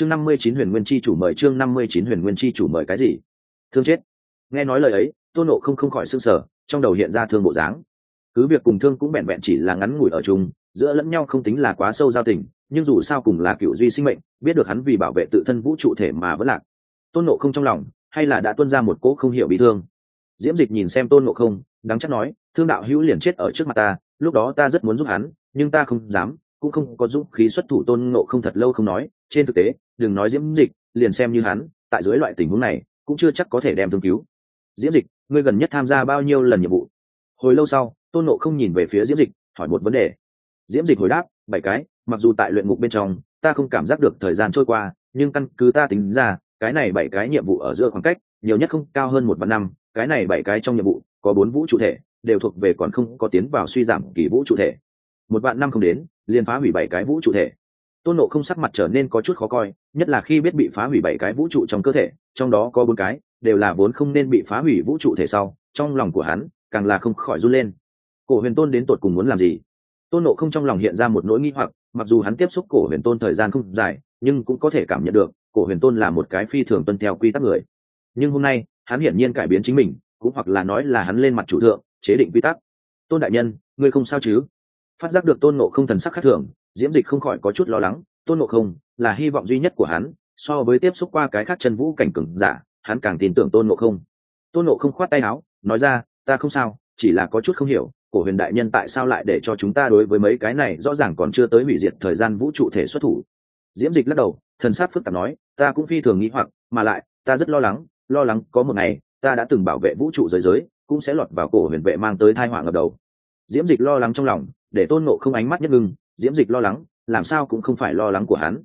chương năm mươi chín huyền nguyên chi chủ mời chương năm mươi chín huyền nguyên chi chủ mời cái gì? Thương chết. Nghe nói lời ấy tôn nộ không không khỏi s ư n g sở trong đầu hiện ra thương bộ dáng. Cứ việc cùng thương cũng vẹn vẹn chỉ là ngắn ngủi ở chung, giữa lẫn nhau không tính là quá sâu giao tình, nhưng dù sao cùng là cựu duy sinh mệnh, biết được hắn vì bảo vệ tự thân vũ trụ thể mà vẫn lạc. Tôn nộ không trong lòng, hay là đã tuân ra một cỗ không hiểu bị thương. Diễm dịch nhìn xem tôn nộ không đáng chắc nói, thương đạo hữu liền chết ở trước mặt ta, lúc đó ta rất muốn giúp hắn, nhưng ta không dám, cũng không có dũng khí xuất thủ. Tôn nộ không thật lâu không nói, trên thực tế đừng nói diễm dịch, liền xem như hắn, tại dưới loại tình huống này, cũng chưa chắc có thể đem thương cứu. Diễm dịch, ngươi gần nhất tham gia bao nhiêu lần nhiệm vụ? Hồi lâu sau, tôn nộ không nhìn về phía diễm dịch, hỏi một vấn đề. Diễm dịch hồi đáp, bảy cái, mặc dù tại luyện ngục bên trong, ta không cảm giác được thời gian trôi qua, nhưng căn cứ ta tính ra, cái này bảy cái nhiệm vụ ở giữa khoảng cách, nhiều nhất không cao hơn một vạn năm, cái này bảy cái trong nhiệm vụ, có bốn vũ trụ thể, đều thuộc về còn không có tiến vào suy giảm kỳ vũ trụ thể. Một vạn năm không đến, liền phá hủy bảy cái vũ trụ thể. Tôn nộ không sắc mặt trở nên có chút khó coi nhất là khi biết bị phá hủy bảy cái vũ trụ trong cơ thể, trong đó có bốn cái, đều là vốn không nên bị phá hủy vũ trụ thể sau, trong lòng của hắn, càng là không khỏi run lên. Cổ huyền tôn đến tột cùng muốn làm gì? Tôn nộ không trong lòng hiện ra một nỗi nghi hoặc, mặc dù hắn tiếp xúc cổ huyền tôn thời gian không dài, nhưng cũng có thể cảm nhận được, cổ huyền tôn là một cái phi thường tuân theo quy tắc người. Nhưng hôm nay, hắn hiển nhiên cải biến chính mình, cũng hoặc là nói là hắn lên mặt chủ thượng, chế định quy tắc. Tôn đại nhân, ngươi không sao chứ? Phát giác được tôn nộ không thần sắc khác thường, diễm dịch không khỏi có chút lo lắng tôn nộ không là hy vọng duy nhất của hắn, so với tiếp xúc qua cái khác chân vũ cảnh cừng giả, hắn càng tin tưởng tôn nộ không. Tôn nộ không khoát tay áo, nói ra, ta không sao, chỉ là có chút không hiểu, cổ huyền đại nhân tại sao lại để cho chúng ta đối với mấy cái này rõ ràng còn chưa tới hủy diệt thời gian vũ trụ thể xuất thủ? Diễm dịch lắc đầu, thần sát phức tạp nói, ta cũng phi thường nghĩ hoặc, mà lại, ta rất lo lắng lo lắng có một ngày, ta đã từng bảo vệ vũ trụ giới giới, cũng sẽ lọt vào cổ huyền vệ mang tới thai họa ngập đầu. Diễm dịch lo lắng trong lòng, để tôn nộ không ánh mắt nhất ngưng, diễm dịch lo lắng làm sao cũng không phải lo lắng của hắn.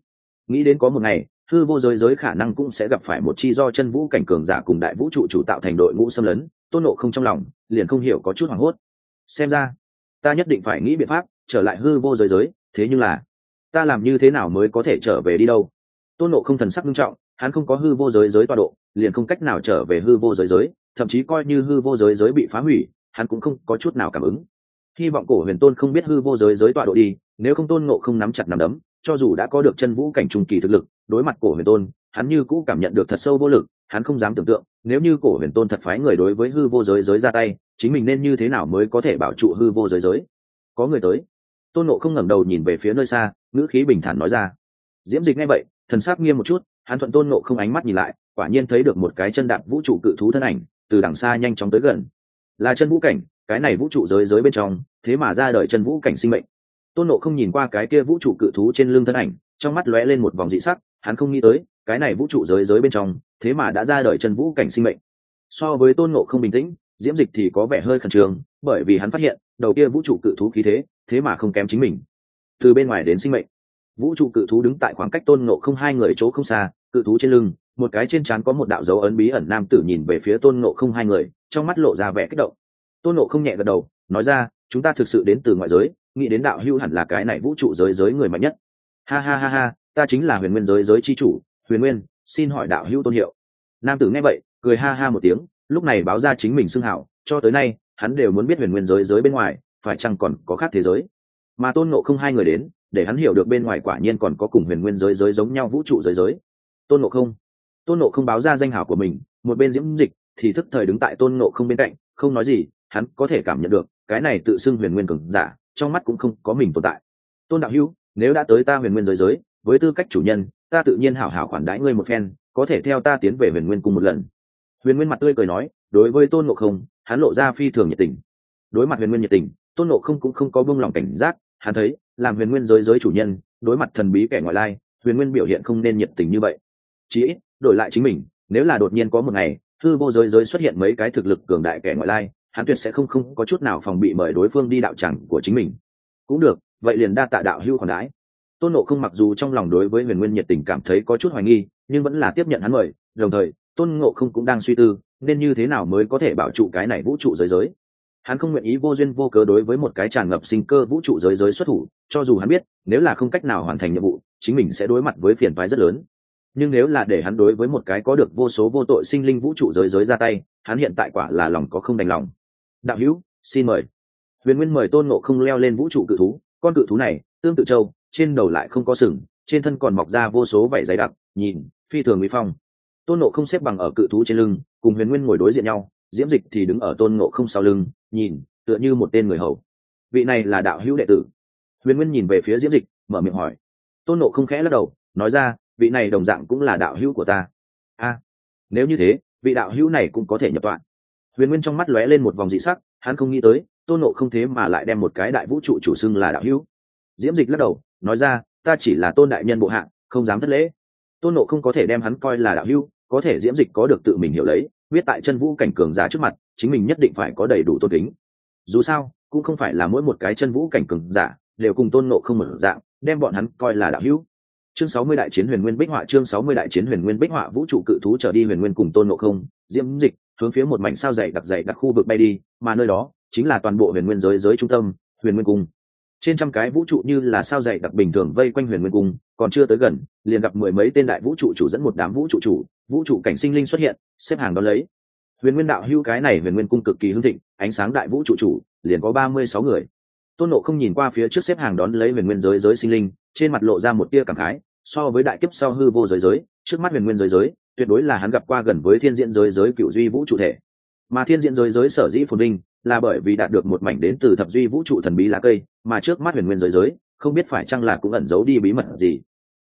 Nghĩ đến có một ngày, hư vô giới giới khả năng cũng sẽ gặp phải một chi do chân vũ cảnh cường giả cùng đại vũ trụ chủ tạo thành đội ngũ xâm lấn, tôn nộ không trong lòng, liền không hiểu có chút hoảng hốt. Xem ra, ta nhất định phải nghĩ biện pháp trở lại hư vô giới giới, thế nhưng là, ta làm như thế nào mới có thể trở về đi đâu? Tôn nộ không thần sắc nghiêm trọng, hắn không có hư vô giới giới tọa độ, liền không cách nào trở về hư vô giới giới, thậm chí coi như hư vô giới giới bị phá hủy, hắn cũng không có chút nào cảm ứng hy vọng cổ huyền tôn không biết hư vô giới giới tọa độ đi, nếu không tôn ngộ không nắm chặt nắm đấm, cho dù đã có được chân vũ cảnh trung kỳ thực lực, đối mặt cổ huyền tôn, hắn như cũ cảm nhận được thật sâu vô lực, hắn không dám tưởng tượng, nếu như cổ huyền tôn thật phái người đối với hư vô giới giới ra tay, chính mình nên như thế nào mới có thể bảo trụ hư vô giới giới? Có người tới. Tôn nộ không ngẩng đầu nhìn về phía nơi xa, ngữ khí bình thản nói ra. Diễm dịch ngay vậy, thần sắc nghiêm một chút, hắn thuận tôn nộ không ánh mắt nhìn lại, quả nhiên thấy được một cái chân đạp vũ trụ cự thú thân ảnh, từ đằng xa nhanh chóng tới gần. Là chân vũ cảnh cái này vũ trụ giới giới bên trong, thế mà ra đời chân vũ cảnh sinh mệnh. Tôn nộ không nhìn qua cái kia vũ trụ cự thú trên lưng thân ảnh, trong mắt lóe lên một vòng dị sắc, hắn không nghĩ tới, cái này vũ trụ giới giới bên trong, thế mà đã ra đời chân vũ cảnh sinh mệnh. So với tôn nộ không bình tĩnh, diễm dịch thì có vẻ hơi khẩn trương, bởi vì hắn phát hiện, đầu kia vũ trụ cự thú khí thế thế mà không kém chính mình. Từ bên ngoài đến sinh mệnh, vũ trụ cự thú đứng tại khoảng cách tôn nộ không hai người chỗ không xa, cự thú trên lưng, một cái trên trán có một đạo dấu ấn bí ẩn nam tử nhìn về phía tôn nộ không hai người, trong mắt lộ ra vẻ kích động tôn nộ không nhẹ gật đầu, nói ra, chúng ta thực sự đến từ ngoại giới, nghĩ đến đạo hưu hẳn là cái này vũ trụ giới giới người mạnh nhất. Ha ha ha ha, ta chính là huyền nguyên giới giới chi chủ, huyền nguyên, xin hỏi đạo hưu tôn hiệu. Nam tử nghe vậy, cười ha ha một tiếng, lúc này báo ra chính mình xưng hảo, cho tới nay, hắn đều muốn biết huyền nguyên giới giới bên ngoài, phải chăng còn có khác thế giới. Mà tôn nộ không hai người đến, để hắn hiểu được bên ngoài quả nhiên còn có cùng huyền nguyên giới giới giống nhau vũ trụ giới giới. Tôn nộ không. Tôn nộ không báo ra danh hảo của mình, một bên diễm dịch thì thức thời đứng tại tôn nộ không bên cạnh, không nói gì hắn có thể cảm nhận được, cái này tự xưng huyền nguyên cường giả, trong mắt cũng không có mình tồn tại. Tôn đạo hữu, nếu đã tới ta huyền nguyên giới giới, với tư cách chủ nhân, ta tự nhiên hảo hảo khoản đãi ngươi một phen, có thể theo ta tiến về huyền nguyên cùng một lần. Huyền nguyên mặt tươi cười nói, đối với tôn ngộ không, hắn lộ ra phi thường nhiệt tình. Đối mặt huyền nguyên nhiệt tình, tôn ngộ không cũng không có buông lòng cảnh giác, hắn thấy, làm huyền nguyên giới giới chủ nhân, đối mặt thần bí kẻ ngoại lai, huyền nguyên biểu hiện không nên nhiệt tình như vậy. Chí ít, đổi lại chính mình, nếu là đột nhiên có một ngày thư vô giới giới xuất hiện mấy cái thực lực cường đại kẻ ngoại lai hắn tuyệt sẽ không không có chút nào phòng bị mời đối phương đi đạo chẳng của chính mình. Cũng được, vậy liền đa tạ đạo hưu còn đãi. Tôn nộ không mặc dù trong lòng đối với huyền nguyên nhiệt tình cảm thấy có chút hoài nghi, nhưng vẫn là tiếp nhận hắn mời, đồng thời, tôn ngộ không cũng đang suy tư, nên như thế nào mới có thể bảo trụ cái này vũ trụ giới giới. Hắn không nguyện ý vô duyên vô cớ đối với một cái tràn ngập sinh cơ vũ trụ giới giới xuất thủ, cho dù hắn biết, nếu là không cách nào hoàn thành nhiệm vụ, chính mình sẽ đối mặt với phiền phái rất lớn. Nhưng nếu là để hắn đối với một cái có được vô số vô tội sinh linh vũ trụ giới giới ra tay, hắn hiện tại quả là lòng có không đành lòng đạo hữu, xin mời. Huyền nguyên mời tôn nộ không leo lên vũ trụ cự thú. Con cự thú này, tương tự châu, trên đầu lại không có sừng, trên thân còn mọc ra vô số vảy dày đặc, nhìn, phi thường mỹ phong. Tôn nộ không xếp bằng ở cự thú trên lưng, cùng huyền nguyên ngồi đối diện nhau, diễm dịch thì đứng ở tôn nộ không sau lưng, nhìn, tựa như một tên người hầu. Vị này là đạo hữu đệ tử. Huyền nguyên nhìn về phía diễm dịch, mở miệng hỏi. Tôn nộ không khẽ lắc đầu, nói ra, vị này đồng dạng cũng là đạo hữu của ta. A, nếu như thế, vị đạo hữu này cũng có thể nhập tọa huyền nguyên trong mắt lóe lên một vòng dị sắc, hắn không nghĩ tới, tôn nộ không thế mà lại đem một cái đại vũ trụ chủ xưng là đạo hữu. Diễm dịch lắc đầu, nói ra, ta chỉ là tôn đại nhân bộ hạng không dám thất lễ. Tôn nộ không có thể đem hắn coi là đạo hữu, có thể diễm dịch có được tự mình hiểu lấy, biết tại chân vũ cảnh cường giả trước mặt, chính mình nhất định phải có đầy đủ tôn kính. Dù sao, cũng không phải là mỗi một cái chân vũ cảnh cường giả đều cùng tôn nộ không mở dạng, đem bọn hắn coi là đạo hữu. Chương sáu mươi đại chiến huyền nguyên bích họa, chương sáu mươi đại chiến huyền nguyên bích họa, vũ trụ cự thú trở đi huyền nguyên cùng tôn nộ không, diễm dịch hướng phía một mảnh sao dày đặc dày đặc khu vực bay đi, mà nơi đó chính là toàn bộ huyền nguyên giới giới trung tâm, huyền nguyên cung. Trên trăm cái vũ trụ như là sao dày đặc bình thường vây quanh huyền nguyên cung, còn chưa tới gần, liền gặp mười mấy tên đại vũ trụ chủ dẫn một đám vũ trụ chủ, vũ trụ cảnh sinh linh xuất hiện, xếp hàng đón lấy. Huyền nguyên đạo hưu cái này huyền nguyên cung cực kỳ hưng thịnh, ánh sáng đại vũ trụ chủ, liền có ba mươi sáu người. Tôn nộ không nhìn qua phía trước xếp hàng đón lấy huyền nguyên giới giới sinh linh, trên mặt lộ ra một tia cảm khái, so với đại kiếp sau hư vô giới giới, trước mắt huyền nguyên giới giới tuyệt đối là hắn gặp qua gần với thiên diễn giới giới cựu duy vũ trụ thể. Mà thiên diễn giới giới sở dĩ phồn vinh là bởi vì đạt được một mảnh đến từ thập duy vũ trụ thần bí lá cây mà trước mắt huyền nguyên giới giới không biết phải chăng là cũng ẩn giấu đi bí mật gì.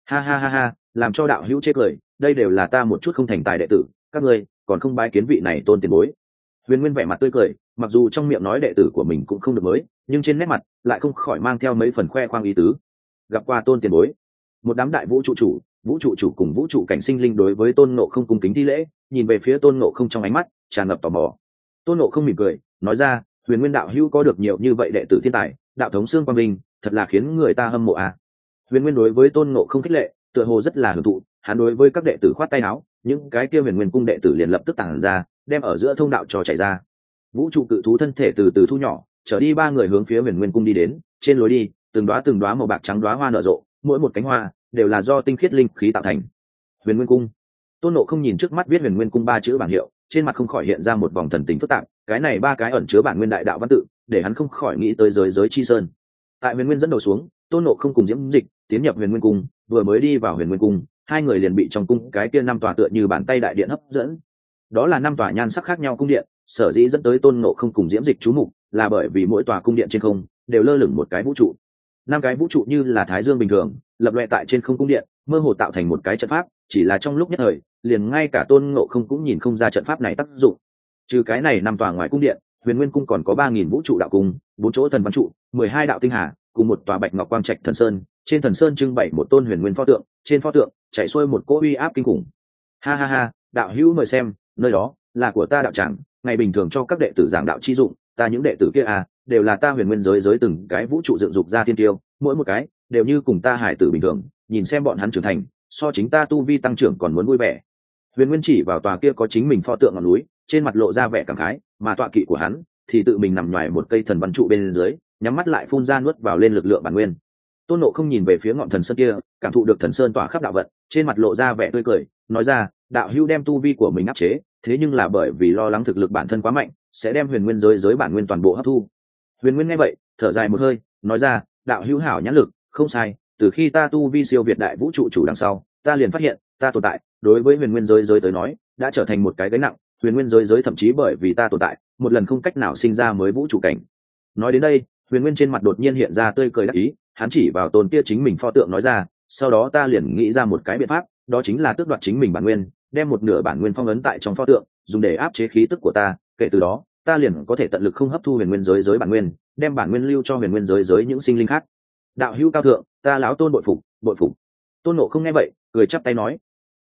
Ha ha ha ha làm cho đạo hữu chết cười, đây đều là ta một chút không thành tài đệ tử các ngươi còn không bái kiến vị này tôn tiền bối. Huyền nguyên vẻ mặt tươi cười mặc dù trong miệng nói đệ tử của mình cũng không được mới nhưng trên nét mặt lại không khỏi mang theo mấy phần khoe khoang ý tứ. Gặp qua tôn tiền bối một đám đại vũ trụ chủ vũ trụ chủ cùng vũ trụ cảnh sinh linh đối với tôn nộ không cung kính thi lễ, nhìn về phía tôn nộ không trong ánh mắt, tràn ngập tò mò tôn nộ không mỉm cười, nói ra, huyền nguyên đạo hữu có được nhiều như vậy đệ tử thiên tài, đạo thống xương quang minh thật là khiến người ta hâm mộ à. huyền nguyên đối với tôn nộ không khích lệ, tựa hồ rất là hưởng thụ, hắn đối với các đệ tử khoát tay áo, những cái kia huyền nguyên cung đệ tử liền lập tức tản ra, đem ở giữa thông đạo trò chạy ra vũ trụ cự thú thân thể từ từ thu nhỏ, trở đi ba người hướng phía huyền nguyên cung đi đến, trên lối đi, từng đoá từng đoá màu bạc trắng đoá hoa nở rộ mỗi một cánh hoa đều là do tinh khiết linh khí tạo thành. Huyền nguyên cung. Tôn nộ không nhìn trước mắt viết huyền nguyên cung ba chữ bảng hiệu, trên mặt không khỏi hiện ra một vòng thần tình phức tạp, cái này ba cái ẩn chứa bản nguyên đại đạo văn tự, để hắn không khỏi nghĩ tới giới giới chi sơn. Tại huyền nguyên dẫn đầu xuống, tôn nộ không cùng diễm dịch tiến nhập huyền nguyên cung, vừa mới đi vào huyền nguyên cung, hai người liền bị trong cung cái kia năm tòa tựa như bàn tay đại điện hấp dẫn. Đó là năm tòa nhan sắc khác nhau cung điện, sở dĩ dẫn tới tôn nộ không cùng diễm dịch chú mục là bởi vì mỗi tòa cung điện trên không đều lơ lửng một cái vũ trụ năm cái vũ trụ như là thái dương bình thường, lập loẹ tại trên không cung điện, mơ hồ tạo thành một cái trận pháp, chỉ là trong lúc nhất thời, liền ngay cả tôn ngộ không cũng nhìn không ra trận pháp này tác dụng. Trừ cái này nằm tòa ngoài cung điện, huyền nguyên cung còn có ba nghìn vũ trụ đạo cung, bốn chỗ thần văn trụ, mười hai đạo tinh hà, cùng một tòa bạch ngọc quang trạch thần sơn, trên thần sơn trưng bày một tôn huyền nguyên pho tượng, trên pho tượng, chạy xuôi một cỗ uy áp kinh khủng. Ha ha ha, đạo hữu mời xem, nơi đó là của ta đạo tràng, ngày bình thường cho các đệ tử giảng đạo chi dụng, ta những đệ tử kia à đều là ta huyền nguyên giới giới từng cái vũ trụ dựng dục ra thiên tiêu mỗi một cái đều như cùng ta hải tử bình thường, nhìn xem bọn hắn trưởng thành, so chính ta tu vi tăng trưởng còn muốn vui vẻ. Huyền nguyên chỉ vào tòa kia có chính mình pho tượng ngọn núi, trên mặt lộ ra vẻ cảm khái, mà tọa kỵ của hắn thì tự mình nằm ngoài một cây thần văn trụ bên dưới, nhắm mắt lại phun ra nuốt vào lên lực lượng bản nguyên. Tôn nộ không nhìn về phía ngọn thần sơn kia, cảm thụ được thần sơn tỏa khắp đạo vận trên mặt lộ ra vẻ tươi cười, nói ra, đạo hưu đem tu vi của mình áp chế, thế nhưng là bởi vì lo lắng thực lực bản thân quá mạnh, sẽ đem huyền nguyên giới giới bản nguyên toàn bộ hấp thu huyền nguyên nghe vậy, thở dài một hơi, nói ra, đạo hữu hảo nhãn lực, không sai, từ khi ta tu vi siêu việt đại vũ trụ chủ đằng sau, ta liền phát hiện, ta tồn tại, đối với huyền nguyên giới giới tới nói, đã trở thành một cái gánh nặng, huyền nguyên giới giới thậm chí bởi vì ta tồn tại, một lần không cách nào sinh ra mới vũ trụ cảnh. Nói đến đây, huyền nguyên trên mặt đột nhiên hiện ra tươi cười đắc ý, hắn chỉ vào tôn kia chính mình pho tượng nói ra, sau đó ta liền nghĩ ra một cái biện pháp, đó chính là tước đoạt chính mình bản nguyên, đem một nửa bản nguyên phong ấn tại trong pho tượng, dùng để áp chế khí tức của ta, kể từ đó ta liền có thể tận lực không hấp thu huyền nguyên giới giới bản nguyên, đem bản nguyên lưu cho huyền nguyên giới giới những sinh linh khác. Đạo hữu cao thượng, ta lão tôn bội phục bội phục. Tôn nộ không nghe vậy, cười chắp tay nói.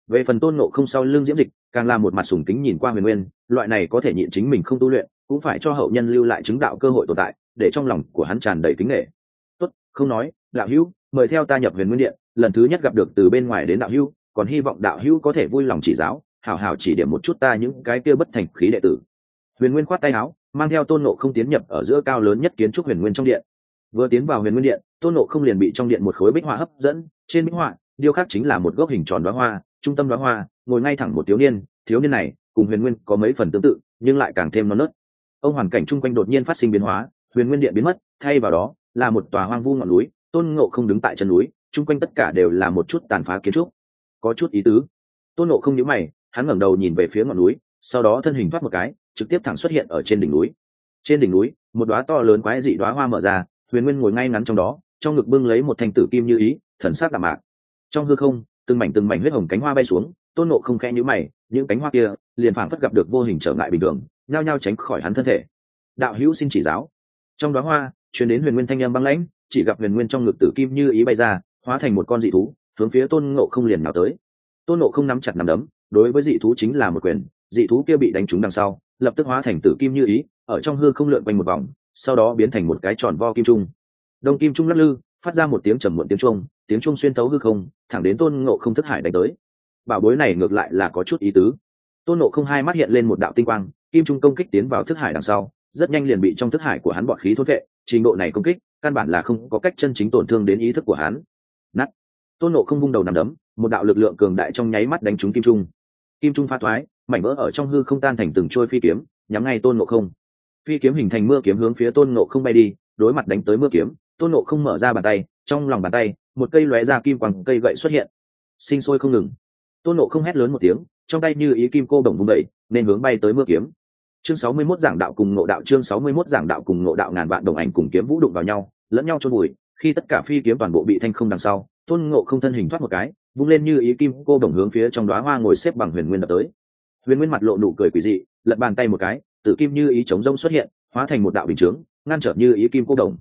Về phần tôn nộ không sau lưng diễm dịch, càng là một mặt sùng kính nhìn qua huyền nguyên, loại này có thể nhịn chính mình không tu luyện, cũng phải cho hậu nhân lưu lại chứng đạo cơ hội tồn tại, để trong lòng của hắn tràn đầy kính nghệ. Tốt, không nói, đạo hữu, mời theo ta nhập huyền nguyên điện, lần thứ nhất gặp được từ bên ngoài đến đạo hữu, còn hy vọng đạo hữu có thể vui lòng chỉ giáo, hảo hảo chỉ điểm một chút ta những cái kia bất thành khí đệ tử huyền nguyên khoát tay áo, mang theo tôn nộ không tiến nhập ở giữa cao lớn nhất kiến trúc huyền nguyên trong điện. Vừa tiến vào huyền nguyên điện, tôn nộ không liền bị trong điện một khối bích họa hấp dẫn. Trên bích họa điêu khắc chính là một gốc hình tròn đoá hoa, trung tâm đoá hoa, ngồi ngay thẳng một thiếu niên. Thiếu niên này, cùng huyền nguyên có mấy phần tương tự, nhưng lại càng thêm non nớt. Ông hoàn cảnh chung quanh đột nhiên phát sinh biến hóa, huyền nguyên điện biến mất, thay vào đó là một tòa hoang vu ngọn núi, tôn ngộ không đứng tại chân núi, chung quanh tất cả đều là một chút tàn phá kiến trúc. Có chút ý tứ. Tôn nộ không nhớ mày, hắn ngẩng đầu nhìn về phía ngọn núi sau đó thân hình thoát một cái, trực tiếp thẳng xuất hiện ở trên đỉnh núi. Trên đỉnh núi, một đoá to lớn quái dị đoá hoa mở ra, huyền nguyên ngồi ngay ngắn trong đó, trong ngực bưng lấy một thanh tử kim như ý, thần sắc đạm mạc. Trong hư không, từng mảnh từng mảnh huyết hồng cánh hoa bay xuống, tôn nộ không khẽ nhữ mày, những cánh hoa kia liền phảng phất gặp được vô hình trở ngại bình thường, nhao nhao tránh khỏi hắn thân thể. Đạo hữu xin chỉ giáo. Trong đoá hoa chuyển đến huyền nguyên thanh âm băng lãnh, chỉ gặp huyền nguyên trong ngực tử kim như ý bay ra, hóa thành một con dị thú, hướng phía tôn ngộ không liền nào tới. Tôn ngộ không nắm chặt nắm đấm, đối với dị thú chính là một quyền dị thú kia bị đánh trúng đằng sau, lập tức hóa thành tử kim như ý, ở trong hư không lượn quanh một vòng, sau đó biến thành một cái tròn vo kim trung. Đông kim trung lắc lư, phát ra một tiếng trầm muộn tiếng trung tiếng trung xuyên tấu hư không, thẳng đến tôn ngộ không thất hải đánh tới. Bảo bối này ngược lại là có chút ý tứ. Tôn ngộ không hai mắt hiện lên một đạo tinh quang, kim trung công kích tiến vào thức hải đằng sau, rất nhanh liền bị trong thức hải của hắn bọn khí thốt vệ, trình độ này công kích, căn bản là không có cách chân chính tổn thương đến ý thức của hắn. Nắt tôn nộ không vung đầu nằm đấm, một đạo lực lượng cường đại trong nháy mắt đánh trúng kim trung kim trung pha thoái, mảnh vỡ ở trong hư không tan thành từng trôi phi kiếm, nhắm ngay tôn ngộ không. Phi kiếm hình thành mưa kiếm hướng phía tôn ngộ không bay đi, đối mặt đánh tới mưa kiếm, tôn ngộ không mở ra bàn tay, trong lòng bàn tay, một cây lóe ra kim qubằng cây gậy xuất hiện. Sinh sôi không ngừng. Tôn nộ không hét lớn một tiếng, trong tay như ý kim cô đồng vung đậy nên hướng bay tới mưa kiếm. Chương sáu mươi mốt giảng đạo cùng ngộ đạo, chương sáu mươi mốt giảng đạo cùng ngộ đạo ngàn vạn đồng ảnh cùng kiếm vũ đụng vào nhau, lẫn nhau trôn bụi, khi tất cả phi kiếm toàn bộ bị thanh không đằng sau, tôn ngộ không thân hình thoát một cái vung lên như ý kim cô đồng hướng phía trong đóa hoa ngồi xếp bằng huyền nguyên đập tới. Huyền nguyên mặt lộ nụ cười quỷ dị, lật bàn tay một cái tự kim như ý chống rông xuất hiện, hóa thành một đạo bình chướng, ngăn trở như ý kim cô đồng.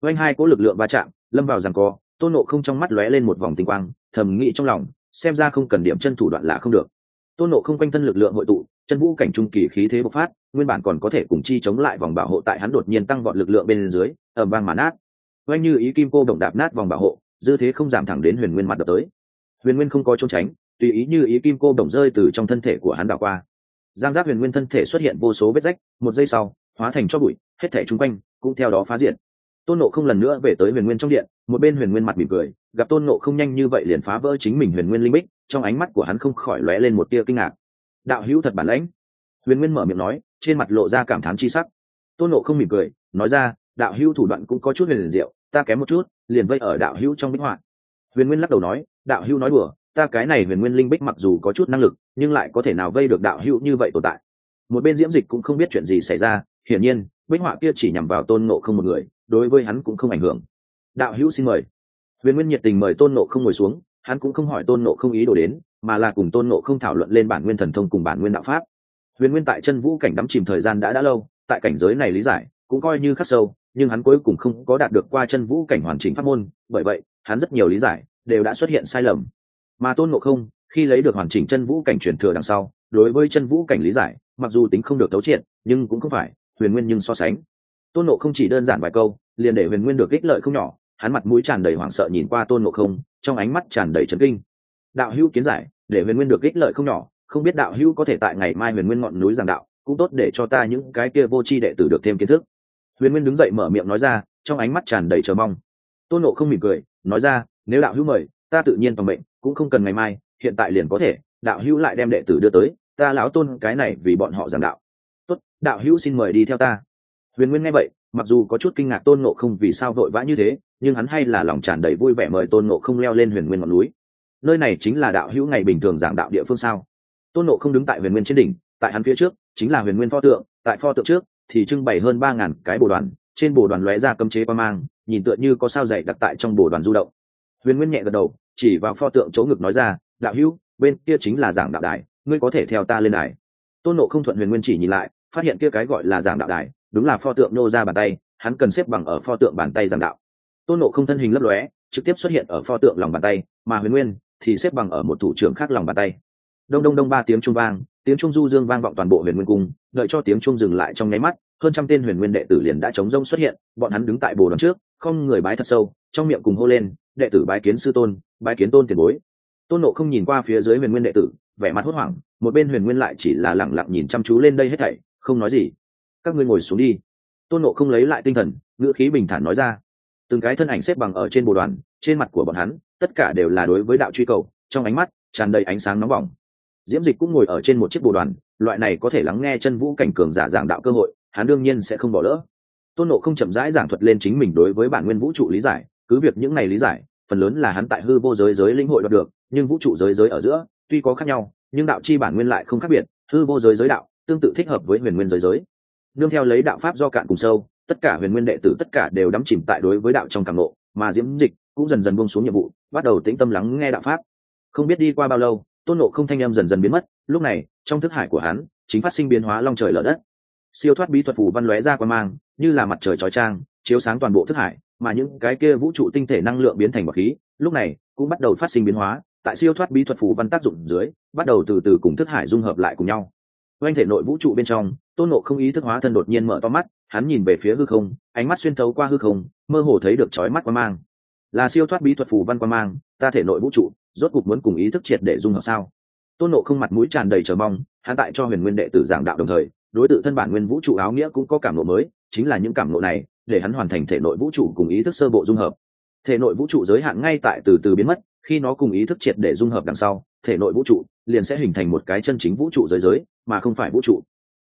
Oanh hai cỗ lực lượng va chạm, lâm vào rằng co, tôn nộ không trong mắt lóe lên một vòng tinh quang, thầm nghĩ trong lòng, xem ra không cần điểm chân thủ đoạn là không được. Tôn nộ không quanh thân lực lượng hội tụ, chân vũ cảnh trung kỳ khí thế bộc phát, nguyên bản còn có thể cùng chi chống lại vòng bảo hộ tại hắn đột nhiên tăng vọt lực lượng bên dưới ẩm vang màn nát. Oanh như ý kim cô động đạp nát vòng bảo hộ, dư thế không giảm thẳng đến huyền nguyên mặt đập tới huyền nguyên không có trốn tránh, tùy ý như ý kim cô động rơi từ trong thân thể của hắn đảo qua. Giang giáp huyền nguyên thân thể xuất hiện vô số vết rách, một giây sau, hóa thành cho bụi, hết thể chung quanh cũng theo đó phá diện tôn nộ không lần nữa về tới huyền nguyên trong điện, một bên huyền nguyên mặt mỉm cười, gặp tôn nộ không nhanh như vậy liền phá vỡ chính mình huyền nguyên linh bích, trong ánh mắt của hắn không khỏi lóe lên một tia kinh ngạc. Đạo hữu thật bản lãnh. Huyền nguyên mở miệng nói, trên mặt lộ ra cảm thán chi sắc. Tôn nộ không mỉm cười, nói ra, đạo hữu thủ đoạn cũng có chút huyền diệu, ta kém một chút, liền vây ở đạo hữu trong bích họa. Huyền nguyên lắc đầu nói đạo hữu nói đùa, ta cái này huyền nguyên linh bích mặc dù có chút năng lực, nhưng lại có thể nào vây được đạo hữu như vậy tồn tại? Một bên diễm dịch cũng không biết chuyện gì xảy ra, hiển nhiên, bích họa kia chỉ nhằm vào tôn nộ không một người, đối với hắn cũng không ảnh hưởng. Đạo hữu xin mời. Huyền nguyên nhiệt tình mời tôn nộ không ngồi xuống, hắn cũng không hỏi tôn nộ không ý đồ đến, mà là cùng tôn nộ không thảo luận lên bản nguyên thần thông cùng bản nguyên đạo pháp. Huyền nguyên tại chân vũ cảnh đắm chìm thời gian đã đã lâu, tại cảnh giới này lý giải, cũng coi như khắc sâu, nhưng hắn cuối cùng không có đạt được qua chân vũ cảnh hoàn chỉnh pháp môn, bởi vậy, hắn rất nhiều lý giải đều đã xuất hiện sai lầm. Mà tôn ngộ không, khi lấy được hoàn chỉnh chân vũ cảnh truyền thừa đằng sau, đối với chân vũ cảnh lý giải, mặc dù tính không được tấu triệt, nhưng cũng không phải, huyền nguyên nhưng so sánh. Tôn ngộ không chỉ đơn giản vài câu, liền để huyền nguyên được ích lợi không nhỏ, hắn mặt mũi tràn đầy hoảng sợ nhìn qua tôn ngộ không, trong ánh mắt tràn đầy trấn kinh. Đạo hữu kiến giải, để huyền nguyên được ích lợi không nhỏ, không biết đạo hữu có thể tại ngày mai huyền nguyên ngọn núi giảng đạo, cũng tốt để cho ta những cái kia vô tri đệ tử được thêm kiến thức. Huyền nguyên đứng dậy mở miệng nói ra, trong ánh mắt tràn đầy chờ mong. Tôn nộ không mỉm cười, nói ra nếu đạo hữu mời, ta tự nhiên phòng bệnh cũng không cần ngày mai, hiện tại liền có thể, đạo hữu lại đem đệ tử đưa tới, ta lão tôn cái này vì bọn họ giảng đạo. Tốt, đạo hữu xin mời đi theo ta. Huyền nguyên nghe vậy, mặc dù có chút kinh ngạc tôn ngộ không vì sao vội vã như thế, nhưng hắn hay là lòng tràn đầy vui vẻ mời tôn ngộ không leo lên huyền nguyên ngọn núi. Nơi này chính là đạo hữu ngày bình thường giảng đạo địa phương sao? Tôn ngộ không đứng tại huyền nguyên trên đỉnh, tại hắn phía trước, chính là huyền nguyên pho tượng, tại pho tượng trước, thì trưng bày hơn ba ngàn cái bồ đoàn, trên bồ đoàn lóe ra cấm chế qua mang, nhìn tựa như có sao dày đặt tại trong bồ đoàn du động huyền nguyên nhẹ gật đầu, chỉ vào pho tượng chỗ ngực nói ra, đạo hữu, bên kia chính là giảng đạo đài, ngươi có thể theo ta lên đài. Tôn nộ không thuận huyền nguyên chỉ nhìn lại, phát hiện kia cái gọi là giảng đạo đài, đúng là pho tượng nô ra bàn tay, hắn cần xếp bằng ở pho tượng bàn tay giảng đạo. Tôn nộ không thân hình lấp lóe, trực tiếp xuất hiện ở pho tượng lòng bàn tay, mà huyền nguyên thì xếp bằng ở một thủ trưởng khác lòng bàn tay. Đông đông đông ba tiếng trung vang, tiếng trung du dương vang vọng toàn bộ huyền nguyên cung, đợi cho tiếng trung dừng lại trong nháy mắt, hơn trăm tên huyền nguyên đệ tử liền đã chống rông xuất hiện, bọn hắn đứng tại bồ đoàn trước không người bái thật sâu, trong miệng cùng hô lên, đệ tử bái kiến sư tôn, bái kiến tôn tiền bối. Tôn nộ không nhìn qua phía dưới huyền nguyên đệ tử, vẻ mặt hốt hoảng, một bên huyền nguyên lại chỉ là lẳng lặng nhìn chăm chú lên đây hết thảy, không nói gì. Các ngươi ngồi xuống đi. Tôn nộ không lấy lại tinh thần, ngữ khí bình thản nói ra. Từng cái thân ảnh xếp bằng ở trên bồ đoàn, trên mặt của bọn hắn, tất cả đều là đối với đạo truy cầu, trong ánh mắt tràn đầy ánh sáng nóng bỏng. Diễm dịch cũng ngồi ở trên một chiếc bồ đoàn, loại này có thể lắng nghe chân vũ cảnh cường giả giảng đạo cơ hội, hắn đương nhiên sẽ không bỏ lỡ tôn nộ không chậm rãi giảng thuật lên chính mình đối với bản nguyên vũ trụ lý giải, cứ việc những này lý giải, phần lớn là hắn tại hư vô giới giới lĩnh hội đoạt được, nhưng vũ trụ giới giới ở giữa, tuy có khác nhau, nhưng đạo chi bản nguyên lại không khác biệt, hư vô giới giới đạo tương tự thích hợp với huyền nguyên giới giới. Nương theo lấy đạo pháp do cạn cùng sâu, tất cả huyền nguyên đệ tử tất cả đều đắm chìm tại đối với đạo trong càng lộ mà diễm dịch cũng dần dần buông xuống nhiệm vụ, bắt đầu tĩnh tâm lắng nghe đạo pháp. Không biết đi qua bao lâu, tôn nộ không thanh em dần dần biến mất, lúc này, trong thức hải của hắn, chính phát sinh biến hóa long trời lở đất siêu thoát bí thuật phù văn lóe ra qua mang, như là mặt trời trói trang, chiếu sáng toàn bộ thức hải, mà những cái kia vũ trụ tinh thể năng lượng biến thành bọc khí, lúc này cũng bắt đầu phát sinh biến hóa, tại siêu thoát bí thuật phù văn tác dụng dưới, bắt đầu từ từ cùng thức hải dung hợp lại cùng nhau. Oanh thể nội vũ trụ bên trong, tôn nộ không ý thức hóa thân đột nhiên mở to mắt, hắn nhìn về phía hư không, ánh mắt xuyên thấu qua hư không, mơ hồ thấy được trói mắt quan mang. Là siêu thoát bí thuật phù văn quan mang, ta thể nội vũ trụ, rốt cục muốn cùng ý thức triệt để dung hợp sao? Tôn nộ không mặt mũi tràn đầy chờ mong, hắn tại cho huyền nguyên đệ tử giảng đạo đồng thời đối tự thân bản nguyên vũ trụ áo nghĩa cũng có cảm lộ mới, chính là những cảm lộ này, để hắn hoàn thành thể nội vũ trụ cùng ý thức sơ bộ dung hợp. Thể nội vũ trụ giới hạn ngay tại từ từ biến mất, khi nó cùng ý thức triệt để dung hợp đằng sau, thể nội vũ trụ liền sẽ hình thành một cái chân chính vũ trụ giới giới, mà không phải vũ trụ.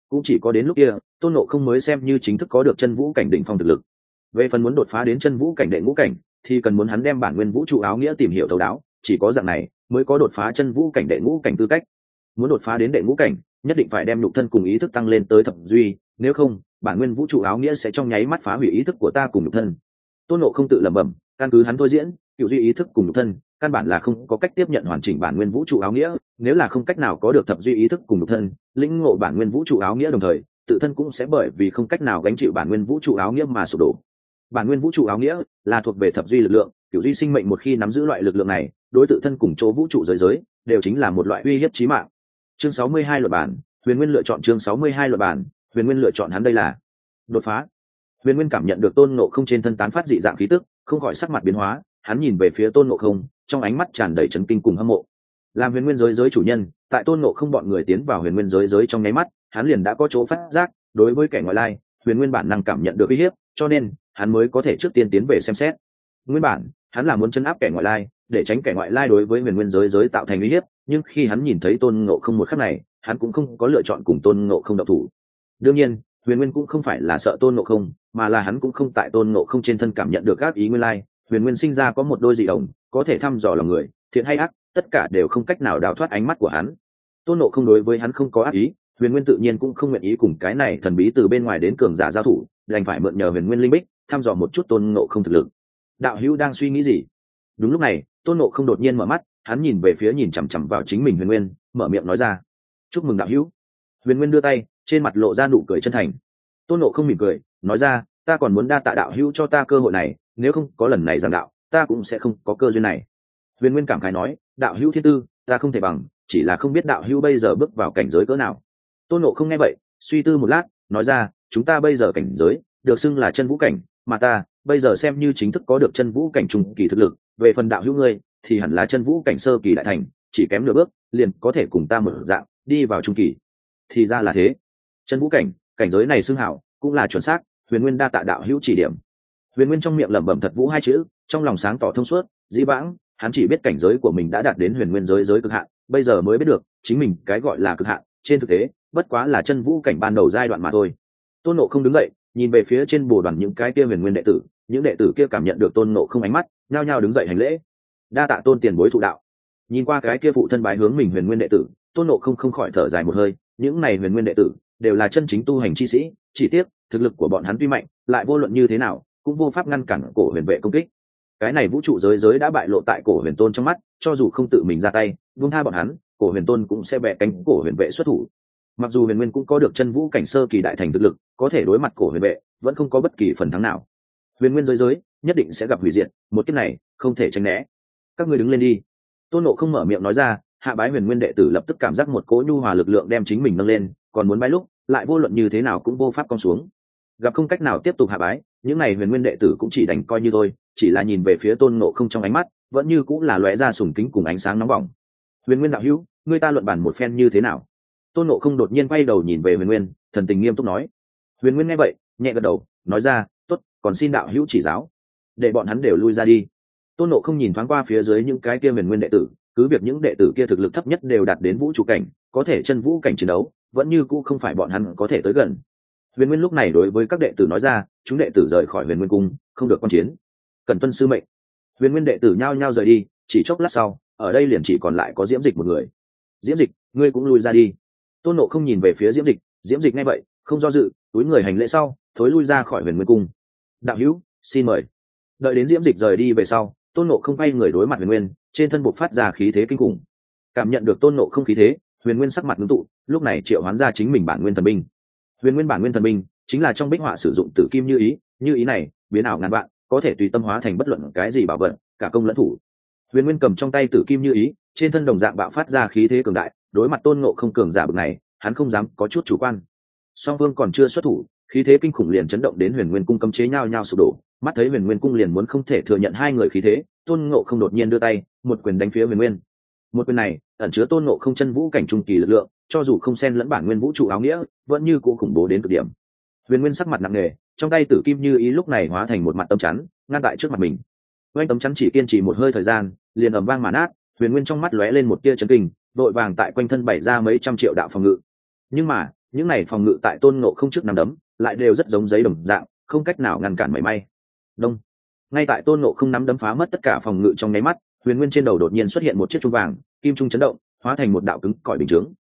Cũng chỉ có đến lúc kia, tôn nộ không mới xem như chính thức có được chân vũ cảnh đỉnh phong thực lực. Về phần muốn đột phá đến chân vũ cảnh đệ ngũ cảnh, thì cần muốn hắn đem bản nguyên vũ trụ áo nghĩa tìm hiểu thấu đáo, chỉ có dạng này mới có đột phá chân vũ cảnh đệ ngũ cảnh tư cách. Muốn đột phá đến đệ ngũ cảnh nhất định phải đem nhục thân cùng ý thức tăng lên tới thập duy, nếu không, bản nguyên vũ trụ áo nghĩa sẽ trong nháy mắt phá hủy ý thức của ta cùng nhục thân. Tôn nộ không tự lẩm bẩm, căn cứ hắn thôi diễn cựu duy ý thức cùng nhục thân, căn bản là không có cách tiếp nhận hoàn chỉnh bản nguyên vũ trụ áo nghĩa, nếu là không cách nào có được thập duy ý thức cùng nhục thân, lĩnh ngộ bản nguyên vũ trụ áo nghĩa đồng thời, tự thân cũng sẽ bởi vì không cách nào gánh chịu bản nguyên vũ trụ áo nghĩa mà sụp đổ. Bản nguyên vũ trụ áo nghĩa là thuộc về thập duy lực lượng kiểu duy sinh mệnh một khi nắm giữ loại lực lượng này, đối tự thân cùng chỗ vũ trụ giới giới, đều chính là một loại uy hiếp chí mạng chương 62 luật bản, huyền nguyên lựa chọn chương 62 luật bản, huyền nguyên lựa chọn hắn đây là đột phá. Huyền nguyên cảm nhận được tôn nộ không trên thân tán phát dị dạng khí tức, không khỏi sắc mặt biến hóa, hắn nhìn về phía tôn nộ không, trong ánh mắt tràn đầy trấn kinh cùng hâm mộ. Làm huyền nguyên giới giới chủ nhân, tại tôn nộ không bọn người tiến vào huyền nguyên giới giới trong nháy mắt, hắn liền đã có chỗ phát giác, đối với kẻ ngoại lai, huyền nguyên bản năng cảm nhận được uy hiếp, cho nên, hắn mới có thể trước tiên tiến về xem xét. Nguyên bản, hắn là muốn chấn áp kẻ ngoại lai, để tránh kẻ ngoại lai đối với huyền nguyên giới giới tạo thành uy hiếp nhưng khi hắn nhìn thấy tôn ngộ không một khắc này, hắn cũng không có lựa chọn cùng tôn ngộ không độc thủ. Đương nhiên, huyền nguyên cũng không phải là sợ tôn ngộ không, mà là hắn cũng không tại tôn ngộ không trên thân cảm nhận được các ý nguyên lai. Huyền nguyên sinh ra có một đôi dị đồng, có thể thăm dò lòng người, thiện hay ác, tất cả đều không cách nào đào thoát ánh mắt của hắn. Tôn ngộ không đối với hắn không có ác ý, huyền nguyên tự nhiên cũng không nguyện ý cùng cái này thần bí từ bên ngoài đến cường giả giao thủ, đành phải mượn nhờ huyền nguyên linh bích, thăm dò một chút tôn ngộ không thực lực. Đạo hữu đang suy nghĩ gì? Đúng lúc này, tôn ngộ không đột nhiên mở mắt hắn nhìn về phía nhìn chằm chằm vào chính mình huyền nguyên, mở miệng nói ra, chúc mừng đạo hữu. Huyền nguyên đưa tay, trên mặt lộ ra nụ cười chân thành. Tôn ngộ không mỉm cười, nói ra, ta còn muốn đa tạ đạo hữu cho ta cơ hội này, nếu không có lần này giảng đạo, ta cũng sẽ không có cơ duyên này. Huyền nguyên cảm khái nói, đạo hữu thiên tư, ta không thể bằng, chỉ là không biết đạo hữu bây giờ bước vào cảnh giới cỡ nào. Tôn nộ không nghe vậy, suy tư một lát, nói ra, chúng ta bây giờ cảnh giới, được xưng là chân vũ cảnh, mà ta bây giờ xem như chính thức có được chân vũ cảnh trùng kỳ thực lực, về phần đạo hữu ngươi thì hẳn là chân vũ cảnh sơ kỳ đại thành, chỉ kém nửa bước, liền có thể cùng ta mở dạng, đi vào trung kỳ. Thì ra là thế. Chân vũ cảnh cảnh giới này xưng hảo, cũng là chuẩn xác, huyền nguyên đa tạ đạo hữu chỉ điểm. Huyền nguyên trong miệng lẩm bẩm thật vũ hai chữ, trong lòng sáng tỏ thông suốt, dĩ vãng, hắn chỉ biết cảnh giới của mình đã đạt đến huyền nguyên giới giới cực hạn, bây giờ mới biết được, chính mình cái gọi là cực hạn, trên thực tế, bất quá là chân vũ cảnh ban đầu giai đoạn mà thôi. Tôn nộ không đứng dậy, nhìn về phía trên bồ đoàn những cái kia huyền nguyên đệ tử, những đệ tử kia cảm nhận được tôn nộ không ánh mắt, nhao nhao đứng dậy hành lễ đa tạ tôn tiền bối thụ đạo. Nhìn qua cái kia phụ thân bái hướng mình huyền nguyên đệ tử, tôn nộ không không khỏi thở dài một hơi, những này huyền nguyên đệ tử đều là chân chính tu hành chi sĩ, chỉ tiếc, thực lực của bọn hắn tuy mạnh, lại vô luận như thế nào, cũng vô pháp ngăn cản cổ huyền vệ công kích. Cái này vũ trụ giới giới đã bại lộ tại cổ huyền tôn trong mắt, cho dù không tự mình ra tay, buông tha bọn hắn, cổ huyền tôn cũng sẽ bẹ cánh cổ huyền vệ xuất thủ. Mặc dù huyền nguyên cũng có được chân vũ cảnh sơ kỳ đại thành thực lực, có thể đối mặt cổ huyền vệ, vẫn không có bất kỳ phần thắng nào. Huyền nguyên giới giới nhất định sẽ gặp hủy diệt, một kiếp này không thể tránh né các ngươi đứng lên đi. Tôn nộ không mở miệng nói ra, hạ bái huyền nguyên đệ tử lập tức cảm giác một cỗ nhu hòa lực lượng đem chính mình nâng lên, còn muốn bái lúc, lại vô luận như thế nào cũng vô pháp con xuống. Gặp không cách nào tiếp tục hạ bái, những n à y huyền nguyên đệ tử cũng chỉ đành coi như thôi, chỉ là nhìn về phía tôn nộ không trong ánh mắt, vẫn như cũng là lóe ra sùng kính cùng ánh sáng nóng bỏng. Huyền nguyên đạo hữu, người ta luận bản một phen như thế nào? Tôn nộ không đột nhiên quay đầu nhìn về huyền nguyên, thần tình nghiêm túc nói. Huyền nguyên nghe vậy, nhẹ gật đầu, nói ra t ố t còn xin đạo hữu chỉ giáo, để bọn hắn đều lui ra đi tôn nộ không nhìn thoáng qua phía dưới những cái kia miền nguyên đệ tử, cứ việc những đệ tử kia thực lực thấp nhất đều đạt đến vũ trụ cảnh, có thể chân vũ cảnh chiến đấu, vẫn như cũ không phải bọn hắn có thể tới gần. Huyền nguyên lúc này đối với các đệ tử nói ra, chúng đệ tử rời khỏi huyền nguyên cung, không được quan chiến. Cần tuân sư mệnh. Huyền nguyên đệ tử nhao nhao rời đi, chỉ chốc lát sau, ở đây liền chỉ còn lại có diễm dịch một người. Diễm dịch, ngươi cũng lui ra đi. Tôn nộ không nhìn về phía diễm dịch diễm dịch ngay vậy, không do dự, túi người hành lễ sau, thối lui ra khỏi huyền nguyên cung. Đạo hữu, xin mời. Đợi đến diễm dịch rời đi về sau tôn nộ không bay người đối mặt huyền nguyên, trên thân buộc phát ra khí thế kinh khủng. Cảm nhận được tôn nộ không khí thế, huyền nguyên sắc mặt ngưng tụ, lúc này triệu hoán ra chính mình bản nguyên thần binh. Huyền nguyên bản nguyên thần binh chính là trong bích họa sử dụng tử kim như ý như ý này, biến ảo ngàn vạn, có thể tùy tâm hóa thành bất luận cái gì bảo vật, cả công lẫn thủ. Huyền nguyên cầm trong tay tử kim như ý, trên thân đồng dạng bạo phát ra khí thế cường đại, đối mặt tôn ngộ không cường giả bực này, hắn không dám có chút chủ quan. Song vương còn chưa xuất thủ khí thế kinh khủng liền chấn động đến huyền nguyên cung cấm chế nhao nhao sụp đổ. Mắt thấy huyền nguyên cung liền muốn không thể thừa nhận hai người khí thế, tôn ngộ không đột nhiên đưa tay, một quyền đánh phía huyền nguyên. Một quyền này, ẩn chứa tôn ngộ không chân vũ cảnh trung kỳ lực lượng, cho dù không xen lẫn bản nguyên vũ trụ áo nghĩa, vẫn như cũng khủng bố đến cực điểm. Huyền nguyên sắc mặt nặng nề, trong tay tử kim như ý lúc này hóa thành một mặt tấm chắn, ngăn tại trước mặt mình. Oanh tấm chắn chỉ kiên trì một hơi thời gian, liền ầm vang màn nát, huyền nguyên trong mắt lóe lên một tia chấn kinh, vội vàng tại quanh thân bày ra mấy trăm triệu đạo phòng ngự. Nhưng mà những này phòng ngự tại tôn ngộ không trước nằm đấm, lại đều rất giống giấy đồng dạng, không cách nào ngăn cản mảy may. Đông. Ngay tại tôn ngộ không nắm đấm phá mất tất cả phòng ngự trong nháy mắt, huyền nguyên trên đầu đột nhiên xuất hiện một chiếc trung vàng, kim trung chấn động, hóa thành một đạo cứng, cỏi bình chướng.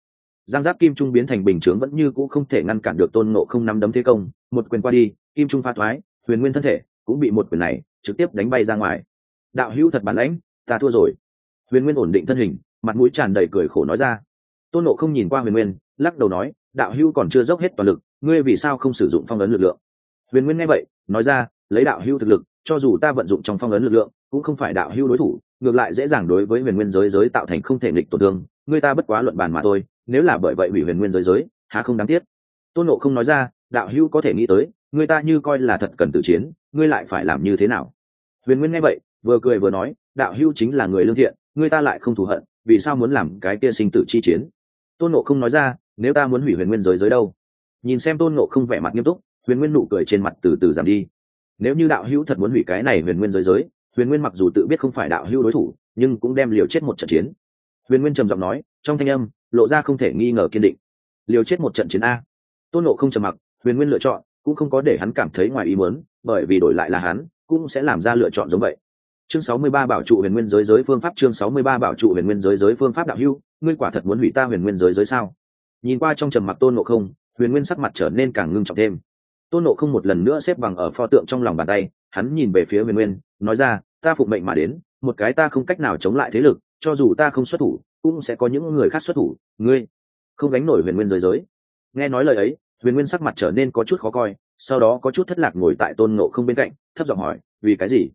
Giang giáp kim trung biến thành bình chướng vẫn như cũ không thể ngăn cản được tôn ngộ không nắm đấm thế công, một quyền qua đi, kim trung pha thoái, huyền nguyên thân thể cũng bị một quyền này trực tiếp đánh bay ra ngoài. Đạo hữu thật bản lãnh, ta thua rồi. Huyền nguyên ổn định thân hình, mặt mũi tràn đầy cười khổ nói ra. Tôn nộ không nhìn qua huyền nguyên, lắc đầu nói đạo hữu còn chưa dốc hết toàn lực, ngươi vì sao không sử dụng phong ấn lực lượng? Huyền nguyên nghe vậy, nói ra, lấy đạo hữu thực lực, cho dù ta vận dụng trong phong ấn lực lượng, cũng không phải đạo hữu đối thủ, ngược lại dễ dàng đối với huyền nguyên giới giới tạo thành không thể nghịch tổn thương, ngươi ta bất quá luận bàn mà thôi, nếu là bởi vậy hủy huyền nguyên giới giới, há không đáng tiếc? Tôn nộ không nói ra, đạo hữu có thể nghĩ tới, ngươi ta như coi là thật cần tự chiến, ngươi lại phải làm như thế nào? Huyền nguyên nghe vậy, vừa cười vừa nói, đạo hữu chính là người lương thiện, ngươi ta lại không thù hận, vì sao muốn làm cái kia sinh tử chi chiến? Tôn nộ không nói ra nếu ta muốn hủy huyền nguyên giới giới đâu? Nhìn xem tôn nộ không vẻ mặt nghiêm túc, huyền nguyên nụ cười trên mặt từ từ giảm đi. Nếu như đạo hữu thật muốn hủy cái này huyền nguyên giới giới, huyền nguyên mặc dù tự biết không phải đạo hữu đối thủ, nhưng cũng đem liều chết một trận chiến. Huyền nguyên trầm giọng nói, trong thanh âm, lộ ra không thể nghi ngờ kiên định. Liều chết một trận chiến a. Tôn nộ không trầm mặc, huyền nguyên lựa chọn, cũng không có để hắn cảm thấy ngoài ý muốn, bởi vì đổi lại là hắn, cũng sẽ làm ra lựa chọn giống vậy. Chương 63 bảo trụ huyền nguyên giới giới phương pháp, chương 63 bảo trụ huyền nguyên giới giới phương pháp đạo hưu ngươi quả thật muốn hủy ta huyền nguyên giới giới sao? Nhìn qua trong trầm mặc tôn nộ không, huyền nguyên sắc mặt trở nên càng ngưng trọng thêm. Tôn nộ không một lần nữa xếp bằng ở pho tượng trong lòng bàn tay, hắn nhìn về phía huyền nguyên, nói ra, ta phục mệnh mà đến, một cái ta không cách nào chống lại thế lực, cho dù ta không xuất thủ, cũng sẽ có những người khác xuất thủ, ngươi. Không gánh nổi huyền nguyên giới giới. Nghe nói lời ấy, huyền nguyên sắc mặt trở nên có chút khó coi, sau đó có chút thất lạc ngồi tại tôn nộ không bên cạnh, thấp giọng hỏi, vì cái gì?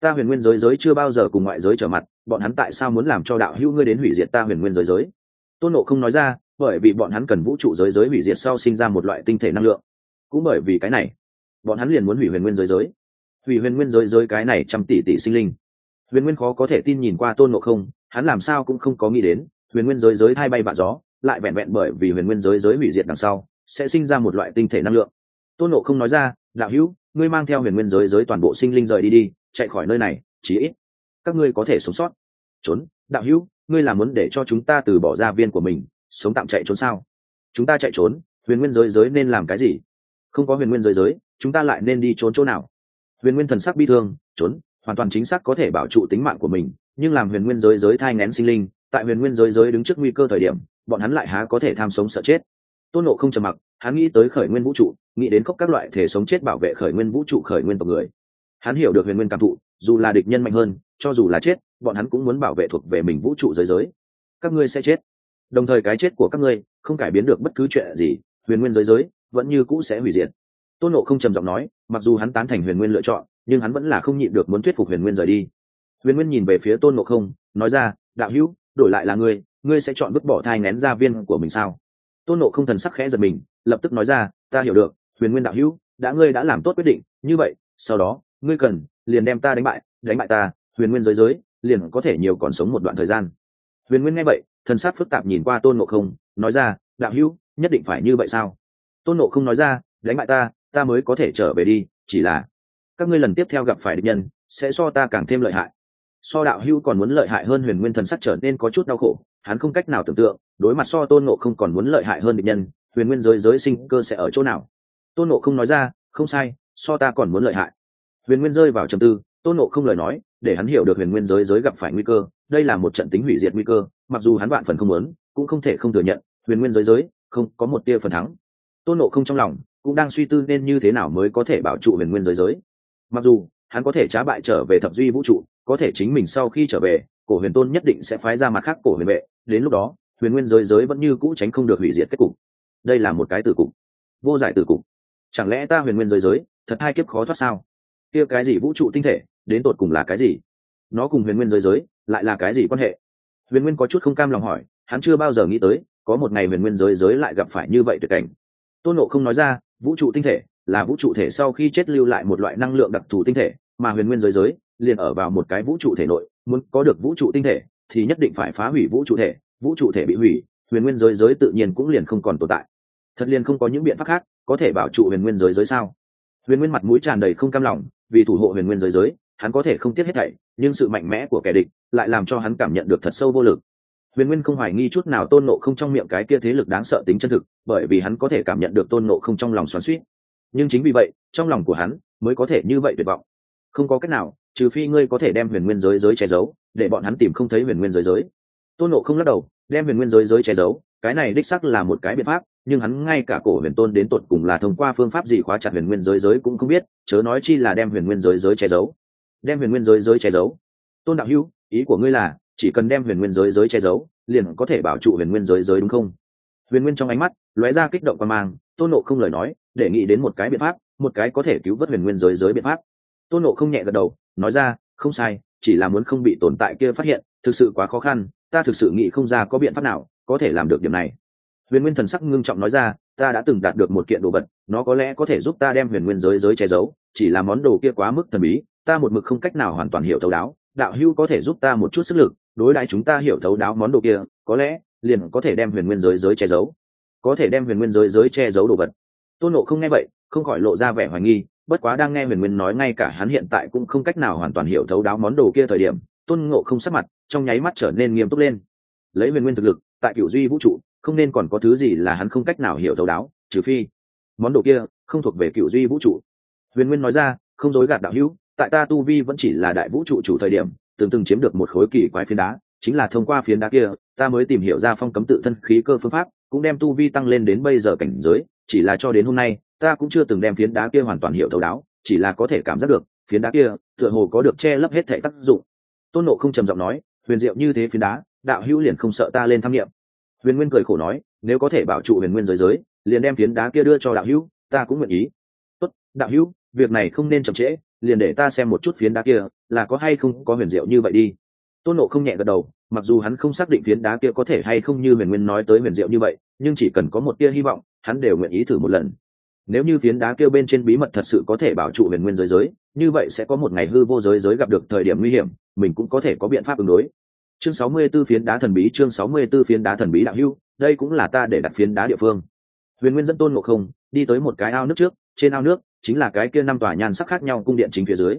Ta huyền nguyên giới giới chưa bao giờ cùng ngoại giới trở mặt, bọn hắn tại sao muốn làm cho đạo hữu ngươi đến hủy diệt ta huyền nguyên giới giới? Tôn nộ không nói ra bởi vì bọn hắn cần vũ trụ giới giới hủy diệt sau sinh ra một loại tinh thể năng lượng. Cũng bởi vì cái này, bọn hắn liền muốn hủy huyền nguyên giới giới. Hủy huyền nguyên giới giới cái này trăm tỷ tỷ sinh linh. Huyền nguyên khó có thể tin nhìn qua tôn nộ không, hắn làm sao cũng không có nghĩ đến, huyền nguyên giới giới thay bay vạ gió, lại vẹn vẹn bởi vì huyền nguyên giới giới hủy diệt đằng sau, sẽ sinh ra một loại tinh thể năng lượng. Tôn nộ không nói ra, đạo hữu, ngươi mang theo huyền nguyên giới giới toàn bộ sinh linh rời đi đi, chạy khỏi nơi này, chỉ ít các ngươi có thể sống sót. Trốn, đạo hữu, ngươi là muốn để cho chúng ta từ bỏ gia viên của mình sống tạm chạy trốn sao? Chúng ta chạy trốn, huyền nguyên giới giới nên làm cái gì? Không có huyền nguyên giới giới, chúng ta lại nên đi trốn chỗ nào? Huyền nguyên thần sắc bi thương, trốn, hoàn toàn chính xác có thể bảo trụ tính mạng của mình, nhưng làm huyền nguyên giới giới thai ngén sinh linh, tại huyền nguyên giới giới đứng trước nguy cơ thời điểm, bọn hắn lại há có thể tham sống sợ chết. Tôn nộ không trầm mặc, hắn nghĩ tới khởi nguyên vũ trụ, nghĩ đến khóc các loại thể sống chết bảo vệ khởi nguyên vũ trụ khởi nguyên tộc người. Hắn hiểu được huyền nguyên cảm thụ, dù là địch nhân mạnh hơn, cho dù là chết, bọn hắn cũng muốn bảo vệ thuộc về mình vũ trụ giới giới. Các ngươi sẽ chết đồng thời cái chết của các ngươi không cải biến được bất cứ chuyện gì, huyền nguyên giới giới vẫn như cũ sẽ hủy diệt. Tôn nộ không trầm giọng nói, mặc dù hắn tán thành huyền nguyên lựa chọn, nhưng hắn vẫn là không nhịn được muốn thuyết phục huyền nguyên rời đi. Huyền nguyên nhìn về phía tôn nộ không, nói ra, đạo hữu, đổi lại là ngươi ngươi sẽ chọn vứt bỏ thai ngén ra viên của mình sao? Tôn nộ không thần sắc khẽ giật mình, lập tức nói ra, ta hiểu được, huyền nguyên đạo hữu, đã ngươi đã làm tốt quyết định, như vậy, sau đó, ngươi cần liền đem ta đánh bại đánh bại ta, huyền nguyên giới giới liền có thể nhiều còn sống một đoạn thời gian. Huyền nguyên nghe vậy thần sắc phức tạp nhìn qua tôn ngộ không, nói ra, đạo hữu, nhất định phải như vậy sao? Tôn ngộ không nói ra, đánh bại ta ta mới có thể trở về đi, chỉ là các ngươi lần tiếp theo gặp phải địch nhân, sẽ so ta càng thêm lợi hại. So đạo hữu còn muốn lợi hại hơn huyền nguyên thần sắc trở nên có chút đau khổ, hắn không cách nào tưởng tượng, đối mặt so tôn ngộ không còn muốn lợi hại hơn địch nhân, huyền nguyên giới giới sinh cơ sẽ ở chỗ nào? Tôn ngộ không nói ra, không sai, so ta còn muốn lợi hại. Huyền nguyên rơi vào trầm tư, tôn ngộ không lời nói, để hắn hiểu được huyền nguyên giới giới gặp phải nguy cơ, đây là một trận tính hủy diệt nguy cơ mặc dù hắn vạn phần không muốn, cũng không thể không thừa nhận, huyền nguyên giới giới, không có một tia phần thắng. Tôn nộ không trong lòng cũng đang suy tư nên như thế nào mới có thể bảo trụ huyền nguyên giới giới. Mặc dù hắn có thể trá bại trở về thập duy vũ trụ, có thể chính mình sau khi trở về, cổ huyền tôn nhất định sẽ phái ra mặt khác cổ huyền vệ. Đến lúc đó, huyền nguyên giới giới vẫn như cũ tránh không được hủy diệt kết cục. Đây là một cái tử cục, vô giải tử cục. Chẳng lẽ ta huyền nguyên giới giới, thật hai kiếp khó thoát sao? Kia cái gì vũ trụ tinh thể, đến tột cùng là cái gì? Nó cùng huyền nguyên giới giới, lại là cái gì quan hệ? Huyền nguyên có chút không cam lòng hỏi, hắn chưa bao giờ nghĩ tới, có một ngày huyền nguyên giới giới lại gặp phải như vậy tuyệt cảnh. Tôn nộ không nói ra, vũ trụ tinh thể là vũ trụ thể sau khi chết lưu lại một loại năng lượng đặc thù tinh thể, mà huyền nguyên giới giới liền ở vào một cái vũ trụ thể nội, muốn có được vũ trụ tinh thể thì nhất định phải phá hủy vũ trụ thể, vũ trụ thể bị hủy, huyền nguyên giới giới tự nhiên cũng liền không còn tồn tại. Thật liền không có những biện pháp khác có thể bảo trụ huyền nguyên giới giới sao? Huyền nguyên mặt mũi tràn đầy không cam lòng, vì thủ hộ huyền nguyên giới giới hắn có thể không tiếc hết thảy, nhưng sự mạnh mẽ của kẻ địch lại làm cho hắn cảm nhận được thật sâu vô lực. Huyền nguyên không hoài nghi chút nào tôn nộ không trong miệng cái kia thế lực đáng sợ tính chân thực, bởi vì hắn có thể cảm nhận được tôn nộ không trong lòng xoắn suýt nhưng chính vì vậy, trong lòng của hắn mới có thể như vậy tuyệt vọng. Không có cách nào, trừ phi ngươi có thể đem huyền nguyên giới giới che giấu, để bọn hắn tìm không thấy huyền nguyên giới giới. Tôn nộ không lắc đầu, đem huyền nguyên giới giới che giấu, cái này đích sắc là một cái biện pháp, nhưng hắn ngay cả cổ huyền tôn đến tột cùng là thông qua phương pháp gì khóa chặt huyền nguyên giới giới cũng không biết, chớ nói chi là đem huyền nguyên giới giới che giấu đem huyền nguyên giới giới che giấu. Tôn đạo hữu, ý của ngươi là, chỉ cần đem huyền nguyên giới giới che giấu, liền có thể bảo trụ huyền nguyên giới giới đúng không? Huyền nguyên trong ánh mắt, lóe ra kích động và mang, tôn nộ không lời nói, để nghĩ đến một cái biện pháp, một cái có thể cứu vớt huyền nguyên giới giới biện pháp. Tôn nộ không nhẹ gật đầu, nói ra, không sai, chỉ là muốn không bị tồn tại kia phát hiện, thực sự quá khó khăn, ta thực sự nghĩ không ra có biện pháp nào, có thể làm được điểm này. Huyền nguyên thần sắc ngưng trọng nói ra ta đã từng đạt được một kiện đồ vật, nó có lẽ có thể giúp ta đem huyền nguyên giới giới che giấu, chỉ là món đồ kia quá mức thần bí, ta một mực không cách nào hoàn toàn hiểu thấu đáo, đạo hưu có thể giúp ta một chút sức lực, đối đãi chúng ta hiểu thấu đáo món đồ kia, có lẽ liền có thể đem huyền nguyên giới giới che giấu, có thể đem huyền nguyên giới giới che giấu đồ vật. Tôn nộ không nghe vậy, không khỏi lộ ra vẻ hoài nghi, bất quá đang nghe huyền nguyên nói ngay cả hắn hiện tại cũng không cách nào hoàn toàn hiểu thấu đáo món đồ kia thời điểm, tôn ngộ không sắc mặt trong nháy mắt trở nên nghiêm túc lên. Lấy huyền nguyên thực lực, tại cựu duy vũ trụ không nên còn có thứ gì là hắn không cách nào hiểu thấu đáo, trừ phi, món đồ kia không thuộc về cựu duy vũ trụ. Huyền nguyên nói ra, không dối gạt đạo hữu, tại ta tu vi vẫn chỉ là đại vũ trụ chủ thời điểm, từng từng chiếm được một khối kỳ quái phiến đá, chính là thông qua phiến đá kia, ta mới tìm hiểu ra phong cấm tự thân khí cơ phương pháp, cũng đem tu vi tăng lên đến bây giờ cảnh giới, chỉ là cho đến hôm nay, ta cũng chưa từng đem phiến đá kia hoàn toàn hiểu thấu đáo, chỉ là có thể cảm giác được, phiến đá kia tựa hồ có được che lấp hết thể tác dụng. Tôn nộ không trầm giọng nói, huyền diệu, như thế phiến đá, đạo hữu liền không sợ ta lên tham nghiệm huyền nguyên cười khổ nói, nếu có thể bảo trụ huyền nguyên giới giới, liền đem phiến đá kia đưa cho đạo hữu, ta cũng nguyện ý. Tốt, đạo hữu, việc này không nên chậm trễ, liền để ta xem một chút phiến đá kia, là có hay không có huyền diệu như vậy đi. Tôn nộ không nhẹ gật đầu, mặc dù hắn không xác định phiến đá kia có thể hay không như huyền nguyên nói tới huyền diệu như vậy, nhưng chỉ cần có một tia hy vọng, hắn đều nguyện ý thử một lần. Nếu như phiến đá kêu bên trên bí mật thật sự có thể bảo trụ huyền nguyên giới giới, như vậy sẽ có một ngày hư vô giới giới gặp được thời điểm nguy hiểm, mình cũng có thể có biện pháp ứng đối chương 64 phiến đá thần bí, chương 64 phiến đá thần bí đạo hưu đây cũng là ta để đặt phiến đá địa phương. Huyền nguyên dẫn tôn ngộ không, đi tới một cái ao nước trước, trên ao nước chính là cái kia năm tòa nhan sắc khác nhau cung điện chính phía dưới.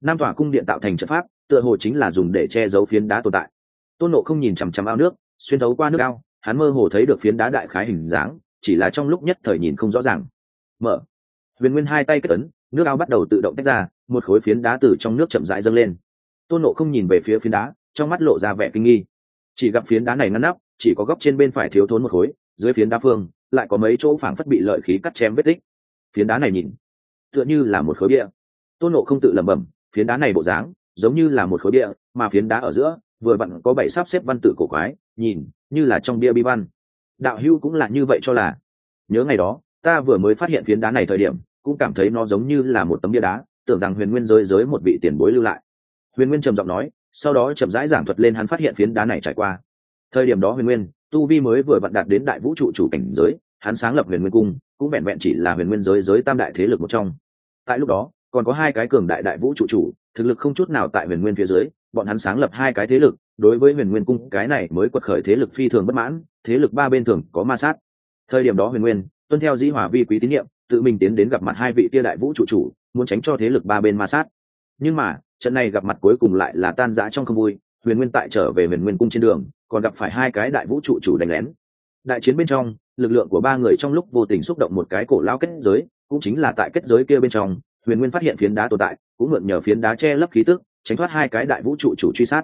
Năm tòa cung điện tạo thành trận pháp, tựa hồ chính là dùng để che giấu phiến đá tồn tại. Tôn nộ không nhìn chằm chằm ao nước, xuyên thấu qua nước ao, hắn mơ hồ thấy được phiến đá đại khái hình dáng, chỉ là trong lúc nhất thời nhìn không rõ ràng. Mở. Huyền nguyên hai tay kết ấn, nước ao bắt đầu tự động tách ra, một khối phiến đá từ trong nước chậm rãi dâng lên. Tôn nộ không nhìn về phía phiến đá trong mắt lộ ra vẻ kinh nghi. Chỉ gặp phiến đá này ngăn nắp, chỉ có góc trên bên phải thiếu thốn một khối, dưới phiến đá phương, lại có mấy chỗ phảng phất bị lợi khí cắt chém vết tích. Phiến đá này nhìn, tựa như là một khối bia. Tôn nộ không tự lẩm bẩm, phiến đá này bộ dáng, giống như là một khối bia, mà phiến đá ở giữa, vừa vặn có bảy sắp xếp văn tự cổ quái, nhìn, như là trong bia bi văn. Đạo hưu cũng là như vậy cho là. Nhớ ngày đó, ta vừa mới phát hiện phiến đá này thời điểm, cũng cảm thấy nó giống như là một tấm bia đá, tưởng rằng huyền nguyên rơi giới một vị tiền bối lưu lại. Huyền nguyên trầm giọng nói sau đó chậm rãi giảng thuật lên hắn phát hiện phiến đá này trải qua. Thời điểm đó huyền nguyên, tu vi mới vừa vặn đạt đến đại vũ trụ chủ cảnh giới, hắn sáng lập huyền nguyên cung, cũng vẹn vẹn chỉ là huyền nguyên giới giới tam đại thế lực một trong. Tại lúc đó, còn có hai cái cường đại đại vũ trụ chủ, thực lực không chút nào tại huyền nguyên phía dưới, bọn hắn sáng lập hai cái thế lực, đối với huyền nguyên cung, cái này mới quật khởi thế lực phi thường bất mãn, thế lực ba bên thường có ma sát. Thời điểm đó huyền nguyên, tuân theo dĩ hòa vi quý tín nhiệm, tự mình tiến đến gặp mặt hai vị tia đại vũ trụ chủ, muốn tránh cho thế lực ba bên ma sát. Nhưng mà trận này gặp mặt cuối cùng lại là tan rã trong không vui, huyền nguyên tại trở về huyền nguyên cung trên đường, còn gặp phải hai cái đại vũ trụ chủ đánh lén. Đại chiến bên trong, lực lượng của ba người trong lúc vô tình xúc động một cái cổ lao kết giới, cũng chính là tại kết giới kia bên trong, huyền nguyên phát hiện phiến đá tồn tại, cũng mượn nhờ phiến đá che lấp khí tức, tránh thoát hai cái đại vũ trụ chủ truy sát.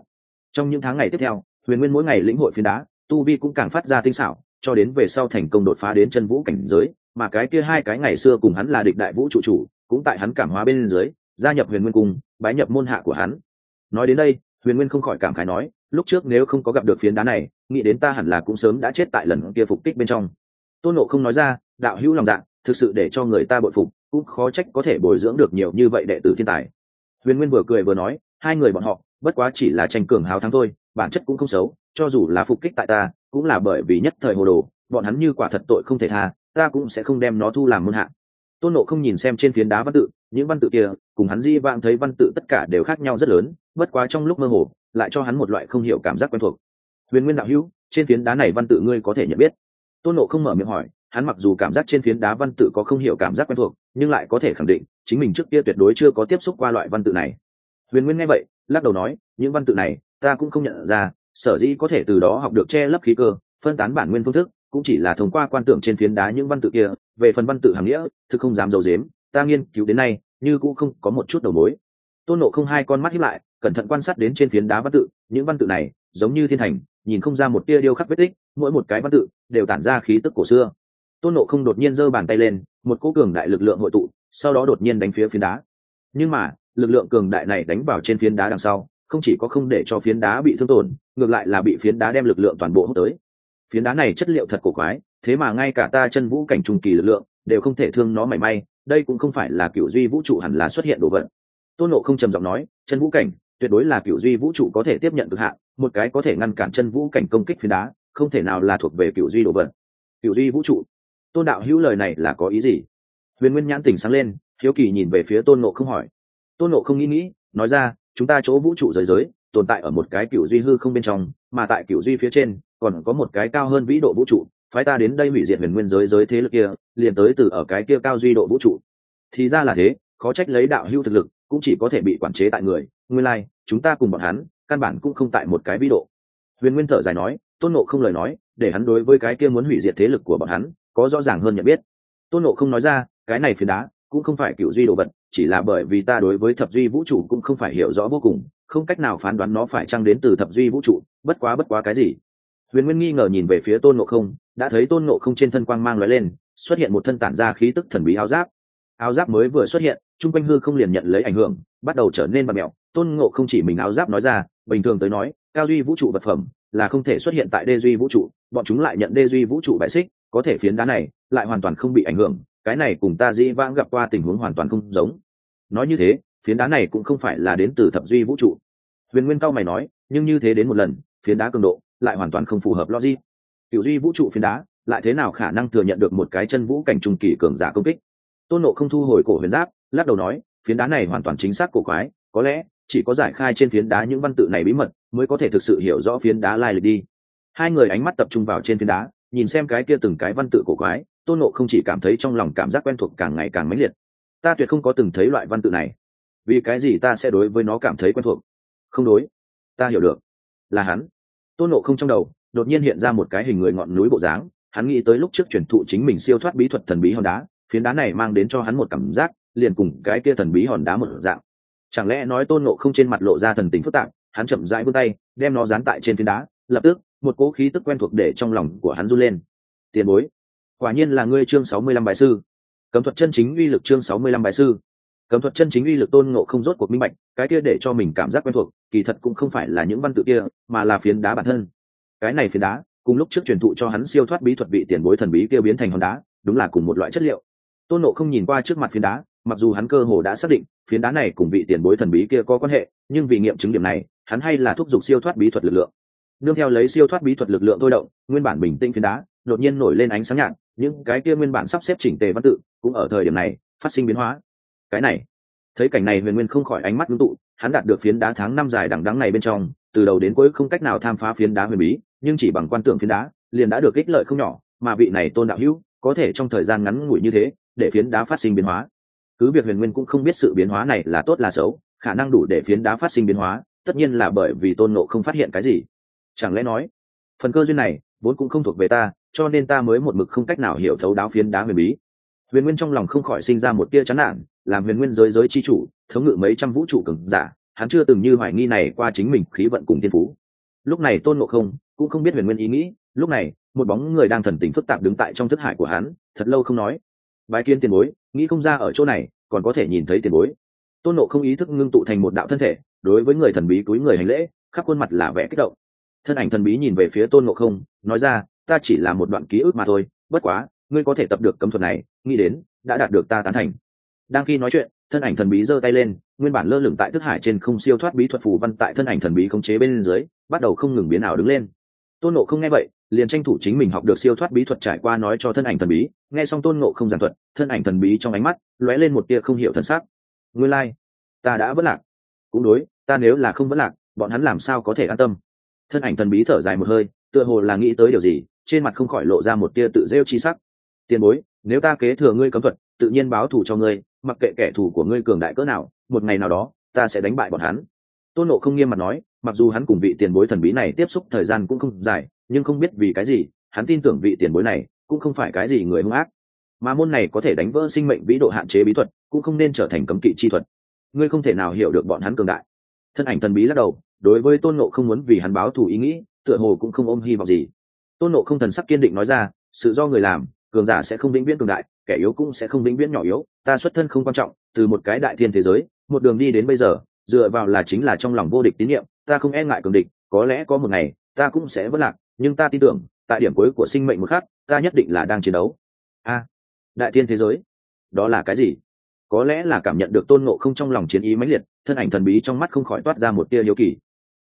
Trong những tháng ngày tiếp theo, huyền nguyên mỗi ngày lĩnh hội phiến đá, tu vi cũng càng phát ra tinh xảo, cho đến về sau thành công đột phá đến chân vũ cảnh giới, mà cái kia hai cái ngày xưa cùng hắn là địch đại vũ trụ chủ, cũng tại hắn cảm hóa bên dưới gia nhập huyền nguyên cung, bái nhập môn hạ của hắn. Nói đến đây, huyền nguyên không khỏi cảm khái nói, lúc trước nếu không có gặp được phiến đá này, nghĩ đến ta hẳn là cũng sớm đã chết tại lần kia phục kích bên trong. Tôn nộ không nói ra, đạo hữu lòng dạ thực sự để cho người ta bội phục, cũng khó trách có thể bồi dưỡng được nhiều như vậy đệ tử thiên tài. Huyền nguyên vừa cười vừa nói, hai người bọn họ, bất quá chỉ là tranh cường hào thắng thôi, bản chất cũng không xấu, cho dù là phục kích tại ta, cũng là bởi vì nhất thời hồ đồ, bọn hắn như quả thật tội không thể tha, ta cũng sẽ không đem nó thu làm môn hạ. Tôn nộ không nhìn xem trên phiến đá văn tự những văn tự kia, cùng hắn di vang thấy văn tự tất cả đều khác nhau rất lớn, bất quá trong lúc mơ hồ, lại cho hắn một loại không hiểu cảm giác quen thuộc. Huyền nguyên đạo hữu, trên phiến đá này văn tự ngươi có thể nhận biết? Tôn nộ không mở miệng hỏi, hắn mặc dù cảm giác trên phiến đá văn tự có không hiểu cảm giác quen thuộc, nhưng lại có thể khẳng định, chính mình trước kia tuyệt đối chưa có tiếp xúc qua loại văn tự này. Huyền nguyên nghe vậy, lắc đầu nói, những văn tự này, ta cũng không nhận ra, sở dĩ có thể từ đó học được che lấp khí cơ, phân tán bản nguyên phương thức, cũng chỉ là thông qua quan tưởng trên phiến đá những văn tự kia, về phần văn tự hàm nghĩa, thực không dám d i ấ u dếm, ta nghiên cứu đến nay như cũng không có một chút đầu mối. Tôn nộ không hai con mắt hiếp lại, cẩn thận quan sát đến trên phiến đá văn tự, những văn tự này giống như thiên thành, nhìn không ra một tia điêu khắc vết tích, mỗi một cái văn tự đều tản ra khí tức cổ xưa. Tôn nộ không đột nhiên giơ bàn tay lên, một cố cường đại lực lượng hội tụ, sau đó đột nhiên đánh phía phiến đá. Nhưng mà, lực lượng cường đại này đánh vào trên phiến đá đằng sau, không chỉ có không để cho phiến đá bị thương tổn, ngược lại là bị phiến đá đem lực lượng toàn bộ hút tới. Phiến đá này chất liệu thật cổ quái, thế mà ngay cả ta chân vũ cảnh trùng kỳ lực lượng đều không thể thương nó mảy may đây cũng không phải là cựu duy vũ trụ hẳn là xuất hiện đồ vật. Tôn nộ không trầm giọng nói, chân vũ cảnh, tuyệt đối là cựu duy vũ trụ có thể tiếp nhận cực hạn, một cái có thể ngăn cản chân vũ cảnh công kích phiến đá, không thể nào là thuộc về cựu duy đồ vật. Cựu duy vũ trụ. Tôn đạo hữu lời này là có ý gì? Huyền nguyên nhãn tỉnh sáng lên, hiếu kỳ nhìn về phía tôn nộ không hỏi. Tôn nộ không nghĩ nghĩ, nói ra, chúng ta chỗ vũ trụ giới giới, tồn tại ở một cái cựu duy hư không bên trong, mà tại cựu duy phía trên, còn có một cái cao hơn vĩ độ vũ trụ phái ta đến đây hủy diệt huyền nguyên giới giới thế lực kia liền tới từ ở cái kia cao duy độ vũ trụ. Thì ra là thế khó trách lấy đạo hưu thực lực cũng chỉ có thể bị quản chế tại người nguyên lai、like, chúng ta cùng bọn hắn căn bản cũng không tại một cái vĩ độ. Huyền nguyên thở dài nói tôn nộ không lời nói để hắn đối với cái kia muốn hủy diệt thế lực của bọn hắn có rõ ràng hơn nhận biết. Tôn nộ không nói ra cái này phiền đá cũng không phải cựu duy đồ vật chỉ là bởi vì ta đối với thập duy vũ trụ cũng không phải hiểu rõ vô cùng không cách nào phán đoán nó phải chăng đến từ thập duy vũ trụ bất quá bất quá cái gì huyền nguyên nghi ngờ nhìn về phía tôn Ngộ không, đã thấy tôn Ngộ không trên thân quang mang l lên, xuất hiện một thân tản ra khí tức thần bí áo giáp. Áo giáp mới vừa xuất hiện, chung quanh hư không liền nhận lấy ảnh hưởng, bắt đầu trở nên bạt mẹo tôn ngộ không chỉ mình áo giáp nói ra, bình thường tới nói, cao duy vũ trụ vật phẩm là không thể xuất hiện tại đê duy vũ trụ, bọn chúng lại nhận đê duy vũ trụ bại xích, có thể phiến đá này lại hoàn toàn không bị ảnh hưởng, cái này cùng ta dĩ vãng gặp qua tình huống hoàn toàn không giống. Nói như thế, phiến đá này cũng không phải là đến từ thập duy vũ trụ. Huyền nguyên cao mày nói, nhưng như thế đến một lần, phiến đá cường độ lại hoàn toàn không phù hợp logic. Cựu duy vũ trụ phiến đá, lại thế nào khả năng thừa nhận được một cái chân vũ cảnh trùng kỳ cường giả công kích? Tôn nộ không thu hồi cổ huyền giáp, lắc đầu nói, phiến đá này hoàn toàn chính xác cổ quái, có lẽ chỉ có giải khai trên phiến đá những văn tự này bí mật mới có thể thực sự hiểu rõ phiến đá lai lịch đi. Hai người ánh mắt tập trung vào trên phiến đá, nhìn xem cái kia từng cái văn tự cổ quái, tôn nộ không chỉ cảm thấy trong lòng cảm giác quen thuộc càng ngày càng mãnh liệt. Ta tuyệt không có từng thấy loại văn tự này. Vì cái gì ta sẽ đối với nó cảm thấy quen thuộc? Không đối. Ta hiểu được. Là hắn tôn nộ không trong đầu, đột nhiên hiện ra một cái hình người ngọn núi bộ dáng, hắn nghĩ tới lúc trước truyền thụ chính mình siêu thoát bí thuật thần bí hòn đá, phiến đá này mang đến cho hắn một cảm giác, liền cùng cái kia thần bí hòn đá một dạng. Chẳng lẽ nói tôn nộ không trên mặt lộ ra thần tính phức tạp, hắn chậm rãi vươn tay, đem nó dán tại trên phiến đá, lập tức, một cỗ khí tức quen thuộc để trong lòng của hắn run lên. Tiền bối, quả nhiên là ngươi chương sáu mươi lăm bài sư. Cấm thuật chân chính uy lực chương sáu mươi lăm bài sư cấm thuật chân chính uy lực tôn ngộ không rốt cuộc minh bạch, cái kia để cho mình cảm giác quen thuộc, kỳ thật cũng không phải là những văn tự kia, mà là phiến đá bản thân. Cái này phiến đá, cùng lúc trước truyền thụ cho hắn siêu thoát bí thuật bị tiền bối thần bí kia biến thành hòn đá, đúng là cùng một loại chất liệu. Tôn nộ không nhìn qua trước mặt phiến đá, mặc dù hắn cơ hồ đã xác định, phiến đá này cùng vị tiền bối thần bí kia có quan hệ, nhưng vì nghiệm chứng điểm này, hắn hay là thúc giục siêu thoát bí thuật lực lượng. Nương theo lấy siêu thoát bí thuật lực lượng thôi động, nguyên bản bình tĩnh phiến đá, đột nhiên nổi lên ánh sáng nhạt, những cái kia nguyên bản sắp xếp chỉnh tề văn tự, cũng ở thời điểm này, phát sinh biến hóa cái này, thấy cảnh này huyền nguyên không khỏi ánh mắt ngưng tụ, hắn đạt được phiến đá tháng năm dài đằng đắng này bên trong, từ đầu đến cuối không cách nào tham phá phiến đá huyền bí, nhưng chỉ bằng quan tưởng phiến đá, liền đã được ích lợi không nhỏ, mà vị này tôn đạo hữu, có thể trong thời gian ngắn ngủi như thế, để phiến đá phát sinh biến hóa. Cứ việc huyền nguyên cũng không biết sự biến hóa này là tốt là xấu, khả năng đủ để phiến đá phát sinh biến hóa, tất nhiên là bởi vì tôn nộ không phát hiện cái gì. Chẳng lẽ nói, phần cơ duyên này vốn cũng không thuộc về ta, cho nên ta mới một mực không cách nào hiểu thấu đáo phiến đá huyền bí. Huyền nguyên trong lòng không khỏi sinh ra một tia chán nản làm huyền nguyên giới giới chi chủ, thống ngự mấy trăm vũ trụ cường giả, hắn chưa từng như hoài nghi này qua chính mình khí vận cùng thiên phú. Lúc này tôn ngộ không cũng không biết huyền nguyên ý nghĩ, lúc này, một bóng người đang thần tình phức tạp đứng tại trong thức hải của hắn, thật lâu không nói. Bái kiến tiền bối, nghĩ không ra ở chỗ này, còn có thể nhìn thấy tiền bối. Tôn nộ không ý thức ngưng tụ thành một đạo thân thể, đối với người thần bí túi người hành lễ, khắp khuôn mặt là vẻ kích động. Thân ảnh thần bí nhìn về phía tôn nộ không, nói ra, ta chỉ là một đoạn ký ức mà thôi, bất quá, ngươi có thể tập được cấm thuật này, nghĩ đến, đã đạt được ta tán thành đang khi nói chuyện, thân ảnh thần bí giơ tay lên, nguyên bản lơ lửng tại thức hải trên không siêu thoát bí thuật phù văn tại thân ảnh thần bí khống chế bên dưới, bắt đầu không ngừng biến ảo đứng lên. Tôn nộ không nghe vậy, liền tranh thủ chính mình học được siêu thoát bí thuật trải qua nói cho thân ảnh thần bí, nghe xong tôn nộ không giàn thuật, thân ảnh thần bí trong ánh mắt lóe lên một tia không hiểu thân xác nguyên lai、like. ta đã vất lạc. Cũng đối, ta nếu là không vất lạc, bọn hắn làm sao có thể an tâm? Thân ảnh thần bí thở dài một hơi, tựa hồ là nghĩ tới điều gì, trên mặt không khỏi lộ ra một tia tự rêu chi sắc. Tiền bối, nếu ta kế thừa ngươi cấm thuật, tự nhiên báo thù cho ngươi mặc kệ kẻ thù của ngươi cường đại cỡ nào, một ngày nào đó, ta sẽ đánh bại bọn hắn. Tôn nộ không nghiêm mặt nói, mặc dù hắn cùng vị tiền bối thần bí này tiếp xúc thời gian cũng không dài, nhưng không biết vì cái gì, hắn tin tưởng vị tiền bối này cũng không phải cái gì người hung ác. Mà môn này có thể đánh vỡ sinh mệnh vĩ độ hạn chế bí thuật, cũng không nên trở thành cấm kỵ chi thuật. Ngươi không thể nào hiểu được bọn hắn cường đại. Thân ảnh thần bí lắc đầu, đối với tôn nộ không muốn vì hắn báo thù ý nghĩ, tựa hồ cũng không ôm hy vọng gì. Tôn nộ không thần sắc kiên định nói ra, sự do người làm, cường giả sẽ không vĩnh viễn cường đại kẻ yếu cũng sẽ không vĩnh viễn nhỏ yếu, ta xuất thân không quan trọng, từ một cái đại thiên thế giới, một đường đi đến bây giờ, dựa vào là chính là trong lòng vô địch tín nhiệm, ta không e ngại cường địch, có lẽ có một ngày, ta cũng sẽ vất lạc, nhưng ta tin tưởng, tại điểm cuối của sinh mệnh một khắc, ta nhất định là đang chiến đấu. A, đại thiên thế giới, đó là cái gì? Có lẽ là cảm nhận được tôn ngộ không trong lòng chiến ý mãnh liệt, thân ảnh thần bí trong mắt không khỏi toát ra một tia yếu kỳ.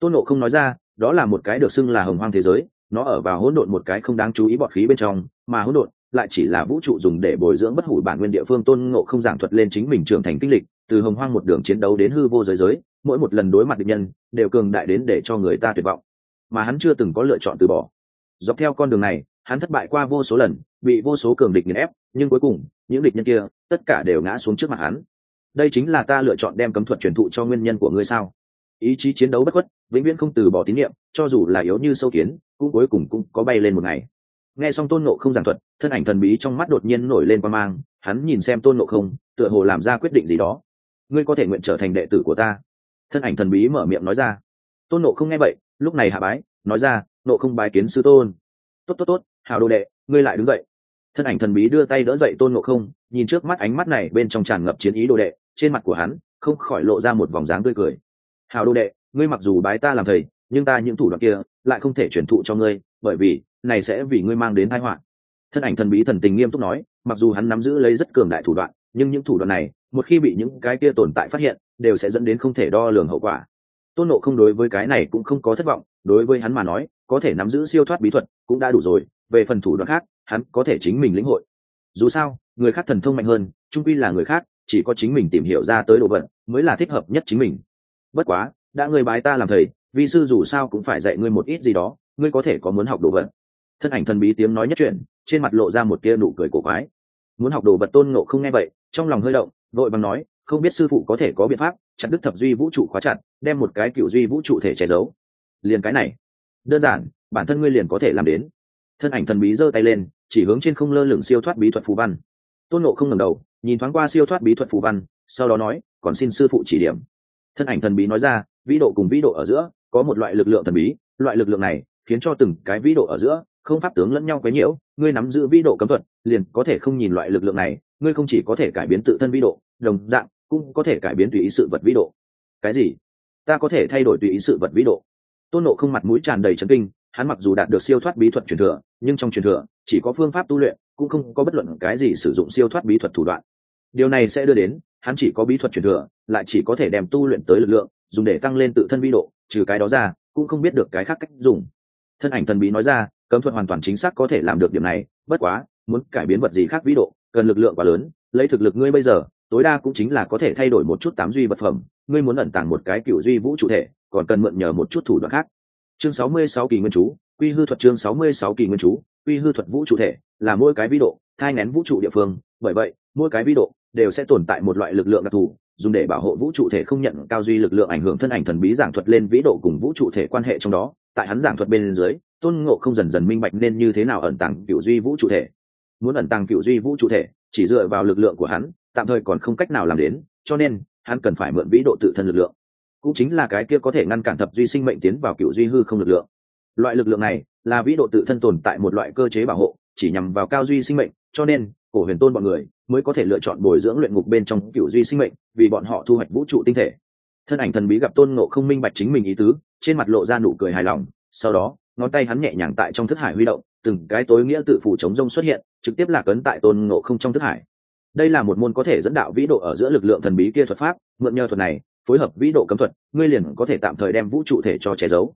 Tôn ngộ không nói ra, đó là một cái được xưng là hồng hoang thế giới, nó ở vào hỗn độn một cái không đáng chú ý bọt khí bên trong, mà hỗn độn lại chỉ là vũ trụ dùng để bồi dưỡng bất hủ bản nguyên địa phương tôn ngộ không giảng thuật lên chính mình trưởng thành kinh lịch, từ hồng hoang một đường chiến đấu đến hư vô giới giới, mỗi một lần đối mặt địch nhân, đều cường đại đến để cho người ta tuyệt vọng. Mà hắn chưa từng có lựa chọn từ bỏ. Dọc theo con đường này, hắn thất bại qua vô số lần, bị vô số cường địch nghiền ép, nhưng cuối cùng, những địch nhân kia, tất cả đều ngã xuống trước mặt hắn. Đây chính là ta lựa chọn đem cấm thuật truyền thụ cho nguyên nhân của ngươi sao? Ý chí chiến đấu bất khuất, vĩnh viễn không từ bỏ tín nhiệm cho dù là yếu như sâu kiến, cũng cuối cùng cũng có bay lên một ngày nghe xong tôn nộ không giảng thuật, thân ảnh thần bí trong mắt đột nhiên nổi lên qua mang, hắn nhìn xem tôn nộ không, tựa hồ làm ra quyết định gì đó. Ngươi có thể nguyện trở thành đệ tử của ta. Thân ảnh thần bí mở miệng nói ra. Tôn nộ không nghe vậy, lúc này hạ bái, nói ra nộ không bái kiến sư tôn. Tốt tốt tốt, hào đồ đệ, ngươi lại đứng dậy. Thân ảnh thần bí đưa tay đỡ dậy tôn nộ không, nhìn trước mắt ánh mắt này bên trong tràn ngập chiến ý đồ đệ, trên mặt của hắn không khỏi lộ ra một vòng dáng tươi cười. Hào đồ đệ, ngươi mặc dù bái ta làm thầy nhưng ta những thủ đoạn kia lại không thể truyền thụ cho ngươi, bởi vì này sẽ vì ngươi mang đến tai họa. Thân ảnh thần bí thần tình nghiêm túc nói, mặc dù hắn nắm giữ lấy rất cường đại thủ đoạn, nhưng những thủ đoạn này, một khi bị những cái kia tồn tại phát hiện, đều sẽ dẫn đến không thể đo lường hậu quả. Tôn nộ không đối với cái này cũng không có thất vọng, đối với hắn mà nói, có thể nắm giữ siêu thoát bí thuật cũng đã đủ rồi, về phần thủ đoạn khác, hắn có thể chính mình lĩnh hội. Dù sao, người khác thần thông mạnh hơn trung quy là người khác, chỉ có chính mình tìm hiểu ra tới độ vận mới là thích hợp nhất chính mình. Bất quá, đã người bái ta làm thầy vi sư dù sao cũng phải dạy ngươi một ít gì đó, ngươi có thể có muốn học đồ vật. Thân ảnh thần bí tiếng nói nhất chuyện trên mặt lộ ra một tia nụ cười cổ quái. Muốn học đồ vật tôn ngộ không nghe vậy, trong lòng hơi động, vội bằng nói, không biết sư phụ có thể có biện pháp, chặt đứt thập duy vũ trụ khóa chặt, đem một cái cựu duy vũ trụ thể che giấu. Liền cái này. Đơn giản, bản thân ngươi liền có thể làm đến. Thân ảnh thần bí giơ tay lên, chỉ hướng trên không lơ lửng siêu thoát bí thuật phù văn. Tôn nộ không ngẩng đầu, nhìn thoáng qua siêu thoát bí thuật phù văn, sau đó nói, còn xin sư phụ chỉ điểm. Thân ảnh thần bí nói ra vĩ độ cùng vĩ độ ở giữa, có một loại lực lượng thần bí. Loại lực lượng này khiến cho từng cái vĩ độ ở giữa không pháp tướng lẫn nhau quấy nhiễu. Ngươi nắm giữ vĩ độ cấm thuật, liền có thể không nhìn loại lực lượng này. Ngươi không chỉ có thể cải biến tự thân vĩ độ, đồng dạng cũng có thể cải biến tùy ý sự vật vĩ độ. Cái gì? Ta có thể thay đổi tùy ý sự vật vĩ độ. Tôn nộ không mặt mũi tràn đầy trấn kinh, hắn mặc dù đạt được siêu thoát bí thuật truyền thừa, nhưng trong truyền thừa, chỉ có phương pháp tu luyện, cũng không có bất luận cái gì sử dụng siêu thoát bí thuật thủ đoạn. Điều này sẽ đưa đến hắn chỉ có bí thuật truyền thừa, lại chỉ có thể đem tu luyện tới lực lượng, dùng để tăng lên tự thân vi độ, trừ cái đó ra, cũng không biết được cái khác cách dùng. Thân ảnh thần bí nói ra, cấm thuật hoàn toàn chính xác có thể làm được điểm này, bất quá, muốn cải biến vật gì khác vĩ độ, cần lực lượng quá lớn, lấy thực lực ngươi bây giờ, tối đa cũng chính là có thể thay đổi một chút tám duy vật phẩm, ngươi muốn ẩn tàng một cái cựu duy vũ trụ thể, còn cần mượn nhờ một chút thủ đoạn khác. Chương 66 kỳ nguyên chú, quy hư thuật chương 66 kỳ nguyên chú, quy hư thuật vũ trụ thể, là mỗi cái vĩ độ, thai nén vũ trụ địa phương, bởi vậy mỗi cái vĩ độ đều sẽ tồn tại một loại lực lượng đặc thù, dùng để bảo hộ vũ trụ thể không nhận cao duy lực lượng ảnh hưởng thân ảnh thần bí giảng thuật lên vĩ độ cùng vũ trụ thể quan hệ trong đó. Tại hắn giảng thuật bên dưới, tôn ngộ không dần dần minh bạch nên như thế nào ẩn tàng cựu duy vũ trụ thể. Muốn ẩn tàng cựu duy vũ trụ thể, chỉ dựa vào lực lượng của hắn, tạm thời còn không cách nào làm đến, cho nên, hắn cần phải mượn vĩ độ tự thân lực lượng. Cũng chính là cái kia có thể ngăn cản thập duy sinh mệnh tiến vào cựu duy hư không lực lượng. Loại lực lượng này là vĩ độ tự thân tồn tại một loại cơ chế bảo hộ, chỉ nhằm vào cao duy sinh mệnh cho nên, cổ huyền tôn bọn người mới có thể lựa chọn bồi dưỡng luyện ngục bên trong cựu duy sinh mệnh, vì bọn họ thu hoạch vũ trụ tinh thể. Thân ảnh thần bí gặp tôn ngộ không minh bạch chính mình ý tứ, trên mặt lộ ra nụ cười hài lòng, sau đó, ngón tay hắn nhẹ nhàng tại trong thức hải huy động, từng cái tối nghĩa tự phủ chống rông xuất hiện, trực tiếp lạc ấn tại tôn ngộ không trong thức hải. Đây là một môn có thể dẫn đạo vĩ độ ở giữa lực lượng thần bí kia thuật pháp, mượn nhờ thuật này, phối hợp vĩ độ cấm thuật, ngươi liền có thể tạm thời đem vũ trụ thể cho che giấu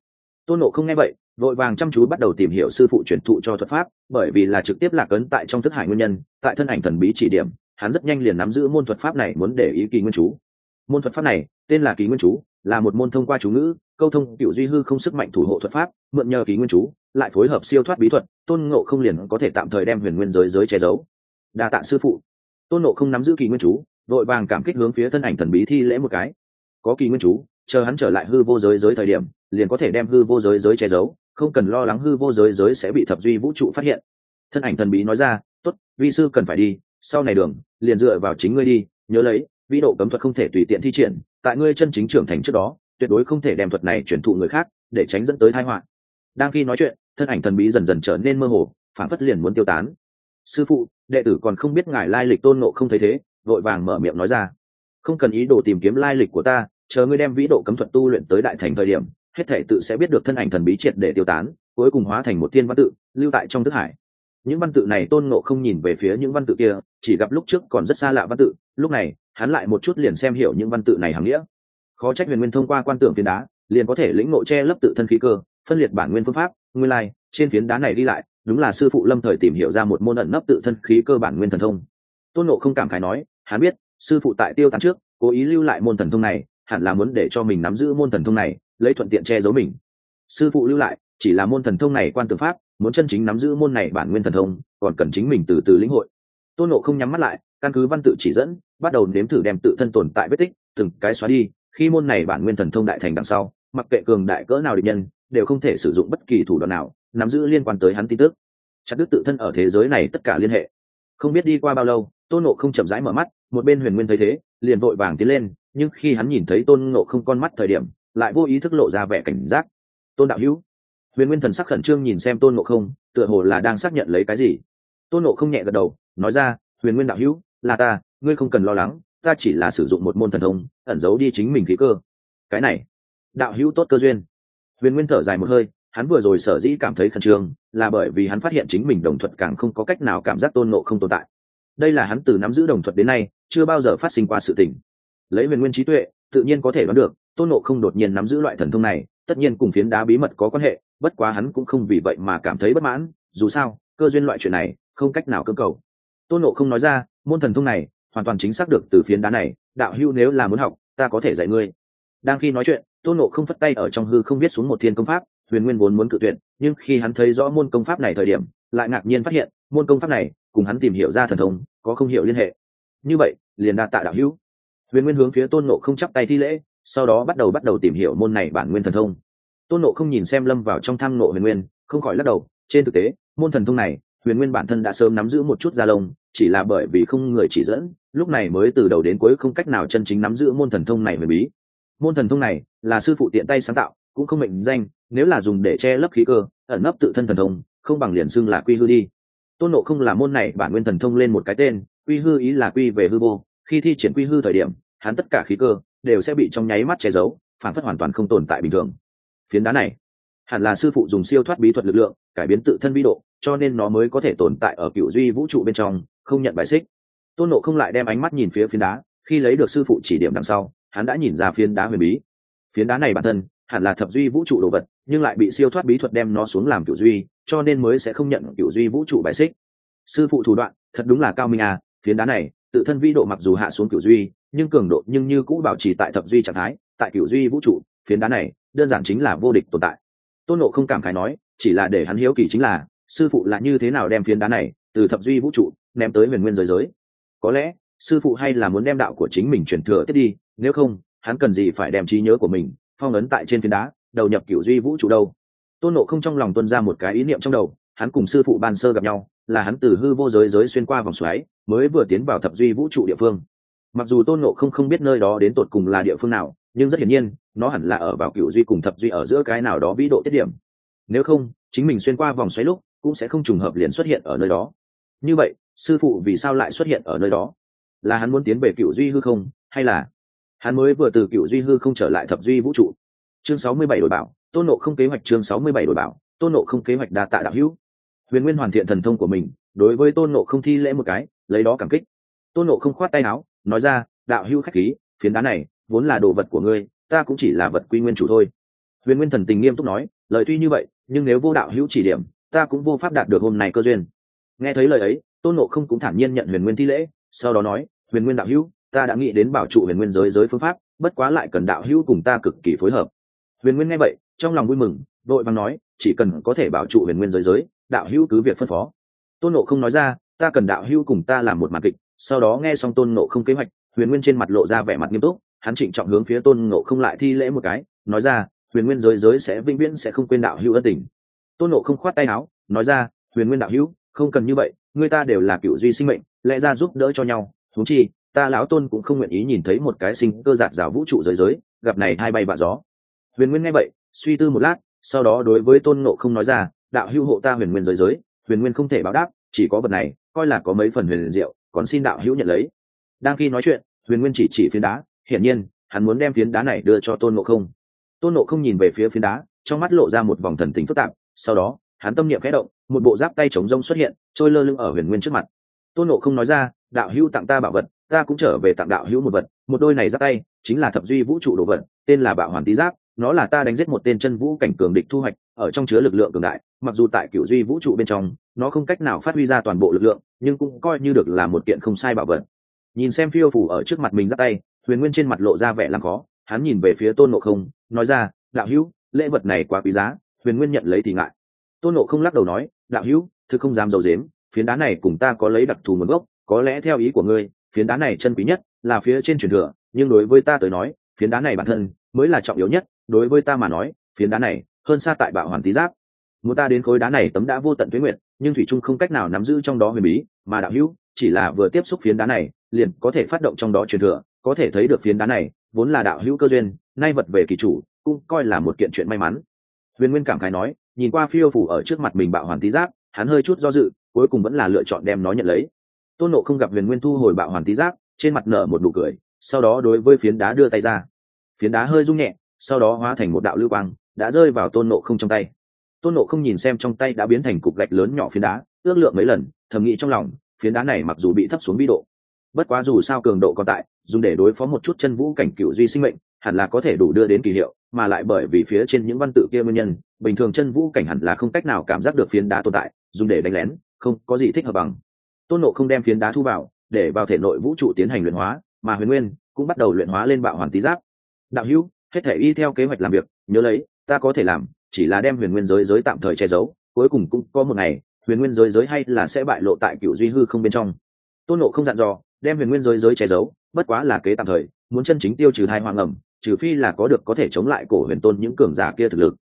tôn nộ không nghe vậy, vội vàng chăm chú bắt đầu tìm hiểu sư phụ truyền thụ cho thuật pháp, bởi vì là trực tiếp lạc ấn tại trong thức hải nguyên nhân, tại thân ảnh thần bí chỉ điểm, hắn rất nhanh liền nắm giữ môn thuật pháp này muốn để ý kỳ nguyên chú. Môn thuật pháp này, tên là kỳ nguyên chú, là một môn thông qua chú ngữ, câu thông cựu duy hư không sức mạnh thủ hộ thuật pháp, mượn nhờ kỳ nguyên chú, lại phối hợp siêu thoát bí thuật, tôn ngộ không liền có thể tạm thời đem huyền nguyên giới giới che giấu. Đa tạ sư phụ. Tôn ngộ không nắm giữ kỳ nguyên chú, vội vàng cảm kích hướng phía thân ảnh thần bí thi lễ một cái. Có kỳ nguyên chú, chờ hắn trở lại hư vô giới giới thời điểm liền có thể đem hư vô giới giới che giấu, không cần lo lắng hư vô giới giới sẽ bị thập duy vũ trụ phát hiện. Thân ảnh thần bí nói ra, tốt, vi sư cần phải đi, sau này đường, liền dựa vào chính ngươi đi, nhớ lấy, vĩ độ cấm thuật không thể tùy tiện thi triển, tại ngươi chân chính trưởng thành trước đó, tuyệt đối không thể đem thuật này chuyển thụ người khác, để tránh dẫn tới thái họa. Đang khi nói chuyện, thân ảnh thần bí dần dần trở nên mơ hồ phản phất liền muốn tiêu tán. Sư phụ, đệ tử còn không biết ngài lai lịch tôn nộ không thấy thế, vội vàng mở miệng nói ra. Không cần ý đồ tìm kiếm lai lịch của ta, chờ ngươi đem vĩ độ cấm thuật tu luyện tới đại thành thời điểm hết thể tự sẽ biết được thân ảnh thần bí triệt để tiêu tán cuối cùng hóa thành một thiên văn tự lưu tại trong thức hải. Những văn tự này tôn ngộ không nhìn về phía những văn tự kia chỉ gặp lúc trước còn rất xa lạ văn tự lúc này hắn lại một chút liền xem hiểu những văn tự này hằng nghĩa. Khó trách huyền nguyên thông qua quan tưởng phiến đá liền có thể lĩnh ngộ che lấp tự thân khí cơ phân liệt bản nguyên phương pháp nguyên lai、like, trên phiến đá này đi lại đúng là sư phụ lâm thời tìm hiểu ra một môn ẩn nấp tự thân khí cơ bản nguyên thần thông. Tôn nộ không cảm khái nói hắn biết sư phụ tại tiêu tán trước cố ý lưu lại môn thần thông này hẳn là muốn để cho mình nắm giữ môn thần thông này lấy thuận tiện che giấu mình. Sư phụ lưu lại, chỉ là môn thần thông này quan tư pháp, muốn chân chính nắm giữ môn này bản nguyên thần thông, còn cần chính mình từ từ lĩnh hội. Tôn nộ không nhắm mắt lại, căn cứ văn tự chỉ dẫn, bắt đầu nếm thử đem tự thân tồn tại vết tích, từng cái xóa đi, khi môn này bản nguyên thần thông đại thành đằng sau, mặc kệ cường đại cỡ nào địch nhân, đều không thể sử dụng bất kỳ thủ đoạn nào, nắm giữ liên quan tới hắn tin tức. Chặt đứt tự thân ở thế giới này tất cả liên hệ. Không biết đi qua bao lâu, tôn nộ không chậm rãi mở mắt, một bên huyền nguyên thấy thế, liền vội vàng tiến lên, nhưng khi hắn nhìn thấy tôn nộ không con mắt thời điểm lại vô ý thức lộ ra vẻ cảnh giác. Tôn đạo hữu, huyền nguyên thần sắc khẩn trương nhìn xem tôn nộ không, tựa hồ là đang xác nhận lấy cái gì. Tôn nộ không nhẹ gật đầu, nói ra, huyền nguyên đạo hữu, là ta, ngươi không cần lo lắng, ta chỉ là sử dụng một môn thần thông, ẩn giấu đi chính mình khí cơ. Cái này, đạo hữu tốt cơ duyên. Huyền nguyên thở dài một hơi, hắn vừa rồi sở dĩ cảm thấy khẩn trương, là bởi vì hắn phát hiện chính mình đồng thuận càng không có cách nào cảm giác tôn nộ không tồn tại. Đây là hắn từ nắm giữ đồng thuận đến nay, chưa bao giờ phát sinh qua sự tình. Lấy huyền nguyên trí tuệ, tự nhiên có thể đoán được tôn nộ không đột nhiên nắm giữ loại thần thông này, tất nhiên cùng phiến đá bí mật có quan hệ, bất quá hắn cũng không vì vậy mà cảm thấy bất mãn, dù sao, cơ duyên loại chuyện này, không cách nào cơ cầu. Tôn nộ không nói ra, môn thần thông này, hoàn toàn chính xác được từ phiến đá này, đạo hưu nếu là muốn học, ta có thể dạy ngươi. Đang khi nói chuyện, tôn nộ không phất tay ở trong hư không biết xuống một thiên công pháp, huyền nguyên vốn muốn cự tuyệt, nhưng khi hắn thấy rõ môn công pháp này thời điểm, lại ngạc nhiên phát hiện, môn công pháp này, cùng hắn tìm hiểu ra thần thông, có không hiểu liên hệ. Như vậy, liền đa tạ đạo hữu. Huyền nguyên hướng phía tôn nộ không chắp tay thi lễ sau đó bắt đầu bắt đầu tìm hiểu môn này bản nguyên thần thông. Tôn nộ không nhìn xem lâm vào trong tham nộ huyền nguyên, không khỏi lắc đầu, trên thực tế, môn thần thông này, huyền nguyên bản thân đã sớm nắm giữ một chút gia lông, chỉ là bởi vì không người chỉ dẫn, lúc này mới từ đầu đến cuối không cách nào chân chính nắm giữ môn thần thông này huyền bí. Môn thần thông này là sư phụ tiện tay sáng tạo, cũng không mệnh danh, nếu là dùng để che lấp khí cơ, ẩn nấp tự thân thần thông, không bằng liền xưng là quy hư đi. Tôn nộ không là môn này bản nguyên thần thông lên một cái tên, quy hư ý là quy về hư vô, khi thi triển quy hư thời điểm, hắn tất cả khí cơ đều sẽ bị trong nháy mắt che giấu, phản phất hoàn toàn không tồn tại bình thường. Phiến đá này, hẳn là sư phụ dùng siêu thoát bí thuật lực lượng, cải biến tự thân vi độ, cho nên nó mới có thể tồn tại ở cựu duy vũ trụ bên trong, không nhận bài xích. Tôn nộ không lại đem ánh mắt nhìn phía phiến đá, khi lấy được sư phụ chỉ điểm đằng sau, hắn đã nhìn ra phiến đá huyền bí. Phiến đá này bản thân, hẳn là thập duy vũ trụ đồ vật, nhưng lại bị siêu thoát bí thuật đem nó xuống làm cựu duy, cho nên mới sẽ không nhận cựu duy vũ trụ bài xích. Sư phụ thủ đoạn, thật đúng là cao minh à phiến đá này, tự thân vi độ mặc dù hạ xuống cựu duy nhưng cường độ nhưng như cũ bảo trì tại thập duy trạng thái, tại cựu duy vũ trụ, phiến đá này, đơn giản chính là vô địch tồn tại. Tôn nộ không cảm khái nói, chỉ là để hắn hiếu kỳ chính là, sư phụ là như thế nào đem phiến đá này, từ thập duy vũ trụ, ném tới huyền nguyên giới giới. Có lẽ, sư phụ hay là muốn đem đạo của chính mình truyền thừa tiếp đi, nếu không, hắn cần gì phải đem trí nhớ của mình, phong ấn tại trên phiến đá, đầu nhập cựu duy vũ trụ đâu. Tôn nộ không trong lòng tuân ra một cái ý niệm trong đầu, hắn cùng sư phụ ban sơ gặp nhau, là hắn từ hư vô giới giới xuyên qua vòng xoáy, mới vừa tiến vào thập duy vũ trụ địa phương mặc dù tôn nộ không không biết nơi đó đến tột cùng là địa phương nào, nhưng rất hiển nhiên, nó hẳn là ở vào cựu duy cùng thập duy ở giữa cái nào đó vĩ độ tiết điểm. Nếu không, chính mình xuyên qua vòng xoáy lúc cũng sẽ không trùng hợp liền xuất hiện ở nơi đó. Như vậy, sư phụ vì sao lại xuất hiện ở nơi đó? Là hắn muốn tiến về cựu duy hư không, hay là hắn mới vừa từ cựu duy hư không trở lại thập duy vũ trụ? Chương sáu mươi bảy đổi bảo, tôn nộ không kế hoạch chương sáu mươi bảy đổi bảo, tôn nộ không kế hoạch đa tạ đạo hữu. Huyền nguyên hoàn thiện thần thông của mình, đối với tôn nộ không thi lễ một cái, lấy đó cảm kích. Tôn nộ không khoát tay áo nói ra, đạo hữu khách khí, phiến đá này vốn là đồ vật của ngươi, ta cũng chỉ là vật quy nguyên chủ thôi. Huyền nguyên thần tình nghiêm túc nói, lời tuy như vậy, nhưng nếu vô đạo hữu chỉ điểm, ta cũng vô pháp đạt được hôm nay cơ duyên. Nghe thấy lời ấy, tôn nộ không cũng thản nhiên nhận huyền nguyên thi lễ, sau đó nói, huyền nguyên đạo hữu, ta đã nghĩ đến bảo trụ huyền nguyên giới giới phương pháp, bất quá lại cần đạo hữu cùng ta cực kỳ phối hợp. Huyền nguyên nghe vậy, trong lòng vui mừng đội văn nói, chỉ cần có thể bảo trụ huyền nguyên giới giới, đạo hữu cứ việc phân phó. Tôn nộ không nói ra, ta cần đạo hữu cùng ta làm một màn kịch sau đó nghe xong tôn nộ không kế hoạch, huyền nguyên trên mặt lộ ra vẻ mặt nghiêm túc, hắn trịnh trọng hướng phía tôn nộ không lại thi lễ một cái, nói ra, huyền nguyên giới giới sẽ vĩnh viễn sẽ không quên đạo hữu ân tình. Tôn nộ không khoát tay áo, nói ra, huyền nguyên đạo hữu, không cần như vậy, người ta đều là cựu duy sinh mệnh, lẽ ra giúp đỡ cho nhau. Thú chi, ta lão tôn cũng không nguyện ý nhìn thấy một cái sinh cơ giạt rào vũ trụ giới giới, gặp này hai bay bạ gió. Huyền nguyên nghe vậy, suy tư một lát, sau đó đối với tôn nộ không nói ra, đạo hữu hộ ta huyền nguyên giới giới, huyền nguyên không thể báo đáp, chỉ có vật này, coi là có mấy phần huyền diệu còn xin đạo hữu nhận lấy. Đang khi nói chuyện, huyền nguyên chỉ chỉ phiến đá, hiển nhiên, hắn muốn đem phiến đá này đưa cho tôn nộ không. Tôn nộ không nhìn về phía phiến đá, trong mắt lộ ra một vòng thần tình phức tạp, sau đó, hắn tâm niệm khẽ động, một bộ giáp tay chống rông xuất hiện, trôi lơ lưng ở huyền nguyên trước mặt. Tôn nộ không nói ra, đạo hữu tặng ta bảo vật, ta cũng trở về tặng đạo hữu một vật, một đôi này giáp tay, chính là thập duy vũ trụ đồ vật, tên là bạo hoàn tý giáp, nó là ta đánh giết một tên chân vũ cảnh cường địch thu hoạch, ở trong chứa lực lượng cường đại mặc dù tại cựu duy vũ trụ bên trong, nó không cách nào phát huy ra toàn bộ lực lượng, nhưng cũng coi như được là một kiện không sai bảo vật. Nhìn xem phiêu phủ ở trước mặt mình ra tay, huyền nguyên trên mặt lộ ra vẻ làm khó, hắn nhìn về phía tôn nộ không, nói ra, đạo hữu, lễ vật này quá quý giá, huyền nguyên nhận lấy thì ngại. Tôn nộ không lắc đầu nói, đạo hữu thực không dám d i ấ u dếm phiến đá này cùng ta có lấy đặc thù nguồn gốc, có lẽ theo ý của ngươi, phiến đá này chân quý nhất là phía trên truyền thừa, nhưng đối với ta tới nói, phiến đá này bản thân mới là trọng yếu nhất, đối với ta mà nói, phiến đá này hơn xa tại bạo hoàn tý giáp muốn ta đến khối đá này tấm đã vô tận tuyến nguyện nhưng thủy trung không cách nào nắm giữ trong đó huyền bí, mà đạo hữu, chỉ là vừa tiếp xúc phiến đá này, liền có thể phát động trong đó truyền thừa, có thể thấy được phiến đá này, vốn là đạo hữu cơ duyên, nay vật về kỳ chủ, cũng coi là một kiện chuyện may mắn. Huyền nguyên cảm khái nói, nhìn qua phiêu phủ ở trước mặt mình bạo hoàn tý giáp, hắn hơi chút do dự, cuối cùng vẫn là lựa chọn đem nó nhận lấy. Tôn nộ không gặp huyền nguyên thu hồi bạo hoàn tý giáp, trên mặt nở một nụ cười, sau đó đối với phiến đá đưa tay ra. Phiến đá hơi rung nhẹ, sau đó hóa thành một đạo lưu quang, đã rơi vào tôn nộ không trong tay tôn nộ không nhìn xem trong tay đã biến thành cục gạch lớn nhỏ phiến đá, ước lượng mấy lần, thầm nghĩ trong lòng, phiến đá này mặc dù bị thấp xuống vĩ độ, bất quá dù sao cường độ còn tại, dùng để đối phó một chút chân vũ cảnh cựu duy sinh mệnh, hẳn là có thể đủ đưa đến kỳ hiệu, mà lại bởi vì phía trên những văn tự kia nguyên nhân, bình thường chân vũ cảnh hẳn là không cách nào cảm giác được phiến đá tồn tại, dùng để đánh lén, không có gì thích hợp bằng. Tôn nộ không đem phiến đá thu vào, để vào thể nội vũ trụ tiến hành luyện hóa, mà huyền nguyên cũng bắt đầu luyện hóa lên bạo hoàn tý giáp. Đạo hữu, hết thể y theo kế hoạch làm việc, nhớ lấy, ta có thể làm chỉ là đem huyền nguyên giới giới tạm thời che giấu, cuối cùng cũng có một ngày, huyền nguyên giới giới hay là sẽ bại lộ tại cựu duy hư không bên trong. Tôn nộ không dặn dò, đem huyền nguyên giới giới che giấu, bất quá là kế tạm thời, muốn chân chính tiêu trừ hai hoang ẩm, trừ phi là có được có thể chống lại cổ huyền tôn những cường giả kia thực lực.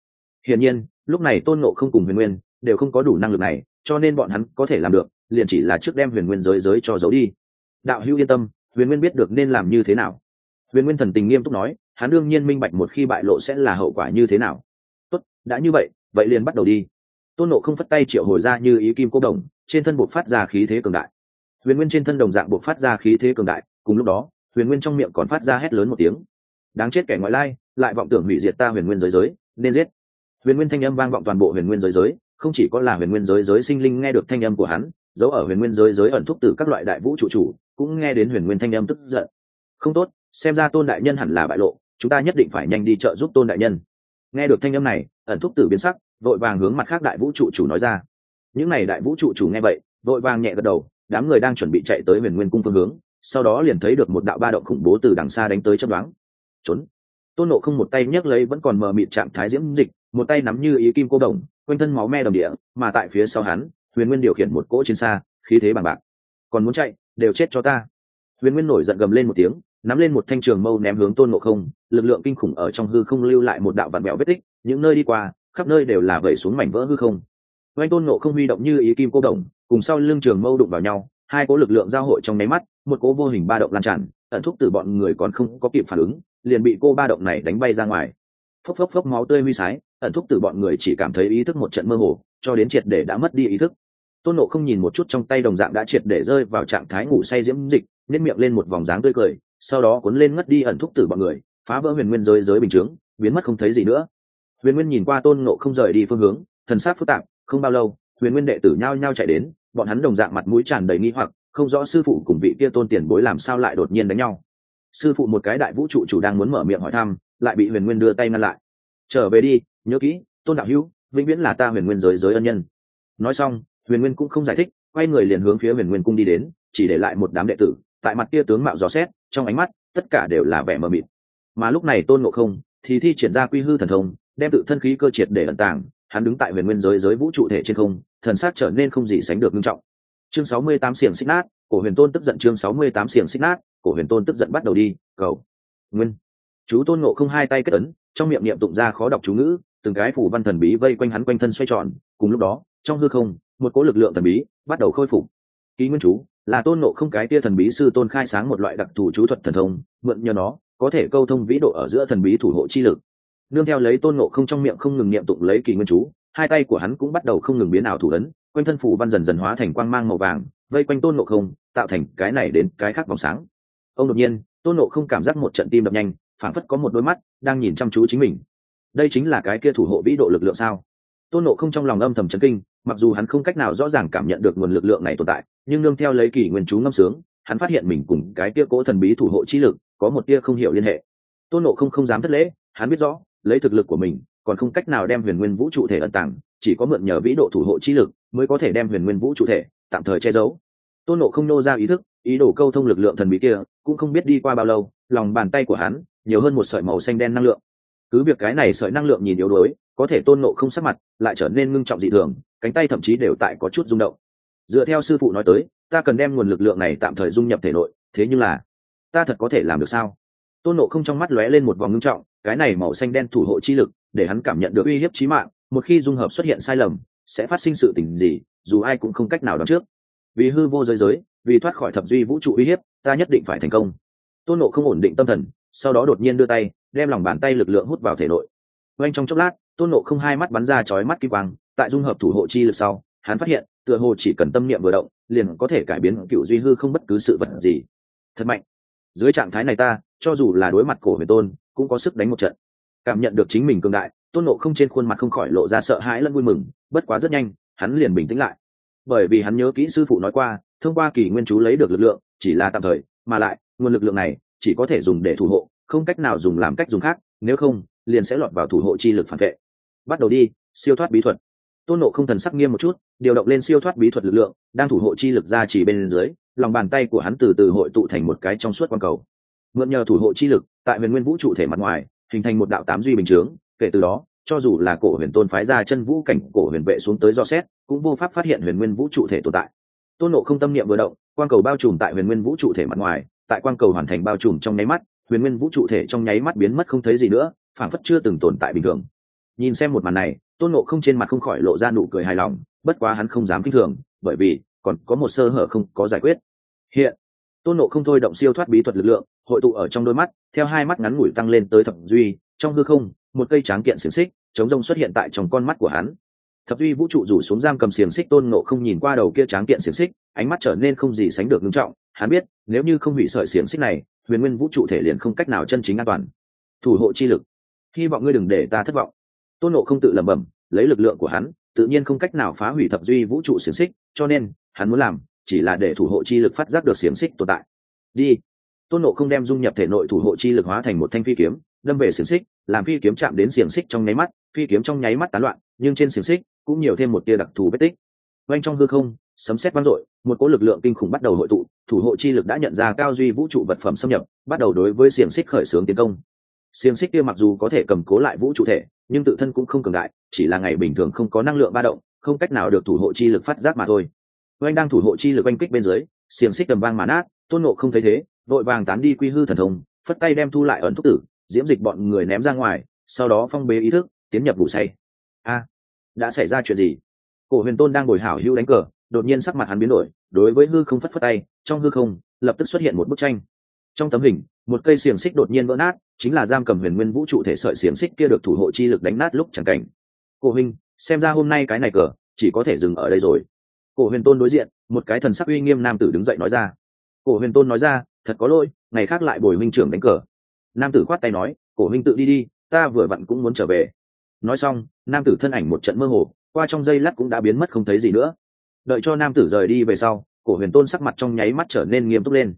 Hiển nhiên, lúc này tôn nộ không cùng huyền nguyên đều không có đủ năng lực này, cho nên bọn hắn có thể làm được, liền chỉ là trước đem huyền nguyên giới giới cho giấu đi. Đạo hữu yên tâm, huyền nguyên biết được nên làm như thế nào. Huyền nguyên thần tình nghiêm túc nói, hắn đương nhiên minh bạch một khi bại lộ sẽ là hậu quả như thế nào đã như vậy vậy liền bắt đầu đi. Tôn nộ không phất tay triệu hồi ra như ý kim cô đồng, trên thân buộc phát ra khí thế cường đại. Huyền nguyên trên thân đồng dạng buộc phát ra khí thế cường đại, cùng lúc đó, huyền nguyên trong miệng còn phát ra hét lớn một tiếng. Đáng chết kẻ ngoại lai, lại vọng tưởng hủy diệt ta huyền nguyên giới giới, nên giết. Huyền nguyên thanh âm vang vọng toàn bộ huyền nguyên giới giới, không chỉ có là huyền nguyên giới giới sinh linh nghe được thanh âm của hắn giấu ở huyền nguyên giới giới ẩn thúc từ các loại đại vũ trụ chủ, cũng nghe đến huyền nguyên thanh âm tức giận. Không tốt, xem ra tôn đại nhân hẳn là bại lộ, chúng ta nhất định phải nhanh đi trợ giúp tôn đại nhân. Nghe được thanh âm này ẩn thúc tử biến sắc, vội vàng hướng mặt khác đại vũ trụ chủ nói ra. Những n à y đại vũ trụ chủ nghe vậy, vội vàng nhẹ gật đầu, đám người đang chuẩn bị chạy tới huyền nguyên cung phương hướng, sau đó liền thấy được một đạo ba động khủng bố từ đằng xa đánh tới chấp đoán trốn. Tôn nộ không một tay nhấc lấy vẫn còn mờ mịt trạng thái diễm dịch, một tay nắm như ý kim cô đồng, quanh thân máu me đồng địa, mà tại phía sau hắn, huyền nguyên điều khiển một cỗ chiến xa, khí thế bằng bạc. Còn muốn chạy, đều chết cho ta. Huyền nguyên nổi giận gầm lên một tiếng nắm lên một thanh trường mâu ném hướng tôn ngộ không, lực lượng kinh khủng ở trong hư không lưu lại một đạo vạn mẹo vết tích, những nơi đi qua, khắp nơi đều là vẩy xuống mảnh vỡ hư không. Oanh tôn ngộ không huy động như ý kim cô đồng cùng sau lưng trường mâu đụng vào nhau, hai cố lực lượng giao hội trong nháy mắt, một cố vô hình ba động lan tràn ẩn thúc từ bọn người còn không có kịp phản ứng, liền bị cô ba động này đánh bay ra ngoài. Phốc phốc phốc máu tươi huy sái ẩn thúc từ bọn người chỉ cảm thấy ý thức một trận mơ hồ, cho đến triệt để đã mất đi ý thức. Tôn nộ không nhìn một chút trong tay đồng dạng đã triệt để rơi vào trạng thái ngủ say diễm dịch nếp miệng lên một vòng dáng tươi cười sau đó cuốn lên ngất đi ẩn thúc tử bọn người, phá vỡ huyền nguyên giới giới bình chướng, biến mất không thấy gì nữa. Huyền nguyên nhìn qua tôn nộ không rời đi phương hướng, thần sát phức tạp, không bao lâu, huyền nguyên đệ tử nhao nhao chạy đến, bọn hắn đồng dạng mặt mũi tràn đầy nghi hoặc, không rõ sư phụ cùng vị kia tôn tiền bối làm sao lại đột nhiên đánh nhau. Sư phụ một cái đại vũ trụ chủ đang muốn mở miệng hỏi thăm, lại bị huyền nguyên đưa tay ngăn lại. Trở về đi, nhớ kỹ, tôn đạo hữu, vĩnh viễn là ta huyền nguyên giới giới ân nhân. Nói xong, huyền nguyên cũng không giải thích, quay người liền hướng phía huyền nguyên cung đi đến, chỉ để lại một đám đệ tử tại mặt kia tướng mạo gió xét, trong ánh mắt, tất cả đều là vẻ mờ mịt. Mà lúc này tôn ngộ không thì thi triển ra quy hư thần thông, đem tự thân khí cơ triệt để ẩn tàng, hắn đứng tại huyền nguyên giới giới vũ trụ thể trên không, thần sát trở nên không gì sánh được nghiêm trọng. Chương sáu mươi tám xiềng xích nát, cổ huyền tôn tức giận chương sáu mươi tám xiềng xích nát, cổ huyền tôn tức giận bắt đầu đi, cầu. Nguyên. Chú tôn ngộ không hai tay kết ấn, trong miệng niệm tụng ra khó đọc chú ngữ, từng cái phủ văn thần bí vây quanh hắn quanh thân xoay tròn, cùng lúc đó, trong hư không, một cỗ lực lượng thần bí bắt đầu khôi phục ký nguyên chú, là tôn nộ không cái tia thần bí sư tôn khai sáng một loại đặc thù chú thuật thần thông, mượn nhờ nó, có thể câu thông vĩ độ ở giữa thần bí thủ hộ chi lực. Nương theo lấy tôn nộ không trong miệng không ngừng niệm tụng lấy kỳ nguyên chú, hai tay của hắn cũng bắt đầu không ngừng biến ảo thủ ấn, quanh thân phủ văn dần dần hóa thành quang mang màu vàng, vây quanh tôn nộ không, tạo thành cái này đến cái khác vòng sáng. Ông đột nhiên, tôn nộ không cảm giác một trận tim đập nhanh, phảng phất có một đôi mắt đang nhìn chăm chú chính mình. Đây chính là cái kia thủ hộ vĩ độ lực lượng sao? Tôn nộ không trong lòng âm thầm chấn kinh mặc dù hắn không cách nào rõ ràng cảm nhận được nguồn lực lượng này tồn tại, nhưng nương theo lấy kỳ nguyên chú ngâm sướng, hắn phát hiện mình cùng cái tia cỗ thần bí thủ hộ chi lực có một tia không hiểu liên hệ. Tôn nộ không không dám thất lễ, hắn biết rõ, lấy thực lực của mình, còn không cách nào đem huyền nguyên vũ trụ thể ẩn tàng, chỉ có mượn nhờ vĩ độ thủ hộ chi lực mới có thể đem huyền nguyên vũ trụ thể tạm thời che giấu. Tôn nộ không nô ra ý thức, ý đồ câu thông lực lượng thần bí kia, cũng không biết đi qua bao lâu, lòng bàn tay của hắn nhiều hơn một sợi màu xanh đen năng lượng. Cứ việc cái này sợi năng lượng nhìn yếu đuối có thể tôn nộ không sắc mặt, lại trở nên ngưng trọng dị thường, cánh tay thậm chí đều tại có chút rung động. Dựa theo sư phụ nói tới, ta cần đem nguồn lực lượng này tạm thời dung nhập thể nội, thế nhưng là, ta thật có thể làm được sao? Tôn nộ không trong mắt lóe lên một vòng ngưng trọng, cái này màu xanh đen thủ hộ chi lực, để hắn cảm nhận được uy hiếp trí mạng, một khi dung hợp xuất hiện sai lầm, sẽ phát sinh sự tình gì, dù ai cũng không cách nào đoán trước. Vì hư vô giới giới, vì thoát khỏi thập duy vũ trụ uy hiếp, ta nhất định phải thành công. Tôn nộ không ổn định tâm thần, sau đó đột nhiên đưa tay, đem lòng bàn tay lực lượng hút vào thể nội. Oanh trong chốc lát tôn nộ không hai mắt bắn ra chói mắt kim quang, tại dung hợp thủ hộ chi lực sau, hắn phát hiện, tựa hồ chỉ cần tâm niệm vừa động, liền có thể cải biến cựu duy hư không bất cứ sự vật gì. Thật mạnh. Dưới trạng thái này ta, cho dù là đối mặt cổ huyền tôn, cũng có sức đánh một trận. Cảm nhận được chính mình cường đại, tôn nộ không trên khuôn mặt không khỏi lộ ra sợ hãi lẫn vui mừng, bất quá rất nhanh, hắn liền bình tĩnh lại. Bởi vì hắn nhớ kỹ sư phụ nói qua, thông qua kỳ nguyên chú lấy được lực lượng, chỉ là tạm thời, mà lại, nguồn lực lượng này, chỉ có thể dùng để thủ hộ, không cách nào dùng làm cách dùng khác, nếu không, liền sẽ lọt vào thủ hộ chi lực phản vệ bắt đầu đi, siêu thoát bí thuật. Tôn nộ không thần sắc nghiêm một chút, điều động lên siêu thoát bí thuật lực lượng, đang thủ hộ chi lực ra chỉ bên dưới, lòng bàn tay của hắn từ từ hội tụ thành một cái trong suốt quang cầu. Mượn nhờ thủ hộ chi lực, tại huyền nguyên vũ trụ thể mặt ngoài, hình thành một đạo tám duy bình chướng, kể từ đó, cho dù là cổ huyền tôn phái ra chân vũ cảnh cổ huyền vệ xuống tới do xét, cũng vô pháp phát hiện huyền nguyên vũ trụ thể tồn tại. Tôn nộ không tâm niệm vừa động, quang cầu bao trùm tại huyền nguyên vũ trụ thể mặt ngoài, tại quang cầu hoàn thành bao trùm trong nháy mắt, huyền nguyên vũ trụ thể trong nháy mắt biến mất không thấy gì nữa, phảng phất chưa từng tồn tại bình thường nhìn xem một màn này, tôn nộ không trên mặt không khỏi lộ ra nụ cười hài lòng, bất quá hắn không dám k i n h thường, bởi vì còn có một sơ hở không có giải quyết. Hiện, tôn nộ không thôi động siêu thoát bí thuật lực lượng, hội tụ ở trong đôi mắt, theo hai mắt ngắn ngủi tăng lên tới thập duy, trong hư không, một cây tráng kiện xiềng xích, chống rông xuất hiện tại trong con mắt của hắn. Thập duy vũ trụ rủ xuống giam cầm xiềng xích, tôn nộ không nhìn qua đầu kia tráng kiện xiềng xích, ánh mắt trở nên không gì sánh được ngưng trọng, hắn biết, nếu như không hủy sợi xiềng xích này, huyền nguyên vũ trụ thể liền không cách nào chân chính an toàn. Thủ hộ chi lực. Hy vọng ngươi đừng để ta thất vọng tôn nộ không tự lẩm bẩm, lấy lực lượng của hắn, tự nhiên không cách nào phá hủy thập duy vũ trụ xiềng xích, cho nên, hắn muốn làm, chỉ là để thủ hộ chi lực phát giác được xiềng xích tồn tại. Đi. Tôn nộ không đem dung nhập thể nội thủ hộ chi lực hóa thành một thanh phi kiếm, đâm về xiềng xích, làm phi kiếm chạm đến xiềng xích trong nháy mắt, phi kiếm trong nháy mắt tán loạn, nhưng trên xiềng xích cũng nhiều thêm một tia đặc thù vết tích. Quanh trong hư không, sấm xét vang dội, một cỗ lực lượng kinh khủng bắt đầu hội tụ, thủ hộ chi lực đã nhận ra cao duy vũ trụ vật phẩm xâm nhập, bắt đầu đối với xiềng xích khởi xướng tiến công xiềng xích kia mặc dù có thể cầm cố lại vũ trụ thể, nhưng tự thân cũng không cường đại, chỉ là ngày bình thường không có năng lượng ba động, không cách nào được thủ hộ chi lực phát giác mà thôi. Oanh đang thủ hộ chi lực oanh kích bên dưới, xiềng xích cầm vang mà nát, tôn nộ không thấy thế, vội vàng tán đi quy hư thần thông, phất tay đem thu lại ẩn thúc tử, diễm dịch bọn người ném ra ngoài, sau đó phong bế ý thức, tiến nhập ngủ say. A, đã xảy ra chuyện gì? Cổ huyền tôn đang ngồi hảo hữu đánh cờ, đột nhiên sắc mặt hắn biến đổi, đối với hư không phất phất tay, trong hư không, lập tức xuất hiện một bức tranh. Trong tấm hình một cây xiềng xích đột nhiên vỡ nát, chính là giam cầm huyền nguyên vũ trụ thể sợi xiềng xích kia được thủ hộ chi lực đánh nát lúc chẳng cảnh. Cổ huynh, xem ra hôm nay cái này cờ, chỉ có thể dừng ở đây rồi. Cổ huyền tôn đối diện, một cái thần sắc uy nghiêm nam tử đứng dậy nói ra. Cổ huyền tôn nói ra, thật có lỗi, ngày khác lại bồi minh trưởng đánh cờ. Nam tử khoát tay nói, cổ huynh tự đi đi, ta vừa vặn cũng muốn trở về. Nói xong, nam tử thân ảnh một trận mơ hồ, qua trong giây lát cũng đã biến mất không thấy gì nữa. Đợi cho nam tử rời đi về sau, cổ huyền tôn sắc mặt trong nháy mắt trở nên nghiêm túc lên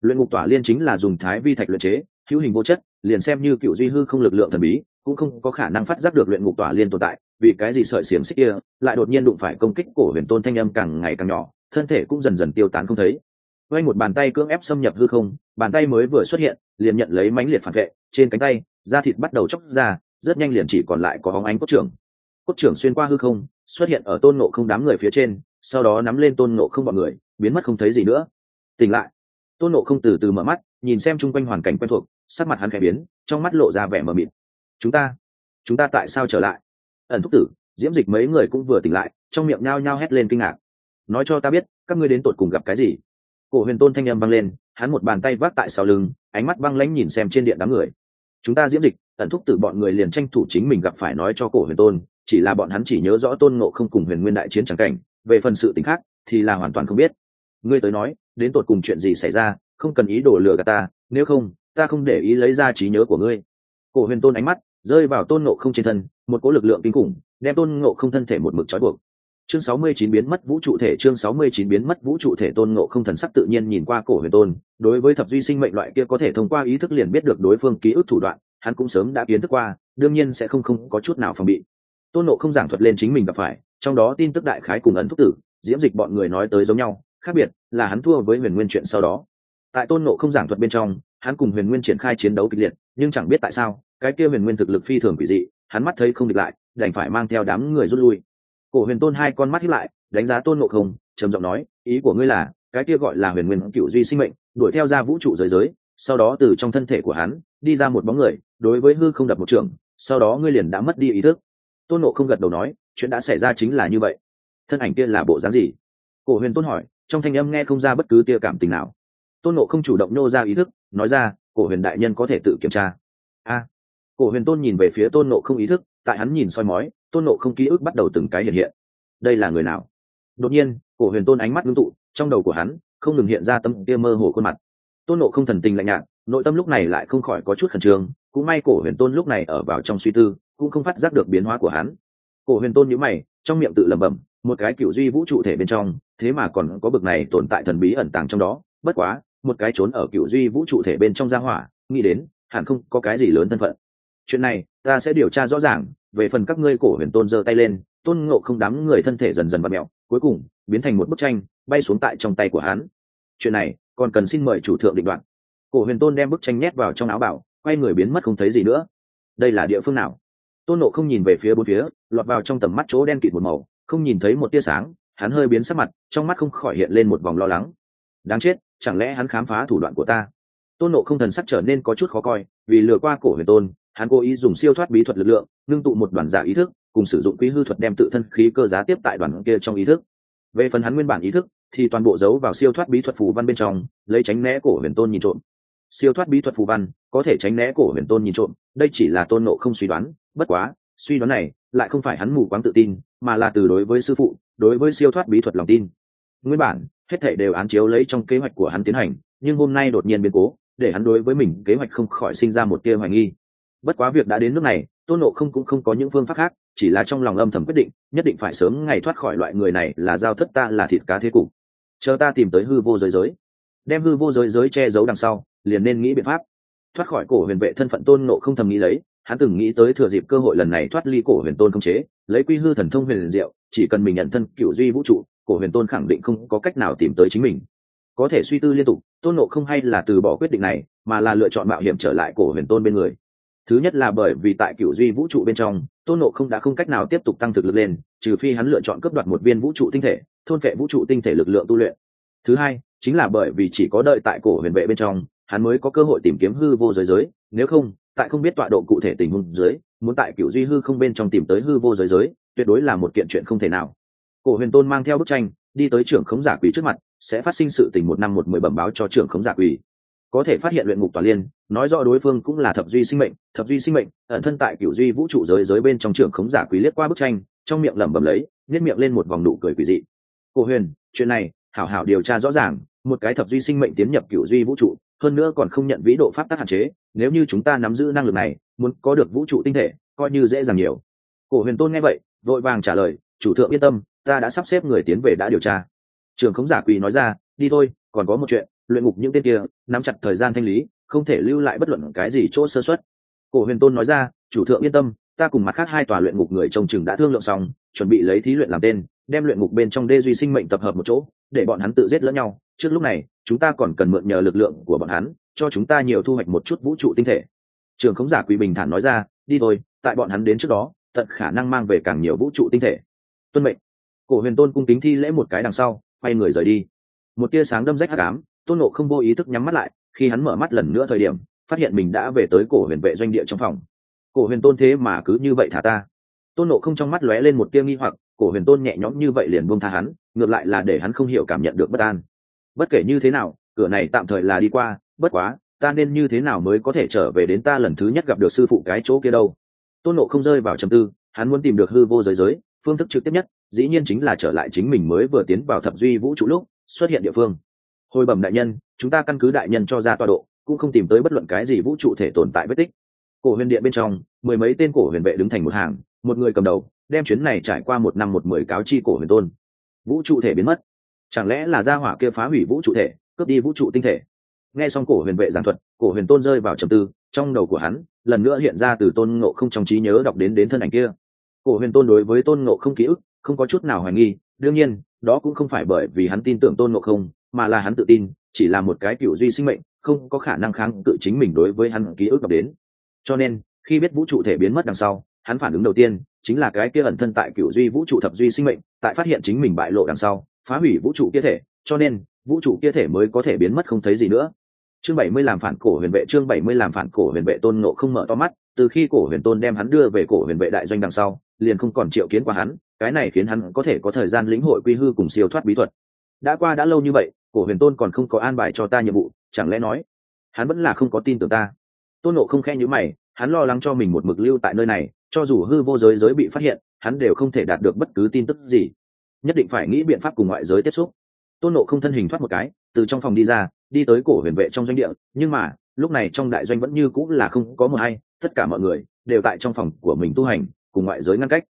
luyện ngục tỏa liên chính là dùng thái vi thạch luyện chế, hữu hình vô chất, liền xem như cựu duy hư không lực lượng thần bí, cũng không có khả năng phát giác được luyện ngục tỏa liên tồn tại, vì cái gì sợi xiềng xích kia lại đột nhiên đụng phải công kích cổ huyền tôn thanh âm càng ngày càng nhỏ, thân thể cũng dần dần tiêu tán không thấy. Quay một bàn tay cưỡng ép xâm nhập hư không, bàn tay mới vừa xuất hiện, liền nhận lấy mãnh liệt phản vệ, trên cánh tay, da thịt bắt đầu chóc ra, rất nhanh liền chỉ còn lại có hóng ánh cốt trưởng. Cốt trưởng xuyên qua hư không, xuất hiện ở tôn nộ không đám người phía trên, sau đó nắm lên tôn nộ không bọn người, biến mất không thấy gì nữa. Tỉnh lại tôn nộ không từ từ mở mắt, nhìn xem chung quanh hoàn cảnh quen thuộc, sắc mặt hắn khẽ biến, trong mắt lộ ra vẻ mờ mịt. Chúng ta chúng ta tại sao trở lại? Ẩn thúc tử, diễm dịch mấy người cũng vừa tỉnh lại, trong miệng nhao nhao hét lên kinh ngạc. Nói cho ta biết, các ngươi đến tột cùng gặp cái gì? Cổ huyền tôn thanh â m vang lên, hắn một bàn tay vác tại sau lưng, ánh mắt băng lãnh nhìn xem trên điện đám người. Chúng ta, diễm dịch, ẩn thúc tử bọn người liền tranh thủ chính mình gặp phải nói cho cổ huyền tôn, chỉ là bọn hắn chỉ nhớ rõ tôn ngộ không cùng huyền nguyên đại chiến trắng cảnh, về phần sự t ì n h khác thì là hoàn toàn không biết. Ngươi tới nói đến tột cùng chuyện gì xảy ra, không cần ý đổ lừa gạt ta, nếu không, ta không để ý lấy ra trí nhớ của ngươi. Cổ huyền tôn ánh mắt rơi vào tôn ngộ không trên thân, một cỗ lực lượng kinh khủng đem tôn ngộ không thân thể một mực trói buộc. Chương sáu mươi chín biến mất vũ trụ thể, chương sáu mươi chín biến mất vũ trụ thể, tôn ngộ không thần sắc tự nhiên nhìn qua cổ huyền tôn, đối với thập duy sinh mệnh loại kia có thể thông qua ý thức liền biết được đối phương ký ức thủ đoạn, hắn cũng sớm đã kiến thức qua, đương nhiên sẽ không không có chút nào phòng bị. Tôn nộ không giảng thuật lên chính mình gặp phải, trong đó tin tức đại khái cùng ẩn thúc tử, diễm dịch bọn người nói tới giống nhau khác biệt là hắn thua với huyền nguyên chuyện sau đó. Tại tôn nộ không giảng thuật bên trong, hắn cùng huyền nguyên triển khai chiến đấu kịch liệt, nhưng chẳng biết tại sao, cái kia huyền nguyên thực lực phi thường quỷ dị, hắn mắt thấy không địch lại, đành phải mang theo đám người rút lui. Cổ huyền tôn hai con mắt hiếp lại, đánh giá tôn nộ không, trầm giọng nói, ý của ngươi là, cái kia gọi là huyền nguyên cựu duy sinh mệnh, đuổi theo ra vũ trụ giới giới, sau đó từ trong thân thể của hắn, đi ra một bóng người, đối với hư không đập một trường, sau đó ngươi liền đã mất đi ý thức. Tôn nộ không gật đầu nói, chuyện đã xảy ra chính là như vậy. Thân ảnh kia là bộ dáng gì? Cổ huyền tôn hỏi trong thanh âm nghe không ra bất cứ tia cảm tình nào. Tôn nộ không chủ động nô ra ý thức, nói ra, cổ huyền đại nhân có thể tự kiểm tra. A. Cổ huyền tôn nhìn về phía tôn nộ không ý thức, tại hắn nhìn soi mói, tôn nộ không ký ức bắt đầu từng cái hiện hiện. Đây là người nào? Đột nhiên, cổ huyền tôn ánh mắt ngưng tụ, trong đầu của hắn không ngừng hiện ra tâm tia mơ hồ khuôn mặt. Tôn nộ không thần tình lạnh nhạt, nội tâm lúc này lại không khỏi có chút khẩn trương, cũng may cổ huyền tôn lúc này ở vào trong suy tư, cũng không phát giác được biến hóa của hắn. Cổ huyền tôn nhíu mày, trong miệng tự lẩm bẩm một cái cựu duy vũ trụ thể bên trong, thế mà còn có bực này tồn tại thần bí ẩn tàng trong đó. Bất quá, một cái trốn ở cựu duy vũ trụ thể bên trong gia hỏa, nghĩ đến, hẳn không có cái gì lớn thân phận. Chuyện này, ta sẽ điều tra rõ ràng, về phần các ngươi cổ huyền tôn giơ tay lên, tôn ngộ không đám người thân thể dần dần bật mẹo, cuối cùng, biến thành một bức tranh, bay xuống tại trong tay của hắn. Chuyện này, còn cần xin mời chủ thượng định đoạn. Cổ huyền tôn đem bức tranh nhét vào trong áo bảo, quay người biến mất không thấy gì nữa. Đây là địa phương nào? Tôn nộ không nhìn về phía bốn phía, lọt vào trong tầm mắt chỗ đen kịt một màu không nhìn thấy một tia sáng, hắn hơi biến sắc mặt, trong mắt không khỏi hiện lên một vòng lo lắng. Đáng chết, chẳng lẽ hắn khám phá thủ đoạn của ta? Tôn nộ không thần sắc trở nên có chút khó coi, vì lừa qua cổ huyền tôn, hắn cố ý dùng siêu thoát bí thuật lực lượng, ngưng tụ một đoàn giả ý thức, cùng sử dụng quý hư thuật đem tự thân khí cơ giá tiếp tại đoàn kia trong ý thức. Về phần hắn nguyên bản ý thức, thì toàn bộ giấu vào siêu thoát bí thuật phù văn bên trong, lấy tránh né cổ huyền tôn nhìn trộm. Siêu thoát bí thuật phù văn, có thể tránh né cổ huyền tôn nhìn trộm, đây chỉ là tôn nộ không suy đoán, bất quá, suy đoán này lại không phải hắn mù quáng tự tin, mà là từ đối với sư phụ, đối với siêu thoát bí thuật lòng tin. Nguyên bản, hết thể đều án chiếu lấy trong kế hoạch của hắn tiến hành, nhưng hôm nay đột nhiên biến cố, để hắn đối với mình kế hoạch không khỏi sinh ra một tia hoài nghi. Bất quá việc đã đến nước này, tôn nộ không cũng không có những phương pháp khác, chỉ là trong lòng âm thầm quyết định, nhất định phải sớm ngày thoát khỏi loại người này là giao thất ta là thịt cá thế cục. Chờ ta tìm tới hư vô giới giới. Đem hư vô giới giới che giấu đằng sau, liền nên nghĩ biện pháp. Thoát khỏi cổ huyền vệ thân phận tôn nộ không thầm nghĩ lấy hắn từng nghĩ tới thừa dịp cơ hội lần này thoát ly cổ huyền tôn không chế, lấy quy hư thần thông huyền diệu, chỉ cần mình nhận thân cựu duy vũ trụ, cổ huyền tôn khẳng định không có cách nào tìm tới chính mình. Có thể suy tư liên tục, tôn nộ không hay là từ bỏ quyết định này, mà là lựa chọn mạo hiểm trở lại cổ huyền tôn bên người. Thứ nhất là bởi vì tại cựu duy vũ trụ bên trong, tôn nộ không đã không cách nào tiếp tục tăng thực lực lên, trừ phi hắn lựa chọn cấp đoạt một viên vũ trụ tinh thể, thôn vệ vũ trụ tinh thể lực lượng tu luyện. Thứ hai, chính là bởi vì chỉ có đợi tại cổ huyền vệ bên trong, hắn mới có cơ hội tìm kiếm hư vô giới giới, nếu không tại không biết tọa độ cụ thể tình huống dưới, muốn tại cựu duy hư không bên trong tìm tới hư vô giới giới, tuyệt đối là một kiện chuyện không thể nào. Cổ huyền tôn mang theo bức tranh, đi tới trưởng khống giả quỷ trước mặt, sẽ phát sinh sự tình một năm một mười bẩm báo cho trưởng khống giả quỷ. Có thể phát hiện luyện ngục tòa liên, nói rõ đối phương cũng là thập duy sinh mệnh, thập duy sinh mệnh, ẩn thân tại cựu duy vũ trụ giới giới bên trong trưởng khống giả quý liếc qua bức tranh, trong miệng lẩm bẩm lấy nhét miệng lên một vòng nụ cười quỷ dị. Cổ huyền, chuyện này, hảo hảo điều tra rõ ràng, một cái thập duy sinh mệnh tiến nhập cựu duy vũ trụ hơn nữa còn không nhận vĩ độ pháp tắc hạn chế, nếu như chúng ta nắm giữ năng lực này, muốn có được vũ trụ tinh thể, coi như dễ dàng nhiều. Cổ huyền tôn nghe vậy, vội vàng trả lời, chủ thượng yên tâm, ta đã sắp xếp người tiến về đã điều tra. Trường khống giả quỳ nói ra, đi thôi, còn có một chuyện, luyện ngục những tên kia, nắm chặt thời gian thanh lý, không thể lưu lại bất luận cái gì chỗ sơ xuất cổ huyền tôn nói ra, chủ thượng yên tâm, ta cùng mặt khác hai tòa luyện ngục người trông chừng đã thương lượng xong, chuẩn bị lấy thí luyện làm tên, đem luyện ngục bên trong đê duy sinh mệnh tập hợp một chỗ, để bọn hắn tự giết lẫn nhau. Trước lúc này chúng ta còn cần mượn nhờ lực lượng của bọn hắn, cho chúng ta nhiều thu hoạch một chút vũ trụ tinh thể. Trường khống giả quý bình thản nói ra, đi thôi, tại bọn hắn đến trước đó, tận khả năng mang về càng nhiều vũ trụ tinh thể. Tuân mệnh. Cổ huyền tôn cung kính thi lễ một cái đằng sau, quay người rời đi. Một tia sáng đâm rách hắc ám, tôn nộ không vô ý thức nhắm mắt lại, khi hắn mở mắt lần nữa thời điểm, phát hiện mình đã về tới cổ huyền vệ doanh địa trong phòng. Cổ huyền tôn thế mà cứ như vậy thả ta? Tôn nộ không trong mắt lóe lên một tia nghi hoặc, cổ huyền tôn nhẹ nhõm như vậy liền buông tha hắn, ngược lại là để hắn không hiểu cảm nhận được bất an bất kể như thế nào, cửa này tạm thời là đi qua, bất quá, ta nên như thế nào mới có thể trở về đến ta lần thứ nhất gặp được sư phụ cái chỗ kia đâu? Tôn nộ không rơi vào trầm tư, hắn muốn tìm được hư vô giới giới, phương thức trực tiếp nhất, dĩ nhiên chính là trở lại chính mình mới vừa tiến vào thập duy vũ trụ lúc, xuất hiện địa phương. Hồi bẩm đại nhân, chúng ta căn cứ đại nhân cho ra tọa độ, cũng không tìm tới bất luận cái gì vũ trụ thể tồn tại vết tích. Cổ huyền điện bên trong, mười mấy tên cổ huyền vệ đứng thành một hàng, một người cầm đầu, đem chuyến này trải qua một năm một mười cáo chi cổ huyền tôn. Vũ trụ thể biến mất chẳng lẽ là gia hỏa kia phá hủy vũ trụ thể, cướp đi vũ trụ tinh thể? Nghe xong cổ huyền vệ giảng thuật, cổ huyền tôn rơi vào trầm tư, trong đầu của hắn, lần nữa hiện ra từ tôn ngộ không trong trí nhớ đọc đến đến thân ảnh kia. Cổ huyền tôn đối với tôn ngộ không ký ức, không có chút nào hoài nghi, đương nhiên, đó cũng không phải bởi vì hắn tin tưởng tôn ngộ không, mà là hắn tự tin, chỉ là một cái cựu duy sinh mệnh, không có khả năng kháng cự chính mình đối với hắn ký ức đọc đến. Cho nên, khi biết vũ trụ thể biến mất đằng sau, hắn phản ứng đầu tiên, chính là cái kia ẩn thân tại cựu duy vũ trụ thập duy sinh mệnh, tại phát hiện chính mình bại lộ đằng sau phá hủy vũ trụ kia thể, cho nên, vũ trụ kia thể mới có thể biến mất không thấy gì nữa. Chương bảy mươi làm phản cổ huyền vệ, chương bảy mươi làm phản cổ huyền vệ tôn nộ không mở to mắt, từ khi cổ huyền tôn đem hắn đưa về cổ huyền vệ đại doanh đằng sau, liền không còn triệu kiến qua hắn, cái này khiến hắn có thể có thời gian lĩnh hội quy hư cùng siêu thoát bí thuật. Đã qua đã lâu như vậy, cổ huyền tôn còn không có an bài cho ta nhiệm vụ, chẳng lẽ nói, hắn vẫn là không có tin tưởng ta? Tôn nộ không khen nhữ mày, hắn lo lắng cho mình một mực lưu tại nơi này, cho dù hư vô giới giới bị phát hiện, hắn đều không thể đạt được bất cứ tin tức gì nhất định phải nghĩ biện pháp cùng ngoại giới tiếp xúc. Tôn nộ không thân hình thoát một cái, từ trong phòng đi ra, đi tới cổ huyền vệ trong doanh địa, nhưng mà, lúc này trong đại doanh vẫn như cũng là không có một ai tất cả mọi người đều tại trong phòng của mình tu hành, cùng ngoại giới ngăn cách.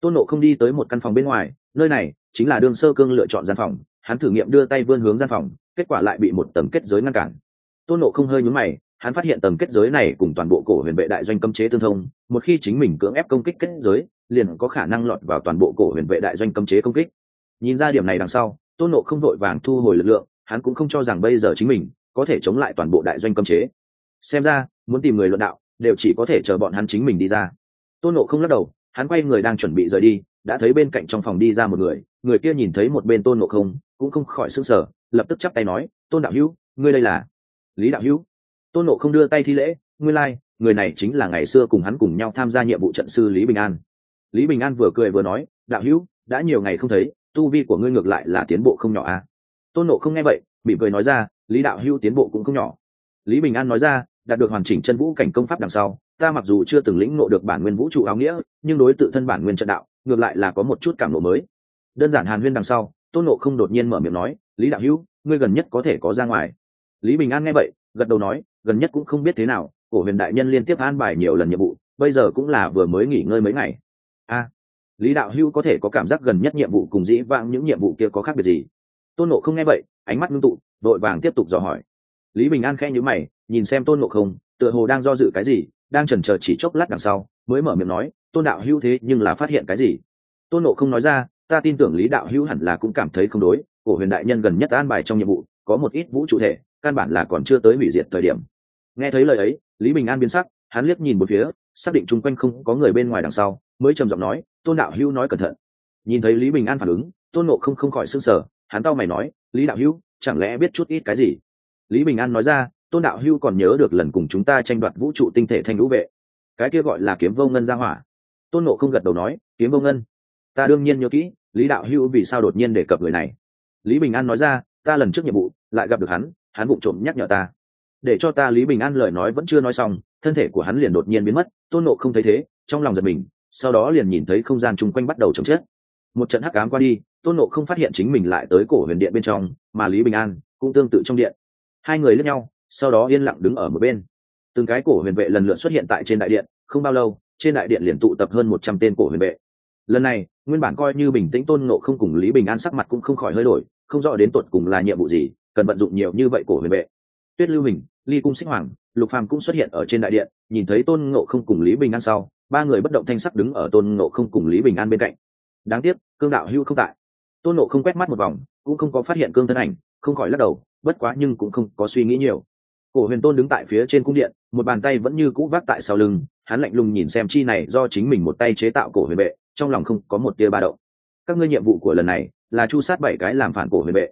Tôn nộ không đi tới một căn phòng bên ngoài, nơi này chính là đương sơ cương lựa chọn gian phòng, hắn thử nghiệm đưa tay vươn hướng gian phòng, kết quả lại bị một tầng kết giới ngăn cản. Tôn nộ không hơi nhún mày, hắn phát hiện tầng kết giới này cùng toàn bộ cổ huyền vệ đại doanh cấm chế tương thông, một khi chính mình cưỡng ép công kích kết giới, liền có khả năng lọt vào toàn bộ cổ huyền vệ đại doanh cấm chế công kích nhìn ra điểm này đằng sau tôn nộ không vội vàng thu hồi lực lượng hắn cũng không cho rằng bây giờ chính mình có thể chống lại toàn bộ đại doanh cấm chế. Xem ra muốn tìm người luận đạo đều chỉ có thể chờ bọn hắn chính mình đi ra. Tôn nộ không lắc đầu hắn quay người đang chuẩn bị rời đi đã thấy bên cạnh trong phòng đi ra một người người kia nhìn thấy một bên tôn nộ không cũng không khỏi s ư n g sở lập tức chắp tay nói tôn đạo hữu ngươi đây là? Lý đạo hữu. Tôn nộ không đưa tay thi lễ ngươi lai、like, người này chính là ngày xưa cùng hắn cùng nhau tham gia nhiệm vụ trận sư lý bình an. Lý bình an vừa cười vừa nói đạo hữu đã nhiều ngày không thấy tu vi của ngươi ngược lại là tiến bộ không nhỏ à? Tôn nộ không nghe vậy bị cười nói ra, lý đạo hữu tiến bộ cũng không nhỏ. Lý bình an nói ra, đạt được hoàn chỉnh chân vũ cảnh công pháp đằng sau, ta mặc dù chưa từng lĩnh ngộ được bản nguyên vũ trụ áo nghĩa, nhưng đối tự thân bản nguyên trận đạo, ngược lại là có một chút cảm nộ mới. Đơn giản hàn huyên đằng sau, tôn nộ không đột nhiên mở miệng nói, lý đạo hữu, ngươi gần nhất có thể có ra ngoài. Lý bình an nghe vậy, gật đầu nói, gần nhất cũng không biết thế nào, cổ huyền đại nhân liên tiếp an bài nhiều lần nhiệm vụ, bây giờ cũng là vừa mới nghỉ ngơi mấy ngày. A lý đạo hữu có thể có cảm giác gần nhất nhiệm vụ cùng dĩ vãng những nhiệm vụ kia có khác biệt gì? Tôn nộ không nghe vậy, ánh mắt ngưng tụ đội vàng tiếp tục dò hỏi. Lý bình an khẽ nhữ mày, nhìn xem tôn nộ không, tựa hồ đang do dự cái gì, đang chần chờ chỉ chốc lát đằng sau, mới mở miệng nói, tôn đạo hữu thế nhưng là phát hiện cái gì? Tôn nộ không nói ra, ta tin tưởng lý đạo hữu hẳn là cũng cảm thấy không đối, cổ huyền đại nhân gần nhất an bài trong nhiệm vụ, có một ít vũ trụ thể, căn bản là còn chưa tới hủy diệt thời điểm. Nghe thấy lời ấy, lý bình an biến sắc, hắn liếc nhìn một phía xác định chung quanh không có người bên ngoài đằng sau, mới trầm giọng nói, tôn đạo hữu nói cẩn thận. Nhìn thấy lý bình an phản ứng, tôn nộ không không khỏi s ư n g sở hắn tao mày nói, lý đạo hữu, chẳng lẽ biết chút ít cái gì? Lý bình an nói ra, tôn đạo hữu còn nhớ được lần cùng chúng ta tranh đoạt vũ trụ tinh thể thanh lũ vệ? Cái kia gọi là kiếm vô ngân ra hỏa. Tôn nộ không gật đầu nói, kiếm vô ngân? Ta đương nhiên nhớ kỹ, lý đạo hữu vì sao đột nhiên đề cập người này? Lý bình an nói ra, ta lần trước nhiệm vụ lại gặp được hắn hắn vụ trộm nhắc nhở ta để cho ta lý bình an lời nói vẫn chưa nói xong, thân thể của hắn liền đột nhiên biến mất, tôn nộ không thấy thế, trong lòng giật mình, sau đó liền nhìn thấy không gian chung quanh bắt đầu chồng chết một trận hắc ám qua đi, tôn nộ không phát hiện chính mình lại tới cổ huyền điện bên trong, mà lý bình an cũng tương tự trong điện. Hai người lướt nhau, sau đó yên lặng đứng ở một bên. Từng cái cổ huyền vệ lần lượt xuất hiện tại trên đại điện, không bao lâu, trên đại điện liền tụ tập hơn một trăm tên cổ huyền vệ. Lần này, nguyên bản coi như bình tĩnh tôn nộ không cùng lý bình an sắc mặt cũng không khỏi hơi đổi, không rõ đến tột cùng là nhiệm vụ gì, cần vận dụng nhiều như vậy cổ huyền vệ tuyết lưu hình, ly cung xích hoàng, lục phàm cũng xuất hiện ở trên đại điện, nhìn thấy tôn ngộ không cùng lý bình an sau, ba người bất động thanh sắc đứng ở tôn ngộ không cùng lý bình an bên cạnh. Đáng tiếc, cương đạo hưu không tại. Tôn ngộ không quét mắt một vòng, cũng không có phát hiện cương thân ảnh, không khỏi lắc đầu, bất quá nhưng cũng không có suy nghĩ nhiều. Cổ huyền tôn đứng tại phía trên cung điện, một bàn tay vẫn như cũ vác tại sau lưng, hắn lạnh lùng nhìn xem chi này do chính mình một tay chế tạo cổ huyền vệ trong lòng không có một tia ba động. Các ngươi nhiệm vụ của lần này là chu sát bảy cái làm phản cổ huyền vệ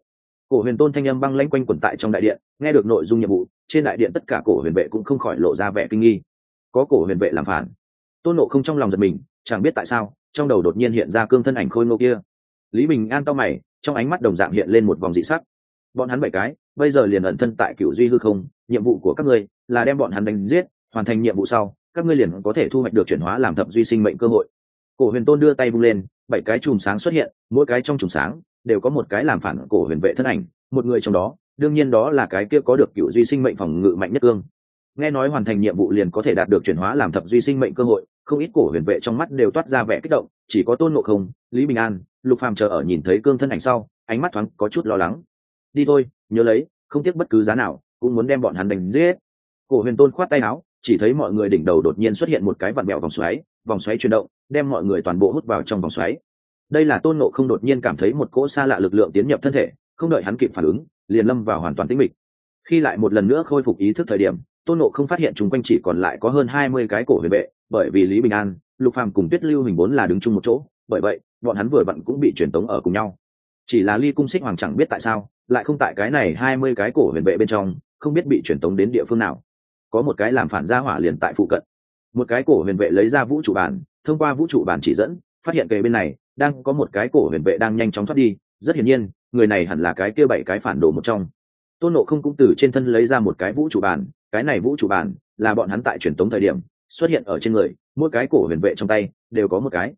cổ huyền tôn thanh âm băng lanh quanh quẩn tại trong đại điện nghe được nội dung nhiệm vụ, trên đại điện tất cả cổ huyền vệ cũng không khỏi lộ ra vẻ kinh nghi. Có cổ huyền vệ làm phản. Tôn nộ không trong lòng giật mình, chẳng biết tại sao, trong đầu đột nhiên hiện ra cương thân ảnh khôi ngô kia. Lý bình an to mày, trong ánh mắt đồng dạng hiện lên một vòng dị sắc. Bọn hắn bảy cái, bây giờ liền ẩn thân tại cựu duy hư không, nhiệm vụ của các ngươi là đem bọn hắn đánh giết, hoàn thành nhiệm vụ sau, các ngươi liền có thể thu hoạch được chuyển hóa làm thập duy sinh mệnh cơ hội. Cổ huyền tôn đưa tay vung lên, bảy cái chùm sáng xuất hiện, mỗi cái trong chùm sáng đều có một cái làm phản cổ huyền vệ thân ảnh, một người trong đó đương nhiên đó là cái kia có được cựu duy sinh mệnh phòng ngự mạnh nhất cương. Nghe nói hoàn thành nhiệm vụ liền có thể đạt được chuyển hóa làm thập duy sinh mệnh cơ hội, không ít cổ huyền vệ trong mắt đều toát ra vẻ kích động, chỉ có tôn ngộ không, lý bình an, lục phàm chờ ở nhìn thấy cương thân ảnh sau, ánh mắt thoáng có chút lo lắng. Đi thôi, nhớ lấy, không tiếc bất cứ giá nào, cũng muốn đem bọn hắn đánh giết. Cổ huyền tôn khoát tay áo, chỉ thấy mọi người đỉnh đầu đột nhiên xuất hiện một cái vặn mẹo vòng xoáy vòng xoáy chuyển động, đem mọi người toàn bộ hút vào trong vòng xoáy. Đây là tôn nộ không đột nhiên cảm thấy một cỗ xa lạ lực lượng tiến nhập thân thể, không đợi hắn kịp phản ứng liền lâm vào hoàn toàn tĩnh mịch. Khi lại một lần nữa khôi phục ý thức thời điểm, tôn nộ không phát hiện chung quanh chỉ còn lại có hơn hai mươi cái cổ huyền vệ, bởi vì lý bình an, lục phàm cùng tuyết lưu hình vốn là đứng chung một chỗ, bởi vậy, bọn hắn vừa vặn cũng bị truyền tống ở cùng nhau. Chỉ là ly cung xích hoàng chẳng biết tại sao, lại không tại cái này hai mươi cái cổ huyền vệ bên trong, không biết bị truyền tống đến địa phương nào. Có một cái làm phản gia hỏa liền tại phụ cận. Một cái cổ huyền vệ lấy ra vũ trụ bản, thông qua vũ trụ bản chỉ dẫn, phát hiện kề bên này, đang có một cái cổ huyền vệ đang nhanh chóng thoát đi, rất hiển nhiên người này hẳn là cái kia bảy cái phản đồ một trong. Tôn nộ không cũng từ trên thân lấy ra một cái vũ trụ bản cái này vũ trụ bản là bọn hắn tại truyền tống thời điểm xuất hiện ở trên người, mỗi cái cổ huyền vệ trong tay đều có một cái.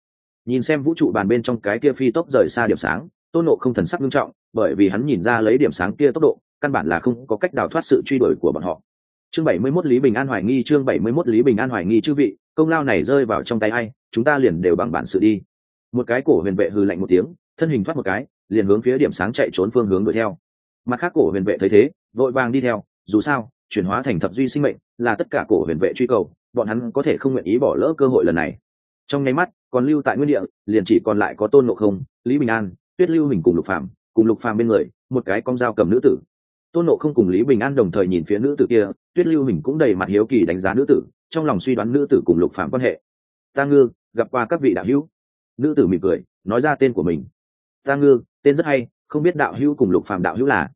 Nhìn xem vũ trụ bàn bên trong cái kia phi tốc rời xa điểm sáng, tôn nộ không thần sắc nghiêm trọng, bởi vì hắn nhìn ra lấy điểm sáng kia tốc độ, căn bản là không có cách đào thoát sự truy đuổi của bọn họ. Chương bảy mươi 71 lý bình an hoài nghi, chương bảy mươi 71 lý bình an hoài nghi chư vị, công lao này rơi vào trong tay ai, chúng ta liền đều bằng bản sự đi. Một cái cổ huyền vệ hư lạnh một tiếng, thân hình thoát một cái liền hướng phía điểm sáng chạy trốn phương hướng đuổi theo. Mặt khác, cổ huyền vệ thấy thế, vội vàng đi theo. Dù sao, chuyển hóa thành thập duy sinh mệnh là tất cả cổ huyền vệ truy cầu, bọn hắn có thể không nguyện ý bỏ lỡ cơ hội lần này. Trong nháy mắt, còn lưu tại nguyên địa, liền chỉ còn lại có tôn ngộ không, lý bình an, tuyết lưu hình cùng lục phạm cùng lục phạm bên người, một cái con dao cầm nữ tử. Tôn nộ không cùng lý bình an đồng thời nhìn phía nữ tử kia, tuyết lưu hình cũng đầy mặt hiếu kỳ đánh giá nữ tử, trong lòng suy đoán nữ tử cùng lục phạm quan hệ. Ta ngư, gặp qua các vị đạo hữu. Nữ tử mỉm cười, nói ra tên của mình. Ta ngư tên rất hay, không biết đạo hữu cùng lục phàm đạo hữu là.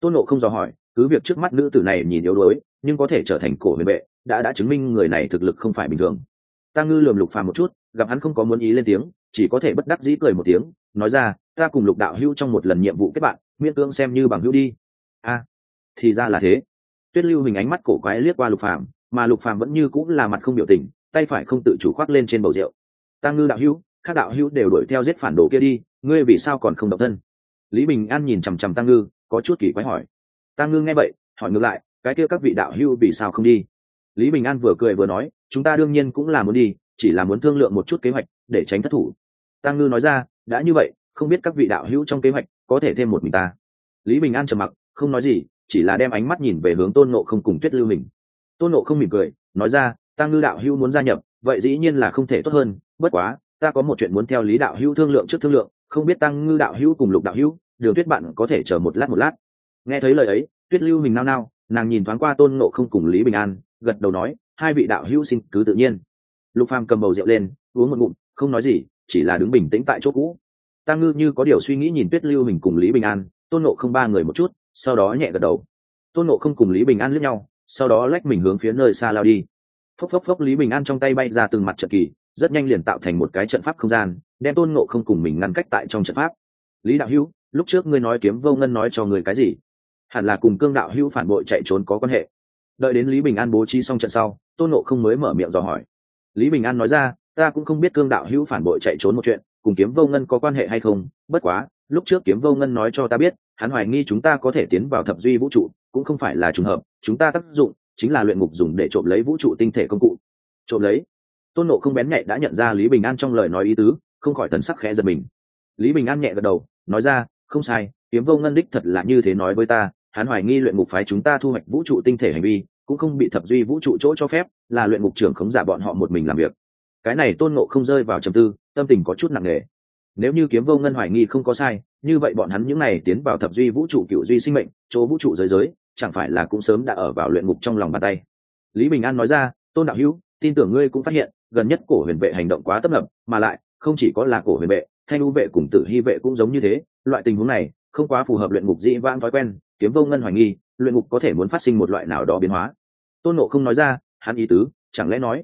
Tôn nộ không dò hỏi, cứ việc trước mắt nữ tử này nhìn yếu đuối, nhưng có thể trở thành cổ huyền vệ, đã đã chứng minh người này thực lực không phải bình thường. Ta ngư lườm lục phàm một chút, gặp hắn không có muốn ý lên tiếng, chỉ có thể bất đắc dĩ cười một tiếng, nói ra, ta cùng lục đạo hữu trong một lần nhiệm vụ kết bạn, miễn cưỡng xem như bằng hữu đi. A, thì ra là thế. Tuyết lưu hình ánh mắt cổ quái liếc qua lục phàm, mà lục phàm vẫn như cũng là mặt không biểu tình, tay phải không tự chủ khoác lên trên bầu rượu. Ta ngư đạo hữu các đạo hữu đều đuổi theo giết phản đồ kia đi, ngươi vì sao còn không độc thân? Lý bình an nhìn chằm chằm tăng ngư, có chút kỳ quái hỏi. Tăng ngư nghe vậy, hỏi ngược lại, cái kia các vị đạo hữu vì sao không đi? Lý bình an vừa cười vừa nói, chúng ta đương nhiên cũng là muốn đi, chỉ là muốn thương lượng một chút kế hoạch, để tránh thất thủ. Tăng ngư nói ra, đã như vậy, không biết các vị đạo hữu trong kế hoạch có thể thêm một mình ta? Lý bình an trầm mặc, không nói gì, chỉ là đem ánh mắt nhìn về hướng tôn nộ không cùng tuyết lưu mình tôn nộ không mỉm cười, nói ra, tăng ngư đạo hữu muốn gia nhập, vậy dĩ nhiên là không thể tốt hơn, bất quá ta có một chuyện muốn theo lý đạo hữu thương lượng trước thương lượng, không biết tăng ngư đạo hữu cùng lục đạo hữu, đường tuyết bạn có thể chờ một lát một lát. Nghe thấy lời ấy, tuyết lưu mình nao nao, nàng nhìn thoáng qua tôn nộ không cùng lý bình an, gật đầu nói, hai vị đạo hữu xin cứ tự nhiên. Lục phàm cầm bầu rượu lên, uống một ngụm, không nói gì, chỉ là đứng bình tĩnh tại chỗ cũ. Tăng ngư như có điều suy nghĩ nhìn tuyết lưu mình cùng lý bình an, tôn nộ không ba người một chút, sau đó nhẹ gật đầu. Tôn nộ không cùng lý bình an lướt nhau, sau đó lách mình hướng phía nơi xa lao đi. Phốc phốc phốc, lý bình an trong tay bay ra từng mặt trận kỳ rất nhanh liền tạo thành một cái trận pháp không gian, đem tôn ngộ không cùng mình ngăn cách tại trong trận pháp. Lý đạo hữu, lúc trước ngươi nói kiếm vô ngân nói cho người cái gì? Hẳn là cùng cương đạo hữu phản bội chạy trốn có quan hệ. Đợi đến lý bình an bố trí xong trận sau, tôn nộ không mới mở miệng dò hỏi. Lý bình an nói ra, ta cũng không biết cương đạo hữu phản bội chạy trốn một chuyện, cùng kiếm vô ngân có quan hệ hay không, bất quá, lúc trước kiếm vô ngân nói cho ta biết, hắn hoài nghi chúng ta có thể tiến vào thập duy vũ trụ, cũng không phải là trùng hợp, chúng ta tác dụng chính là luyện ngục dùng để trộm lấy vũ trụ tinh thể công cụ. Trộm lấy? Tôn nộ không bén nhạy đã nhận ra lý bình an trong lời nói ý tứ, không khỏi tần sắc khẽ giật mình. Lý bình an nhẹ gật đầu, nói ra, không sai, kiếm vô ngân đích thật là như thế nói với ta, hắn hoài nghi luyện ngục phái chúng ta thu hoạch vũ trụ tinh thể hành vi, cũng không bị thập duy vũ trụ chỗ cho phép, là luyện ngục trưởng khống giả bọn họ một mình làm việc. Cái này tôn nộ không rơi vào trầm tư, tâm tình có chút nặng nề. Nếu như kiếm vô ngân hoài nghi không có sai, như vậy bọn hắn những n à y tiến vào thập duy vũ trụ cựu duy sinh mệnh, chỗ vũ trụ giới giới, chẳng phải là cũng sớm đã ở vào luyện ngục trong lòng bàn tay. Lý bình an nói ra, tôn đạo hữu tin tưởng ngươi cũng phát hiện, gần nhất cổ huyền vệ hành động quá tấp nập, mà lại, không chỉ có là cổ huyền vệ, thanh u vệ cùng tử hy vệ cũng giống như thế, loại tình huống này, không quá phù hợp luyện ngục dĩ vãng thói quen, kiếm vô ngân hoài nghi, luyện ngục có thể muốn phát sinh một loại nào đó biến hóa. Tôn nộ không nói ra, hắn ý tứ, chẳng lẽ nói,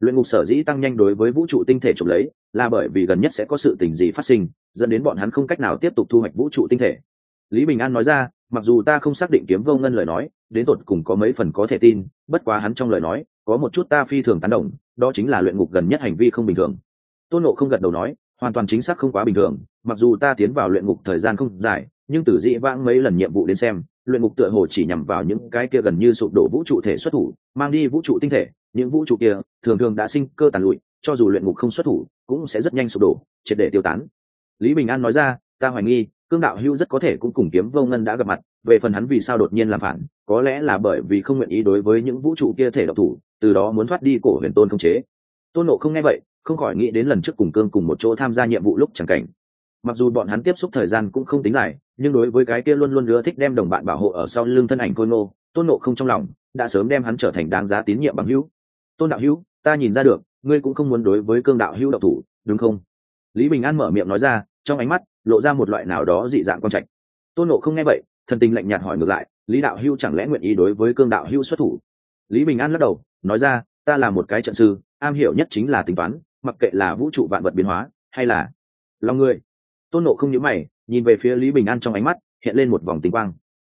luyện ngục sở dĩ tăng nhanh đối với vũ trụ tinh thể trộm lấy, là bởi vì gần nhất sẽ có sự tình gì phát sinh, dẫn đến bọn hắn không cách nào tiếp tục thu hoạch vũ trụ tinh thể. Lý bình an nói ra, mặc dù ta không xác định kiếm vô ngân lời nói, đến tột cùng có mấy phần có thể tin, bất quá hắn trong lời nói có một chút ta phi thường tán đồng, đó chính là luyện ngục gần nhất hành vi không bình thường. Tôn nộ không gật đầu nói, hoàn toàn chính xác không quá bình thường, mặc dù ta tiến vào luyện ngục thời gian không dài, nhưng từ dĩ vãng mấy lần nhiệm vụ đến xem, luyện ngục tựa hồ chỉ nhằm vào những cái kia gần như sụp đổ vũ trụ thể xuất thủ, mang đi vũ trụ tinh thể, những vũ trụ kia thường thường đã sinh cơ tàn lụi, cho dù luyện ngục không xuất thủ, cũng sẽ rất nhanh sụp đổ, triệt để tiêu tán. Lý bình an nói ra, ta hoài nghi, cương đạo hữu rất có thể cũng cùng kiếm vô ngân đã gặp mặt, về phần hắn vì sao đột nhiên làm phản, có lẽ là bởi vì không nguyện ý đối với những vũ trụ kia thể độc thủ từ đó muốn thoát đi cổ huyền tôn không chế. Tôn nộ không nghe vậy, không khỏi nghĩ đến lần trước cùng cương cùng một chỗ tham gia nhiệm vụ lúc chẳng cảnh. Mặc dù bọn hắn tiếp xúc thời gian cũng không tính dài, nhưng đối với cái kia luôn luôn ưa thích đem đồng bạn bảo hộ ở sau lưng thân ảnh côn nô tôn nộ không trong lòng đã sớm đem hắn trở thành đáng giá tín nhiệm bằng hữu. Tôn đạo hữu, ta nhìn ra được, ngươi cũng không muốn đối với cương đạo hữu đạo thủ, đúng không? Lý bình an mở miệng nói ra, trong ánh mắt lộ ra một loại nào đó dị dạng quan trạch. Tôn nộ không nghe vậy, thần tình lạnh nhạt hỏi ngược lại, lý đạo hữu chẳng lẽ nguyện ý đối với cương đạo hữu xuất thủ? Lý bình an lắc đầu, nói ra, ta là một cái trận sư, am hiểu nhất chính là tính toán, mặc kệ là vũ trụ vạn vật biến hóa, hay là lòng người. Tôn nộ không nhớ mày, nhìn về phía lý bình an trong ánh mắt, hiện lên một vòng tinh quang.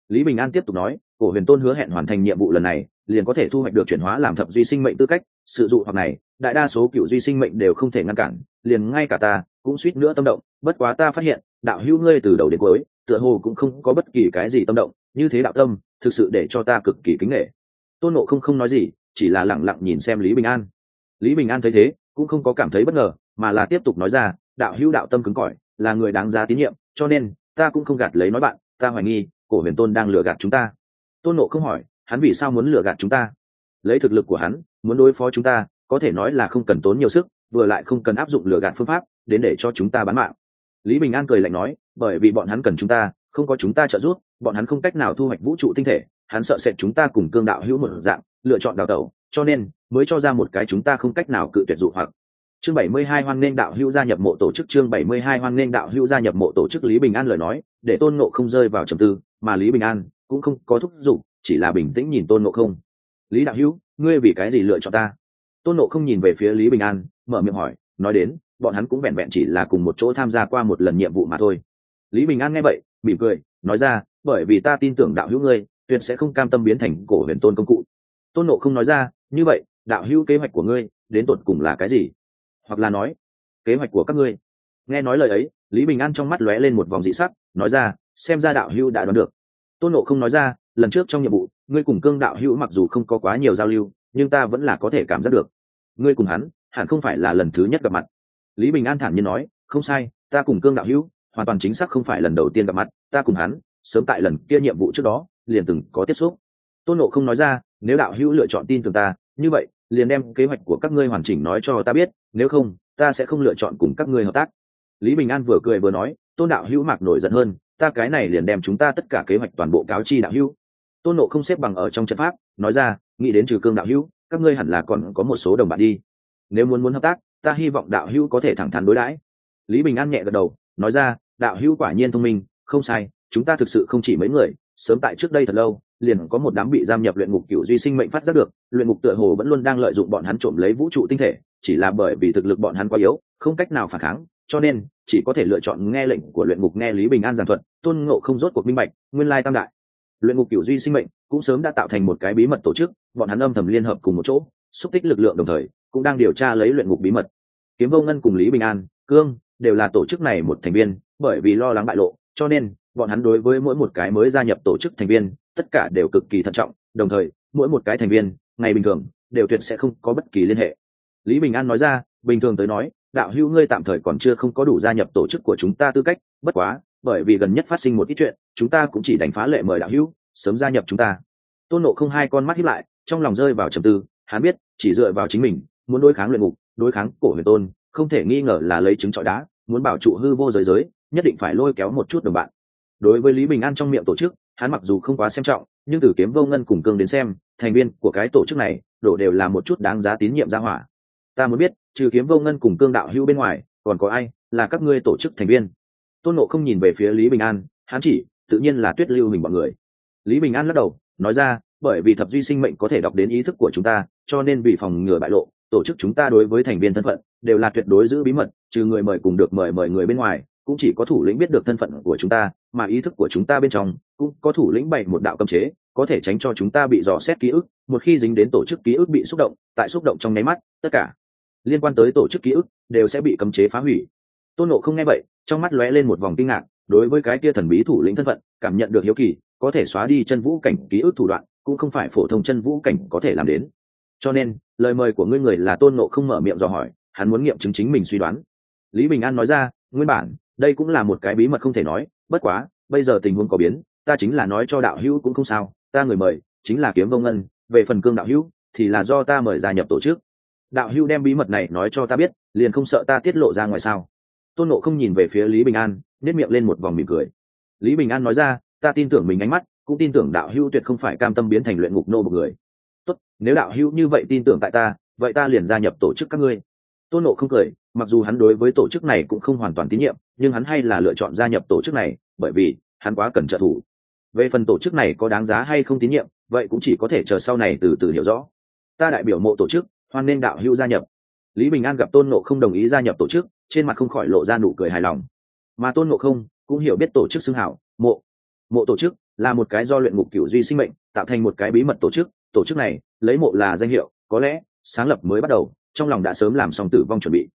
Lý bình an tiếp tục nói, cổ huyền tôn hứa hẹn hoàn thành nhiệm vụ lần này, liền có thể thu hoạch được chuyển hóa làm thập duy sinh mệnh tư cách sự dụ hoặc này, đại đa số cựu duy sinh mệnh đều không thể ngăn cản, liền ngay cả ta cũng suýt nữa tâm động, bất quá ta phát hiện, đạo hữu ngươi từ đầu đến cuối, tựa hồ cũng không có bất kỳ cái gì tâm động, như thế đạo tâm, thực sự để cho ta cực kỳ kính nghệ tôn nộ không không nói gì, chỉ là lẳng lặng nhìn xem lý bình an. Lý bình an thấy thế, cũng không có cảm thấy bất ngờ, mà là tiếp tục nói ra, đạo hữu đạo tâm cứng cỏi, là người đáng giá tín nhiệm, cho nên, ta cũng không gạt lấy nói bạn, ta hoài nghi, cổ huyền tôn đang lừa gạt chúng ta. Tôn nộ không hỏi, hắn vì sao muốn lừa gạt chúng ta? Lấy thực lực của hắn, muốn đối phó chúng ta, có thể nói là không cần tốn nhiều sức, vừa lại không cần áp dụng lừa gạt phương pháp, đến để cho chúng ta bán mạng. Lý bình an cười lạnh nói, bởi vì bọn hắn cần chúng ta, không có chúng ta trợ giúp, bọn hắn không cách nào thu hoạch vũ trụ tinh thể hắn sợ sệt chúng ta cùng cương đạo hữu một dạng, lựa chọn đào tẩu, cho nên mới cho ra một cái chúng ta không cách nào cự tuyệt dụ hoặc. Chương 72 hoan nghênh đạo hữu gia nhập mộ tổ chức, chương 72 hoan nghênh đạo hữu gia nhập mộ tổ chức lý bình an lời nói, để tôn ngộ không rơi vào trầm tư, mà lý bình an cũng không có thúc giục, chỉ là bình tĩnh nhìn tôn ngộ không. Lý đạo hữu, ngươi vì cái gì lựa chọn ta? Tôn ngộ không nhìn về phía lý bình an, mở miệng hỏi, nói đến, bọn hắn cũng vẹn vẹn chỉ là cùng một chỗ tham gia qua một lần nhiệm vụ mà thôi. Lý bình an nghe vậy, mỉm cười, nói ra, bởi vì ta tin tưởng đạo hữu ngươi tuyệt sẽ không cam tâm biến thành cổ huyền tôn công cụ. Tôn nộ không nói ra, như vậy, đạo hữu kế hoạch của ngươi, đến tột cùng là cái gì? Hoặc là nói, kế hoạch của các ngươi. Nghe nói lời ấy, lý bình an trong mắt lóe lên một vòng dị sắc, nói ra, xem ra đạo hữu đã đoán được. Tôn nộ không nói ra, lần trước trong nhiệm vụ, ngươi cùng cương đạo hữu mặc dù không có quá nhiều giao lưu, nhưng ta vẫn là có thể cảm giác được. Ngươi cùng hắn, hẳn không phải là lần thứ nhất gặp mặt. Lý bình an thản nhiên nói, không sai, ta cùng cương đạo hữu, hoàn toàn chính xác không phải lần đầu tiên gặp mặt, ta cùng hắn, sớm tại lần kia nhiệm vụ trước đó liền từng có tiếp xúc. Tôn nộ không nói ra, nếu đạo hữu lựa chọn tin tưởng ta, như vậy, liền đem kế hoạch của các ngươi hoàn chỉnh nói cho ta biết, nếu không, ta sẽ không lựa chọn cùng các ngươi hợp tác. Lý bình an vừa cười vừa nói, tôn đạo hữu mạc nổi giận hơn, ta cái này liền đem chúng ta tất cả kế hoạch toàn bộ cáo chi đạo hữu. Tôn nộ không xếp bằng ở trong trận pháp, nói ra, nghĩ đến trừ cương đạo hữu, các ngươi hẳn là còn có một số đồng bạn đi. Nếu muốn muốn hợp tác, ta hy vọng đạo hữu có thể thẳng thắn đối đãi. Lý bình an nhẹ gật đầu, nói ra, đạo hữu quả nhiên thông minh, không sai, chúng ta thực sự không chỉ mấy người sớm tại trước đây thật lâu, liền có một đám bị giam nhập luyện ngục cựu duy sinh mệnh phát giác được, luyện ngục tựa hồ vẫn luôn đang lợi dụng bọn hắn trộm lấy vũ trụ tinh thể, chỉ là bởi vì thực lực bọn hắn quá yếu, không cách nào phản kháng, cho nên chỉ có thể lựa chọn nghe lệnh của luyện ngục nghe lý bình an giảng thuật, tôn ngộ không rốt cuộc minh bạch, nguyên lai tam đại. Luyện ngục cựu duy sinh mệnh cũng sớm đã tạo thành một cái bí mật tổ chức, bọn hắn âm thầm liên hợp cùng một chỗ, xúc tích lực lượng đồng thời, cũng đang điều tra lấy luyện ngục bí mật. Kiếm vô ngân cùng lý bình an, cương đều là tổ chức này một thành viên, bởi vì lo lắng bại lộ, cho nên bọn hắn đối với mỗi một cái mới gia nhập tổ chức thành viên, tất cả đều cực kỳ thận trọng, đồng thời, mỗi một cái thành viên, ngày bình thường, đều tuyệt sẽ không có bất kỳ liên hệ. Lý bình an nói ra, bình thường tới nói, đạo hữu ngươi tạm thời còn chưa không có đủ gia nhập tổ chức của chúng ta tư cách, bất quá, bởi vì gần nhất phát sinh một ít chuyện, chúng ta cũng chỉ đánh phá lệ mời đạo hữu, sớm gia nhập chúng ta. Tôn nộ không hai con mắt hiếp lại, trong lòng rơi vào trầm tư, hắn biết, chỉ dựa vào chính mình, muốn đối kháng luyện ngục, đối kháng cổ huyền tôn, không thể nghi ngờ là lấy trứng trọi đá, muốn bảo trụ hư vô giới giới, nhất định phải lôi kéo một chút đồng bạn đối với lý bình an trong miệng tổ chức, hắn mặc dù không quá xem trọng, nhưng từ kiếm vô ngân cùng cương đến xem, thành viên của cái tổ chức này, đổ đều là một chút đáng giá tín nhiệm ra hỏa. Ta muốn biết, trừ kiếm vô ngân cùng cương đạo hữu bên ngoài, còn có ai là các ngươi tổ chức thành viên? Tôn nộ không nhìn về phía lý bình an, hắn chỉ, tự nhiên là tuyết lưu mình bọn người. Lý bình an lắc đầu, nói ra, bởi vì thập duy sinh mệnh có thể đọc đến ý thức của chúng ta, cho nên vì phòng ngừa bại lộ, tổ chức chúng ta đối với thành viên thân phận, đều là tuyệt đối giữ bí mật, trừ người mời cùng được mời mời người bên ngoài cũng chỉ có thủ lĩnh biết được thân phận của chúng ta, mà ý thức của chúng ta bên trong cũng có thủ lĩnh bày một đạo cấm chế, có thể tránh cho chúng ta bị dò xét ký ức, một khi dính đến tổ chức ký ức bị xúc động, tại xúc động trong nháy mắt, tất cả liên quan tới tổ chức ký ức đều sẽ bị cấm chế phá hủy. Tôn nộ không nghe vậy, trong mắt lóe lên một vòng kinh ngạc, đối với cái kia thần bí thủ lĩnh thân phận, cảm nhận được hiếu kỳ, có thể xóa đi chân vũ cảnh ký ức thủ đoạn, cũng không phải phổ thông chân vũ cảnh có thể làm đến. Cho nên, lời mời của ngươi người là tôn nộ không mở miệng dò hỏi, hắn muốn nghiệm chứng chính mình suy đoán. Lý bình an nói ra, nguyên bản đây cũng là một cái bí mật không thể nói, bất quá, bây giờ tình huống có biến, ta chính là nói cho đạo hữu cũng không sao, ta người mời, chính là kiếm vông ngân, về phần cương đạo hữu, thì là do ta mời gia nhập tổ chức. Đạo hữu đem bí mật này nói cho ta biết, liền không sợ ta tiết lộ ra ngoài sao? Tôn nộ không nhìn về phía lý bình an nếp miệng lên một vòng mỉm cười. Lý bình an nói ra, ta tin tưởng mình ánh mắt, cũng tin tưởng đạo hữu tuyệt không phải cam tâm biến thành luyện ngục nô một người. Tốt, nếu đạo hữu như vậy tin tưởng tại ta, vậy ta liền gia nhập tổ chức các ngươi tôn nộ không cười, mặc dù hắn đối với tổ chức này cũng không hoàn toàn tín nhiệm, nhưng hắn hay là lựa chọn gia nhập tổ chức này, bởi vì hắn quá cần trợ thủ. Về phần tổ chức này có đáng giá hay không tín nhiệm, vậy cũng chỉ có thể chờ sau này từ từ hiểu rõ. Ta đại biểu mộ tổ chức, hoan nên đạo hữu gia nhập. Lý bình an gặp tôn nộ không đồng ý gia nhập tổ chức, trên mặt không khỏi lộ ra nụ cười hài lòng. Mà tôn nộ không cũng hiểu biết tổ chức xưng hảo, mộ. Mộ tổ chức là một cái do luyện ngục cửu duy sinh mệnh, tạo thành một cái bí mật tổ chức. Tổ chức này, lấy mộ là danh hiệu, có lẽ sáng lập mới bắt đầu trong lòng đã sớm làm xong tử vong chuẩn bị.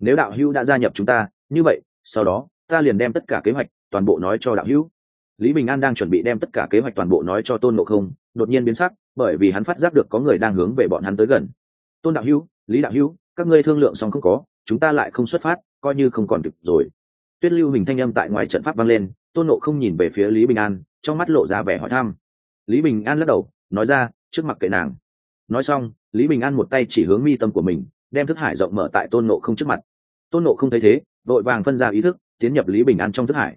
Nếu đạo hữu đã gia nhập chúng ta, như vậy, sau đó, ta liền đem tất cả kế hoạch toàn bộ nói cho đạo hữu. Lý bình an đang chuẩn bị đem tất cả kế hoạch toàn bộ nói cho tôn ngộ không, đột nhiên biến sắc, bởi vì hắn phát giác được có người đang hướng về bọn hắn tới gần. Tôn đạo hữu, lý đạo hữu, các ngươi thương lượng xong không có, chúng ta lại không xuất phát, coi như không còn kịp rồi. Tuyết lưu hình thanh âm tại ngoài trận pháp vang lên, tôn nộ không nhìn về phía lý bình an, trong mắt lộ ra vẻ hỏi thăm. Lý bình an lắc đầu, nói ra, trước mặt kệ nàng. Nói xong lý bình an một tay chỉ hướng mi tâm của mình, đem thức hải rộng mở tại tôn nộ không trước mặt. Tôn nộ không thấy thế, vội vàng phân ra ý thức, tiến nhập lý bình an trong thức hải.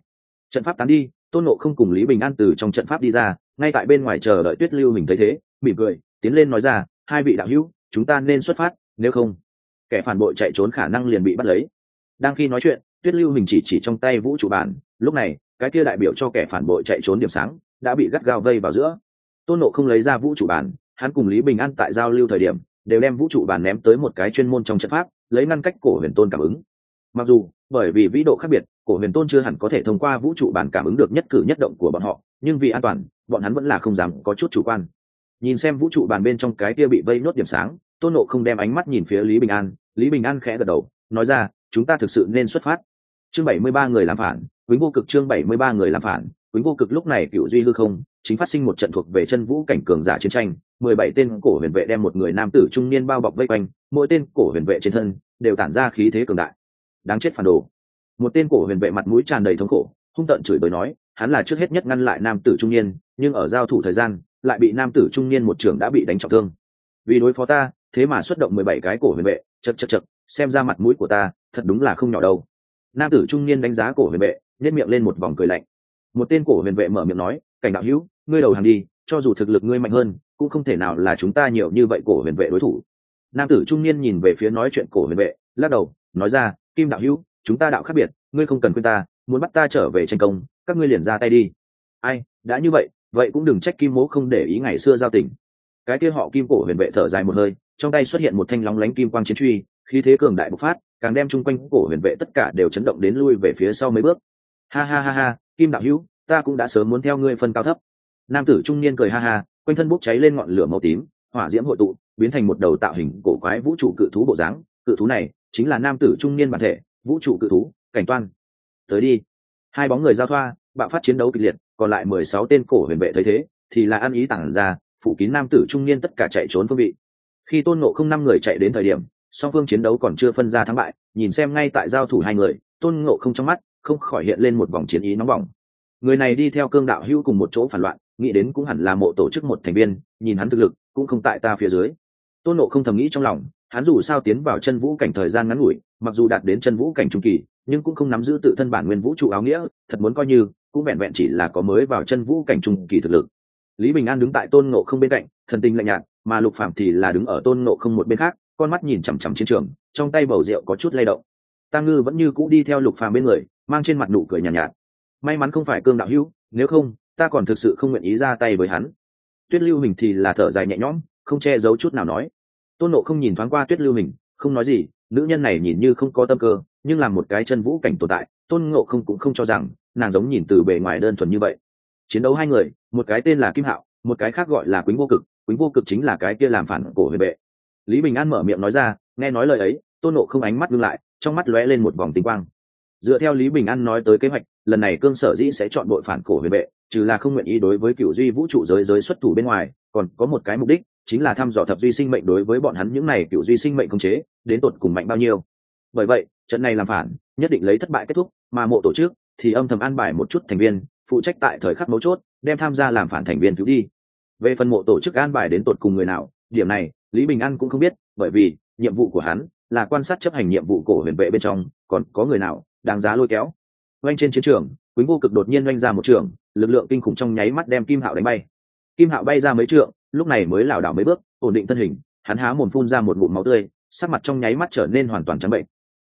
Trận pháp tán đi, tôn nộ không cùng lý bình an từ trong trận pháp đi ra, ngay tại bên ngoài chờ đợi tuyết lưu Mình thấy thế, mỉm cười, tiến lên nói ra, hai vị đạo hữu, chúng ta nên xuất phát, nếu không, kẻ phản bội chạy trốn khả năng liền bị bắt lấy. Đang khi nói chuyện, tuyết lưu Mình chỉ chỉ trong tay vũ trụ bản, lúc này, cái kia đại biểu cho kẻ phản bội chạy trốn điểm sáng, đã bị gắt gao vây vào giữa. Tôn nộ không lấy ra vũ trụ bản hắn cùng lý bình an tại giao lưu thời điểm, đều đem vũ trụ bàn ném tới một cái chuyên môn trong trận pháp, lấy ngăn cách cổ huyền tôn cảm ứng. Mặc dù, bởi vì vĩ độ khác biệt, cổ huyền tôn chưa hẳn có thể thông qua vũ trụ bàn cảm ứng được nhất cử nhất động của bọn họ, nhưng vì an toàn, bọn hắn vẫn là không dám có chút chủ quan. Nhìn xem vũ trụ bàn bên trong cái kia bị vây nốt điểm sáng, tôn nộ không đem ánh mắt nhìn phía lý bình an, lý bình an khẽ gật đầu, nói ra, chúng ta thực sự nên xuất phát. Chương bảy mươi ba người làm phản quýnh vô cực chương bảy mươi ba người làm phản quýnh vô cực lúc này cựu duy hư không, chính phát sinh một trận thuộc về chân vũ cảnh cường giả chiến tranh mười bảy tên cổ huyền vệ đem một người nam tử trung niên bao bọc vây quanh, mỗi tên cổ huyền vệ trên thân đều tản ra khí thế cường đại. Đáng chết phản đồ. Một tên cổ huyền vệ mặt mũi tràn đầy thống khổ, hung tợn chửi bới nói, hắn là trước hết nhất ngăn lại nam tử trung niên, nhưng ở giao thủ thời gian, lại bị nam tử trung niên một trưởng đã bị đánh trọng thương. Vì đối phó ta, thế mà xuất động mười bảy cái cổ huyền vệ, chật chật chật, xem ra mặt mũi của ta thật đúng là không nhỏ đâu. Nam tử trung niên đánh giá cổ huyền vệ nhét miệng lên một vòng cười lạnh. Một tên cổ huyền vệ mở miệng nói, cảnh đạo hữu, ngươi đầu hàng đi, cho dù thực lực ngươi mạnh hơn cũng không thể nào là chúng ta nhiều như vậy cổ huyền vệ đối thủ. Nam tử trung niên nhìn về phía nói chuyện cổ huyền vệ, lắc đầu, nói ra, kim đạo hữu, chúng ta đạo khác biệt, ngươi không cần khuyên ta, muốn bắt ta trở về tranh công, các ngươi liền ra tay đi. Ai, đã như vậy vậy cũng đừng trách kim mố không để ý ngày xưa giao tình. Cái kia họ kim cổ huyền vệ thở dài một hơi, trong tay xuất hiện một thanh lóng lánh kim quang chiến truy, khí thế cường đại bộc phát, càng đem chung quanh cổ huyền vệ tất cả đều chấn động đến lui về phía sau mấy bước. Ha ha ha ha, kim đạo hữu, ta cũng đã sớm muốn theo ngươi phân cao thấp. Nam tử trung niên cười ha ha quanh thân bốc cháy lên ngọn lửa màu tím, hỏa diễm hội tụ, biến thành một đầu tạo hình cổ quái vũ trụ cự thú bộ dáng. Cự thú này chính là nam tử trung niên bản thể, vũ trụ cự thú, cảnh toan. Tới đi. Hai bóng người giao thoa, bạo phát chiến đấu kịch liệt, còn lại mười sáu tên cổ huyền vệ thấy thế, thì là ăn ý tản ra, phủ kín nam tử trung niên tất cả chạy trốn phương vị. Khi tôn nộ không năm người chạy đến thời điểm, song phương chiến đấu còn chưa phân ra thắng bại, nhìn xem ngay tại giao thủ hai người, tôn ngộ không trong mắt không khỏi hiện lên một vòng chiến ý nóng bỏng. Người này đi theo cương đạo hữu cùng một chỗ phản loạn nghĩ đến cũng hẳn là mộ tổ chức một thành viên nhìn hắn thực lực cũng không tại ta phía dưới. Tôn nộ không thầm nghĩ trong lòng hắn dù sao tiến vào chân vũ cảnh thời gian ngắn ngủi mặc dù đạt đến chân vũ cảnh trung kỳ nhưng cũng không nắm giữ tự thân bản nguyên vũ trụ áo nghĩa thật muốn coi như cũng vẹn vẹn chỉ là có mới vào chân vũ cảnh trung kỳ thực lực. Lý bình an đứng tại tôn Nộ không bên cạnh thần tình lạnh nhạt mà lục phạm thì là đứng ở tôn Nộ không một bên khác con mắt nhìn chằm chằm chiến trường trong tay bầu rượu có chút lay động. Tăng ngư vẫn như cũ đi theo lục phàm bên người mang trên mặt nụ cười nhàn nhạt, nhạt. May mắn không phải cương đạo hữu nếu không ta còn thực sự không nguyện ý ra tay với hắn. Tuyết lưu hình thì là thở dài nhẹ nhõm, không che giấu chút nào nói. Tôn nộ không nhìn thoáng qua tuyết lưu hình, không nói gì, nữ nhân này nhìn như không có tâm cơ, nhưng làm một cái chân vũ cảnh tồn tại, tôn ngộ không cũng không cho rằng, nàng giống nhìn từ bề ngoài đơn thuần như vậy. Chiến đấu hai người, một cái tên là kim hạo, một cái khác gọi là quýnh vô cực quýnh vô cực chính là cái kia làm phản cổ huyền vệ lý bình an mở miệng nói ra, nghe nói lời ấy, tôn nộ không ánh mắt ngưng lại, trong mắt lóe lên một vòng tinh quang dựa theo lý bình an nói tới kế hoạch, lần này cương sở dĩ sẽ chọn đội phản cổ huyền vệ, trừ là không nguyện ý đối với cựu duy vũ trụ giới giới xuất thủ bên ngoài, còn có một cái mục đích, chính là thăm dò thập duy sinh mệnh đối với bọn hắn những này cựu duy sinh mệnh công chế, đến tột cùng mạnh bao nhiêu. Bởi vậy, trận này làm phản, nhất định lấy thất bại kết thúc, mà mộ tổ chức thì âm thầm an bài một chút thành viên, phụ trách tại thời khắc mấu chốt, đem tham gia làm phản thành viên cứu đi. Về phần mộ tổ chức an bài đến tột cùng người nào, điểm này, lý bình an cũng không biết, bởi vì nhiệm vụ của hắn là quan sát chấp hành nhiệm vụ cổ huyền vệ bên trong, còn có người nào đáng giá lôi kéo. Oanh trên chiến trường quýnh vô cực đột nhiên oanh ra một trường, lực lượng kinh khủng trong nháy mắt đem kim hạo đánh bay. Kim hạo bay ra mấy trượng, lúc này mới lảo đảo mấy bước, ổn định thân hình, hắn há mồm phun ra một ngụm máu tươi, sắc mặt trong nháy mắt trở nên hoàn toàn trắng bệnh.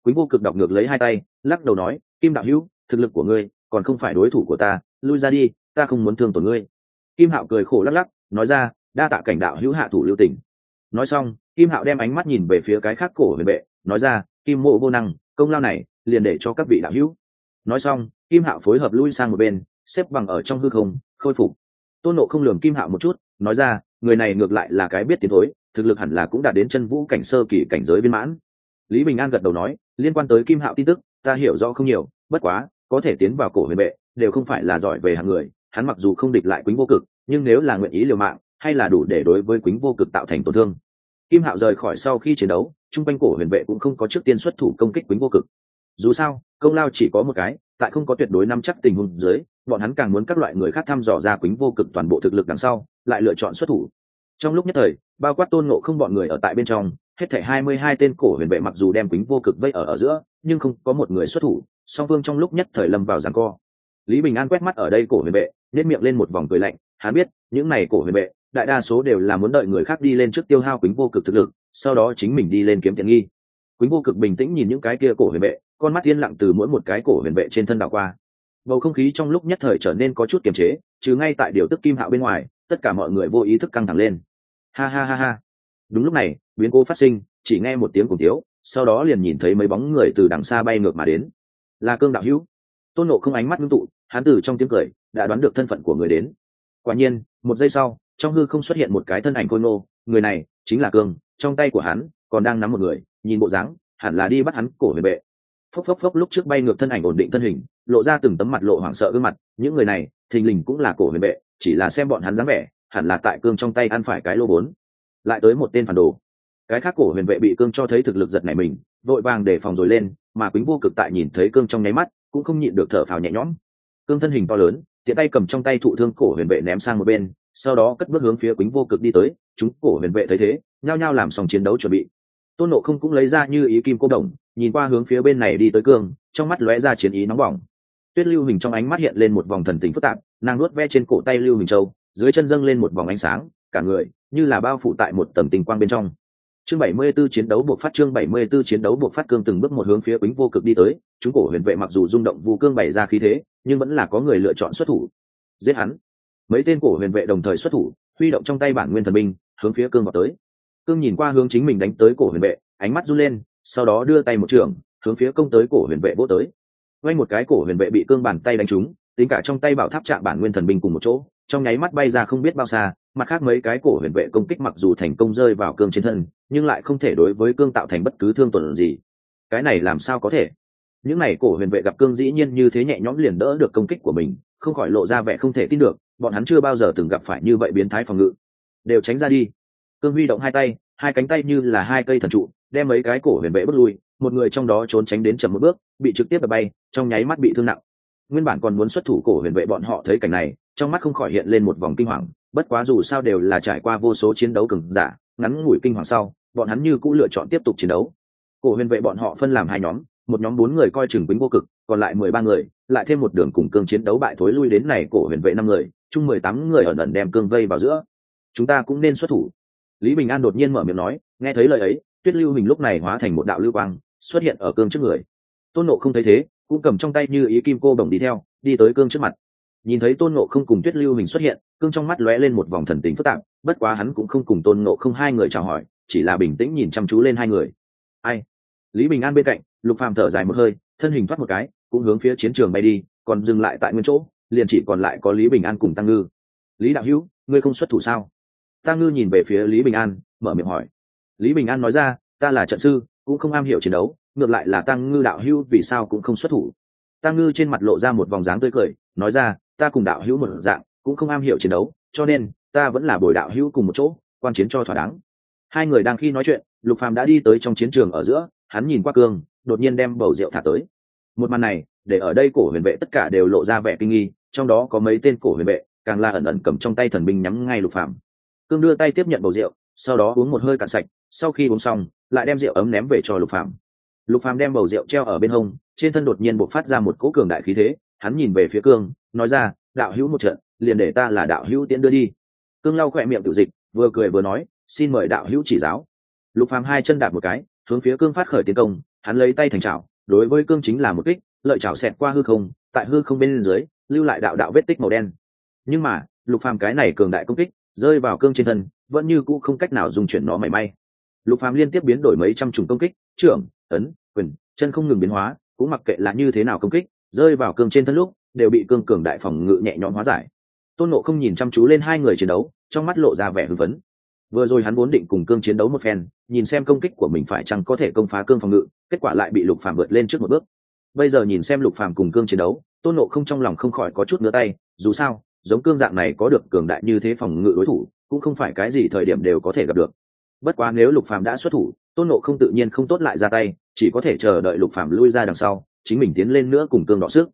Quýnh vô cực đọc ngược lấy hai tay, lắc đầu nói, kim đạo hữu, thực lực của ngươi còn không phải đối thủ của ta, lui ra đi, ta không muốn thương tổn ngươi. Kim hạo cười khổ lắc lắc, nói ra, đa tạ cảnh đạo hữu hạ thủ lưu tình. Nói xong, kim hạo đem ánh mắt nhìn về phía cái khác cổ huyền vệ, nói ra, kim mộ vô năng, công lao này liền để cho các vị đạo hữu. Nói xong, kim hạo phối hợp lui sang một bên, xếp bằng ở trong hư không, khôi phục. Tôn nộ không lường kim hạo một chút, nói ra, người này ngược lại là cái biết tiến thối, thực lực hẳn là cũng đã đến chân vũ cảnh sơ kỳ cảnh giới viên mãn. Lý bình an gật đầu nói, liên quan tới kim hạo tin tức, ta hiểu rõ không nhiều, bất quá, có thể tiến vào cổ huyền vệ đều không phải là giỏi về hàng người, hắn mặc dù không địch lại quýnh vô cực, nhưng nếu là nguyện ý liều mạng, hay là đủ để đối với quýnh vô cực tạo thành tổn thương. Kim hạo rời khỏi sau khi chiến đấu, chung quanh cổ huyền vệ cũng không có trước tiên xuất thủ công kích quýnh vô cực dù sao, công lao chỉ có một cái, tại không có tuyệt đối nắm chắc tình huống dưới, bọn hắn càng muốn các loại người khác thăm dò ra quýnh vô cực toàn bộ thực lực đằng sau, lại lựa chọn xuất thủ. Trong lúc nhất thời, bao quát tôn ngộ không bọn người ở tại bên trong, hết thảy hai mươi hai tên cổ huyền vệ mặc dù đem quýnh vô cực vây ở ở giữa, nhưng không có một người xuất thủ, song phương trong lúc nhất thời lâm vào giằng co. Lý bình an quét mắt ở đây cổ huyền vệ nếp miệng lên một vòng cười lạnh, hắn biết, những này cổ huyền vệ, đại đa số đều là muốn đợi người khác đi lên trước tiêu hao quýnh vô cực thực lực, sau đó chính mình đi lên kiếm tiện nghi. Quýnh vô cực bình tĩnh nhìn những cái kia cổ huyền vệ con mắt yên lặng từ mỗi một cái cổ huyền vệ trên thân đảo qua. Bầu không khí trong lúc nhất thời trở nên có chút kiềm chế chứ ngay tại điều tức kim hạo bên ngoài, tất cả mọi người vô ý thức căng thẳng lên. Ha ha ha ha. Đúng lúc này, biến cố phát sinh, chỉ nghe một tiếng cùng tiếu sau đó liền nhìn thấy mấy bóng người từ đằng xa bay ngược mà đến. Là cương đạo hữu. Tôn nộ không ánh mắt ngưng tụ, hắn từ trong tiếng cười, đã đoán được thân phận của người đến. Quả nhiên, một giây sau, trong hư không xuất hiện một cái thân ảnh khôi nô người này chính là cương, trong tay của hắn còn đang nắm một người, nhìn bộ dáng, hẳn là đi bắt hắn cổ huyền vệ phốc phốc phốc lúc trước bay ngược thân ảnh ổn định thân hình, lộ ra từng tấm mặt lộ hoảng sợ gương mặt. Những người này, thình lình cũng là cổ huyền vệ chỉ là xem bọn hắn dáng vẻ, hẳn là tại cương trong tay ăn phải cái lô bốn. Lại tới một tên phản đồ. Cái khác cổ huyền vệ bị cương cho thấy thực lực giật này mình, vội vàng để phòng rồi lên, mà quýnh vô cực tại nhìn thấy cương trong nháy mắt, cũng không nhịn được thở phào nhẹ nhõm. Cương thân hình to lớn, tiện tay cầm trong tay thụ thương cổ huyền vệ ném sang một bên, sau đó cất bước hướng phía quýnh vô cực đi tới. Chúng cổ huyền vệ thấy thế, nhao nhao làm xong chiến đấu chuẩn bị. Tôn nộ không cũng lấy ra như ý kim cô đồng nhìn qua hướng phía bên này đi tới cương, trong mắt lóe ra chiến ý nóng bỏng. Tuyết lưu hình trong ánh mắt hiện lên một vòng thần tính phức tạp, nàng nuốt ve trên cổ tay lưu hình châu, dưới chân dâng lên một vòng ánh sáng, cả người như là bao phủ tại một tầm tình quang bên trong. Chương 74 chiến đấu buộc phát, chương 74 chiến đấu buộc phát cương từng bước một hướng phía quýnh vô cực đi tới, chúng cổ huyền vệ mặc dù rung động vu cương bày ra khí thế, nhưng vẫn là có người lựa chọn xuất thủ, giết hắn. Mấy tên cổ huyền vệ đồng thời xuất thủ, huy động trong tay bản nguyên thần binh, hướng phía cương vào tới. Cương nhìn qua hướng chính mình đánh tới cổ huyền vệ, ánh mắt run lên sau đó đưa tay một trường, hướng phía công tới cổ huyền vệ vỗ tới. Quanh một cái cổ huyền vệ bị cương bàn tay đánh trúng, tính cả trong tay bảo tháp chạm bản nguyên thần binh cùng một chỗ, trong nháy mắt bay ra không biết bao xa, mặt khác mấy cái cổ huyền vệ công kích mặc dù thành công rơi vào cương trên thân, nhưng lại không thể đối với cương tạo thành bất cứ thương tổn gì. Cái này làm sao có thể? Những n à y cổ huyền vệ gặp cương dĩ nhiên như thế nhẹ nhõm liền đỡ được công kích của mình, không khỏi lộ ra vẻ không thể tin được, bọn hắn chưa bao giờ từng gặp phải như vậy biến thái phòng ngự. Đều tránh ra đi. Cương huy động hai tay, hai cánh tay như là hai cây thần trụ đem mấy cái cổ huyền vệ bước lui, một người trong đó trốn tránh đến chậm một bước, bị trực tiếp đập bay, trong nháy mắt bị thương nặng. Nguyên bản còn muốn xuất thủ cổ huyền vệ bọn họ thấy cảnh này, trong mắt không khỏi hiện lên một vòng kinh hoàng, bất quá dù sao đều là trải qua vô số chiến đấu cứng giả, ngắn ngủi kinh hoàng sau, bọn hắn như cũng lựa chọn tiếp tục chiến đấu. Cổ huyền vệ bọn họ phân làm hai nhóm, một nhóm bốn người coi chừng quýnh vô cực, còn lại mười ba người, lại thêm một đường cùng cương chiến đấu bại thối lui đến này cổ huyền vệ năm người, chung mười tám người ở ẩn đem cương vây vào giữa. Chúng ta cũng nên xuất thủ. Lý bình an đột nhiên mở miệng nói, nghe thấy lời ấy tuyết lưu hình lúc này hóa thành một đạo lưu quang, xuất hiện ở cương trước người. Tôn nộ không thấy thế, cũng cầm trong tay như ý kim cô bồng đi theo, đi tới cương trước mặt. Nhìn thấy tôn nộ không cùng tuyết lưu hình xuất hiện, cương trong mắt lóe lên một vòng thần tính phức tạp, bất quá hắn cũng không cùng tôn nộ không hai người chào hỏi, chỉ là bình tĩnh nhìn chăm chú lên hai người. Ai? Lý bình an bên cạnh, lục phàm thở dài một hơi, thân hình thoát một cái, cũng hướng phía chiến trường bay đi, còn dừng lại tại nguyên chỗ, liền chỉ còn lại có lý bình an cùng tăng ngư. Lý đạo hữu, ngươi không xuất thủ sao? Tăng ngư nhìn về phía lý bình an, mở miệng hỏi lý bình an nói ra, ta là trận sư, cũng không am hiểu chiến đấu, ngược lại là tăng ngư đạo hữu vì sao cũng không xuất thủ. Tăng ngư trên mặt lộ ra một vòng dáng tươi cười, nói ra, ta cùng đạo hữu một dạng, cũng không am hiểu chiến đấu, cho nên, ta vẫn là bồi đạo hữu cùng một chỗ, quan chiến cho thỏa đáng. Hai người đang khi nói chuyện, lục phàm đã đi tới trong chiến trường ở giữa, hắn nhìn qua cương, đột nhiên đem bầu rượu thả tới. Một màn này, để ở đây cổ huyền vệ tất cả đều lộ ra vẻ kinh nghi, trong đó có mấy tên cổ huyền vệ, càng là ẩn ẩn cầm trong tay thần binh nhắm ngay lục phàm. Cương đưa tay tiếp nhận bầu rượu, sau đó uống một hơi cạn sạch sau khi uống xong, lại đem rượu ấm ném về cho lục phàm. Lục phàm đem bầu rượu treo ở bên hông, trên thân đột nhiên bộc phát ra một cỗ cường đại khí thế, hắn nhìn về phía cương, nói ra, đạo hữu một trận, liền để ta là đạo hữu tiễn đưa đi. Cương lau khỏe miệng tự dịch, vừa cười vừa nói, xin mời đạo hữu chỉ giáo. Lục phàm hai chân đạp một cái, hướng phía cương phát khởi tiến công, hắn lấy tay thành chảo, đối với cương chính là một kích, lợi chảo xẹt qua hư không, tại hư không bên dưới, lưu lại đạo đạo vết tích màu đen. Nhưng mà, lục phàm cái này cường đại công kích, rơi vào cương trên thân, vẫn như cũ không cách nào dùng chuyển nó mảy may lục phàm liên tiếp biến đổi mấy trăm chủng công kích, trưởng, ấn, quyền, chân không ngừng biến hóa, cũng mặc kệ là như thế nào công kích, rơi vào cương trên thân lúc, đều bị cương cường đại phòng ngự nhẹ nhõm hóa giải. Tôn nộ không nhìn chăm chú lên hai người chiến đấu, trong mắt lộ ra vẻ hưng phấn. Vừa rồi hắn vốn định cùng cương chiến đấu một phen, nhìn xem công kích của mình phải chăng có thể công phá cương phòng ngự, kết quả lại bị lục phàm vượt lên trước một bước. Bây giờ nhìn xem lục phàm cùng cương chiến đấu, tôn nộ không trong lòng không khỏi có chút ngứa tay, dù sao, giống cương dạng này có được cường đại như thế phòng ngự đối thủ, cũng không phải cái gì thời điểm đều có thể gặp được bất quá nếu lục phàm đã xuất thủ, tôn nộ không tự nhiên không tốt lại ra tay, chỉ có thể chờ đợi lục phàm lui ra đằng sau, chính mình tiến lên nữa cùng tương đọ sức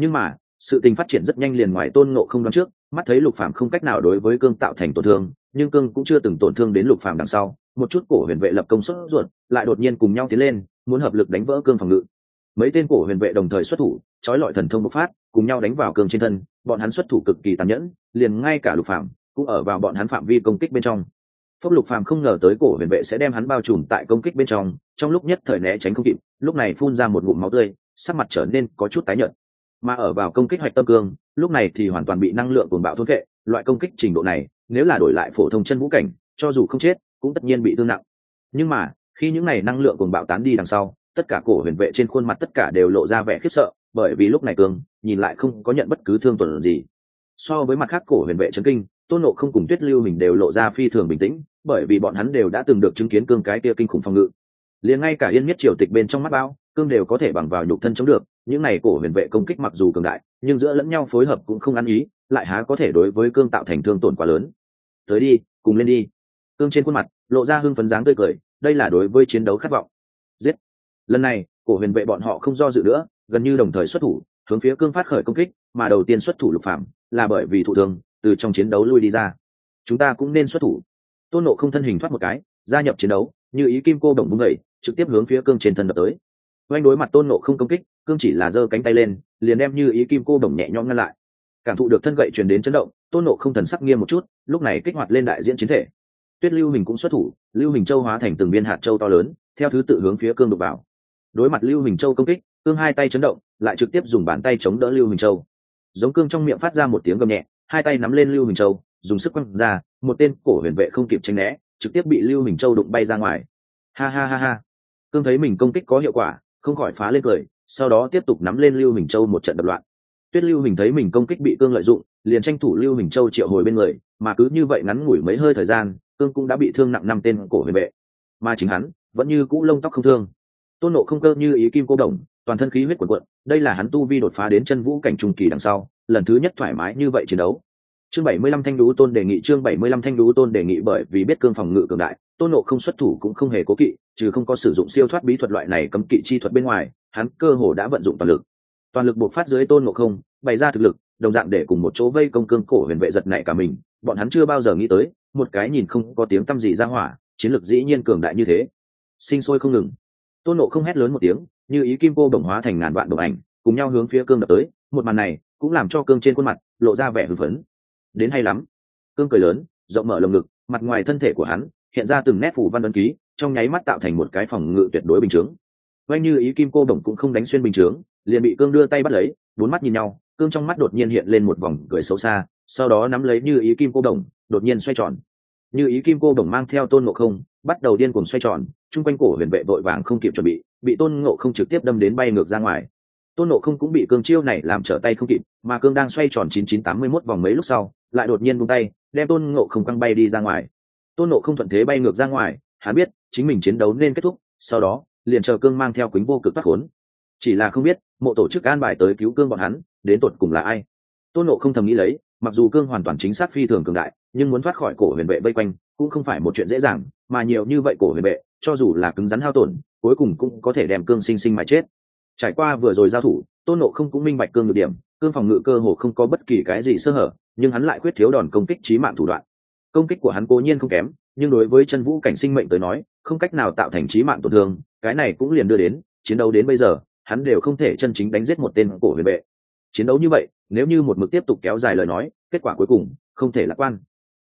nhưng mà, sự tình phát triển rất nhanh liền ngoài tôn nộ không đoán trước, mắt thấy lục phàm không cách nào đối với cương tạo thành tổn thương, nhưng cương cũng chưa từng tổn thương đến lục phàm đằng sau, một chút cổ huyền vệ lập công suất ruột, lại đột nhiên cùng nhau tiến lên, muốn hợp lực đánh vỡ cương phòng ngự. Mấy tên cổ huyền vệ đồng thời xuất thủ, trói lọi thần thông bộc phát, cùng nhau đánh vào cương trên thân, bọn hắn xuất thủ cực kỳ tàn nhẫn, liền ngay cả lục phàm cũng ở vào bọn hắn phạm vi công kích bên trong phốc lục phàm không ngờ tới cổ huyền vệ sẽ đem hắn bao trùm tại công kích bên trong trong lúc nhất thời né tránh không kịp, lúc này phun ra một ngụm máu tươi, sắc mặt trở nên có chút tái nhợt. Mà ở vào công kích hoạch tâm cương, lúc này thì hoàn toàn bị năng lượng cuồng bạo thôn vệ loại công kích trình độ này, nếu là đổi lại phổ thông chân vũ cảnh, cho dù không chết, cũng tất nhiên bị thương nặng. Nhưng mà, khi những này năng lượng cuồng bạo tán đi đằng sau, tất cả cổ huyền vệ trên khuôn mặt tất cả đều lộ ra vẻ khiếp sợ, bởi vì lúc này cương, nhìn lại không có nhận bất cứ thương tổn gì. So với mặt khác cổ huyền vệ chấn kinh tôn nộ không cùng tuyết lưu mình đều lộ ra phi thường bình tĩnh, bởi vì bọn hắn đều đã từng được chứng kiến cương cái kia kinh khủng phòng ngự. Liền ngay cả yên miết triều tịch bên trong mắt bao, cương đều có thể bằng vào nhục thân chống được, những này cổ huyền vệ công kích mặc dù cường đại, nhưng giữa lẫn nhau phối hợp cũng không ăn ý, lại há có thể đối với cương tạo thành thương tổn quá lớn. Tới đi, cùng lên đi. Cương trên khuôn mặt, lộ ra hưng phấn dáng tươi cười, đây là đối với chiến đấu khát vọng. Giết! Lần này, cổ huyền vệ bọn họ không do dự nữa, gần như đồng thời xuất thủ, hướng phía cương phát khởi công kích, mà đầu tiên xuất thủ lục phạm là bởi vì thụ thương từ trong chiến đấu lui đi ra. Chúng ta cũng nên xuất thủ. Tôn nộ không thân hình thoát một cái, gia nhập chiến đấu, như ý kim cô đồng búng gậy, trực tiếp hướng phía cương trên thân đập tới. Oanh đối mặt tôn nộ không công kích, cương chỉ là giơ cánh tay lên, liền đem như ý kim cô đồng nhẹ nhõm ngăn lại. Cảm thụ được thân gậy truyền đến chấn động, tôn nộ không thần sắc nghiêm một chút, lúc này kích hoạt lên đại diễn chiến thể. Tuyết lưu mình cũng xuất thủ, lưu mình châu hóa thành từng viên hạt châu to lớn, theo thứ tự hướng phía cương đục vào. Đối mặt lưu mình châu công kích, cương hai tay chấn động, lại trực tiếp dùng bàn tay chống đỡ lưu mình châu. Giống cương trong miệng phát ra một tiếng gầm nhẹ hai tay nắm lên lưu hình châu, dùng sức quăng ra, một tên cổ huyền vệ không kịp tranh né, trực tiếp bị lưu hình châu đụng bay ra ngoài. Ha ha ha ha. Cương thấy mình công kích có hiệu quả, không khỏi phá lên cười, sau đó tiếp tục nắm lên lưu hình châu một trận đập loạn. Tuyết lưu hình thấy mình công kích bị cương lợi dụng, liền tranh thủ lưu hình châu triệu hồi bên người, mà cứ như vậy ngắn ngủi mấy hơi thời gian, cương cũng đã bị thương nặng năm tên cổ huyền vệ. Mà chính hắn, vẫn như cũ lông tóc không thương. Tôn nộ không cơ như ý kim cô đồng, toàn thân khí huyết quần quận đây là hắn tu vi đột phá đến chân vũ cảnh trung kỳ đằng sau lần thứ nhất thoải mái như vậy chiến đấu. Chương bảy mươi lăm thanh đú tôn đề nghị, chương bảy mươi lăm thanh đú tôn đề nghị bởi vì biết cương phòng ngự cường đại, tôn nộ không xuất thủ cũng không hề cố kỵ, trừ không có sử dụng siêu thoát bí thuật loại này cấm kỵ chi thuật bên ngoài, hắn cơ hồ đã vận dụng toàn lực. Toàn lực buộc phát dưới tôn nộ không, bày ra thực lực, đồng dạng để cùng một chỗ vây công cương cổ huyền vệ giật này cả mình, bọn hắn chưa bao giờ nghĩ tới, một cái nhìn không có tiếng tâm gì ra hỏa, chiến lược dĩ nhiên cường đại như thế. Sinh sôi không ngừng. Tôn nộ không hét lớn một tiếng, như ý kim cô đồng hóa thành ngàn vạn đồng ảnh, cùng nhau hướng phía cương đập tới, một màn này cũng làm cho cương trên khuôn mặt lộ ra vẻ hưng phấn. Đến hay lắm. Cương cười lớn, rộng mở lồng ngực, mặt ngoài thân thể của hắn hiện ra từng nét phủ văn ấn ký, trong nháy mắt tạo thành một cái phòng ngự tuyệt đối bình chướng. Oanh như ý kim cô đồng cũng không đánh xuyên bình chướng, liền bị cương đưa tay bắt lấy, bốn mắt nhìn nhau, cương trong mắt đột nhiên hiện lên một vòng cười xấu xa, sau đó nắm lấy như ý kim cô đồng, đột nhiên xoay tròn. Như ý kim cô đồng mang theo tôn ngộ không, bắt đầu điên cuồng xoay tròn, chung quanh cổ huyền vệ vội vàng không kịp chuẩn bị bị tôn ngộ không trực tiếp đâm đến bay ngược ra ngoài tôn ngộ không cũng bị cương chiêu này làm trở tay không kịp, mà cương đang xoay tròn chín chín tám mươi mốt vòng mấy lúc sau, lại đột nhiên buông tay, đem tôn ngộ không quăng bay đi ra ngoài. Tôn ngộ không thuận thế bay ngược ra ngoài, hắn biết chính mình chiến đấu nên kết thúc, sau đó, liền chờ cương mang theo quýnh vô cực thoát khốn chỉ là không biết, mộ tổ chức an bài tới cứu cương bọn hắn, đến tột cùng là ai. Tôn nộ không thầm nghĩ lấy, mặc dù cương hoàn toàn chính xác phi thường cường đại, nhưng muốn thoát khỏi cổ huyền vệ vây quanh cũng không phải một chuyện dễ dàng, mà nhiều như vậy cổ huyền vệ, cho dù là cứng rắn hao tổn, cuối cùng cũng có thể đem cương sinh sinh mà chết trải qua vừa rồi giao thủ, tôn nộ không cũng minh bạch cương được điểm, cương phòng ngự cơ hồ không có bất kỳ cái gì sơ hở, nhưng hắn lại quyết thiếu đòn công kích trí mạng thủ đoạn. Công kích của hắn cố nhiên không kém, nhưng đối với chân vũ cảnh sinh mệnh tới nói, không cách nào tạo thành trí mạng tổn thương, cái này cũng liền đưa đến, chiến đấu đến bây giờ, hắn đều không thể chân chính đánh giết một tên cổ huyền vệ. Chiến đấu như vậy, nếu như một mực tiếp tục kéo dài lời nói, kết quả cuối cùng không thể lạc quan.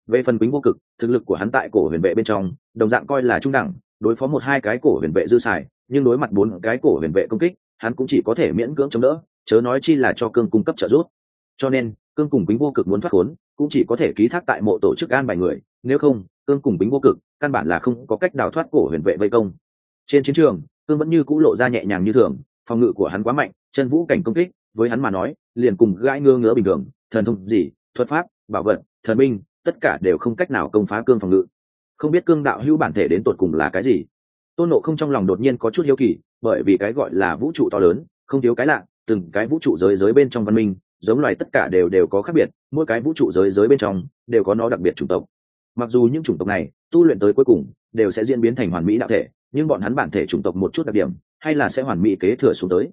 Về phần quýnh vô cực, thực lực của hắn tại cổ huyền vệ bên trong, đồng dạng coi là trung đẳng, đối phó một hai cái cổ huyền vệ dư xài, nhưng đối mặt bốn cái cổ huyền vệ công kích hắn cũng chỉ có thể miễn cưỡng chống đỡ, chớ nói chi là cho cương cung cấp trợ giúp. Cho nên, cương cùng bính vô cực muốn thoát khốn, cũng chỉ có thể ký thác tại mộ tổ chức an bài người, nếu không, cương cùng bính vô cực căn bản là không có cách đào thoát cổ huyền vệ vây công. Trên chiến trường, cương vẫn như c ũ lộ ra nhẹ nhàng như thường, phòng ngự của hắn quá mạnh, chân vũ cảnh công kích, với hắn mà nói, liền cùng gãi ngơ ngỡ bình thường, thần thông gì, thuật pháp, bảo vật, thần minh, tất cả đều không cách nào công phá cương phòng ngự. Không biết cương đạo hữu bản thể đến tột cùng là cái gì. Tôn nộ không trong lòng đột nhiên có chút hiếu kỳ bởi vì cái gọi là vũ trụ to lớn, không thiếu cái lạ, từng cái vũ trụ giới giới bên trong văn minh, giống loài tất cả đều đều có khác biệt, mỗi cái vũ trụ giới giới bên trong đều có nó đặc biệt chủng tộc. Mặc dù những chủng tộc này tu luyện tới cuối cùng đều sẽ diễn biến thành hoàn mỹ đạo thể, nhưng bọn hắn bản thể chủng tộc một chút đặc điểm hay là sẽ hoàn mỹ kế thừa xuống tới.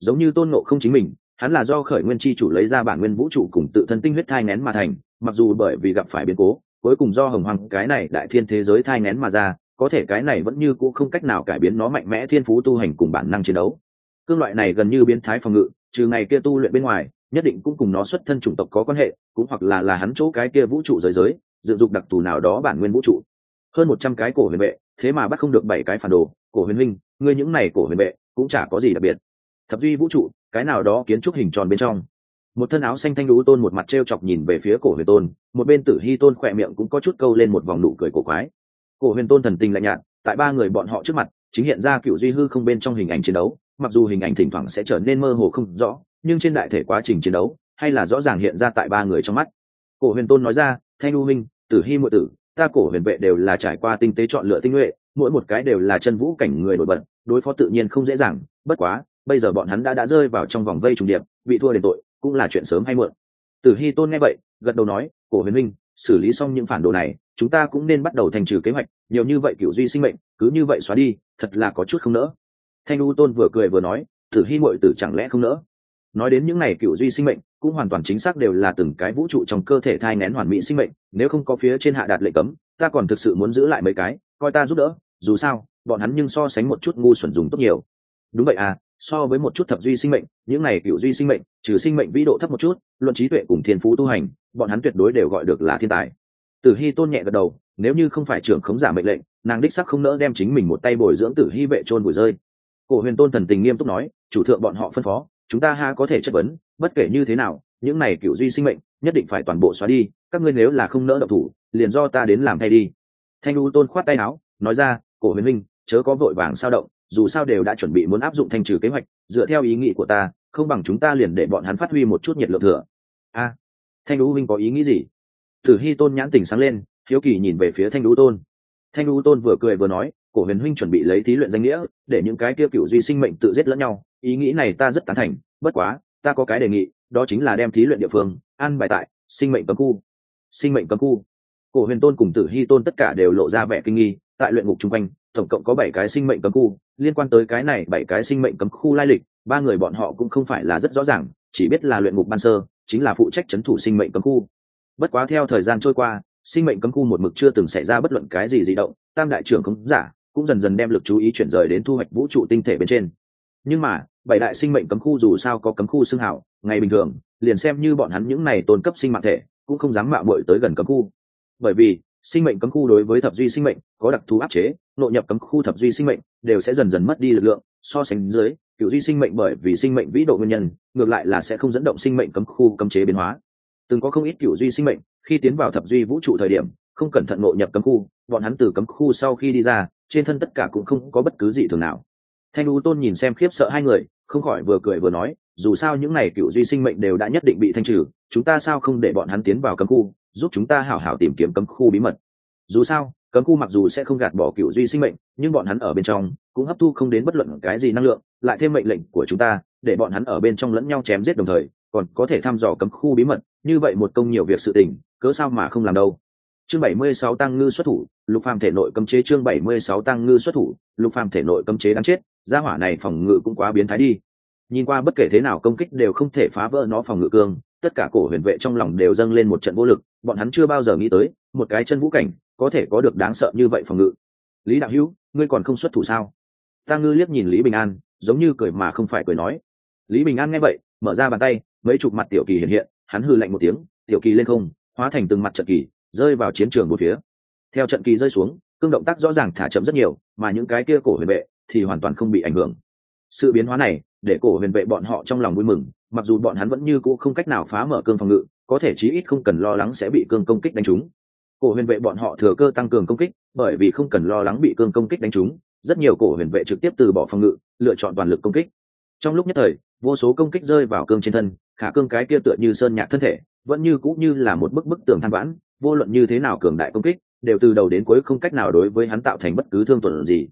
Giống như tôn nộ không chính mình, hắn là do khởi nguyên chi chủ lấy ra bản nguyên vũ trụ cùng tự thân tinh huyết thai nén mà thành, mặc dù bởi vì gặp phải biến cố, cuối cùng do hồng hoàng cái này đại thiên thế giới thai nén mà ra có thể cái này vẫn như cũ không cách nào cải biến nó mạnh mẽ thiên phú tu hành cùng bản năng chiến đấu. Cương loại này gần như biến thái phòng ngự, trừ ngày kia tu luyện bên ngoài, nhất định cũng cùng nó xuất thân chủng tộc có quan hệ, cũng hoặc là là hắn chỗ cái kia vũ trụ giới giới, dự dụng đặc thù nào đó bản nguyên vũ trụ. Hơn một trăm cái cổ huyền vệ, thế mà bắt không được bảy cái phản đồ. Cổ huyền minh ngươi những này cổ huyền vệ, cũng chả có gì đặc biệt. Thập duy vũ trụ, cái nào đó kiến trúc hình tròn bên trong. Một thân áo xanh thanh lũ tôn một mặt t r e o chọc nhìn về phía cổ huyền tôn, một bên tử hy tôn khỏe miệng cũng có chút câu lên một vòng nụ cười cổ quái cổ huyền tôn thần tình lạnh nhạt, tại ba người bọn họ trước mặt, chính hiện ra cựu duy hư không bên trong hình ảnh chiến đấu, mặc dù hình ảnh thỉnh thoảng sẽ trở nên mơ hồ không rõ, nhưng trên đại thể quá trình chiến đấu, hay là rõ ràng hiện ra tại ba người trong mắt. Cổ huyền tôn nói ra, thanh u minh, tử hy mượn tử, ta cổ huyền vệ đều là trải qua tinh tế chọn lựa tinh nhuệ, mỗi một cái đều là chân vũ cảnh người nổi bật, đối phó tự nhiên không dễ dàng, bất quá, bây giờ bọn hắn đã đã rơi vào trong vòng vây trùng điệp, bị thua đền tội, cũng là chuyện sớm hay muộn. Tử hy tôn nghe vậy, gật đầu nói, cổ huyền minh xử lý xong những phản đồ này, chúng ta cũng nên bắt đầu thành trừ kế hoạch, nhiều như vậy cựu duy sinh mệnh, cứ như vậy xóa đi, thật là có chút không nỡ. Thanh u tôn vừa cười vừa nói, tử hy muội tử chẳng lẽ không nỡ? Nói đến những này cựu duy sinh mệnh, cũng hoàn toàn chính xác đều là từng cái vũ trụ trong cơ thể thai nén hoàn mỹ sinh mệnh, nếu không có phía trên hạ đạt lệnh cấm, ta còn thực sự muốn giữ lại mấy cái, coi ta giúp đỡ, dù sao, bọn hắn nhưng so sánh một chút ngu xuẩn dùng tốt nhiều. Đúng vậy à so với một chút thập duy sinh mệnh, những này cựu duy sinh mệnh, trừ sinh mệnh vĩ độ thấp một chút, luận trí tuệ cùng thiên phú tu hành, bọn hắn tuyệt đối đều gọi được là thiên tài. Tử hy tôn nhẹ gật đầu, nếu như không phải trưởng khống giả mệnh lệnh, nàng đích sắc không nỡ đem chính mình một tay bồi dưỡng tử hy vệ trôn bùi rơi. Cổ huyền tôn thần tình nghiêm túc nói, chủ thượng bọn họ phân phó, chúng ta ha có thể chất vấn, bất kể như thế nào, những này cựu duy sinh mệnh, nhất định phải toàn bộ xóa đi, các ngươi nếu là không nỡ độc thủ, liền do ta đến làm thay đi. Thanh u tôn khoát tay áo, nói ra, cổ huyền minh, chớ có vội vàng sao động dù sao đều đã chuẩn bị muốn áp dụng thanh trừ kế hoạch, dựa theo ý nghĩ của ta, không bằng chúng ta liền để bọn hắn phát huy một chút nhiệt lượng thừa. A, thanh lũ huynh có ý nghĩ gì? Tử hy tôn nhãn tỉnh sáng lên, hiếu kỳ nhìn về phía thanh lũ tôn. Thanh lũ tôn vừa cười vừa nói, cổ huyền huynh chuẩn bị lấy thí luyện danh nghĩa, để những cái kia cựu duy sinh mệnh tự giết lẫn nhau. Ý nghĩ này ta rất tán thành, bất quá, ta có cái đề nghị, đó chính là đem thí luyện địa phương, an bài tại sinh mệnh cấm khu. Sinh mệnh cấm khu. Cổ huyền tôn cùng tử hy tôn tất cả đều lộ ra vẻ kinh nghi, tại luyện ngục chung quanh tổng cộng có bảy cái sinh mệnh cấm khu. Liên quan tới cái này bảy cái sinh mệnh cấm khu lai lịch, ba người bọn họ cũng không phải là rất rõ ràng, chỉ biết là luyện ngục ban sơ, chính là phụ trách c h ấ n thủ sinh mệnh cấm khu. Bất quá theo thời gian trôi qua, sinh mệnh cấm khu một mực chưa từng xảy ra bất luận cái gì di động, tam đại trưởng không giả cũng dần dần đem lực chú ý chuyển rời đến thu hoạch vũ trụ tinh thể bên trên. Nhưng mà, bảy đại sinh mệnh cấm khu dù sao có cấm khu xưng hảo, ngày bình thường, liền xem như bọn hắn những này tôn cấp sinh mạng thể, cũng không dám mạo bội tới gần cấm khu. Bởi vì sinh mệnh cấm khu đối với thập duy sinh mệnh có đặc thù áp chế, nội nhập cấm khu thập duy sinh mệnh đều sẽ dần dần mất đi lực lượng, so sánh dưới cựu duy sinh mệnh bởi vì sinh mệnh vĩ độ nguyên nhân, ngược lại là sẽ không dẫn động sinh mệnh cấm khu cấm chế biến hóa. Từng có không ít cựu duy sinh mệnh, khi tiến vào thập duy vũ trụ thời điểm, không cẩn thận nội nhập cấm khu, bọn hắn từ cấm khu sau khi đi ra, trên thân tất cả cũng không có bất cứ gì thường nào. Thanh u tôn nhìn xem khiếp sợ hai người, không khỏi vừa cười vừa nói, dù sao những n à y cựu duy sinh mệnh đều đã nhất định bị thanh trừ, chúng ta sao không để bọn hắn tiến vào cấm khu? Giúp chúng ta hảo hảo tìm kiếm cấm khu bí mật. Dù sao, cấm khu mặc dù sẽ không gạt bỏ cựu duy sinh mệnh, nhưng bọn hắn ở bên trong cũng hấp thu không đến bất luận cái gì năng lượng, lại thêm mệnh lệnh của chúng ta, để bọn hắn ở bên trong lẫn nhau chém giết đồng thời, còn có thể thăm dò cấm khu bí mật. Như vậy một công nhiều việc sự tình, cớ sao mà không làm đâu? Chương 76 tăng ngư xuất thủ, lục phàm thể nội cấm chế chương 76 tăng ngư xuất thủ, lục phàm thể nội cấm chế đáng chết, gia hỏa này phòng ngự cũng quá biến thái đi. Nhìn qua bất kể thế nào công kích đều không thể phá vỡ nó phòng ngự cương tất cả cổ huyền vệ trong lòng đều dâng lên một trận vô lực, bọn hắn chưa bao giờ nghĩ tới, một cái chân vũ cảnh có thể có được đáng sợ như vậy phòng ngự. Lý đạo hữu, ngươi còn không xuất thủ sao? Ta ngư liếc nhìn lý bình an, giống như cười mà không phải cười nói. Lý bình an nghe vậy, mở ra bàn tay, mấy chục mặt tiểu kỳ hiện hiện, hắn hư lạnh một tiếng, tiểu kỳ lên không, hóa thành từng mặt trận kỳ, rơi vào chiến trường một phía. Theo trận kỳ rơi xuống, cương động tác rõ ràng thả chậm rất nhiều, mà những cái kia cổ huyền vệ thì hoàn toàn không bị ảnh hưởng sự biến hóa này, để cổ huyền vệ bọn họ trong lòng vui mừng, mặc dù bọn hắn vẫn như cũ không cách nào phá mở cương phòng ngự, có thể chí ít không cần lo lắng sẽ bị cương công kích đánh trúng. Cổ huyền vệ bọn họ thừa cơ tăng cường công kích, bởi vì không cần lo lắng bị cương công kích đánh trúng, rất nhiều cổ huyền vệ trực tiếp từ bỏ phòng ngự, lựa chọn toàn lực công kích. Trong lúc nhất thời, vô số công kích rơi vào cương trên thân, khả cương cái kia tựa như sơn nhạc thân thể, vẫn như cũng như là một bức bức tường than vãn, vô luận như thế nào cường đại công kích, đều từ đầu đến cuối không cách nào đối với hắn tạo thành bất cứ thương tuần gì.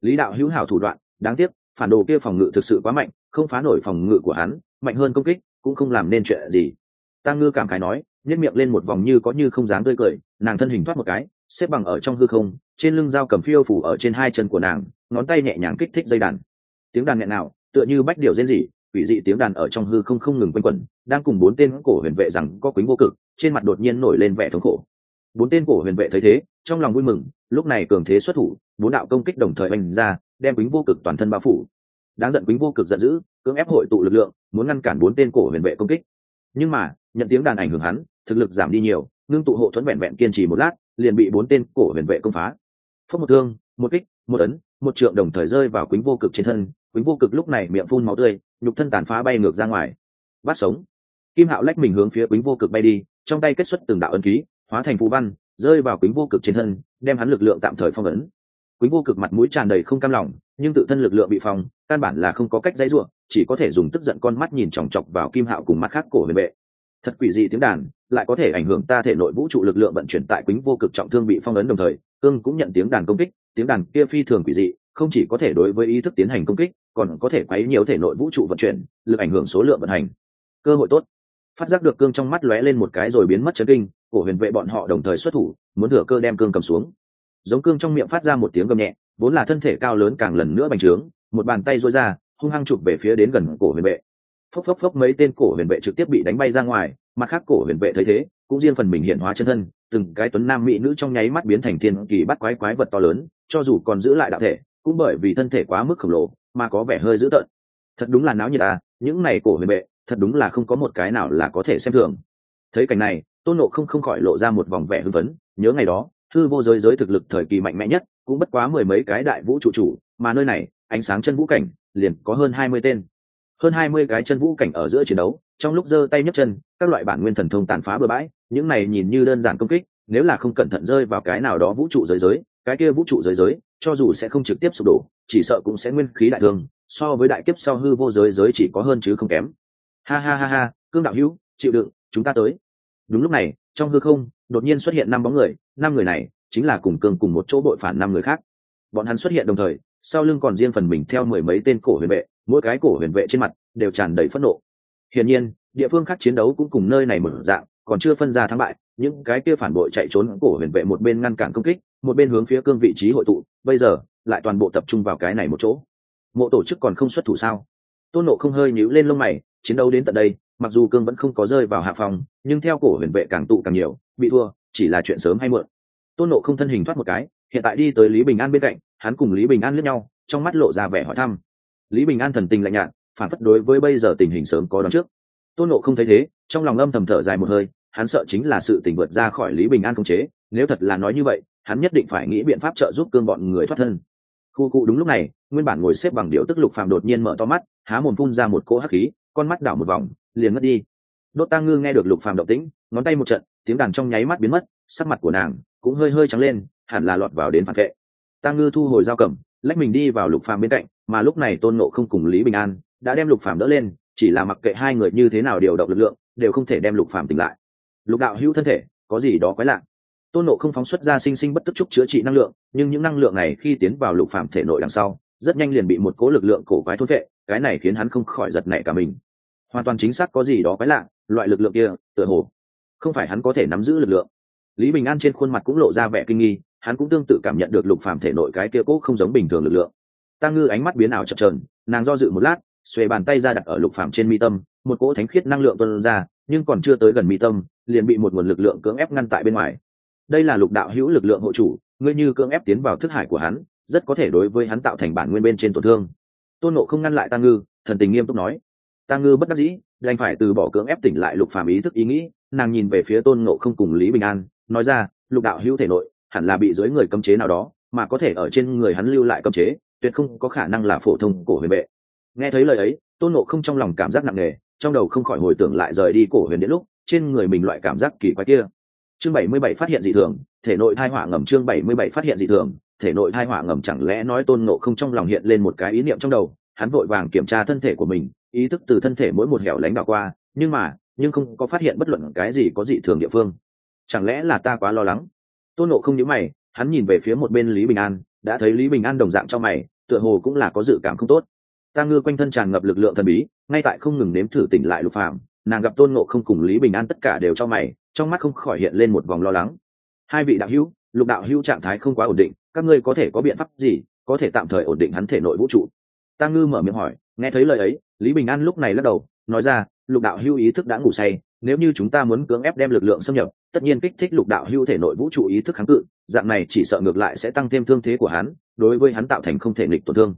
Lý đạo hữu hảo thủ đoạn, đáng tiếc phản đồ kia phòng ngự thực sự quá mạnh, không phá nổi phòng ngự của hắn, mạnh hơn công kích, cũng không làm nên chuyện gì. Tăng ngư cảm khái nói nhét miệng lên một vòng như có như không dáng tươi cười, nàng thân hình thoát một cái, xếp bằng ở trong hư không, trên lưng dao cầm phiêu phủ ở trên hai chân của nàng, ngón tay nhẹ nhàng kích thích dây đàn. Tiếng đàn nghẹn nào tựa như bách điều rên rỉ, quỷ dị tiếng đàn ở trong hư không không ngừng quanh quẩn, đang cùng bốn tên cổ huyền vệ rằng có quýnh vô cực, trên mặt đột nhiên nổi lên vẻ thống khổ. Bốn tên cổ huyền vệ thấy thế, trong lòng vui mừng, lúc này cường thế xuất thủ, bốn đạo công kích đồng thời oanh ra đem quýnh vô cực toàn thân bao phủ. Đáng giận quýnh vô cực giận dữ, cưỡng ép hội tụ lực lượng, muốn ngăn cản bốn tên cổ huyền vệ công kích. Nhưng mà, nhận tiếng đàn ảnh hưởng hắn, thực lực giảm đi nhiều, ngưng tụ hộ thuẫn vẹn vẹn kiên trì một lát, liền bị bốn tên cổ huyền vệ công phá. Phất một thương, một kích, một ấn, một trượng đồng thời rơi vào quýnh vô cực trên thân. Quýnh vô cực lúc này miệng phun máu tươi, nhục thân tàn phá bay ngược ra ngoài. Bắt sống. Kim hạo lách mình hướng phía quýnh vô cực bay đi, trong tay kết xuất từng đạo ấn ký, hóa thành phù văn, rơi vào quýnh vô cực trên thân, đem hắn lực lượng tạm thời phong ấn quýnh vô cực mặt mũi tràn đầy không cam lòng nhưng tự thân lực lượng bị phong căn bản là không có cách dãy rủa, chỉ có thể dùng tức giận con mắt nhìn chòng chọc vào kim hạo cùng mắt khác cổ huyền vệ. Thật quỷ dị tiếng đàn lại có thể ảnh hưởng ta thể nội vũ trụ lực lượng vận chuyển tại quýnh vô cực trọng thương bị phong ấn đồng thời cương cũng nhận tiếng đàn công kích tiếng đàn kia phi thường quỷ dị không chỉ có thể đối với ý thức tiến hành công kích còn có thể quấy nhiều thể nội vũ trụ vận chuyển lực ảnh hưởng số lượng vận hành. Cơ hội tốt. Phát giác được cương trong mắt lóe lên một cái rồi biến mất chấn kinh cổ huyền vệ bọn họ đồng thời xuất thủ muốn thừa cơ đem cương cầm xuống giống cương trong miệng phát ra một tiếng gầm nhẹ, vốn là thân thể cao lớn càng lần nữa bành trướng, một bàn tay rối ra, hung hăng chụp về phía đến gần cổ huyền vệ. Phốc phốc phốc mấy tên cổ huyền vệ trực tiếp bị đánh bay ra ngoài, mặt khác cổ huyền vệ thấy thế, cũng riêng phần mình hiện hóa chân thân, từng cái tuấn nam mỹ nữ trong nháy mắt biến thành thiên kỳ bắt quái quái vật to lớn, cho dù còn giữ lại đạo thể, cũng bởi vì thân thể quá mức khổng lồ, mà có vẻ hơi dữ tợn. Thật đúng là náo nhiệt à những này cổ huyền vệ, thật đúng là không có một cái nào là có thể xem thường. Thấy cảnh này, tôn nộ không không khỏi lộ ra một vòng vẻ hưng phấn, nhớ ngày đó Hư vô giới giới thực lực thời kỳ mạnh mẽ nhất, cũng bất quá mười mấy cái đại vũ trụ chủ, mà nơi này, ánh sáng chân vũ cảnh, liền có hơn hai mươi tên. Hơn hai mươi cái chân vũ cảnh ở giữa chiến đấu, trong lúc giơ tay nhấc chân, các loại bản nguyên thần thông tàn phá bừa bãi, những này nhìn như đơn giản công kích, nếu là không cẩn thận rơi vào cái nào đó vũ trụ giới giới, cái kia vũ trụ giới giới, cho dù sẽ không trực tiếp sụp đổ, chỉ sợ cũng sẽ nguyên khí đại thương, so với đại kiếp sau hư vô giới giới chỉ có hơn chứ không kém. Ha ha ha ha, cương đạo hữu, chịu đựng, chúng ta tới. Đúng lúc này, trong hư không đột nhiên xuất hiện năm bóng người, năm người này chính là cùng cương cùng một chỗ bội phản năm người khác. Bọn hắn xuất hiện đồng thời, sau lưng còn riêng phần mình theo mười mấy tên cổ huyền vệ, mỗi cái cổ huyền vệ trên mặt đều tràn đầy phẫn nộ. Hiển nhiên, địa phương khác chiến đấu cũng cùng nơi này mở dạng, còn chưa phân ra thắng bại, những cái kia phản bội chạy trốn cổ huyền vệ một bên ngăn cản công kích, một bên hướng phía cương vị trí hội tụ, bây giờ lại toàn bộ tập trung vào cái này một chỗ. Mộ tổ chức còn không xuất thủ sao? Tôn nộ không hơi nhíu lên lông mày, chiến đấu đến tận đây mặc dù cương vẫn không có rơi vào hạ phòng nhưng theo cổ huyền vệ càng tụ càng nhiều, bị thua, chỉ là chuyện sớm hay muộn. Tôn nộ không thân hình thoát một cái, hiện tại đi tới lý bình an bên cạnh, hắn cùng lý bình an lướt nhau, trong mắt lộ ra vẻ hỏi thăm. Lý bình an thần tình lạnh nhạt, phản phất đối với bây giờ tình hình sớm có đón trước. Tôn nộ không thấy thế, trong lòng âm thầm thở dài một hơi, hắn sợ chính là sự tình vượt ra khỏi lý bình an không chế, nếu thật là nói như vậy, hắn nhất định phải nghĩ biện pháp trợ giúp cương bọn người thoát thân. Khu cụ đúng lúc này, nguyên bản ngồi xếp bằng điệu tức lục phàm đột nhiên mở to mắt, há mồm phun ra một cỗ hắc khí, con mắt đảo một vòng liền mất đi. Đốt tăng ngư nghe được lục phàm động tĩnh, ngón tay một trận, tiếng đàn trong nháy mắt biến mất, sắc mặt của nàng cũng hơi hơi trắng lên, hẳn là lọt vào đến phản vệ. Tăng ngư thu hồi dao cầm, lách mình đi vào lục phàm bên cạnh, mà lúc này tôn nộ không cùng lý bình an đã đem lục phàm đỡ lên, chỉ là mặc kệ hai người như thế nào điều động lực lượng, đều không thể đem lục phàm tỉnh lại. Lục đạo hữu thân thể, có gì đó quái lạ. Tôn nộ không phóng xuất ra sinh sinh bất tức trúc chữa trị năng lượng, nhưng những năng lượng này khi tiến vào lục phàm thể nội đằng sau, rất nhanh liền bị một cố lực lượng cổ quái thốt vệ cái này khiến hắn không khỏi giật nảy cả mình hoàn toàn chính xác có gì đó quái lạ, loại lực lượng kia, tựa hồ không phải hắn có thể nắm giữ lực lượng. Lý bình an trên khuôn mặt cũng lộ ra vẻ kinh nghi, hắn cũng tương tự cảm nhận được lục phàm thể nội cái kia cố không giống bình thường lực lượng. Tăng ngư ánh mắt biến ảo chập trờn nàng do dự một lát, xuề bàn tay ra đặt ở lục phàm trên mi tâm, một cỗ thánh khiết năng lượng tuôn ra, nhưng còn chưa tới gần mi tâm, liền bị một nguồn lực lượng cưỡng ép ngăn tại bên ngoài. Đây là lục đạo hữu lực lượng hộ chủ, ngươi như cưỡng ép tiến vào thức hải của hắn, rất có thể đối với hắn tạo thành bản nguyên bên trên tổn thương. Tôn nộ không ngăn lại tăng ngư, thần tình nghiêm túc nói ta ngư bất đắc dĩ, đành phải từ bỏ cưỡng ép tỉnh lại lục phàm ý thức ý nghĩ, nàng nhìn về phía tôn ngộ không cùng lý bình an, nói ra, lục đạo hữu thể nội, hẳn là bị dưới người cấm chế nào đó, mà có thể ở trên người hắn lưu lại cấm chế, tuyệt không có khả năng là phổ thông cổ huyền vệ. Nghe thấy lời ấy, tôn ngộ không trong lòng cảm giác nặng nề, trong đầu không khỏi hồi tưởng lại rời đi cổ huyền đến lúc, trên người mình loại cảm giác kỳ quái kia. Chương bảy mươi bảy phát hiện dị thường, thể nội thai hỏa ngầm chương bảy mươi bảy phát hiện dị thường, thể nội thai hỏa ngầm chẳng lẽ nói tôn ngộ không trong lòng hiện lên một cái ý niệm trong đầu, hắn vội vàng kiểm tra thân thể của mình ý thức từ thân thể mỗi một hẻo lánh đảo qua, nhưng mà, nhưng không có phát hiện bất luận cái gì có dị thường địa phương. Chẳng lẽ là ta quá lo lắng? Tôn nộ không nhớ mày, hắn nhìn về phía một bên lý bình an, đã thấy lý bình an đồng dạng trong mày, tựa hồ cũng là có dự cảm không tốt. Ta ngư quanh thân tràn ngập lực lượng thần bí, ngay tại không ngừng nếm thử tỉnh lại lục phạm nàng gặp tôn nộ không cùng lý bình an tất cả đều cho mày, trong mắt không khỏi hiện lên một vòng lo lắng. Hai vị đạo hữu, lục đạo hữu trạng thái không quá ổn định, các ngươi có thể có biện pháp gì, có thể tạm thời ổn định hắn thể nội vũ trụ? Ta ngư mở miệng hỏi, nghe thấy lời ấy lý bình an lúc này lắc đầu, nói ra, lục đạo Hưu ý thức đã ngủ say, nếu như chúng ta muốn cưỡng ép đem lực lượng xâm nhập, tất nhiên kích thích lục đạo Hưu thể nội vũ trụ ý thức kháng cự, dạng này chỉ sợ ngược lại sẽ tăng thêm thương thế của hắn, đối với hắn tạo thành không thể nghịch tổn thương.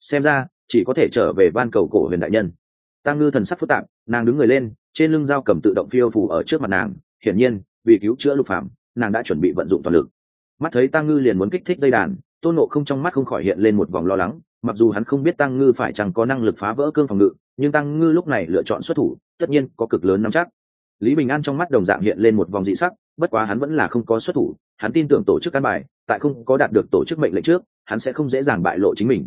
Xem ra, chỉ có thể trở về van cầu cổ huyền đại nhân. Tăng ngư thần sắc phức tạp, nàng đứng người lên, trên lưng dao cầm tự động phiêu phủ ở trước mặt nàng, hiển nhiên, vì cứu chữa lục phạm nàng đã chuẩn bị vận dụng toàn lực. Mắt thấy tăng ngư liền muốn kích thích dây đàn, tôn nộ không trong mắt không khỏi hiện lên một vòng lo lắng mặc dù hắn không biết tăng ngư phải chẳng có năng lực phá vỡ cương phòng ngự, nhưng tăng ngư lúc này lựa chọn xuất thủ, tất nhiên có cực lớn nắm chắc. Lý bình an trong mắt đồng dạng hiện lên một vòng dị sắc, bất quá hắn vẫn là không có xuất thủ. Hắn tin tưởng tổ chức căn bài, tại không có đạt được tổ chức mệnh lệnh trước, hắn sẽ không dễ dàng bại lộ chính mình.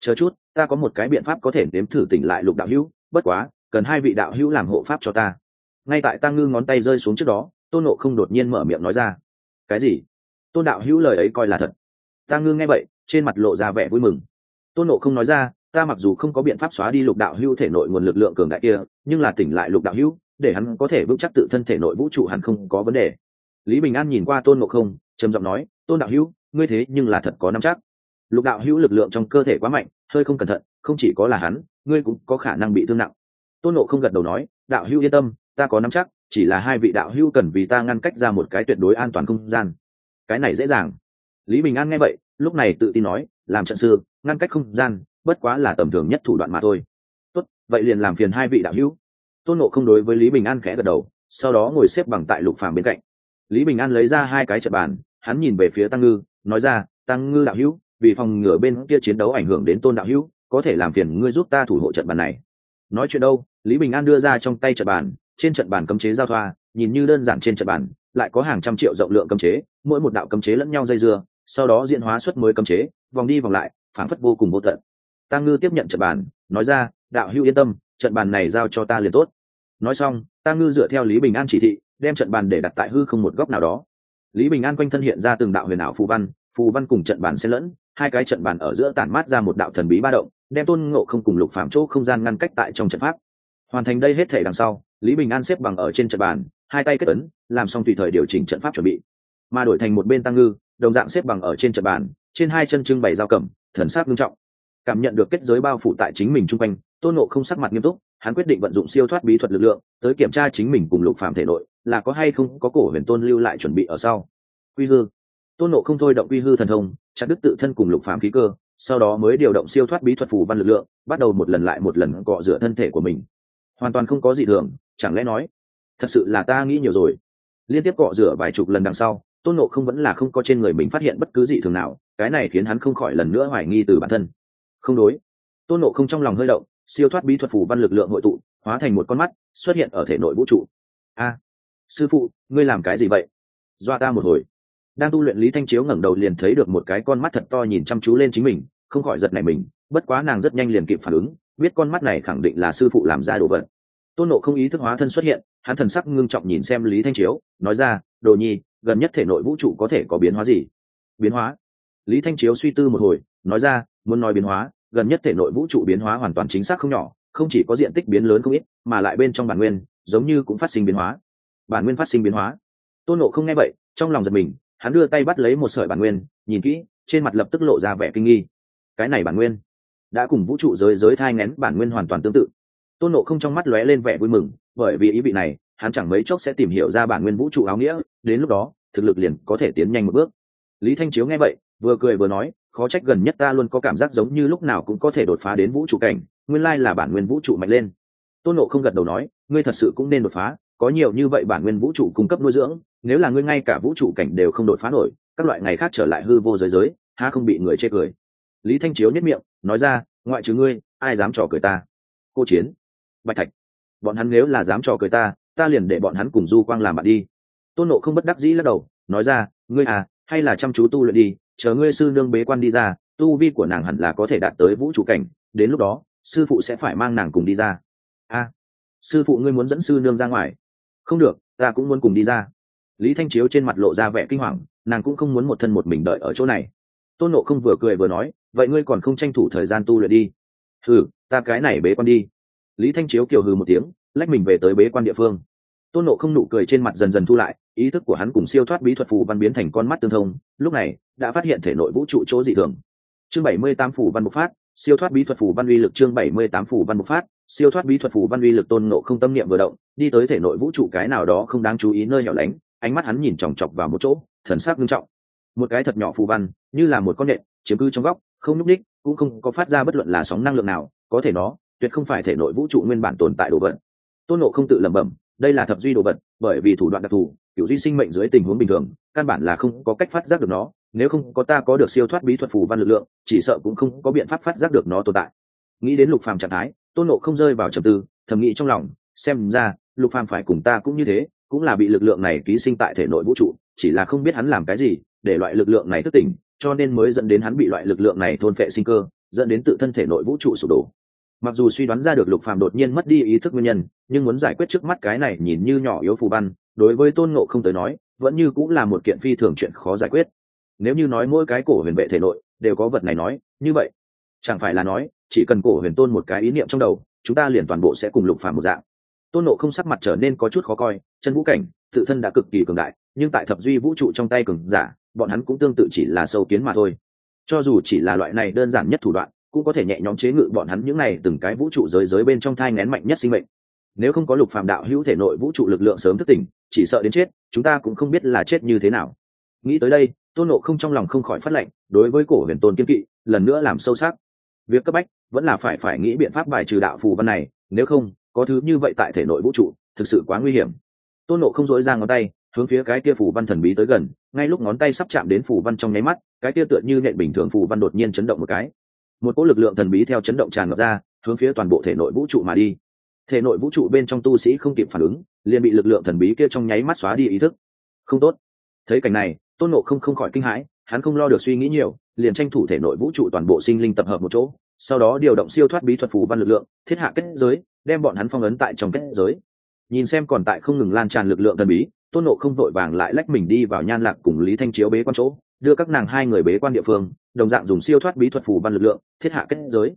Chờ chút, ta có một cái biện pháp có thể nếm thử tỉnh lại lục đạo hữu, bất quá, cần hai vị đạo hữu làm hộ pháp cho ta. Ngay tại tăng ngư ngón tay rơi xuống trước đó, tôn nộ không đột nhiên mở miệng nói ra. Cái gì? Tôn đạo hữu lời ấy coi là thật. Tăng ngư nghe vậy, trên mặt lộ ra vẻ vui mừng tôn nộ không nói ra ta mặc dù không có biện pháp xóa đi lục đạo Hưu thể nội nguồn lực lượng cường đại kia nhưng là tỉnh lại lục đạo Hưu, để hắn có thể vững chắc tự thân thể nội vũ trụ hẳn không có vấn đề. Lý bình an nhìn qua tôn Nộ không trầm giọng nói tôn đạo Hưu, ngươi thế nhưng là thật có nắm chắc. Lục đạo Hưu lực lượng trong cơ thể quá mạnh hơi không cẩn thận không chỉ có là hắn ngươi cũng có khả năng bị thương nặng. Tôn Nộ không gật đầu nói đạo Hưu yên tâm ta có nắm chắc chỉ là hai vị đạo Hưu cần vì ta ngăn cách ra một cái tuyệt đối an toàn không gian. Cái này dễ dàng. Lý bình an nghe vậy lúc này tự tin nói, làm trận sư, ngăn cách không gian, bất quá là tầm thường nhất thủ đoạn mà thôi. Tốt, vậy liền làm phiền hai vị đạo hữu. Tôn nộ không đối với lý bình an khẽ gật đầu, sau đó ngồi xếp bằng tại lục phàm bên cạnh. Lý bình an lấy ra hai cái trận bàn, hắn nhìn về phía tăng ngư, nói ra, tăng ngư đạo hữu, vì phòng ngừa bên kia chiến đấu ảnh hưởng đến tôn đạo hữu, có thể làm phiền ngươi giúp ta thủ hộ trận bàn này. Nói chuyện đâu, lý bình an đưa ra trong tay trận bàn, trên trận bàn cấm chế giao thoa, nhìn như đơn giản trên trận bàn, lại có hàng trăm triệu rộng lượng cấm chế, mỗi một đạo cấm chế lẫn nhau dây dưa sau đó diễn hóa xuất mới cấm chế, vòng đi vòng lại, phảng phất vô cùng vô tận. Tăng ngư tiếp nhận trận bàn, nói ra, đạo hữu yên tâm, trận bàn này giao cho ta liền tốt. Nói xong tăng ngư dựa theo lý bình an chỉ thị, đem trận bàn để đặt tại hư không một góc nào đó. Lý bình an quanh thân hiện ra từng đạo huyền ảo phù văn phù văn cùng trận bàn xen lẫn, hai cái trận bàn ở giữa tản mát ra một đạo thần bí ba động, đem tôn ngộ không cùng lục phạm chỗ không gian ngăn cách tại trong trận pháp. Hoàn thành đây hết thể đằng sau, lý bình an xếp bằng ở trên trận bàn, hai tay kết ấn, làm xong tùy thời điều chỉnh trận pháp chuẩn bị. Mà đổi thành một bên tăng ngư đồng dạng xếp bằng ở trên trận bàn, trên hai chân trưng bày dao cầm, thần sát nghiêm trọng. Cảm nhận được kết giới bao phủ tại chính mình chung quanh, tôn nộ không sắc mặt nghiêm túc, hắn quyết định vận dụng siêu thoát bí thuật lực lượng, tới kiểm tra chính mình cùng lục phạm thể nội, là có hay không có cổ huyền tôn lưu lại chuẩn bị ở sau. Quy hư. Tôn nộ không thôi động quy hư thần thông, chặt đứt tự thân cùng lục phạm khí cơ, sau đó mới điều động siêu thoát bí thuật phù văn lực lượng, bắt đầu một lần lại một lần cọ rửa thân thể của mình. Hoàn toàn không có gì thường, chẳng lẽ nói, thật sự là ta nghĩ nhiều rồi. Liên tiếp cọ rửa vài chục lần đằng sau tôn nộ không vẫn là không có trên người mình phát hiện bất cứ gì thường nào, cái này khiến hắn không khỏi lần nữa hoài nghi từ bản thân. Không đối. Tôn nộ không trong lòng hơi động, siêu thoát bí thuật phù văn lực lượng hội tụ, hóa thành một con mắt, xuất hiện ở thể nội vũ trụ. A, sư phụ, ngươi làm cái gì vậy? Doa ta một hồi. Đang tu luyện lý thanh chiếu ngẩng đầu liền thấy được một cái con mắt thật to nhìn chăm chú lên chính mình, không khỏi giật này mình, bất quá nàng rất nhanh liền kịp phản ứng, biết con mắt này khẳng định là sư phụ làm ra đồ vật. Tôn nộ không ý thức hóa thân xuất hiện, hắn thần sắc ngưng trọng nhìn xem lý thanh chiếu, nói ra, đồ nhi gần nhất thể nội vũ trụ có thể có biến hóa gì? Biến hóa. Lý thanh chiếu suy tư một hồi, nói ra, muốn nói biến hóa, gần nhất thể nội vũ trụ biến hóa hoàn toàn chính xác không nhỏ, không chỉ có diện tích biến lớn không ít, mà lại bên trong bản nguyên, giống như cũng phát sinh biến hóa. Bản nguyên phát sinh biến hóa. Tôn nộ không nghe vậy, trong lòng giật mình, hắn đưa tay bắt lấy một sợi bản nguyên, nhìn kỹ, trên mặt lập tức lộ ra vẻ kinh nghi. Cái này bản nguyên đã cùng vũ trụ giới giới thai ngén bản nguyên hoàn toàn tương tự. Tôn nộ không trong mắt lóe lên vẻ vui mừng, bởi vì ý vị này hắn chẳng mấy chốc sẽ tìm hiểu ra bản nguyên vũ trụ áo nghĩa, đến lúc đó, thực lực liền có thể tiến nhanh một bước. Lý thanh chiếu nghe vậy, vừa cười vừa nói, khó trách gần nhất ta luôn có cảm giác giống như lúc nào cũng có thể đột phá đến vũ trụ cảnh, nguyên lai là bản nguyên vũ trụ mạnh lên. Tôn nộ không gật đầu nói, ngươi thật sự cũng nên đột phá, có nhiều như vậy bản nguyên vũ trụ cung cấp nuôi dưỡng, nếu là ngươi ngay cả vũ trụ cảnh đều không đột phá nổi, các loại ngày khác trở lại hư vô giới giới ha không bị người chê cười. Lý thanh chiếu nhất miệng, nói ra, ngoại trừ ngươi, ai dám trò cười ta? Cô chiến, bạch thạch, bọn hắn nếu là dám trò cười ta ta liền để bọn hắn cùng du quang làm bạn đi. Tôn nộ không bất đắc dĩ lắc đầu, nói ra, ngươi à hay là chăm chú tu luyện đi, chờ ngươi sư nương bế quan đi ra, tu vi của nàng hẳn là có thể đạt tới vũ trụ cảnh, đến lúc đó, sư phụ sẽ phải mang nàng cùng đi ra. A, sư phụ ngươi muốn dẫn sư nương ra ngoài. Không được, ta cũng muốn cùng đi ra. Lý thanh chiếu trên mặt lộ ra vẻ kinh hoàng, nàng cũng không muốn một thân một mình đợi ở chỗ này. Tôn nộ không vừa cười vừa nói, vậy ngươi còn không tranh thủ thời gian tu luyện đi. Hừ, ta cái này bế quan đi. Lý thanh chiếu kiều hừ một tiếng, lách mình về tới bế quan địa phương tôn nộ không nụ cười trên mặt dần dần thu lại, ý thức của hắn cùng siêu thoát bí thuật phù văn biến thành con mắt tương thông, lúc này, đã phát hiện thể nội vũ trụ chỗ dị thường. Chương bảy mươi tám phủ văn bộc phát, siêu thoát bí thuật phù văn uy lực chương bảy mươi tám phủ văn bộc phát, siêu thoát bí thuật phù văn uy lực tôn nộ không tâm niệm vừa động, đi tới thể nội vũ trụ cái nào đó không đáng chú ý nơi nhỏ lánh, ánh mắt hắn nhìn chòng chọc vào một chỗ, thần sắc nghiêm trọng. Một cái thật nhỏ phù văn, như là một con nện, chiếm cư trong góc, không n ú c ních cũng không có phát ra bất luận là sóng năng lượng nào, có thể nó, tuyệt không phải thể nội vũ trụ nguyên bản tồn tại đồ vật. Tôn nộ không tự lẩm bẩm đây là thập duy đồ vật, bởi vì thủ đoạn đặc thù, kiểu duy sinh mệnh dưới tình huống bình thường, căn bản là không có cách phát giác được nó. Nếu không có ta có được siêu thoát bí thuật phù văn lực lượng, chỉ sợ cũng không có biện pháp phát giác được nó tồn tại. Nghĩ đến lục phàm trạng thái, tôn nộ không rơi vào trầm tư, thầm nghĩ trong lòng, xem ra, lục phàm phải cùng ta cũng như thế, cũng là bị lực lượng này ký sinh tại thể nội vũ trụ, chỉ là không biết hắn làm cái gì, để loại lực lượng này thức tỉnh, cho nên mới dẫn đến hắn bị loại lực lượng này thôn phệ sinh cơ, dẫn đến tự thân thể nội vũ trụ sụp đổ mặc dù suy đoán ra được lục phàm đột nhiên mất đi ý thức nguyên nhân, nhưng muốn giải quyết trước mắt cái này nhìn như nhỏ yếu phù văn, đối với tôn ngộ không tới nói, vẫn như cũng là một kiện phi thường chuyện khó giải quyết. Nếu như nói mỗi cái cổ huyền vệ thể nội đều có vật này nói, như vậy, chẳng phải là nói, chỉ cần cổ huyền tôn một cái ý niệm trong đầu, chúng ta liền toàn bộ sẽ cùng lục phàm một dạng. Tôn nộ không sắc mặt trở nên có chút khó coi, chân vũ cảnh, tự thân đã cực kỳ cường đại, nhưng tại thập duy vũ trụ trong tay cường giả, bọn hắn cũng tương tự chỉ là sâu kiến mà thôi. Cho dù chỉ là loại này đơn giản nhất thủ đoạn cũng có thể nhẹ nhõm chế ngự bọn hắn những này từng cái vũ trụ giới giới bên trong thai nén mạnh nhất sinh mệnh. Nếu không có lục phàm đạo hữu thể nội vũ trụ lực lượng sớm thức tỉnh, chỉ sợ đến chết, chúng ta cũng không biết là chết như thế nào. Nghĩ tới đây, tôn nộ không trong lòng không khỏi phát lệnh, đối với cổ huyền tôn kiên kỵ, lần nữa làm sâu sắc. Việc cấp bách vẫn là phải phải nghĩ biện pháp bài trừ đạo phù văn này, nếu không, có thứ như vậy tại thể nội vũ trụ, thực sự quá nguy hiểm. Tôn nộ không dối ra ngón tay, hướng phía cái kia phù văn thần bí tới gần, ngay lúc ngón tay sắp chạm đến phù văn trong nháy mắt, cái kia tựa như nện bình thường phù văn đột nhiên chấn động một cái một cỗ lực lượng thần bí theo chấn động tràn ngập ra, hướng phía toàn bộ thể nội vũ trụ mà đi. Thể nội vũ trụ bên trong tu sĩ không kịp phản ứng, liền bị lực lượng thần bí kia trong nháy mắt xóa đi ý thức. Không tốt. Thấy cảnh này, tôn nộ không không khỏi kinh hãi, hắn không lo được suy nghĩ nhiều, liền tranh thủ thể nội vũ trụ toàn bộ sinh linh tập hợp một chỗ, sau đó điều động siêu thoát bí thuật phù văn lực lượng, thiết hạ kết giới, đem bọn hắn phong ấn tại trong kết giới. Nhìn xem còn tại không ngừng lan tràn lực lượng thần bí, tôn nộ không vội vàng lại lách mình đi vào nhan lạc cùng lý thanh chiếu bế quan chỗ đưa các nàng hai người bế quan địa phương, đồng dạng dùng siêu thoát bí thuật phù văn lực lượng, thiết hạ kết giới.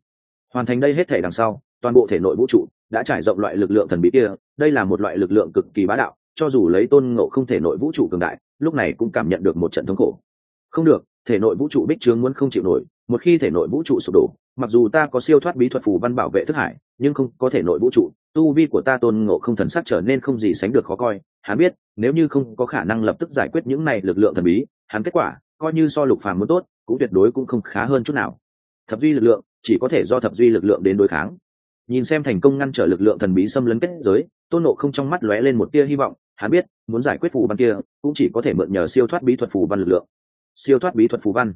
Hoàn thành đây hết thể đằng sau, toàn bộ thể nội vũ trụ đã trải rộng loại lực lượng thần bí kia, đây là một loại lực lượng cực kỳ bá đạo, cho dù lấy tôn ngộ không thể nội vũ trụ cường đại, lúc này cũng cảm nhận được một trận thống khổ. Không được, thể nội vũ trụ bích trướng muốn không chịu nổi, một khi thể nội vũ trụ sụp đổ, mặc dù ta có siêu thoát bí thuật phù văn bảo vệ thức hải, nhưng không có thể nội vũ trụ, tu vi của ta tôn ngộ không thần sắc trở nên không gì sánh được khó coi. Hắn biết, nếu như không có khả năng lập tức giải quyết những này lực lượng thần bí, hắn kết quả coi như so lục phàm muốn tốt, cũng tuyệt đối cũng không khá hơn chút nào. Thập duy lực lượng, chỉ có thể do thập duy lực lượng đến đối kháng. Nhìn xem thành công ngăn trở lực lượng thần bí xâm lấn kết giới, tôn nộ không trong mắt lóe lên một tia hy vọng, hắn biết, muốn giải quyết phù văn kia, cũng chỉ có thể mượn nhờ siêu thoát bí thuật phù văn lực lượng. Siêu thoát bí thuật phù văn.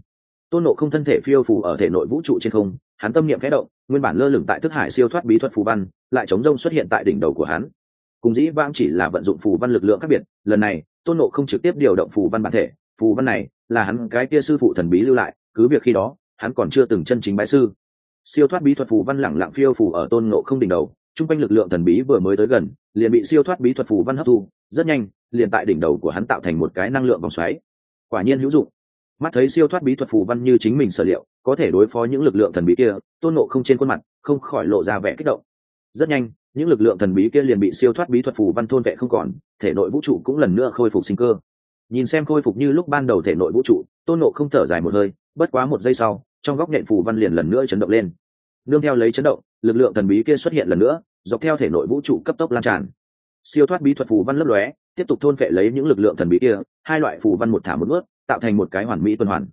Tôn nộ không thân thể phiêu phù ở thể nội vũ trụ trên không, hắn tâm niệm khẽ động, nguyên bản lơ lửng tại thức hải siêu thoát bí thuật phù văn, lại chống rông xuất hiện tại đỉnh đầu của hắn. Cùng dĩ vãng chỉ là vận dụng phù văn lực lượng khác biệt, lần này, tôn nộ không trực tiếp điều động phù văn bản thể, phù văn này là hắn cái kia sư phụ thần bí lưu lại, cứ việc khi đó, hắn còn chưa từng chân chính bái sư. Siêu thoát bí thuật phù văn lẳng lặng phiêu phù ở tôn nộ không đỉnh đầu, chung quanh lực lượng thần bí vừa mới tới gần, liền bị siêu thoát bí thuật phù văn hấp thu, rất nhanh, liền tại đỉnh đầu của hắn tạo thành một cái năng lượng vòng xoáy. Quả nhiên hữu dụng. Mắt thấy siêu thoát bí thuật phù văn như chính mình sở liệu, có thể đối phó những lực lượng thần bí kia, tôn nộ không trên khuôn mặt, không khỏi lộ ra vẻ kích động. Rất nhanh, những lực lượng thần bí kia liền bị siêu thoát bí thuật phù văn thôn vệ không còn, thể nội vũ trụ cũng lần nữa khôi phục sinh cơ nhìn xem khôi phục như lúc ban đầu thể nội vũ trụ, tôn nộ không thở dài một hơi, bất quá một giây sau, trong góc nhện phù văn liền lần nữa chấn động lên. Nương theo lấy chấn động, lực lượng thần bí kia xuất hiện lần nữa, dọc theo thể nội vũ trụ cấp tốc lan tràn. Siêu thoát bí thuật phù văn lấp lóe, tiếp tục thôn phệ lấy những lực lượng thần bí kia, hai loại phù văn một thả một ướt tạo thành một cái hoàn mỹ tuần hoàn.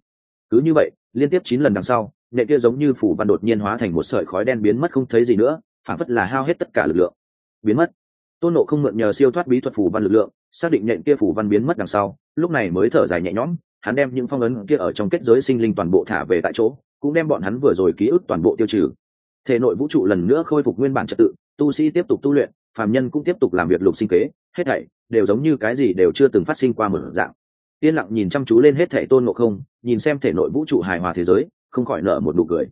Cứ như vậy, liên tiếp chín lần đằng sau, nhện kia giống như phù văn đột nhiên hóa thành một sợi khói đen biến mất không thấy gì nữa, phản phất là hao hết tất cả lực lượng. Biến mất. Tôn nộ không mượn nhờ siêu thoát bí thuật phù văn lực lượng, xác định nhện kia phù văn biến mất đằng sau lúc này mới thở dài nhẹ nhõm, hắn đem những phong ấn kia ở trong kết giới sinh linh toàn bộ thả về tại chỗ, cũng đem bọn hắn vừa rồi ký ức toàn bộ tiêu trừ. Thể nội vũ trụ lần nữa khôi phục nguyên bản trật tự, tu sĩ tiếp tục tu luyện, phàm nhân cũng tiếp tục làm việc lục sinh kế, hết thảy đều giống như cái gì đều chưa từng phát sinh qua một dạng. Yên lặng nhìn chăm chú lên hết thảy tôn ngộ không, nhìn xem thể nội vũ trụ hài hòa thế giới, không khỏi nở một nụ cười.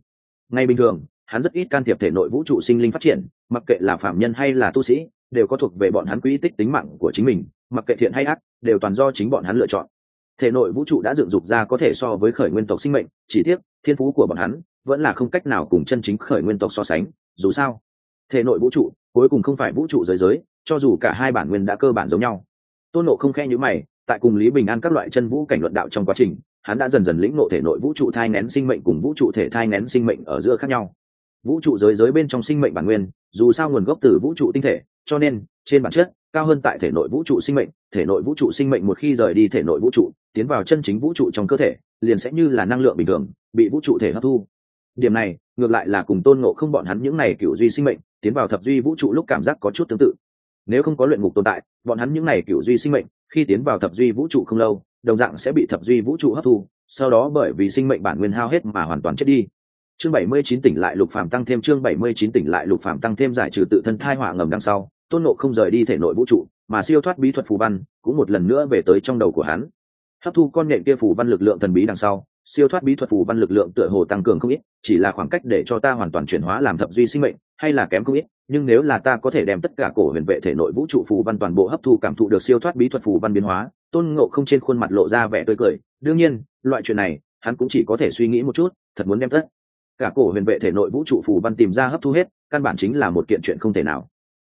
Ngay bình thường, hắn rất ít can thiệp thể nội vũ trụ sinh linh phát triển, mặc kệ là phạm nhân hay là tu sĩ, đều có thuộc về bọn hắn quỹ tích tính mạng của chính mình, mặc kệ thiện hay ác đều toàn do chính bọn hắn lựa chọn. Thể nội vũ trụ đã dựng dục ra có thể so với khởi nguyên tộc sinh mệnh, chỉ tiếc, thiên phú của bọn hắn vẫn là không cách nào cùng chân chính khởi nguyên tộc so sánh, dù sao, thể nội vũ trụ cuối cùng không phải vũ trụ giới giới, cho dù cả hai bản nguyên đã cơ bản giống nhau. Tôn nộ không khe như mày, tại cùng lý bình an các loại chân vũ cảnh luận đạo trong quá trình, hắn đã dần dần lĩnh ngộ thể nội vũ trụ thai nén sinh mệnh cùng vũ trụ thể thai nén sinh mệnh ở giữa khác nhau. Vũ trụ giới giới bên trong sinh mệnh bản nguyên, dù sao nguồn gốc từ vũ trụ tinh thể, cho nên, trên bản chất cao hơn tại thể nội vũ trụ sinh mệnh, thể nội vũ trụ sinh mệnh một khi rời đi thể nội vũ trụ, tiến vào chân chính vũ trụ trong cơ thể, liền sẽ như là năng lượng bình thường, bị vũ trụ thể hấp thu. Điểm này, ngược lại là cùng tôn ngộ không bọn hắn những này cựu duy sinh mệnh, tiến vào thập duy vũ trụ lúc cảm giác có chút tương tự. Nếu không có luyện ngục tồn tại, bọn hắn những này cựu duy sinh mệnh, khi tiến vào thập duy vũ trụ không lâu, đồng dạng sẽ bị thập duy vũ trụ hấp thu, sau đó bởi vì sinh mệnh bản nguyên hao hết mà hoàn toàn chết đi. Chương bảy mươi chín tỉnh lại lục phàm tăng thêm chương bảy mươi chín tỉnh lại lục phàm tăng thêm giải trừ tự thân thai họa ngầm đằng sau tôn nộ không rời đi thể nội vũ trụ, mà siêu thoát bí thuật phù văn cũng một lần nữa về tới trong đầu của hắn. Hấp thu con nhện kia phù văn lực lượng thần bí đằng sau, siêu thoát bí thuật phù văn lực lượng tựa hồ tăng cường không ít, chỉ là khoảng cách để cho ta hoàn toàn chuyển hóa làm thập duy sinh mệnh, hay là kém không ít, nhưng nếu là ta có thể đem tất cả cổ huyền vệ thể nội vũ trụ phù văn toàn bộ hấp thu cảm thụ được siêu thoát bí thuật phù văn biến hóa, tôn ngộ không trên khuôn mặt lộ ra vẻ tươi cười. Đương nhiên, loại chuyện này, hắn cũng chỉ có thể suy nghĩ một chút, thật muốn đem tất cả cổ huyền vệ thể nội vũ trụ phù văn tìm ra hấp thu hết, căn bản chính là một kiện chuyện không thể nào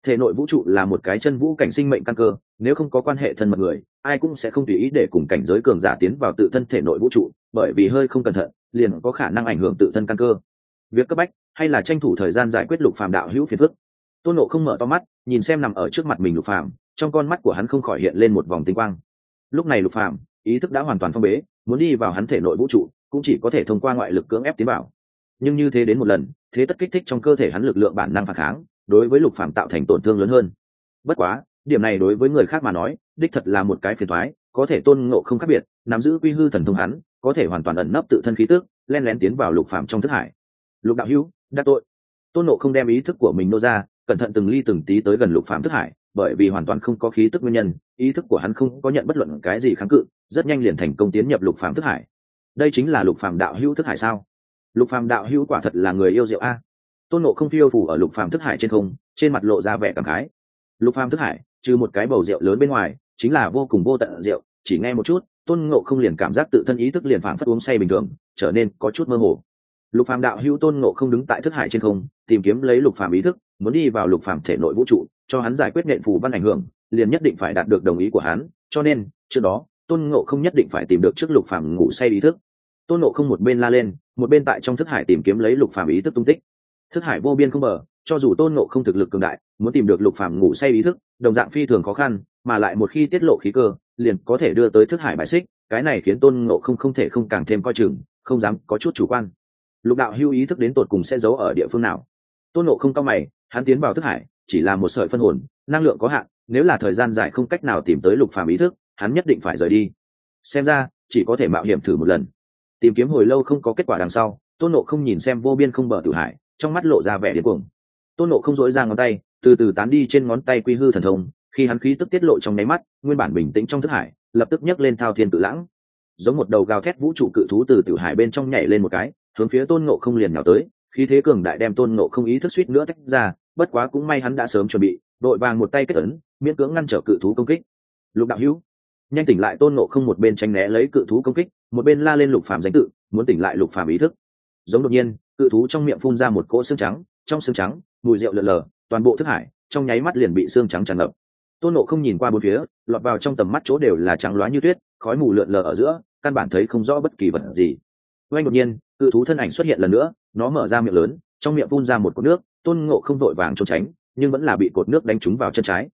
thể nội vũ trụ là một cái chân vũ cảnh sinh mệnh căn cơ, nếu không có quan hệ thân mật người, ai cũng sẽ không tùy ý để cùng cảnh giới cường giả tiến vào tự thân thể nội vũ trụ, bởi vì hơi không cẩn thận, liền có khả năng ảnh hưởng tự thân căn cơ. Việc cấp bách, hay là tranh thủ thời gian giải quyết lục phàm đạo hữu phiền phức. Tôn nộ không mở to mắt, nhìn xem nằm ở trước mặt mình lục phàm, trong con mắt của hắn không khỏi hiện lên một vòng tinh quang. Lúc này lục phàm, ý thức đã hoàn toàn phong bế, muốn đi vào hắn thể nội vũ trụ, cũng chỉ có thể thông qua ngoại lực cưỡng ép tiến vào. Nhưng như thế đến một lần, thế tất kích thích trong cơ thể hắn lực lượng bản năng phản kháng đối với lục phàm tạo thành tổn thương lớn hơn. Bất quá, điểm này đối với người khác mà nói, đích thật là một cái phiền thoái có thể tôn ngộ không khác biệt, nắm giữ quy hư thần thông hắn, có thể hoàn toàn ẩn nấp tự thân khí tức, len lén tiến vào lục phàm trong thức hải. Lục đạo hữu, đắc tội. Tôn nộ không đem ý thức của mình nô ra, cẩn thận từng ly từng tí tới gần lục phàm thức hải, bởi vì hoàn toàn không có khí tức nguyên nhân, ý thức của hắn không có nhận bất luận cái gì kháng cự, rất nhanh liền thành công tiến nhập lục phàm thức hải. Đây chính là lục phàm đạo hữu thức hải sao? Lục phàm đạo hữu quả thật là người yêu rượu a tôn nộ không phiêu phủ ở lục phàm thức hải trên không, trên mặt lộ ra vẻ cảm khái. Lục phàm thức hải, trừ một cái bầu rượu lớn bên ngoài, chính là vô cùng vô tận rượu, chỉ nghe một chút, tôn ngộ không liền cảm giác tự thân ý thức liền phảng phất uống say bình thường, trở nên có chút mơ hồ. Lục phàm đạo hữu tôn ngộ không đứng tại thức hải trên không, tìm kiếm lấy lục phàm ý thức, muốn đi vào lục phàm thể nội vũ trụ, cho hắn giải quyết nện phù văn ảnh hưởng, liền nhất định phải đạt được đồng ý của hắn, cho nên, trước đó, tôn ngộ không nhất định phải tìm được trước lục phàm ngủ say ý thức. Tôn ngộ không một bên la lên, một bên tại trong thức hải tìm kiếm lấy lục phàm ý thức tung tích thức hải vô biên không bờ, cho dù tôn ngộ không thực lực cường đại, muốn tìm được lục phàm ngủ say ý thức, đồng dạng phi thường khó khăn, mà lại một khi tiết lộ khí cơ, liền có thể đưa tới thức hải bại xích, cái này khiến tôn ngộ không không thể không càng thêm coi chừng, không dám có chút chủ quan. Lục đạo hưu ý thức đến tột cùng sẽ giấu ở địa phương nào? Tôn ngộ không cao mày, hắn tiến vào thức hải, chỉ là một sợi phân hồn, năng lượng có hạn, nếu là thời gian dài không cách nào tìm tới lục phàm ý thức, hắn nhất định phải rời đi. Xem ra, chỉ có thể mạo hiểm thử một lần. Tìm kiếm hồi lâu không có kết quả đằng sau, tôn nộ không nhìn xem vô biên không bờ tử hải trong mắt lộ ra vẻ điên cuồng. Tôn nộ không dỗi ra ngón tay, từ từ tán đi trên ngón tay quy hư thần thông, khi hắn khí tức tiết lộ trong nháy mắt, nguyên bản bình tĩnh trong thức hải, lập tức nhấc lên thao thiên tự lãng. Giống một đầu gào thét vũ trụ cự thú từ tiểu hải bên trong nhảy lên một cái, hướng phía tôn nộ không liền nhào tới, khí thế cường đại đem tôn nộ không ý thức suýt nữa tách ra, bất quá cũng may hắn đã sớm chuẩn bị, đội vàng một tay kết ấn, miễn cưỡng ngăn trở cự thú công kích. Lục đạo hữu, nhanh tỉnh lại tôn nộ không một bên tranh né lấy cự thú công kích, một bên la lên lục phàm danh tự, muốn tỉnh lại lục phàm ý thức. Giống đột nhiên cự thú trong miệng phun ra một cỗ xương trắng, trong xương trắng, mùi rượu lợn lờ toàn bộ thức hải, trong nháy mắt liền bị xương trắng tràn ngập. Tôn nộ không nhìn qua bốn phía, lọt vào trong tầm mắt chỗ đều là trắng loá như tuyết, khói mù lượn lờ ở giữa, căn bản thấy không rõ bất kỳ vật gì. Oanh đột nhiên, cự thú thân ảnh xuất hiện lần nữa, nó mở ra miệng lớn, trong miệng phun ra một cột nước, tôn ngộ không vội vàng trốn tránh, nhưng vẫn là bị cột nước đánh trúng vào chân trái.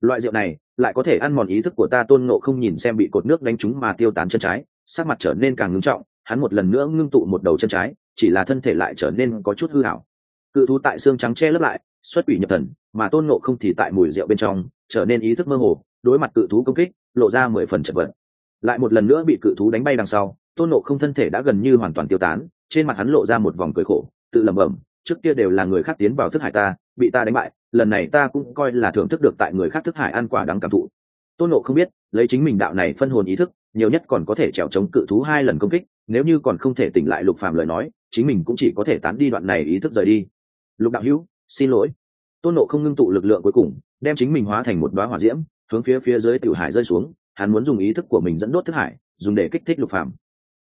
Loại rượu này, lại có thể ăn mòn ý thức của ta, tôn ngộ không nhìn xem bị cột nước đánh trúng mà tiêu tán chân trái, sắc mặt trở nên càng ngưng trọng, hắn một lần nữa ngưng tụ một đầu chân trái chỉ là thân thể lại trở nên có chút hư hảo. Cự thú tại xương trắng che lấp lại, xuất quỷ nhập thần, mà tôn ngộ không thì tại mùi rượu bên trong, trở nên ý thức mơ hồ, đối mặt cự thú công kích, lộ ra mười phần chật vật. Lại một lần nữa bị cự thú đánh bay đằng sau, tôn ngộ không thân thể đã gần như hoàn toàn tiêu tán, trên mặt hắn lộ ra một vòng cười khổ, tự lẩm bẩm, trước kia đều là người khác tiến vào thức hải ta, bị ta đánh bại, lần này ta cũng coi là thưởng thức được tại người khác thức hải ăn quả đáng cảm thụ. Tôn nộ không biết, lấy chính mình đạo này phân hồn ý thức, nhiều nhất còn có thể trèo chống cự thú hai lần công kích, nếu như còn không thể tỉnh lại lục phàm lời nói chính mình cũng chỉ có thể tán đi đoạn này ý thức rời đi. Lục đạo hữu, xin lỗi. Tôn nộ không ngưng tụ lực lượng cuối cùng, đem chính mình hóa thành một đoá hỏa diễm, hướng phía phía dưới tiểu hải rơi xuống, hắn muốn dùng ý thức của mình dẫn đốt thức hải, dùng để kích thích lục phạm.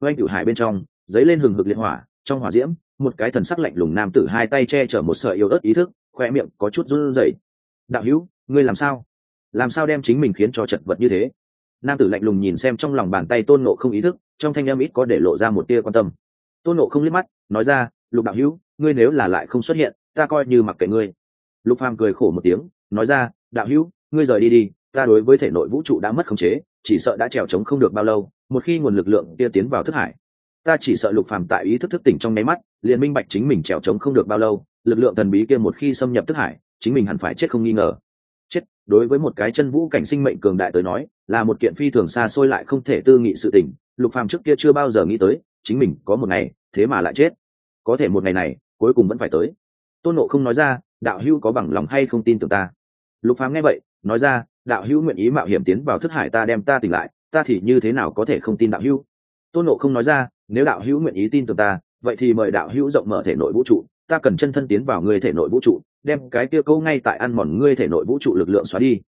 oanh tiểu hải bên trong, dấy lên hừng hực liệt hỏa, trong hỏa diễm, một cái thần sắc lạnh lùng nam tử hai tay che chở một sợi yếu ớt ý thức khoe miệng có chút run rẩy. Đạo hữu, ngươi làm sao? Làm sao đem chính mình khiến cho chật vật như thế? Nam tử lạnh lùng nhìn xem trong lòng bàn tay tôn nộ không ý thức, trong thanh âm ít có để lộ ra một tia quan tâm tôn nộ không liếc mắt, nói ra, lục đạo hữu, ngươi nếu là lại không xuất hiện, ta coi như mặc kệ ngươi. Lục phàm cười khổ một tiếng, nói ra, đạo hữu, ngươi rời đi đi, ta đối với thể nội vũ trụ đã mất khống chế, chỉ sợ đã trèo trống không được bao lâu, một khi nguồn lực lượng kia tiến vào thức hải, ta chỉ sợ lục phàm tại ý thức thức tỉnh trong nháy mắt, liền minh bạch chính mình trèo trống không được bao lâu, lực lượng thần bí kia một khi xâm nhập thức hải, chính mình hẳn phải chết không nghi ngờ. Chết, đối với một cái chân vũ cảnh sinh mệnh cường đại tới nói, là một kiện phi thường xa xôi lại không thể tư nghị sự tình, lục phàm trước kia chưa bao giờ nghĩ tới chính mình có một ngày, thế mà lại chết. Có thể một ngày này, cuối cùng vẫn phải tới. Tôn nộ không nói ra, đạo hữu có bằng lòng hay không tin tưởng ta? Lục phàm nghe vậy, nói ra, đạo hữu nguyện ý mạo hiểm tiến vào thất hải ta đem ta tỉnh lại, ta thì như thế nào có thể không tin đạo hữu? Tôn nộ không nói ra, nếu đạo hữu nguyện ý tin tưởng ta, vậy thì mời đạo hữu rộng mở thể nội vũ trụ, ta cần chân thân tiến vào ngươi thể nội vũ trụ, đem cái kia câu ngay tại ăn mòn ngươi thể nội vũ trụ lực lượng xóa đi.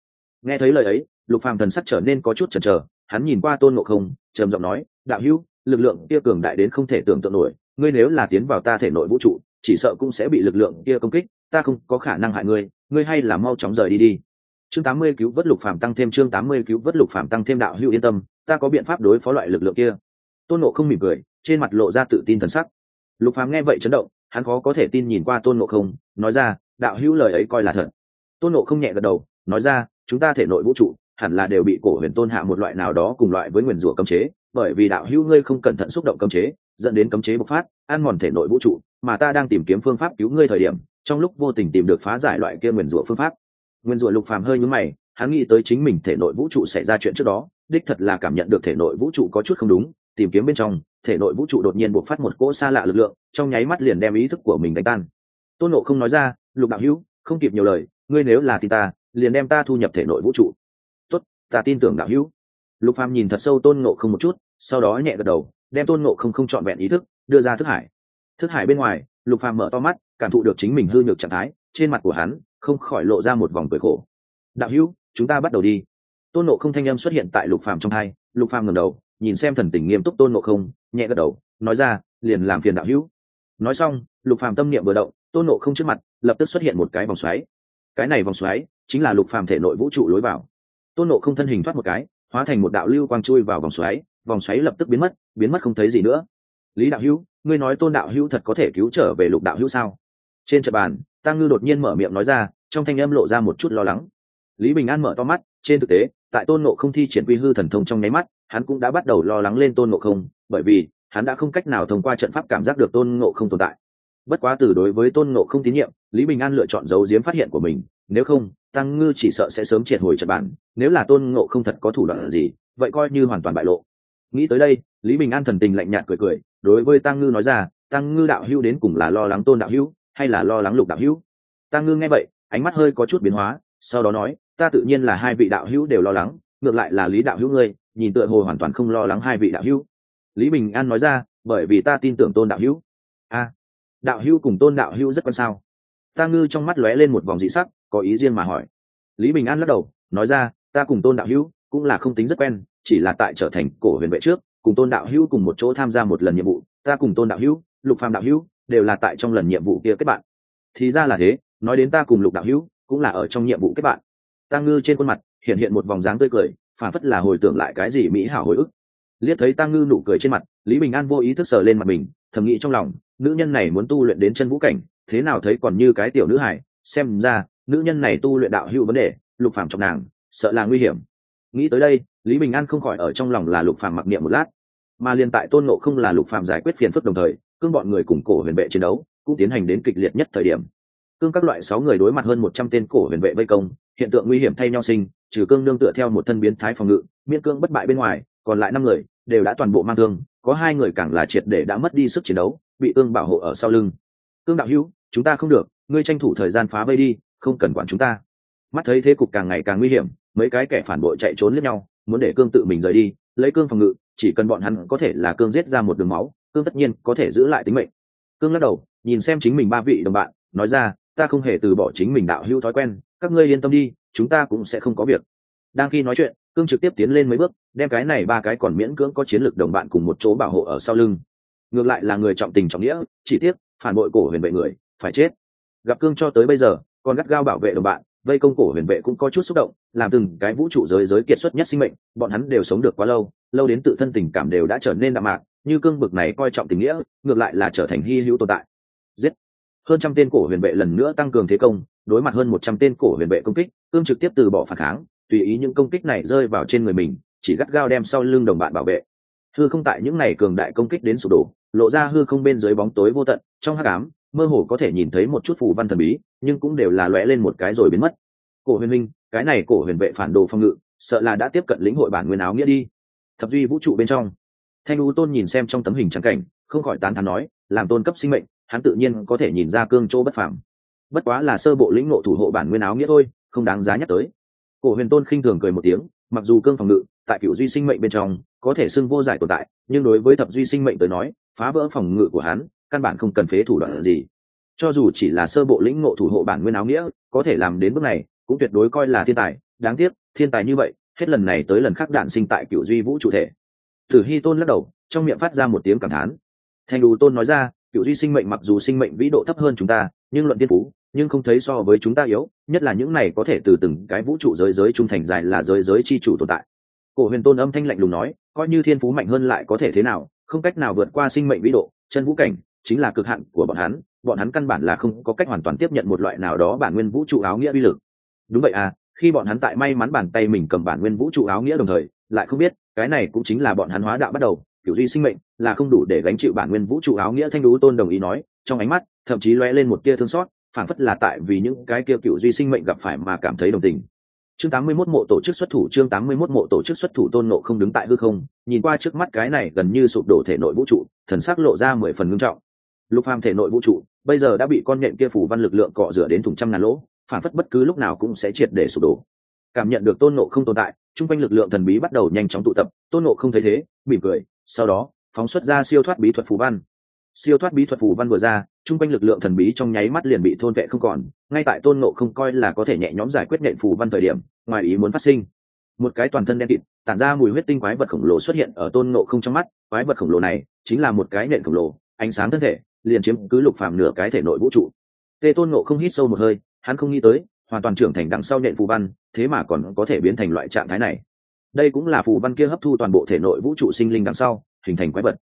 Nghe thấy lời ấy, lục phàm thần sắc trở nên có chút chần chờ, hắn nhìn qua tôn ngộ không, trầm giọng nói, đạo hữu lực lượng kia cường đại đến không thể tưởng tượng nổi, ngươi nếu là tiến vào ta thể nội vũ trụ, chỉ sợ cũng sẽ bị lực lượng kia công kích, ta không có khả năng hại ngươi ngươi hay là mau chóng rời đi đi. Chương 80 cứu vớt lục phàm tăng thêm chương 80 cứu vớt lục phàm tăng thêm đạo hữu yên tâm, ta có biện pháp đối phó loại lực lượng kia. Tôn nộ không mỉm cười, trên mặt lộ ra tự tin thần sắc. Lục phàm nghe vậy chấn động, hắn khó có thể tin nhìn qua tôn nộ không, nói ra, đạo hữu lời ấy coi là thật. Tôn nộ không nhẹ gật đầu, nói ra, chúng ta thể nội vũ trụ, hẳn là đều bị cổ huyền tôn hạ một loại nào đó cùng loại với nguyền rủa cấm chế bởi vì đạo hữu ngươi không cẩn thận xúc động cấm chế, dẫn đến cấm chế bộc phát, ăn mòn thể nội vũ trụ, mà ta đang tìm kiếm phương pháp cứu ngươi thời điểm, trong lúc vô tình tìm được phá giải loại kia nguyền rủa phương pháp. Nguyền rủa lục phàm hơi nhúng mày, hắn nghĩ tới chính mình thể nội vũ trụ xảy ra chuyện trước đó, đích thật là cảm nhận được thể nội vũ trụ có chút không đúng, tìm kiếm bên trong, thể nội vũ trụ đột nhiên bộc phát một cỗ xa lạ lực lượng, trong nháy mắt liền đem ý thức của mình đánh tan. Tôn nộ không nói ra, lục đạo hữu, không kịp nhiều lời, ngươi nếu là tin ta, liền đem ta thu nhập thể nội vũ trụ. Tốt, ta tin tưởng đạo hữu. Lục phàm nhìn thật sâu tôn nộ không một chút sau đó nhẹ gật đầu, đem tôn ngộ không không trọn vẹn ý thức đưa ra thức hải. Thức hải bên ngoài, lục phàm mở to mắt, cảm thụ được chính mình hư nhược trạng thái, trên mặt của hắn không khỏi lộ ra một vòng cười khổ. Đạo hữu, chúng ta bắt đầu đi. Tôn ngộ không thanh âm xuất hiện tại lục phàm trong hai, lục phàm ngẩng đầu, nhìn xem thần tình nghiêm túc tôn ngộ không, nhẹ gật đầu, nói ra, liền làm phiền đạo hữu. Nói xong, lục phàm tâm niệm vừa động, tôn ngộ không trước mặt lập tức xuất hiện một cái vòng xoáy. Cái này vòng xoáy chính là lục phàm thể nội vũ trụ lối vào. Tôn ngộ không thân hình thoát một cái, hóa thành một đạo lưu quang chui vào vòng xoáy vòng xoáy lập tức biến mất biến mất không thấy gì nữa. Lý đạo hữu, ngươi nói tôn đạo hữu thật có thể cứu trở về lục đạo hữu sao? Trên trận bàn tăng ngư đột nhiên mở miệng nói ra, trong thanh âm lộ ra một chút lo lắng. Lý bình an mở to mắt, trên thực tế, tại tôn nộ không thi triển quy hư thần thông trong nháy mắt, hắn cũng đã bắt đầu lo lắng lên tôn nộ không, bởi vì, hắn đã không cách nào thông qua trận pháp cảm giác được tôn nộ không tồn tại. Bất quá từ đối với tôn nộ không tín nhiệm, lý bình an lựa chọn giấu giếm phát hiện của mình, nếu không tăng ngư chỉ sợ sẽ sớm triệt hồi trận bản nếu là tôn ngộ không thật có thủ đoạn gì, vậy coi như hoàn toàn bại lộ nghĩ tới đây, lý bình an thần tình lạnh nhạt cười cười, đối với tăng ngư nói ra, tăng ngư đạo hữu đến cùng là lo lắng tôn đạo hữu, hay là lo lắng lục đạo hữu? Tăng ngư nghe vậy, ánh mắt hơi có chút biến hóa, sau đó nói, ta tự nhiên là hai vị đạo hữu đều lo lắng, ngược lại là lý đạo hữu ngươi, nhìn tựa hồ hoàn toàn không lo lắng hai vị đạo hữu. Lý bình an nói ra, bởi vì ta tin tưởng tôn đạo hữu. A, đạo hữu cùng tôn đạo hữu rất quan sao? Ta ngư trong mắt lóe lên một vòng dị sắc, có ý riêng mà hỏi. Lý bình an lắc đầu, nói ra, ta cùng tôn đạo hữu cũng là không tính rất quen chỉ là tại trở thành cổ huyền vệ trước, cùng tôn đạo hữu cùng một chỗ tham gia một lần nhiệm vụ, ta cùng tôn đạo hữu, lục phàm đạo hữu, đều là tại trong lần nhiệm vụ kia kết bạn. Thì ra là thế, nói đến ta cùng lục đạo hữu, cũng là ở trong nhiệm vụ kết bạn. Tăng ngư trên khuôn mặt, hiện hiện một vòng dáng tươi cười phản phất là hồi tưởng lại cái gì mỹ hảo hồi ức. Liếc thấy tăng ngư nụ cười trên mặt, lý bình an vô ý thức sờ lên mặt mình, thầm nghĩ trong lòng, nữ nhân này muốn tu luyện đến chân vũ cảnh, thế nào thấy còn như cái tiểu nữ hải xem ra, nữ nhân này tu luyện đạo hữu vấn đề, lục phàm trong nàng, sợ là nguy hiểm. Nghĩ tới đây lý bình an không khỏi ở trong lòng là lục phàm mặc niệm một lát. Mà liên tại tôn nộ không là lục phàm giải quyết phiền phức đồng thời, cương bọn người cùng cổ huyền vệ chiến đấu cũng tiến hành đến kịch liệt nhất thời điểm. Cương các loại sáu người đối mặt hơn một trăm tên cổ huyền vệ vây công, hiện tượng nguy hiểm thay nhau sinh, trừ cương nương tựa theo một thân biến thái phòng ngự, miễn cương bất bại bên ngoài, còn lại năm người đều đã toàn bộ mang thương, có hai người càng là triệt để đã mất đi sức chiến đấu, bị cương bảo hộ ở sau lưng. Cương đạo hữu, chúng ta không được, ngươi tranh thủ thời gian phá vây đi, không cần quản chúng ta. Mắt thấy thế cục càng ngày càng nguy hiểm, mấy cái kẻ phản bội chạy trốn lẫn nhau muốn để cương tự mình rời đi, lấy cương phòng ngự, chỉ cần bọn hắn có thể là cương giết ra một đường máu, cương tất nhiên có thể giữ lại tính mệnh. Cương lắc đầu, nhìn xem chính mình ba vị đồng bạn, nói ra, ta không hề từ bỏ chính mình đạo hữu thói quen, các ngươi yên tâm đi, chúng ta cũng sẽ không có việc. Đang khi nói chuyện, cương trực tiếp tiến lên mấy bước, đem cái này ba cái còn miễn cưỡng có chiến lược đồng bạn cùng một chỗ bảo hộ ở sau lưng. Ngược lại là người trọng tình trọng nghĩa, chỉ tiếc, phản bội cổ huyền vệ người, phải chết. Gặp cương cho tới bây giờ, còn gắt gao bảo vệ đồng bạn vây công cổ huyền vệ cũng có chút xúc động, làm từng cái vũ trụ giới giới kiệt xuất nhất sinh mệnh, bọn hắn đều sống được quá lâu lâu đến tự thân tình cảm đều đã trở nên đạm mạc, như cương bực này coi trọng tình nghĩa, ngược lại là trở thành hy hữu tồn tại. Giết! Hơn trăm tên cổ huyền vệ lần nữa tăng cường thế công, đối mặt hơn một trăm tên cổ huyền vệ công kích, cương trực tiếp từ bỏ phản kháng, tùy ý những công kích này rơi vào trên người mình, chỉ gắt gao đem sau lưng đồng bạn bảo vệ. Hư không tại những này cường đại công kích đến sụp đổ, lộ ra hư không bên dưới bóng tối vô tận, trong hắc ám mơ hồ có thể nhìn thấy một chút phù văn thần bí, nhưng cũng đều là lóe lên một cái rồi biến mất. Cổ huyền minh, cái này cổ huyền vệ phản đồ phong ngự, sợ là đã tiếp cận lĩnh hội bản nguyên áo nghĩa đi. Thập duy vũ trụ bên trong. Thanh u tôn nhìn xem trong tấm hình trắng cảnh, không khỏi tán thán nói, làm tôn cấp sinh mệnh, hắn tự nhiên có thể nhìn ra cương chỗ bất phẳng bất quá là sơ bộ lĩnh ngộ thủ hộ bản nguyên áo nghĩa thôi, không đáng giá nhắc tới. Cổ huyền tôn khinh thường cười một tiếng, mặc dù cương phòng ngự, tại cựu duy sinh mệnh bên trong, có thể xưng vô giải tồn tại, nhưng đối với thập duy sinh mệnh tới nói, phá vỡ phòng ngự của hắn căn bản không cần phế thủ đoạn gì. Cho dù chỉ là sơ bộ lĩnh ngộ thủ hộ bản nguyên áo nghĩa, có thể làm đến bước này, cũng tuyệt đối coi là thiên tài. Đáng tiếc, thiên tài như vậy, hết lần này tới lần khác đạn sinh tại cựu duy vũ trụ thể. Thử hy tôn lắc đầu, trong miệng phát ra một tiếng cảm thán. Thành đủ tôn nói ra cựu duy sinh mệnh mặc dù sinh mệnh vĩ độ thấp hơn chúng ta, nhưng luận tiên phú, nhưng không thấy so với chúng ta yếu, nhất là những này có thể từ từng cái vũ trụ giới giới trung thành dài là giới giới chi chủ tồn tại. Cổ huyền tôn âm thanh lạnh lùng nói, coi như thiên phú mạnh hơn lại có thể thế nào, không cách nào vượt qua sinh mệnh vĩ độ, chân vũ cảnh chính là cực hạn của bọn hắn bọn hắn căn bản là không có cách hoàn toàn tiếp nhận một loại nào đó bản nguyên vũ trụ áo nghĩa uy lực. Đúng vậy à khi bọn hắn tại may mắn bàn tay mình cầm bản nguyên vũ trụ áo nghĩa đồng thời, lại không biết, cái này cũng chính là bọn hắn hóa đạo bắt đầu, kiểu duy sinh mệnh, là không đủ để gánh chịu bản nguyên vũ trụ áo nghĩa thanh đú tôn đồng ý nói, trong ánh mắt, thậm chí lóe lên một tia thương xót phản phất là tại vì những cái kia cựu duy sinh mệnh gặp phải mà cảm thấy đồng tình. Chương 81 mộ tổ chức xuất thủ, chương 81 mộ tổ chức xuất thủ tôn nộ không đứng tại hư không, nhìn qua trước mắt cái này gần như sụp đổ thể nội vũ trụ, thần sắc lộ ra mười phần ngưng trọng lục phàm thể nội vũ trụ, bây giờ đã bị con nhện kia phủ văn lực lượng cọ rửa đến thùng trăm ngàn lỗ, phản phất bất cứ lúc nào cũng sẽ triệt để sụp đổ. Cảm nhận được tôn nộ không tồn tại, chung quanh lực lượng thần bí bắt đầu nhanh chóng tụ tập, tôn nộ không thấy thế, mỉm cười, sau đó, phóng xuất ra siêu thoát bí thuật phù văn. Siêu thoát bí thuật phù văn vừa ra, chung quanh lực lượng thần bí trong nháy mắt liền bị thôn vệ không còn, ngay tại tôn nộ không coi là có thể nhẹ nhõm giải quyết nện phù văn thời điểm, ngoài ý muốn phát sinh. Một cái toàn thân đen kịt, tản ra mùi huyết tinh quái vật khổng lồ xuất hiện ở tôn nộ không trong mắt, quái vật khổng lồ này chính là một cái nện khổng lồ, ánh sáng thân thể liền chiếm cứ lục phàm nửa cái thể nội vũ trụ. Tê tôn ngộ không hít sâu một hơi, hắn không nghĩ tới, hoàn toàn trưởng thành đằng sau nện phù văn, thế mà còn có thể biến thành loại trạng thái này. Đây cũng là phù văn kia hấp thu toàn bộ thể nội vũ trụ sinh linh đằng sau, hình thành quái vật.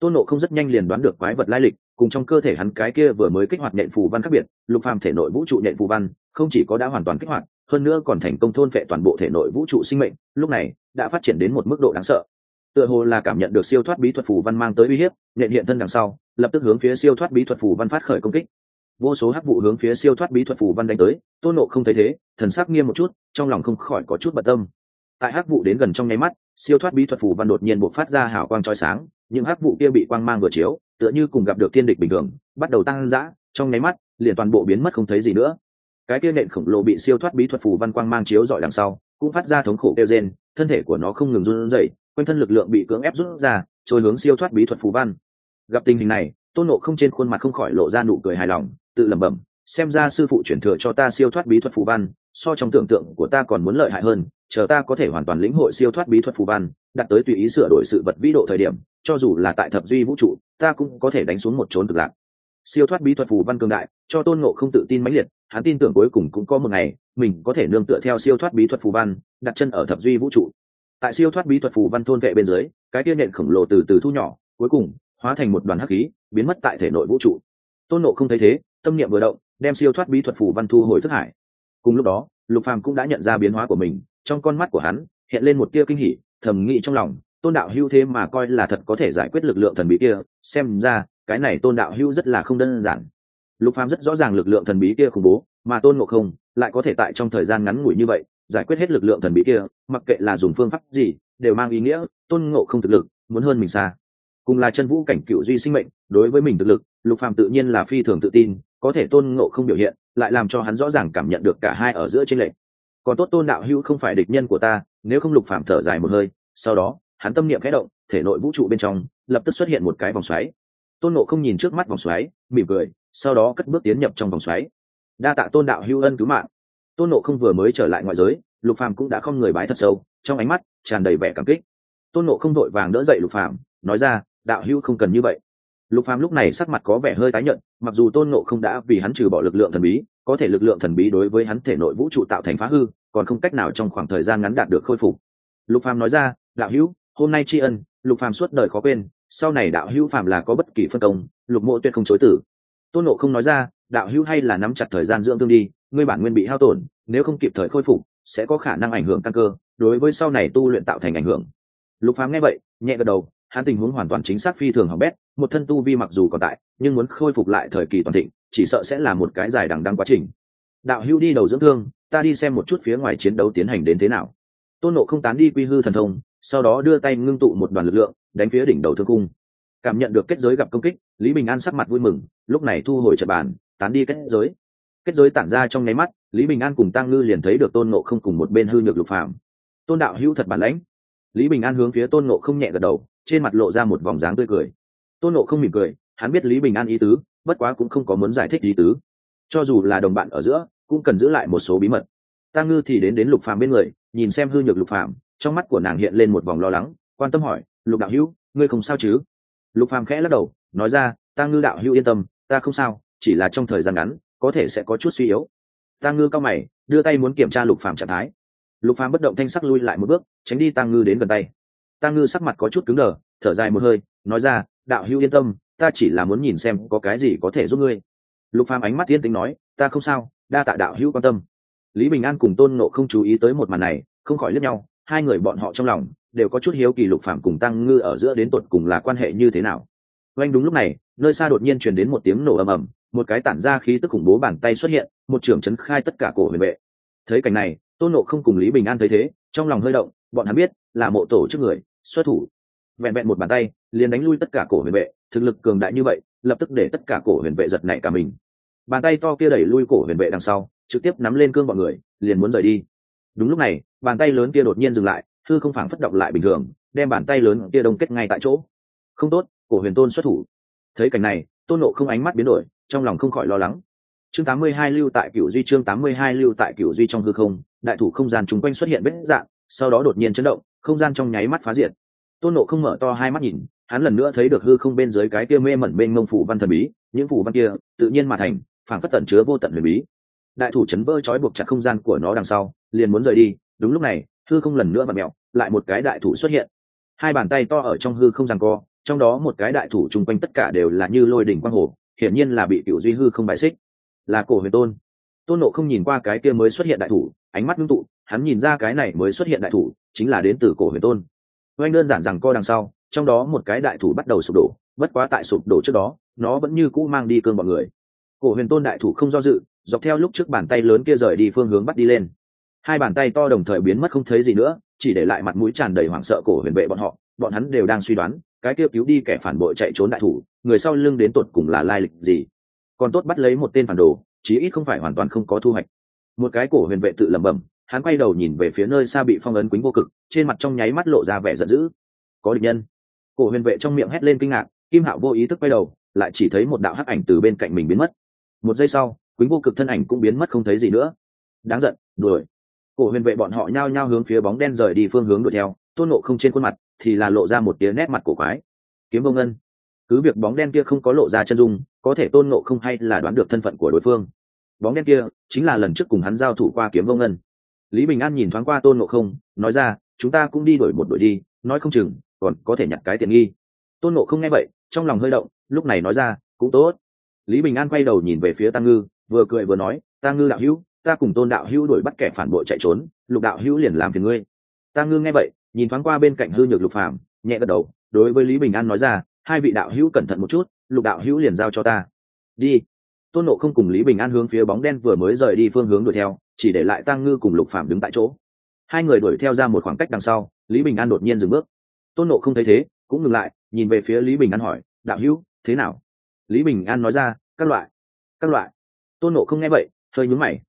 Tôn nộ không rất nhanh liền đoán được quái vật lai lịch, cùng trong cơ thể hắn cái kia vừa mới kích hoạt nhện phù văn khác biệt, lục phàm thể nội vũ trụ nhện phù văn không chỉ có đã hoàn toàn kích hoạt, hơn nữa còn thành công thôn phệ toàn bộ thể nội vũ trụ sinh mệnh, lúc này đã phát triển đến một mức độ đáng sợ. Tựa hồ là cảm nhận được siêu thoát bí thuật phù văn mang tới uy hiếp nhện hiện thân đằng sau lập tức hướng phía siêu thoát bí thuật phù văn phát khởi công kích. Vô số hắc vụ hướng phía siêu thoát bí thuật phù văn đánh tới, tôn nộ không thấy thế, thần sắc nghiêm một chút, trong lòng không khỏi có chút bận tâm. Tại hắc vụ đến gần trong nháy mắt, siêu thoát bí thuật phù văn đột nhiên buộc phát ra hảo quang trói sáng, những hắc vụ kia bị quang mang vừa chiếu, tựa như cùng gặp được thiên địch bình thường, bắt đầu tăng dã, trong nháy mắt, liền toàn bộ biến mất không thấy gì nữa. Cái kia nện khổng lồ bị siêu thoát bí thuật phù văn quang mang chiếu dọi đằng sau, cũng phát ra thống khổ kêu rên, thân thể của nó không ngừng run rẩy, quanh thân lực lượng bị cưỡng ép rút ra, trôi hướng siêu thoát bí thuật phù văn gặp tình hình này, tôn nộ không trên khuôn mặt không khỏi lộ ra nụ cười hài lòng, tự lẩm bẩm, xem ra sư phụ chuyển thừa cho ta siêu thoát bí thuật phù văn, so trong tưởng tượng của ta còn muốn lợi hại hơn, chờ ta có thể hoàn toàn lĩnh hội siêu thoát bí thuật phù văn, đặt tới tùy ý sửa đổi sự vật vĩ độ thời điểm, cho dù là tại thập duy vũ trụ, ta cũng có thể đánh xuống một trốn cực lạc. Siêu thoát bí thuật phù văn cường đại, cho tôn ngộ không tự tin mãnh liệt, hắn tin tưởng cuối cùng cũng có một ngày, mình có thể nương tựa theo siêu thoát bí thuật phù văn, đặt chân ở thập duy vũ trụ. Tại siêu thoát bí thuật phù văn thôn vệ bên dưới, cái tiên nện khổng lồ từ từ thu nhỏ, cuối cùng hóa thành một đoàn hắc khí, biến mất tại thể nội vũ trụ. Tôn nộ không thấy thế, tâm niệm vừa động, đem siêu thoát bí thuật phù văn thu hồi thức hải. Cùng lúc đó, lục phàm cũng đã nhận ra biến hóa của mình, trong con mắt của hắn, hiện lên một tia kinh hỉ, thầm nghĩ trong lòng, tôn đạo hưu thế mà coi là thật có thể giải quyết lực lượng thần bí kia, xem ra, cái này tôn đạo hưu rất là không đơn giản. Lục phàm rất rõ ràng lực lượng thần bí kia khủng bố, mà tôn ngộ không lại có thể tại trong thời gian ngắn ngủi như vậy, giải quyết hết lực lượng thần bí kia, mặc kệ là dùng phương pháp gì, đều mang ý nghĩa, tôn ngộ không thực lực, muốn hơn mình xa cùng là chân vũ cảnh cựu duy sinh mệnh, đối với mình thực lực, lục phàm tự nhiên là phi thường tự tin, có thể tôn ngộ không biểu hiện, lại làm cho hắn rõ ràng cảm nhận được cả hai ở giữa trên lệ còn tốt tôn đạo hữu không phải địch nhân của ta, nếu không lục phàm thở dài một hơi, sau đó, hắn tâm niệm khẽ động, thể nội vũ trụ bên trong, lập tức xuất hiện một cái vòng xoáy. Tôn ngộ không nhìn trước mắt vòng xoáy, mỉm cười, sau đó cất bước tiến nhập trong vòng xoáy. Đa tạ tôn đạo hữu ân cứu mạng. Tôn ngộ không vừa mới trở lại ngoại giới, lục phàm cũng đã không người bái thật sâu, trong ánh mắt tràn đầy vẻ cảm kích. Tôn ngộ không đội vàng đỡ dậy lục phàm, nói ra đạo hữu không cần như vậy. Lục phàm lúc này sắc mặt có vẻ hơi tái nhợt, mặc dù tôn nộ không đã vì hắn trừ bỏ lực lượng thần bí, có thể lực lượng thần bí đối với hắn thể nội vũ trụ tạo thành phá hư, còn không cách nào trong khoảng thời gian ngắn đạt được khôi phục. Lục phàm nói ra, đạo hữu, hôm nay tri ân, lục phàm suốt đời khó quên, sau này đạo hữu phàm là có bất kỳ phân công, lục mộ tuyệt không chối tử tôn nộ không nói ra, đạo hữu hay là nắm chặt thời gian dưỡng tương đi, ngươi bản nguyên bị hao tổn, nếu không kịp thời khôi phục, sẽ có khả năng ảnh hưởng căn cơ, đối với sau này tu luyện tạo thành ảnh hưởng. Lục phàm nghe vậy, nhẹ gật đầu hắn tình huống hoàn toàn chính xác phi thường học bét, một thân tu vi mặc dù còn tại, nhưng muốn khôi phục lại thời kỳ toàn thịnh, chỉ sợ sẽ là một cái dài đằng đăng quá trình. Đạo hữu đi đầu dưỡng thương, ta đi xem một chút phía ngoài chiến đấu tiến hành đến thế nào. Tôn nộ không tán đi quy hư thần thông, sau đó đưa tay ngưng tụ một đoàn lực lượng, đánh phía đỉnh đầu thương cung. Cảm nhận được kết giới gặp công kích, lý bình an sắc mặt vui mừng, lúc này thu hồi trật bàn, tán đi kết giới. Kết giới tản ra trong nháy mắt, lý bình an cùng tăng ngư liền thấy được tôn nộ không cùng một bên hư nhược lục phạm tôn đạo hữu thật bản lãnh lý bình an hướng phía tôn nộ không nhẹ gật đầu, trên mặt lộ ra một vòng dáng tươi cười. Tôn nộ không mỉm cười, hắn biết lý bình an ý tứ, bất quá cũng không có muốn giải thích ý tứ. Cho dù là đồng bạn ở giữa, cũng cần giữ lại một số bí mật. Tăng ngư thì đến đến lục phàm bên người, nhìn xem hư nhược lục phàm, trong mắt của nàng hiện lên một vòng lo lắng, quan tâm hỏi, lục đạo hữu, ngươi không sao chứ? Lục phàm khẽ lắc đầu, nói ra tăng ngư đạo hữu yên tâm, ta không sao, chỉ là trong thời gian ngắn, có thể sẽ có chút suy yếu. Tăng ngư cao mày, đưa tay muốn kiểm tra lục phàm trạng thái lục phàm bất động thanh sắc lui lại một bước, tránh đi tăng ngư đến gần tay. Tăng ngư sắc mặt có chút cứng đờ, thở dài một hơi, nói ra, đạo hữu yên tâm, ta chỉ là muốn nhìn xem có cái gì có thể giúp ngươi. Lục phàm ánh mắt tiên tính nói, ta không sao, đa tạ đạo hữu quan tâm. Lý bình an cùng tôn nộ không chú ý tới một màn này, không khỏi lướt nhau, hai người bọn họ trong lòng đều có chút hiếu kỳ lục phàm cùng tăng ngư ở giữa đến tột cùng là quan hệ như thế nào. Oanh đúng lúc này, nơi xa đột nhiên truyền đến một tiếng nổ ầm ầm, một cái tản ra khí tức khủng bố bàn tay xuất hiện, một trưởng chấn khai tất cả cổ huyền vệ. Thấy cảnh này tôn nộ không cùng lý bình an thấy thế, trong lòng hơi động, bọn hắn biết là mộ tổ trước người, xuất thủ. Vẹn vẹn một bàn tay, liền đánh lui tất cả cổ huyền vệ, thực lực cường đại như vậy, lập tức để tất cả cổ huyền vệ giật nảy cả mình. Bàn tay to kia đẩy lui cổ huyền vệ đằng sau, trực tiếp nắm lên cương bọn người, liền muốn rời đi. Đúng lúc này, bàn tay lớn kia đột nhiên dừng lại thư không phảng phất động lại bình thường, đem bàn tay lớn kia đông kết ngay tại chỗ. Không tốt, cổ huyền tôn xuất thủ. Thấy cảnh này, tôn nộ không ánh mắt biến đổi, trong lòng không khỏi lo lắng. Chương 82 lưu tại cửu duy, chương 82 lưu tại cửu duy trong hư không đại thủ không gian chung quanh xuất hiện vết dạng, sau đó đột nhiên chấn động, không gian trong nháy mắt phá diệt. Tôn nộ không mở to hai mắt nhìn, hắn lần nữa thấy được hư không bên dưới cái kia mê mẩn bên mông phủ văn thần bí, những phủ văn kia tự nhiên mà thành phản phất tận chứa vô tận huyền bí. Đại thủ chấn vỡ trói buộc chặt không gian của nó đằng sau, liền muốn rời đi, đúng lúc này, hư không lần nữa vặn mẹo, lại một cái đại thủ xuất hiện. Hai bàn tay to ở trong hư không giằng co, trong đó một cái đại thủ chung quanh tất cả đều là như lôi đỉnh quang hồ, hiển nhiên là bị cựu duy hư không bại xích. Là cổ huyền tôn tôn nộ không nhìn qua cái kia mới xuất hiện đại thủ, ánh mắt ngưng tụ, hắn nhìn ra cái này mới xuất hiện đại thủ chính là đến từ cổ huyền tôn. Oanh đơn giản rằng co đằng sau, trong đó một cái đại thủ bắt đầu sụp đổ, bất quá tại sụp đổ trước đó, nó vẫn như cũ mang đi cơn bọn người. Cổ huyền tôn đại thủ không do dự, dọc theo lúc trước bàn tay lớn kia rời đi phương hướng bắt đi lên. Hai bàn tay to đồng thời biến mất không thấy gì nữa, chỉ để lại mặt mũi tràn đầy hoảng sợ cổ huyền vệ bọn họ, bọn hắn đều đang suy đoán, cái kia cứu đi kẻ phản bội chạy trốn đại thủ, người sau lưng đến tột cùng là lai lịch gì. Còn tốt bắt lấy một tên phản đồ chí ít không phải hoàn toàn không có thu hoạch. Một cái cổ huyền vệ tự lẩm bẩm, hắn quay đầu nhìn về phía nơi xa bị phong ấn quýnh vô cực, trên mặt trong nháy mắt lộ ra vẻ giận dữ. Có địch nhân. Cổ huyền vệ trong miệng hét lên kinh ngạc, kim hạo vô ý thức quay đầu, lại chỉ thấy một đạo hắc ảnh từ bên cạnh mình biến mất. Một giây sau, quýnh vô cực thân ảnh cũng biến mất không thấy gì nữa. Đáng giận, đuổi. Cổ huyền vệ bọn họ nhao nhao hướng phía bóng đen rời đi phương hướng đuổi theo, tôn nộ không trên khuôn mặt thì là lộ ra một tia nét mặt cổ quái. Kiếm vô ngân. Cứ việc bóng đen kia không có lộ ra chân dung, có thể tôn nộ không hay là đoán được thân phận của đối phương bóng đen kia chính là lần trước cùng hắn giao thủ qua kiếm vô ngân. Lý bình an nhìn thoáng qua tôn nộ không, nói ra, chúng ta cũng đi đổi một đội đi, nói không chừng còn có thể nhặt cái tiện nghi. Tôn nộ không nghe vậy, trong lòng hơi động, lúc này nói ra, cũng tốt. Lý bình an quay đầu nhìn về phía tăng ngư, vừa cười vừa nói, tăng ngư đạo hữu, ta cùng tôn đạo hữu đuổi bắt kẻ phản bội chạy trốn, lục đạo hữu liền làm phiền ngươi. Tăng ngư nghe vậy, nhìn thoáng qua bên cạnh hư nhược lục phàm, nhẹ gật đầu, đối với lý bình an nói ra, hai vị đạo hữu cẩn thận một chút, lục đạo hữu liền giao cho ta. Đi tôn nộ không cùng lý bình an hướng phía bóng đen vừa mới rời đi phương hướng đuổi theo, chỉ để lại tăng ngư cùng lục Phạm đứng tại chỗ. Hai người đuổi theo ra một khoảng cách đằng sau, lý bình an đột nhiên dừng bước. Tôn nộ không thấy thế, cũng ngừng lại, nhìn về phía lý bình an hỏi, đạo hữu, thế nào? Lý bình an nói ra, các loại các loại. Tôn nộ không nghe vậy, hơi nhúng mày.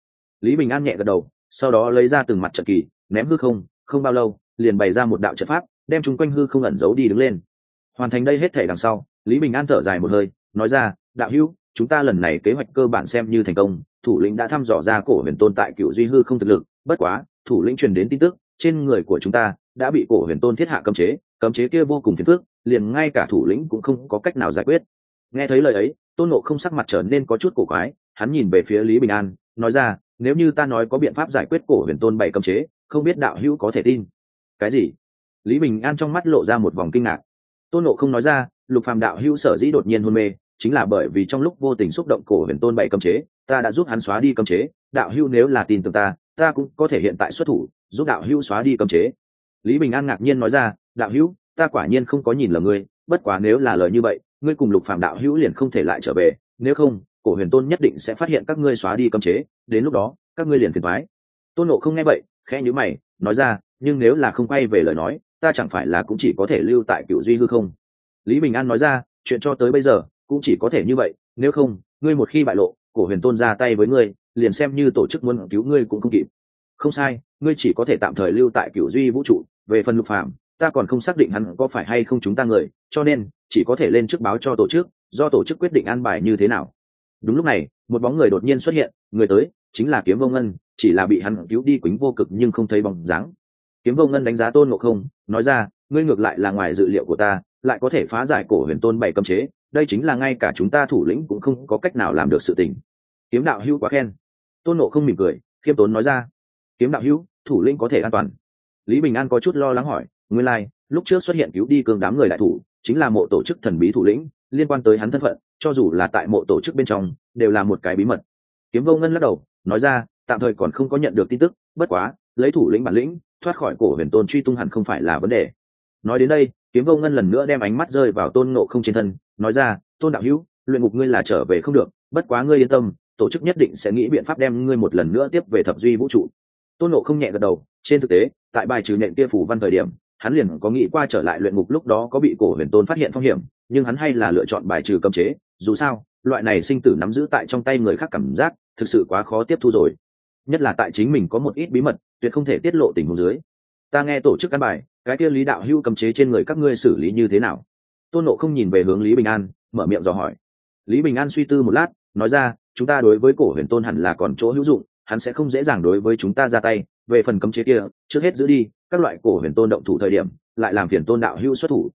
Lý bình an nhẹ gật đầu, sau đó lấy ra từng mặt trận kỳ, ném hư không không bao lâu, liền bày ra một đạo trận pháp, đem chúng quanh hư không ẩn giấu đi đứng lên. Hoàn thành đây hết thể đằng sau, lý bình an thở dài một hơi, nói ra, đạo hữu chúng ta lần này kế hoạch cơ bản xem như thành công, thủ lĩnh đã thăm dò ra cổ huyền tôn tại cựu duy hư không thực lực, bất quá, thủ lĩnh truyền đến tin tức, trên người của chúng ta đã bị cổ huyền tôn thiết hạ cấm chế cấm chế kia vô cùng phiền phức, liền ngay cả thủ lĩnh cũng không có cách nào giải quyết. Nghe thấy lời ấy, tôn nộ không sắc mặt trở nên có chút cổ quái, hắn nhìn về phía lý bình an, nói ra, nếu như ta nói có biện pháp giải quyết cổ huyền tôn bảy cấm chế, không biết đạo hữu có thể tin. Cái gì? Lý bình an trong mắt lộ ra một vòng kinh ngạc. Tôn nộ không nói ra, lục phàm đạo hữu sở dĩ đột nhiên hôn mê chính là bởi vì trong lúc vô tình xúc động cổ huyền tôn bảy cấm chế ta đã giúp hắn xóa đi cấm chế. Đạo hưu nếu là tin tưởng ta ta cũng có thể hiện tại xuất thủ giúp đạo hưu xóa đi cấm chế. Lý bình an ngạc nhiên nói ra đạo hưu, ta quả nhiên không có nhìn lầm ngươi bất quá nếu là lời như vậy ngươi cùng lục phàm đạo hữu liền không thể lại trở về. Nếu không cổ huyền tôn nhất định sẽ phát hiện các ngươi xóa đi cấm chế đến lúc đó các ngươi liền phiền thoái tôn nộ không nghe vậy khẽ nhữ mày nói ra nhưng nếu là không quay về lời nói ta chẳng phải là cũng chỉ có thể lưu tại cựu duy hư không? Lý bình an nói ra chuyện cho tới bây giờ cũng chỉ có thể như vậy, nếu không, ngươi một khi bại lộ, cổ huyền tôn ra tay với ngươi, liền xem như tổ chức muốn cứu ngươi cũng không kịp. Không sai, ngươi chỉ có thể tạm thời lưu tại cựu duy vũ trụ, về phần lục phạm ta còn không xác định hắn có phải hay không chúng ta người, cho nên, chỉ có thể lên trước báo cho tổ chức, do tổ chức quyết định an bài như thế nào. Đúng lúc này, một bóng người đột nhiên xuất hiện, người tới, chính là kiếm vô ngân, chỉ là bị hắn cứu đi quýnh vô cực nhưng không thấy bóng dáng. Kiếm vô ngân đánh giá tôn ngộ không, nói ra, ngươi ngược lại là ngoài dự liệu của ta, lại có thể phá giải cổ huyền tôn bảy cấm chế đây chính là ngay cả chúng ta thủ lĩnh cũng không có cách nào làm được sự tình. Kiếm đạo hữu quá khen. Tôn nộ không mỉm cười khiêm tốn nói ra. Kiếm đạo hữu thủ lĩnh có thể an toàn. Lý bình an có chút lo lắng hỏi nguyên lai、like, lúc trước xuất hiện cứu đi cương đám người đại thủ chính là mộ tổ chức thần bí thủ lĩnh liên quan tới hắn thân phận cho dù là tại mộ tổ chức bên trong đều là một cái bí mật. Kiếm vô ngân lắc đầu nói ra tạm thời còn không có nhận được tin tức bất quá lấy thủ lĩnh bản lĩnh thoát khỏi cổ huyền tôn truy tung hẳn không phải là vấn đề. Nói đến đây kiếm vô ngân lần nữa đem ánh mắt rơi vào tôn nộ không trên thân, nói ra, tôn đạo hữu, luyện ngục ngươi là trở về không được, bất quá ngươi yên tâm, tổ chức nhất định sẽ nghĩ biện pháp đem ngươi một lần nữa tiếp về thập duy vũ trụ. Tôn nộ không nhẹ gật đầu, trên thực tế, tại bài trừ nện kia phủ văn thời điểm, hắn liền có nghĩ qua trở lại luyện ngục lúc đó có bị cổ huyền tôn phát hiện phong hiểm, nhưng hắn hay là lựa chọn bài trừ cấm chế, dù sao, loại này sinh tử nắm giữ tại trong tay người khác cảm giác, thực sự quá khó tiếp thu rồi. Nhất là tại chính mình có một ít bí mật, tuyệt không thể tiết lộ tình huống dưới. Ta nghe tổ chức căn bài cái kia lý đạo hưu cấm chế trên người các ngươi xử lý như thế nào? Tôn nộ không nhìn về hướng lý bình an, mở miệng dò hỏi. Lý bình an suy tư một lát, nói ra, chúng ta đối với cổ huyền tôn hẳn là còn chỗ hữu dụng, hắn sẽ không dễ dàng đối với chúng ta ra tay. Về phần cấm chế kia, trước hết giữ đi, các loại cổ huyền tôn động thủ thời điểm, lại làm phiền tôn đạo hữu xuất thủ.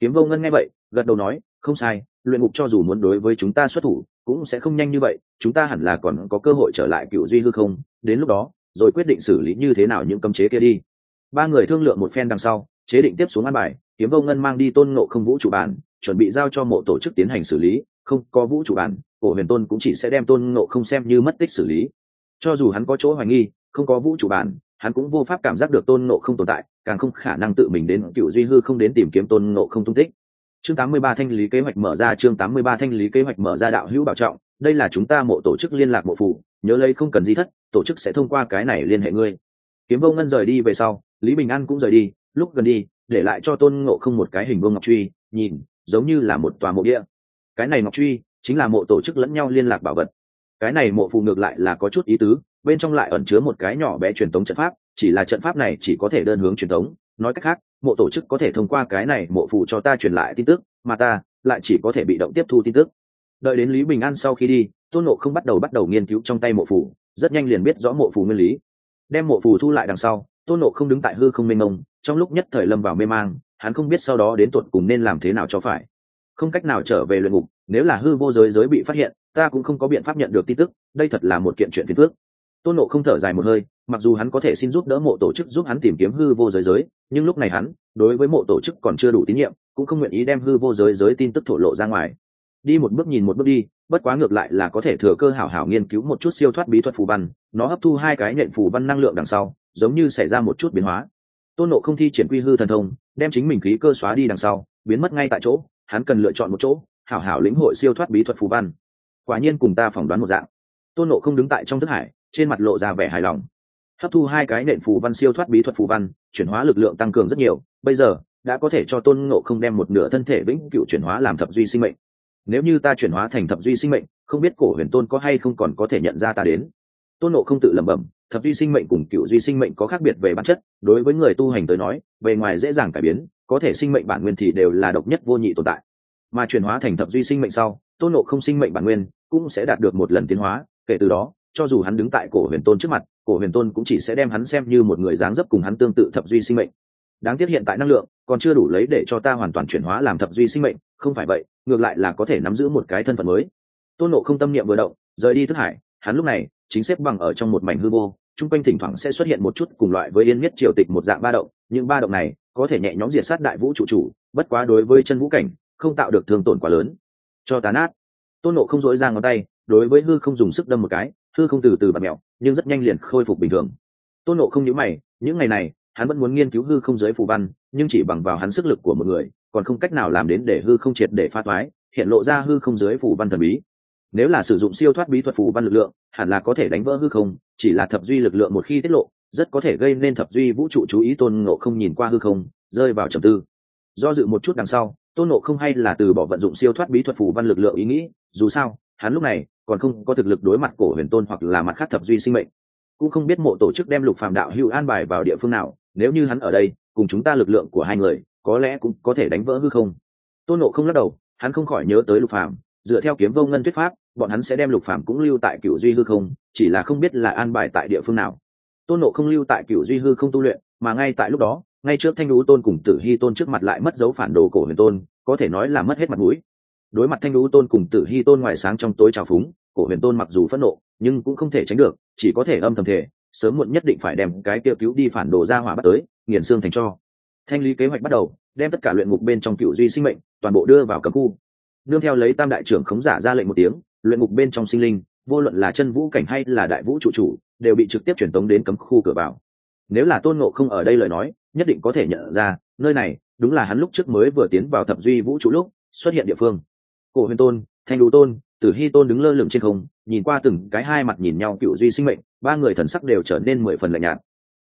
Kiếm vô ngân nghe vậy, gật đầu nói, không sai, luyện ngục cho dù muốn đối với chúng ta xuất thủ, cũng sẽ không nhanh như vậy, chúng ta hẳn là còn có cơ hội trở lại cựu duy hư không. Đến lúc đó, rồi quyết định xử lý như thế nào những cấm chế kia đi ba người thương lượng một phen đằng sau, chế định tiếp xuống ăn bài, kiếm vô ngân mang đi tôn ngộ không vũ trụ bản, chuẩn bị giao cho mộ tổ chức tiến hành xử lý, không có vũ trụ bản, cổ huyền tôn cũng chỉ sẽ đem tôn ngộ không xem như mất tích xử lý. Cho dù hắn có chỗ hoài nghi, không có vũ trụ bản, hắn cũng vô pháp cảm giác được tôn ngộ không tồn tại, càng không khả năng tự mình đến cựu duy hư không đến tìm kiếm tôn ngộ không tung tích. Chương 83 thanh lý kế hoạch mở ra, chương 83 thanh lý kế hoạch mở ra đạo hữu bảo trọng, đây là chúng ta mộ tổ chức liên lạc mộ phủ nhớ lấy không cần di thất, tổ chức sẽ thông qua cái này liên hệ ngươi kiếm vô ngân rời đi về sau, lý bình an cũng rời đi, lúc gần đi, để lại cho tôn ngộ không một cái hình vương ngọc truy, nhìn, giống như là một tòa mộ địa. Cái này ngọc truy chính là mộ tổ chức lẫn nhau liên lạc bảo vật. Cái này mộ phù ngược lại là có chút ý tứ, bên trong lại ẩn chứa một cái nhỏ bé truyền thống trận pháp, chỉ là trận pháp này chỉ có thể đơn hướng truyền thống. nói cách khác, mộ tổ chức có thể thông qua cái này mộ phù cho ta truyền lại tin tức, mà ta lại chỉ có thể bị động tiếp thu tin tức. Đợi đến lý bình an sau khi đi, tôn nộ không bắt đầu bắt đầu nghiên cứu trong tay mộ phù rất nhanh liền biết rõ mộ phù nguyên lý đem mộ phù thu lại đằng sau, tôn nộ không đứng tại hư không mênh mông, trong lúc nhất thời lâm vào mê mang, hắn không biết sau đó đến tuột cùng nên làm thế nào cho phải. Không cách nào trở về luyện ngục, nếu là hư vô giới giới bị phát hiện, ta cũng không có biện pháp nhận được tin tức, đây thật là một kiện chuyện phiền phước tôn nộ không thở dài một hơi, mặc dù hắn có thể xin giúp đỡ mộ tổ chức giúp hắn tìm kiếm hư vô giới giới, nhưng lúc này hắn, đối với mộ tổ chức còn chưa đủ tín nhiệm, cũng không nguyện ý đem hư vô giới giới tin tức thổ lộ ra ngoài đi một bước nhìn một bước đi, bất quá ngược lại là có thể thừa cơ hảo hảo nghiên cứu một chút siêu thoát bí thuật phù văn, nó hấp thu hai cái nện phù văn năng lượng đằng sau, giống như xảy ra một chút biến hóa. Tôn nộ không thi triển quy hư thần thông, đem chính mình khí cơ xóa đi đằng sau, biến mất ngay tại chỗ, hắn cần lựa chọn một chỗ, hảo hảo lĩnh hội siêu thoát bí thuật phù văn. Quả nhiên cùng ta phỏng đoán một dạng. Tôn nộ không đứng tại trong thức hải, trên mặt lộ ra vẻ hài lòng. Hấp thu hai cái nện phù văn siêu thoát bí thuật phù văn, chuyển hóa lực lượng tăng cường rất nhiều, bây giờ, đã có thể cho tôn ngộ không đem một nửa thân thể vĩnh cựu chuyển hóa làm thập duy sinh mệnh nếu như ta chuyển hóa thành thập duy sinh mệnh, không biết cổ huyền tôn có hay không còn có thể nhận ra ta đến. Tôn nộ không tự lẩm bẩm, thập duy sinh mệnh cùng cựu duy sinh mệnh có khác biệt về bản chất, đối với người tu hành tới nói, bề ngoài dễ dàng cải biến, có thể sinh mệnh bản nguyên thì đều là độc nhất vô nhị tồn tại. Mà chuyển hóa thành thập duy sinh mệnh sau, tôn nộ không sinh mệnh bản nguyên cũng sẽ đạt được một lần tiến hóa, kể từ đó, cho dù hắn đứng tại cổ huyền tôn trước mặt, cổ huyền tôn cũng chỉ sẽ đem hắn xem như một người dáng dấp cùng hắn tương tự thập duy sinh mệnh đáng tiếc hiện tại năng lượng còn chưa đủ lấy để cho ta hoàn toàn chuyển hóa làm thập duy sinh mệnh, không phải vậy, ngược lại là có thể nắm giữ một cái thân phận mới. Tôn nộ không tâm niệm vừa động, rời đi thức hải, hắn lúc này chính xếp bằng ở trong một mảnh hư vô, chung quanh thỉnh thoảng sẽ xuất hiện một chút cùng loại với yên miết triều tịch một dạng ba động, những ba động này có thể nhẹ nhõm diệt sát đại vũ trụ chủ, bất quá đối với chân vũ cảnh, không tạo được thương tổn quá lớn. Cho tán át tôn nộ không dối ra ngón tay, đối với hư không dùng sức đâm một cái, hư không từ từ bật mẹo nhưng rất nhanh liền khôi phục bình thường. Tôn nộ không nhữ mày, những ngày này hắn vẫn muốn nghiên cứu hư không giới phù văn, nhưng chỉ bằng vào hắn sức lực của một người, còn không cách nào làm đến để hư không triệt để pha thoái, hiện lộ ra hư không giới phù văn thần bí. Nếu là sử dụng siêu thoát bí thuật phù văn lực lượng, hẳn là có thể đánh vỡ hư không, chỉ là thập duy lực lượng một khi tiết lộ, rất có thể gây nên thập duy vũ trụ chú ý tôn ngộ không nhìn qua hư không, rơi vào trầm tư. Do dự một chút đằng sau, tôn ngộ không hay là từ bỏ vận dụng siêu thoát bí thuật phù văn lực lượng ý nghĩ, dù sao, hắn lúc này còn không có thực lực đối mặt cổ huyền tôn hoặc là mặt khác thập duy sinh mệnh. Cũng không biết mộ tổ chức đem lục phàm đạo hữu an bài vào địa phương nào nếu như hắn ở đây, cùng chúng ta lực lượng của hai người, có lẽ cũng có thể đánh vỡ hư không. Tôn nộ không lắc đầu, hắn không khỏi nhớ tới lục phàm, dựa theo kiếm vô ngân thuyết pháp, bọn hắn sẽ đem lục phàm cũng lưu tại cựu duy hư không, chỉ là không biết là an bài tại địa phương nào. Tôn nộ không lưu tại cựu duy hư không tu luyện, mà ngay tại lúc đó, ngay trước thanh lũ tôn cùng tử hy tôn trước mặt lại mất dấu phản đồ cổ huyền tôn, có thể nói là mất hết mặt mũi. Đối mặt thanh lũ tôn cùng tử hy tôn ngoài sáng trong tối trào phúng, cổ huyền tôn mặc dù phẫn nộ, nhưng cũng không thể tránh được, chỉ có thể âm thầm thể sớm muộn nhất định phải đem cái kia cứu đi phản đồ ra hỏa bắt tới, nghiền xương thành cho. Thanh lý kế hoạch bắt đầu, đem tất cả luyện ngục bên trong cựu duy sinh mệnh, toàn bộ đưa vào cấm khu. Nương theo lấy tam đại trưởng khống giả ra lệnh một tiếng, luyện ngục bên trong sinh linh, vô luận là chân vũ cảnh hay là đại vũ trụ chủ, đều bị trực tiếp truyền tống đến cấm khu cửa vào. Nếu là tôn ngộ không ở đây lời nói, nhất định có thể nhận ra, nơi này, đúng là hắn lúc trước mới vừa tiến vào thập duy vũ trụ lúc, xuất hiện địa phương. Cổ huyền tôn, thanh đủ tôn, tử hy tôn đứng lơ lửng trên không nhìn qua từng cái hai mặt nhìn nhau cựu duy sinh mệnh, ba người thần sắc đều trở nên mười phần lạnh nhạt.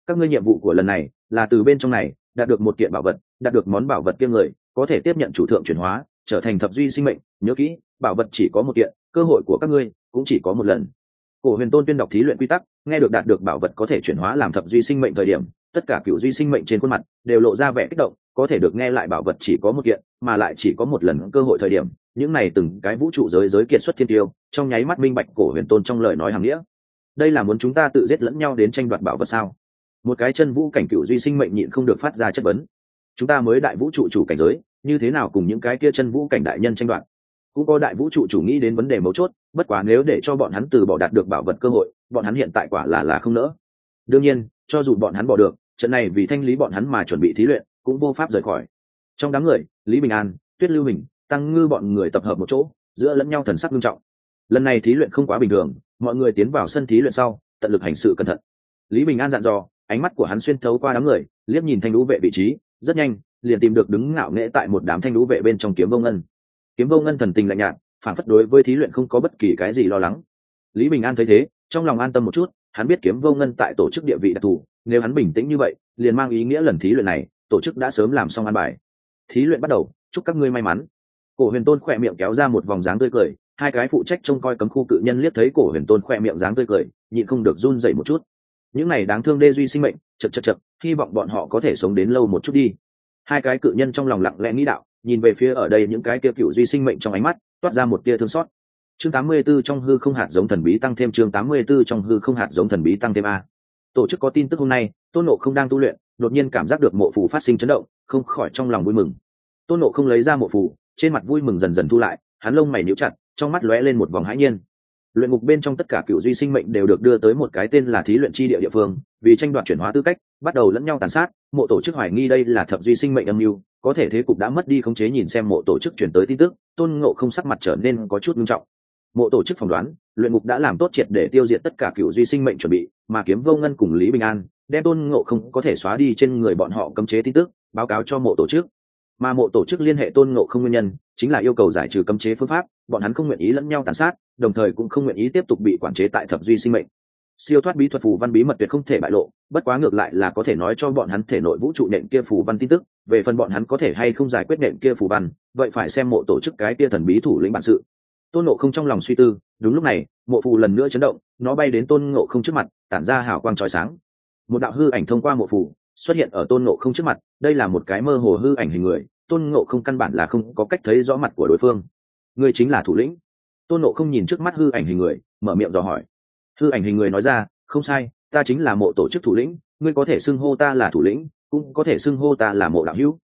Các ngươi nhiệm vụ của lần này là từ bên trong này, đạt được một kiện bảo vật, đạt được món bảo vật kia người, có thể tiếp nhận chủ thượng chuyển hóa, trở thành thập duy sinh mệnh. Nhớ kỹ, bảo vật chỉ có một kiện, cơ hội của các ngươi cũng chỉ có một lần. Cổ huyền tôn tuyên đọc thí luyện quy tắc, nghe được đạt được bảo vật có thể chuyển hóa làm thập duy sinh mệnh thời điểm, tất cả cựu duy sinh mệnh trên khuôn mặt đều lộ ra vẻ kích động, có thể được nghe lại bảo vật chỉ có một kiện, mà lại chỉ có một lần cơ hội thời điểm những này từng cái vũ trụ giới giới kiệt xuất thiên tiêu, trong nháy mắt minh bạch cổ huyền tôn trong lời nói hàng nghĩa. Đây là muốn chúng ta tự giết lẫn nhau đến tranh đoạt bảo vật sao? Một cái chân vũ cảnh cựu duy sinh mệnh nhịn không được phát ra chất vấn. Chúng ta mới đại vũ trụ chủ cảnh giới, như thế nào cùng những cái kia chân vũ cảnh đại nhân tranh đoạt? Cũng có đại vũ trụ chủ nghĩ đến vấn đề mấu chốt, bất quá nếu để cho bọn hắn từ bỏ đạt được bảo vật cơ hội, bọn hắn hiện tại quả là là không nỡ. Đương nhiên, cho dù bọn hắn bỏ được, trận này vì thanh lý bọn hắn mà chuẩn bị thí luyện cũng vô pháp rời khỏi. Trong đám người, lý bình an, tuyết lưu hình tăng ngư bọn người tập hợp một chỗ, giữa lẫn nhau thần sắc nghiêm trọng. Lần này thí luyện không quá bình thường, mọi người tiến vào sân thí luyện sau, tận lực hành sự cẩn thận. Lý bình an dặn dò, ánh mắt của hắn xuyên thấu qua đám người, liếc nhìn thanh lũ vệ vị trí, rất nhanh, liền tìm được đứng ngạo nghễ tại một đám thanh lũ vệ bên trong kiếm vô ngân. Kiếm vô ngân thần tình lạnh nhạt, phản phất đối với thí luyện không có bất kỳ cái gì lo lắng. Lý bình an thấy thế, trong lòng an tâm một chút, hắn biết kiếm vô ngân tại tổ chức địa vị đặc thù, nếu hắn bình tĩnh như vậy, liền mang ý nghĩa lần thí luyện này, tổ chức đã sớm làm xong an bài. Thí luyện bắt đầu, chúc các ngươi may mắn cổ huyền tôn khỏe miệng kéo ra một vòng dáng tươi cười, hai cái phụ trách trông coi cấm khu cự nhân liếc thấy cổ huyền tôn khỏe miệng dáng tươi cười, nhịn không được run dậy một chút. Những này đáng thương đê duy sinh mệnh, chật chật chật, hy vọng bọn họ có thể sống đến lâu một chút đi. Hai cái cự nhân trong lòng lặng lẽ nghĩ đạo, nhìn về phía ở đây những cái kia cựu duy sinh mệnh trong ánh mắt, toát ra một tia thương xót. Chương 84 trong hư không hạt giống thần bí tăng thêm chương 84 trong hư không hạt giống thần bí tăng thêm a. Tổ chức có tin tức hôm nay, tôn nộ không đang tu luyện, đột nhiên cảm giác được mộ phù phát sinh chấn động, không khỏi trong lòng vui mừng. Tôn nộ không lấy ra mộ phù trên mặt vui mừng dần dần thu lại, hắn lông mày níu chặt, trong mắt lóe lên một vòng hãi nhiên. Luyện ngục bên trong tất cả cựu duy sinh mệnh đều được đưa tới một cái tên là thí luyện chi địa địa phương, vì tranh đoạt chuyển hóa tư cách, bắt đầu lẫn nhau tàn sát, mộ tổ chức hoài nghi đây là thập duy sinh mệnh âm mưu, có thể thế cục đã mất đi khống chế nhìn xem mộ tổ chức chuyển tới tin tức, tôn ngộ không sắc mặt trở nên có chút nghiêm trọng. Mộ tổ chức phỏng đoán, luyện ngục đã làm tốt triệt để tiêu diệt tất cả cựu duy sinh mệnh chuẩn bị, mà kiếm vô ngân cùng lý bình an, đem tôn ngộ không có thể xóa đi trên người bọn họ cấm chế tin tức, báo cáo cho mộ tổ chức mà mộ tổ chức liên hệ tôn ngộ không nguyên nhân, chính là yêu cầu giải trừ cấm chế phương pháp, bọn hắn không nguyện ý lẫn nhau tàn sát, đồng thời cũng không nguyện ý tiếp tục bị quản chế tại thập duy sinh mệnh. Siêu thoát bí thuật phù văn bí mật tuyệt không thể bại lộ, bất quá ngược lại là có thể nói cho bọn hắn thể nội vũ trụ nện kia phù văn tin tức, về phần bọn hắn có thể hay không giải quyết nện kia phù văn, vậy phải xem mộ tổ chức cái kia thần bí thủ lĩnh bản sự. Tôn nộ không trong lòng suy tư, đúng lúc này, mộ phù lần nữa chấn động, nó bay đến tôn ngộ không trước mặt, tản ra hào quang trói sáng. Một đạo hư ảnh thông qua mộ phù xuất hiện ở tôn ngộ không trước mặt, đây là một cái mơ hồ hư ảnh hình người, tôn ngộ không căn bản là không có cách thấy rõ mặt của đối phương. Người chính là thủ lĩnh. Tôn ngộ không nhìn trước mắt hư ảnh hình người, mở miệng dò hỏi. Hư ảnh hình người nói ra, không sai, ta chính là mộ tổ chức thủ lĩnh, ngươi có thể xưng hô ta là thủ lĩnh, cũng có thể xưng hô ta là mộ đạo hữu.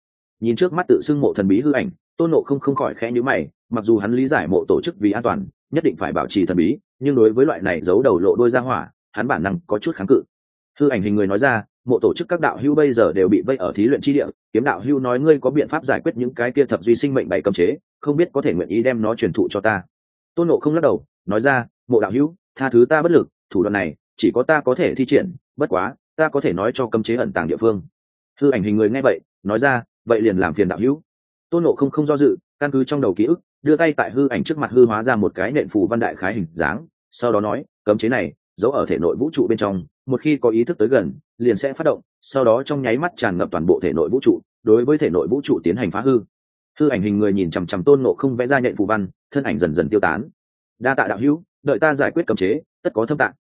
Nhìn trước mắt tự xưng mộ thần bí hư ảnh, tôn nộ không không khỏi khẽ nhữ mày, mặc dù hắn lý giải mộ tổ chức vì an toàn, nhất định phải bảo trì thần bí, nhưng đối với loại này giấu đầu lộ đôi ra hỏa, hắn bản năng có chút kháng cự. Hư ảnh hình người nói ra mộ tổ chức các đạo hưu bây giờ đều bị vây ở thí luyện chi địa, kiếm đạo hưu nói ngươi có biện pháp giải quyết những cái kia thập duy sinh mệnh bảy cấm chế, không biết có thể nguyện ý đem nó truyền thụ cho ta. Tôn nộ không lắc đầu, nói ra, mộ đạo hưu tha thứ ta bất lực, thủ đoạn này, chỉ có ta có thể thi triển, bất quá, ta có thể nói cho cấm chế ẩn tàng địa phương. Hư ảnh hình người nghe vậy, nói ra, vậy liền làm phiền đạo hữu. Tôn nộ không không do dự, căn cứ trong đầu ký ức, đưa tay tại hư ảnh trước mặt hư hóa ra một cái nện phù văn đại khái hình dáng, sau đó nói, cấm chế này, giấu ở thể nội vũ trụ bên trong, một khi có ý thức tới gần liền sẽ phát động, sau đó trong nháy mắt tràn ngập toàn bộ thể nội vũ trụ, đối với thể nội vũ trụ tiến hành phá hư. Hư ảnh hình người nhìn chằm chằm tôn nộ không vẽ ra nhện phù văn, thân ảnh dần dần tiêu tán. Đa tạ đạo hữu, đợi ta giải quyết cấm chế, tất có thâm tạng.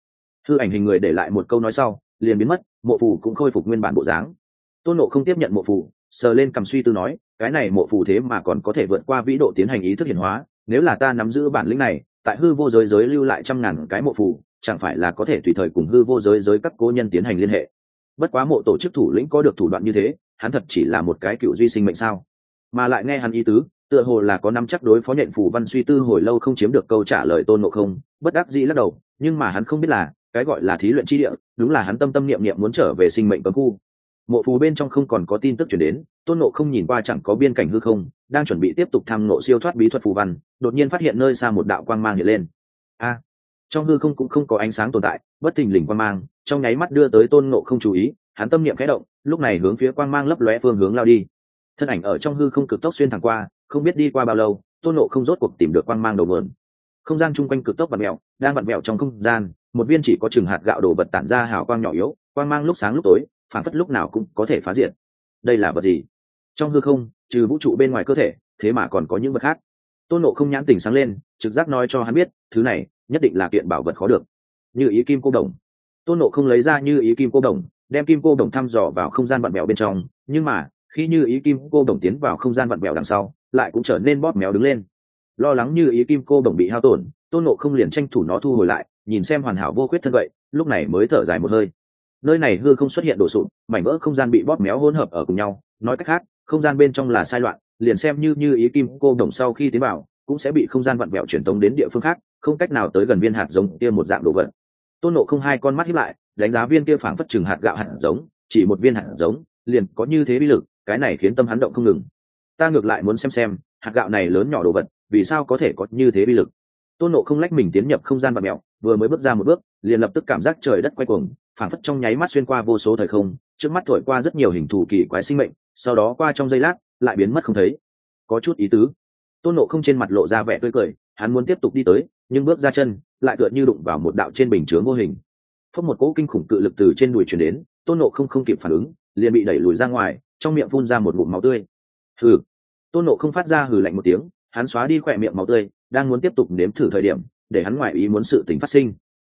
Hư ảnh hình người để lại một câu nói sau, liền biến mất, mộ phù cũng khôi phục nguyên bản bộ dáng. Tôn nộ không tiếp nhận mộ phù, sờ lên cầm suy tư nói, cái này mộ phù thế mà còn có thể vượt qua vĩ độ tiến hành ý thức hiển hóa, nếu là ta nắm giữ bản lĩnh này, tại hư vô giới giới lưu lại trăm ngàn cái mộ phù, chẳng phải là có thể tùy thời cùng hư vô giới giới các cố nhân tiến hành liên hệ bất quá mộ tổ chức thủ lĩnh có được thủ đoạn như thế, hắn thật chỉ là một cái cựu duy sinh mệnh sao? Mà lại nghe hắn ý tứ, tựa hồ là có năm chắc đối phó nhện phù văn suy tư hồi lâu không chiếm được câu trả lời tôn ngộ không, bất đắc dĩ lắc đầu, nhưng mà hắn không biết là, cái gọi là thí luyện chi địa, đúng là hắn tâm tâm niệm niệm muốn trở về sinh mệnh cấm khu. Mộ phù bên trong không còn có tin tức chuyển đến, tôn nộ không nhìn qua chẳng có biên cảnh hư không, đang chuẩn bị tiếp tục tham nộ siêu thoát bí thuật phù văn, đột nhiên phát hiện nơi xa một đạo quang mang hiện lên. A! Trong hư không cũng không có ánh sáng tồn tại, bất thình lình quang mang, trong nháy mắt đưa tới tôn nộ không chú ý, hắn tâm niệm khẽ động, lúc này hướng phía quang mang lấp lóe phương hướng lao đi. Thân ảnh ở trong hư không cực tốc xuyên thẳng qua, không biết đi qua bao lâu, tôn nộ không rốt cuộc tìm được quang mang đầu vườn không gian chung quanh cực tốc vặn mẹo, đang vặn mẹo trong không gian, một viên chỉ có chừng hạt gạo đồ vật tản ra hào quang nhỏ yếu, quang mang lúc sáng lúc tối, phản phất lúc nào cũng có thể phá diệt. Đây là vật gì? Trong hư không, trừ vũ trụ bên ngoài cơ thể, thế mà còn có những vật khác tôn nộ không nhãn tình sáng lên, trực giác nói cho hắn biết, thứ này, nhất định là kiện bảo vật khó được. Như ý kim cô đồng. Tôn nộ không lấy ra như ý kim cô đồng, đem kim cô đồng thăm dò vào không gian vặn mèo bên trong, nhưng mà, khi như ý kim cô đồng tiến vào không gian vặn mèo đằng sau, lại cũng trở nên bóp méo đứng lên. Lo lắng như ý kim cô đồng bị hao tổn, tôn nộ không liền tranh thủ nó thu hồi lại, nhìn xem hoàn hảo vô khuyết thân vậy, lúc này mới thở dài một hơi. Nơi này hư không xuất hiện đổ sụn mảnh vỡ không gian bị bóp méo hỗn hợp ở cùng nhau, nói cách khác, không gian bên trong là sai loạn liền xem như như ý kim cô đồng sau khi tiến vào, cũng sẽ bị không gian vặn vẹo truyền tống đến địa phương khác, không cách nào tới gần viên hạt giống kia một dạng đồ vật. Tôn nộ không hai con mắt hiếp lại, đánh giá viên kia phảng phất chừng hạt gạo hạt giống, chỉ một viên hạt giống, liền có như thế bi lực, cái này khiến tâm hắn động không ngừng. Ta ngược lại muốn xem xem, hạt gạo này lớn nhỏ đồ vật, vì sao có thể có như thế bi lực? Tôn nộ không lách mình tiến nhập không gian vặn mẹo vừa mới bước ra một bước, liền lập tức cảm giác trời đất quay cuồng, phảng phất trong nháy mắt xuyên qua vô số thời không, trước mắt thổi qua rất nhiều hình thù kỳ quái sinh mệnh, sau đó qua trong giây lát lại biến mất không thấy. Có chút ý tứ. Tôn nộ không trên mặt lộ ra vẻ tươi cười, hắn muốn tiếp tục đi tới, nhưng bước ra chân, lại tựa như đụng vào một đạo trên bình chướng vô hình. Phốc một cỗ kinh khủng cự lực từ trên đùi chuyển đến, tôn nộ không không kịp phản ứng, liền bị đẩy lùi ra ngoài, trong miệng phun ra một bụng máu tươi. Hừ. Tôn nộ không phát ra hừ lạnh một tiếng, hắn xóa đi khỏe miệng máu tươi, đang muốn tiếp tục nếm thử thời điểm, để hắn ngoại ý muốn sự tình phát sinh.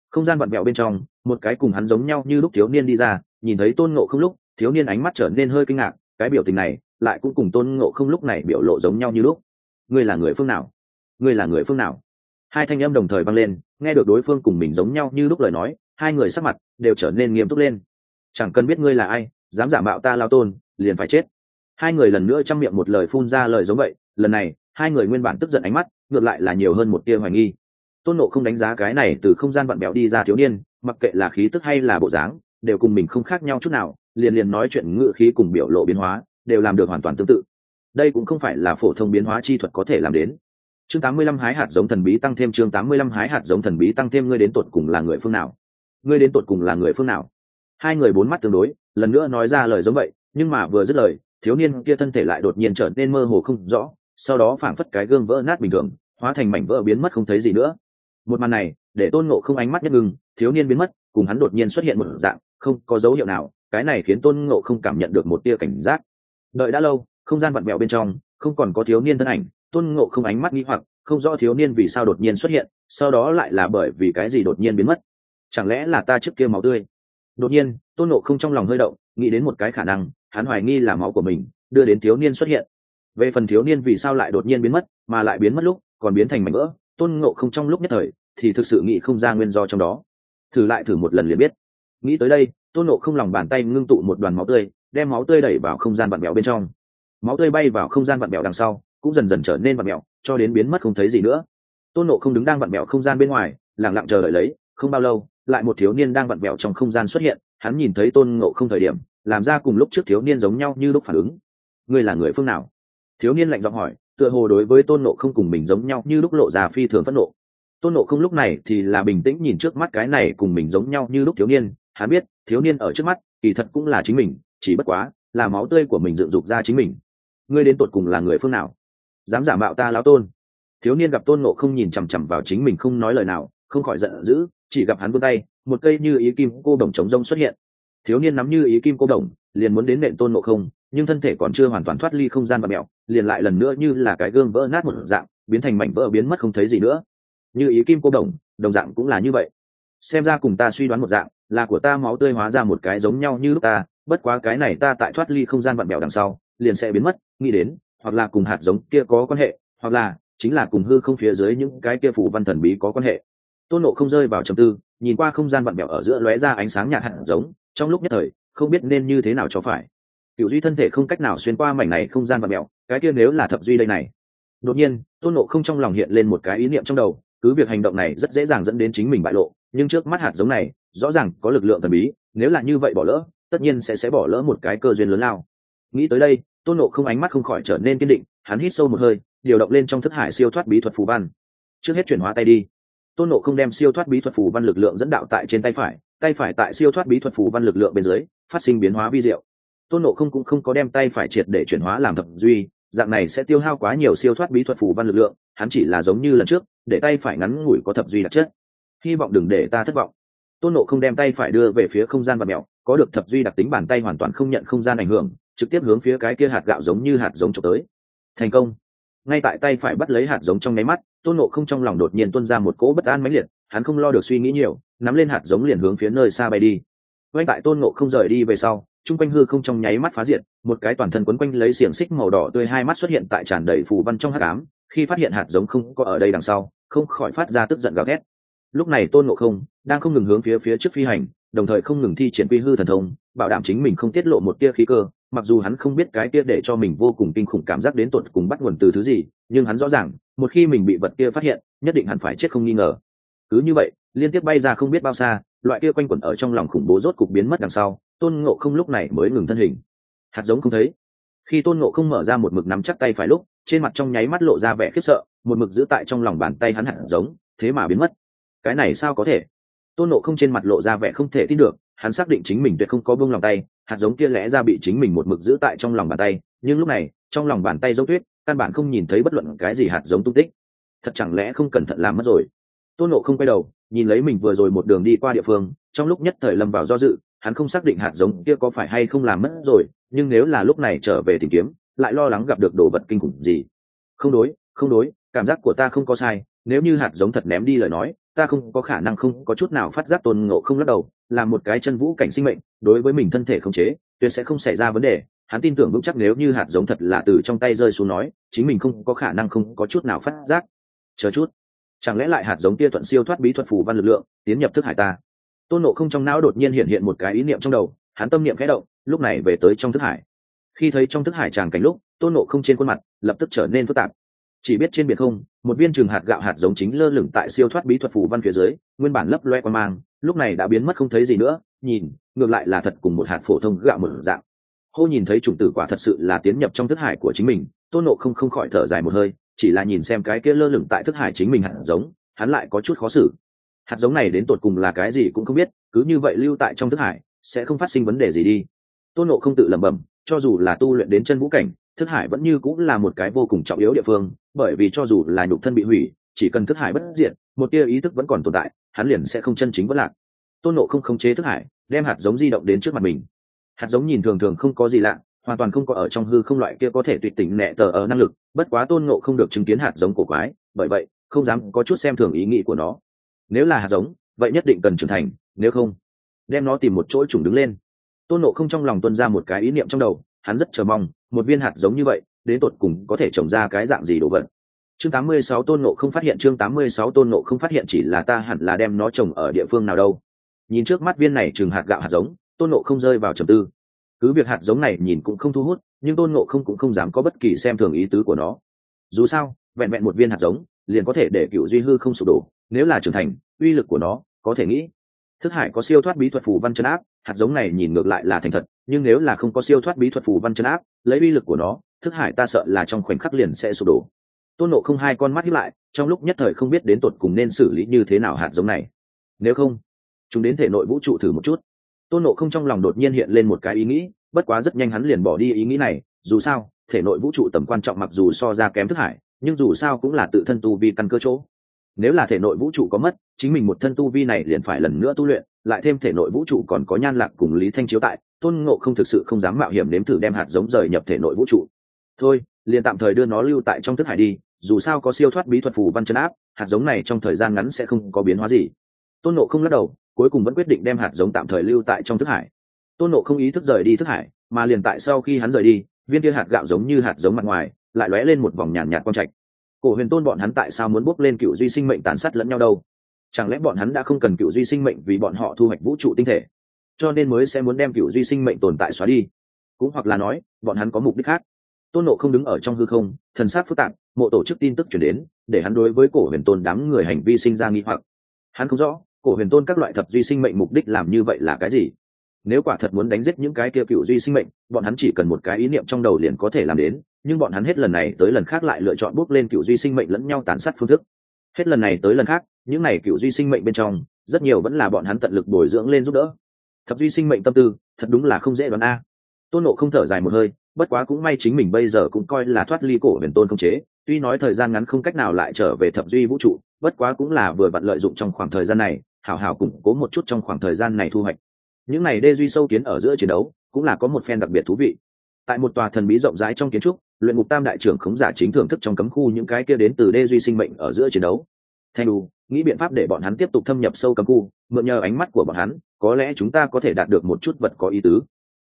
Không gian vặn vẹo bên trong, một cái cùng hắn giống nhau như lúc thiếu niên đi ra, nhìn thấy tôn ngộ không lúc, thiếu niên ánh mắt trở nên hơi kinh ngạc, cái biểu tình này lại cũng cùng tôn ngộ không lúc này biểu lộ giống nhau như lúc. Ngươi là người phương nào? Ngươi là người phương nào? Hai thanh âm đồng thời vang lên, nghe được đối phương cùng mình giống nhau như lúc lời nói, hai người sắc mặt đều trở nên nghiêm túc lên. Chẳng cần biết ngươi là ai, dám giả mạo ta lao tôn, liền phải chết. Hai người lần nữa chăm miệng một lời phun ra lời giống vậy, lần này, hai người nguyên bản tức giận ánh mắt, ngược lại là nhiều hơn một tia hoài nghi. Tôn nộ không đánh giá cái này từ không gian vặn bẹo đi ra thiếu niên, mặc kệ là khí tức hay là bộ dáng, đều cùng mình không khác nhau chút nào, liền liền nói chuyện ngự khí cùng biểu lộ biến hóa đều làm được hoàn toàn tương tự. Đây cũng không phải là phổ thông biến hóa chi thuật có thể làm đến. Chương tám mươi lăm hái hạt giống thần bí tăng thêm chương tám mươi lăm hái hạt giống thần bí tăng thêm ngươi đến tột cùng là người phương nào? Ngươi đến tột cùng là người phương nào? Hai người bốn mắt tương đối lần nữa nói ra lời giống vậy nhưng mà vừa dứt lời thiếu niên kia thân thể lại đột nhiên trở nên mơ hồ không rõ sau đó phảng phất cái gương vỡ nát bình thường hóa thành mảnh vỡ biến mất không thấy gì nữa. Một màn này để tôn ngộ không ánh mắt nhất ngừng, thiếu niên biến mất cùng hắn đột nhiên xuất hiện một dạng không có dấu hiệu nào cái này khiến tôn ngộ không cảm nhận được một tia cảnh giác đợi đã lâu, không gian vặn vẹo bên trong, không còn có thiếu niên thân ảnh, tôn ngộ không ánh mắt nghĩ hoặc, không rõ thiếu niên vì sao đột nhiên xuất hiện, sau đó lại là bởi vì cái gì đột nhiên biến mất. Chẳng lẽ là ta trước kia máu tươi? Đột nhiên, tôn ngộ không trong lòng hơi động, nghĩ đến một cái khả năng, hắn hoài nghi là máu của mình, đưa đến thiếu niên xuất hiện. Về phần thiếu niên vì sao lại đột nhiên biến mất, mà lại biến mất lúc, còn biến thành mảnh vỡ, tôn ngộ không trong lúc nhất thời, thì thực sự nghĩ không ra nguyên do trong đó. Thử lại thử một lần liền biết. Nghĩ tới đây, tôn ngộ không lòng bàn tay ngưng tụ một đoàn máu tươi đem máu tươi đẩy vào không gian vặn mèo bên trong. Máu tươi bay vào không gian vặn mèo đằng sau cũng dần dần trở nên vặn mèo, cho đến biến mất không thấy gì nữa. Tôn nộ không đứng đang vặn mèo không gian bên ngoài lẳng lặng chờ đợi lấy không bao lâu lại một thiếu niên đang vặn mèo trong không gian xuất hiện hắn nhìn thấy tôn ngộ không thời điểm làm ra cùng lúc trước thiếu niên giống nhau như lúc phản ứng. Ngươi là người phương nào? Thiếu niên lạnh giọng hỏi tựa hồ đối với tôn nộ không cùng mình giống nhau như lúc lộ ra phi thường phẫn nộ. Tôn nộ không lúc này thì là bình tĩnh nhìn trước mắt cái này cùng mình giống nhau như lúc thiếu niên. Hắn biết thiếu niên ở trước mắt kỳ thật cũng là chính mình chỉ bất quá, là máu tươi của mình dựng dục ra chính mình. Ngươi đến tột cùng là người phương nào? Dám giả mạo ta lão tôn? Thiếu niên gặp tôn nộ không nhìn chằm chằm vào chính mình không nói lời nào, không khỏi giận dữ, chỉ gặp hắn vươn tay, một cây như ý kim cô đồng chống rông xuất hiện. Thiếu niên nắm như ý kim cô đồng, liền muốn đến nện tôn nộ không, nhưng thân thể còn chưa hoàn toàn thoát ly không gian và mẹo liền lại lần nữa như là cái gương vỡ nát một dạng, biến thành mảnh vỡ biến mất không thấy gì nữa. Như ý kim cô đồng đồng dạng cũng là như vậy. Xem ra cùng ta suy đoán một dạng, là của ta máu tươi hóa ra một cái giống nhau như lúc ta bất quá cái này ta tại thoát ly không gian vặn bèo đằng sau, liền sẽ biến mất, nghĩ đến, hoặc là cùng hạt giống kia có quan hệ, hoặc là chính là cùng hư không phía dưới những cái kia phủ văn thần bí có quan hệ. Tôn nộ không rơi vào trầm tư, nhìn qua không gian vặn bèo ở giữa lóe ra ánh sáng nhạt hạt giống, trong lúc nhất thời, không biết nên như thế nào cho phải. Cựu duy thân thể không cách nào xuyên qua mảnh này không gian vặn bèo cái kia nếu là thập duy đây này. Đột nhiên, tôn nộ không trong lòng hiện lên một cái ý niệm trong đầu, cứ việc hành động này rất dễ dàng dẫn đến chính mình bại lộ, nhưng trước mắt hạt giống này, rõ ràng có lực lượng thần bí, nếu là như vậy bỏ lỡ tất nhiên sẽ sẽ bỏ lỡ một cái cơ duyên lớn lao. Nghĩ tới đây, tôn nộ không ánh mắt không khỏi trở nên kiên định, hắn hít sâu một hơi, điều động lên trong thức hải siêu thoát bí thuật phù văn. Trước hết chuyển hóa tay đi. Tôn nộ không đem siêu thoát bí thuật phù văn lực lượng dẫn đạo tại trên tay phải tay phải tại siêu thoát bí thuật phù văn lực lượng bên dưới, phát sinh biến hóa vi diệu. Tôn nộ không cũng không có đem tay phải triệt để chuyển hóa làm thập duy, dạng này sẽ tiêu hao quá nhiều siêu thoát bí thuật phù văn lực lượng, hắn chỉ là giống như lần trước, để tay phải ngắn ngủi có thập duy đặc chất. Hy vọng đừng để ta thất vọng. Tôn nộ không đem tay phải đưa về phía không gian và mẹo có được thập duy đặc tính bàn tay hoàn toàn không nhận không gian ảnh hưởng, trực tiếp hướng phía cái kia hạt gạo giống như hạt giống trộm tới. Thành công. Ngay tại tay phải bắt lấy hạt giống trong nháy mắt, tôn nộ không trong lòng đột nhiên tuân ra một cỗ bất an mãnh liệt, hắn không lo được suy nghĩ nhiều, nắm lên hạt giống liền hướng phía nơi xa bay đi. Quanh tại tôn nộ không rời đi về sau, chung quanh hư không trong nháy mắt phá diệt, một cái toàn thân quấn quanh lấy xiềng xích màu đỏ tươi hai mắt xuất hiện tại tràn đầy phù văn trong hắc ám, khi phát hiện hạt giống không có ở đây đằng sau, không khỏi phát ra tức giận gào ghét lúc này tôn ngộ không đang không ngừng hướng phía phía trước phi hành đồng thời không ngừng thi triển quy hư thần thông, bảo đảm chính mình không tiết lộ một tia khí cơ. Mặc dù hắn không biết cái kia để cho mình vô cùng kinh khủng cảm giác đến tột cùng bắt nguồn từ thứ gì, nhưng hắn rõ ràng, một khi mình bị vật kia phát hiện, nhất định hẳn phải chết không nghi ngờ. Cứ như vậy, liên tiếp bay ra không biết bao xa, loại kia quanh quẩn ở trong lòng khủng bố rốt cục biến mất đằng sau, tôn ngộ không lúc này mới ngừng thân hình. Hạt giống không thấy. Khi tôn ngộ không mở ra một mực nắm chắc tay phải lúc, trên mặt trong nháy mắt lộ ra vẻ khiếp sợ, một mực giữ tại trong lòng bàn tay hắn hạt giống, thế mà biến mất. Cái này sao có thể? Tôn Nộ không trên mặt lộ ra vẻ không thể tin được, hắn xác định chính mình tuyệt không có buông lòng tay, hạt giống kia lẽ ra bị chính mình một mực giữ tại trong lòng bàn tay, nhưng lúc này, trong lòng bàn tay dấu tuyết, căn bản không nhìn thấy bất luận cái gì hạt giống tung tích. Thật chẳng lẽ không cẩn thận làm mất rồi? Tôn nộ không quay đầu, nhìn lấy mình vừa rồi một đường đi qua địa phương, trong lúc nhất thời lâm vào do dự, hắn không xác định hạt giống kia có phải hay không làm mất rồi, nhưng nếu là lúc này trở về tìm kiếm, lại lo lắng gặp được đồ vật kinh khủng gì. Không đối không đối, cảm giác của ta không có sai, nếu như hạt giống thật ném đi lời nói ta không có khả năng không có chút nào phát giác tôn ngộ không lắc đầu, là một cái chân vũ cảnh sinh mệnh, đối với mình thân thể không chế, tuyệt sẽ không xảy ra vấn đề. Hắn tin tưởng vững chắc nếu như hạt giống thật là từ trong tay rơi xuống nói, chính mình không có khả năng không có chút nào phát giác. Chờ chút. Chẳng lẽ lại hạt giống tia thuận siêu thoát bí thuật phù văn lực lượng, tiến nhập thức hải ta? Tôn nộ không trong não đột nhiên hiện hiện một cái ý niệm trong đầu, hắn tâm niệm khẽ động, lúc này về tới trong thức hải. Khi thấy trong thức hải tràng cảnh lúc, tôn nộ không trên khuôn mặt lập tức trở nên phức tạp chỉ biết trên biển không, một viên trường hạt gạo hạt giống chính lơ lửng tại siêu thoát bí thuật phù văn phía dưới, nguyên bản lấp loe qua mang, lúc này đã biến mất không thấy gì nữa, nhìn, ngược lại là thật cùng một hạt phổ thông gạo một dạng. Hô nhìn thấy chủng tử quả thật sự là tiến nhập trong thức hải của chính mình, tôn nộ không không khỏi thở dài một hơi, chỉ là nhìn xem cái kia lơ lửng tại thức hải chính mình hạt giống, hắn lại có chút khó xử. Hạt giống này đến tột cùng là cái gì cũng không biết, cứ như vậy lưu tại trong thức hải, sẽ không phát sinh vấn đề gì đi. Tôn nộ không tự lẩm bẩm, cho dù là tu luyện đến chân vũ cảnh thức hải vẫn như cũng là một cái vô cùng trọng yếu địa phương, bởi vì cho dù là nhục thân bị hủy, chỉ cần thức hải bất diệt, một tia ý thức vẫn còn tồn tại, hắn liền sẽ không chân chính vất lạc. Tôn nộ không khống chế thức hải, đem hạt giống di động đến trước mặt mình. Hạt giống nhìn thường thường không có gì lạ, hoàn toàn không có ở trong hư không loại kia có thể tuyệt tỉnh nẹ tờ ở năng lực, bất quá tôn Nộ không được chứng kiến hạt giống cổ quái, bởi vậy, không dám có chút xem thường ý nghĩ của nó. Nếu là hạt giống, vậy nhất định cần trưởng thành, nếu không, đem nó tìm một chỗ trùng đứng lên. Tôn nộ không trong lòng tuân ra một cái ý niệm trong đầu hắn rất chờ mong, một viên hạt giống như vậy, đến tột cùng có thể trồng ra cái dạng gì đồ vật. Chương 86 tôn nộ không phát hiện, chương 86 tôn nộ không phát hiện chỉ là ta hẳn là đem nó trồng ở địa phương nào đâu. Nhìn trước mắt viên này chừng hạt gạo hạt giống, tôn nộ không rơi vào trầm tư. Cứ việc hạt giống này nhìn cũng không thu hút, nhưng tôn nộ không cũng không dám có bất kỳ xem thường ý tứ của nó. Dù sao, vẹn vẹn một viên hạt giống, liền có thể để cựu duy hư không sụp đổ, nếu là trưởng thành, uy lực của nó có thể nghĩ thức hải có siêu thoát bí thuật phù văn chân áp, hạt giống này nhìn ngược lại là thành thật, nhưng nếu là không có siêu thoát bí thuật phù văn chân áp, lấy uy lực của nó, thức hải ta sợ là trong khoảnh khắc liền sẽ sụp đổ. Tôn nộ không hai con mắt hiếp lại, trong lúc nhất thời không biết đến tột cùng nên xử lý như thế nào hạt giống này. Nếu không, chúng đến thể nội vũ trụ thử một chút. Tôn nộ không trong lòng đột nhiên hiện lên một cái ý nghĩ, bất quá rất nhanh hắn liền bỏ đi ý nghĩ này, dù sao, thể nội vũ trụ tầm quan trọng mặc dù so ra kém thức hải, nhưng dù sao cũng là tự thân tu vi căn cơ chỗ nếu là thể nội vũ trụ có mất, chính mình một thân tu vi này liền phải lần nữa tu luyện, lại thêm thể nội vũ trụ còn có nhan lạc cùng lý thanh chiếu tại, tôn ngộ không thực sự không dám mạo hiểm nếm thử đem hạt giống rời nhập thể nội vũ trụ. Thôi, liền tạm thời đưa nó lưu tại trong thức hải đi, dù sao có siêu thoát bí thuật phù văn chân áp, hạt giống này trong thời gian ngắn sẽ không có biến hóa gì. Tôn nộ không lắc đầu, cuối cùng vẫn quyết định đem hạt giống tạm thời lưu tại trong thức hải. Tôn nộ không ý thức rời đi thức hải, mà liền tại sau khi hắn rời đi, viên kia hạt gạo giống như hạt giống mặt ngoài, lại lóe lên một vòng nhàn nhạt quang trạch cổ huyền tôn bọn hắn tại sao muốn bốc lên cựu duy sinh mệnh tàn sát lẫn nhau đâu? Chẳng lẽ bọn hắn đã không cần cựu duy sinh mệnh vì bọn họ thu hoạch vũ trụ tinh thể, cho nên mới sẽ muốn đem cựu duy sinh mệnh tồn tại xóa đi? Cũng hoặc là nói, bọn hắn có mục đích khác. Tôn nộ không đứng ở trong hư không, thần sát phức tạp, mộ tổ chức tin tức chuyển đến, để hắn đối với cổ huyền tôn đám người hành vi sinh ra nghi hoặc. Hắn không rõ, cổ huyền tôn các loại thập duy sinh mệnh mục đích làm như vậy là cái gì? Nếu quả thật muốn đánh giết những cái kia cựu duy sinh mệnh, bọn hắn chỉ cần một cái ý niệm trong đầu liền có thể làm đến, nhưng bọn hắn hết lần này tới lần khác lại lựa chọn bước lên cựu duy sinh mệnh lẫn nhau tàn sát phương thức. Hết lần này tới lần khác, những này cựu duy sinh mệnh bên trong, rất nhiều vẫn là bọn hắn tận lực bồi dưỡng lên giúp đỡ. Thập duy sinh mệnh tâm tư, thật đúng là không dễ đoán a. Tôn nộ không thở dài một hơi, bất quá cũng may chính mình bây giờ cũng coi là thoát ly cổ huyền tôn không chế, tuy nói thời gian ngắn không cách nào lại trở về thập duy vũ trụ, bất quá cũng là vừa vặn lợi dụng trong khoảng thời gian này, hảo hảo củng cố một chút trong khoảng thời gian này thu hoạch những này đê duy sâu kiến ở giữa chiến đấu, cũng là có một phen đặc biệt thú vị. Tại một tòa thần bí rộng rãi trong kiến trúc, luyện ngục tam đại trưởng khống giả chính thưởng thức trong cấm khu những cái kia đến từ đê duy sinh mệnh ở giữa chiến đấu. Thanh đù, nghĩ biện pháp để bọn hắn tiếp tục thâm nhập sâu cấm khu, mượn nhờ ánh mắt của bọn hắn, có lẽ chúng ta có thể đạt được một chút vật có ý tứ.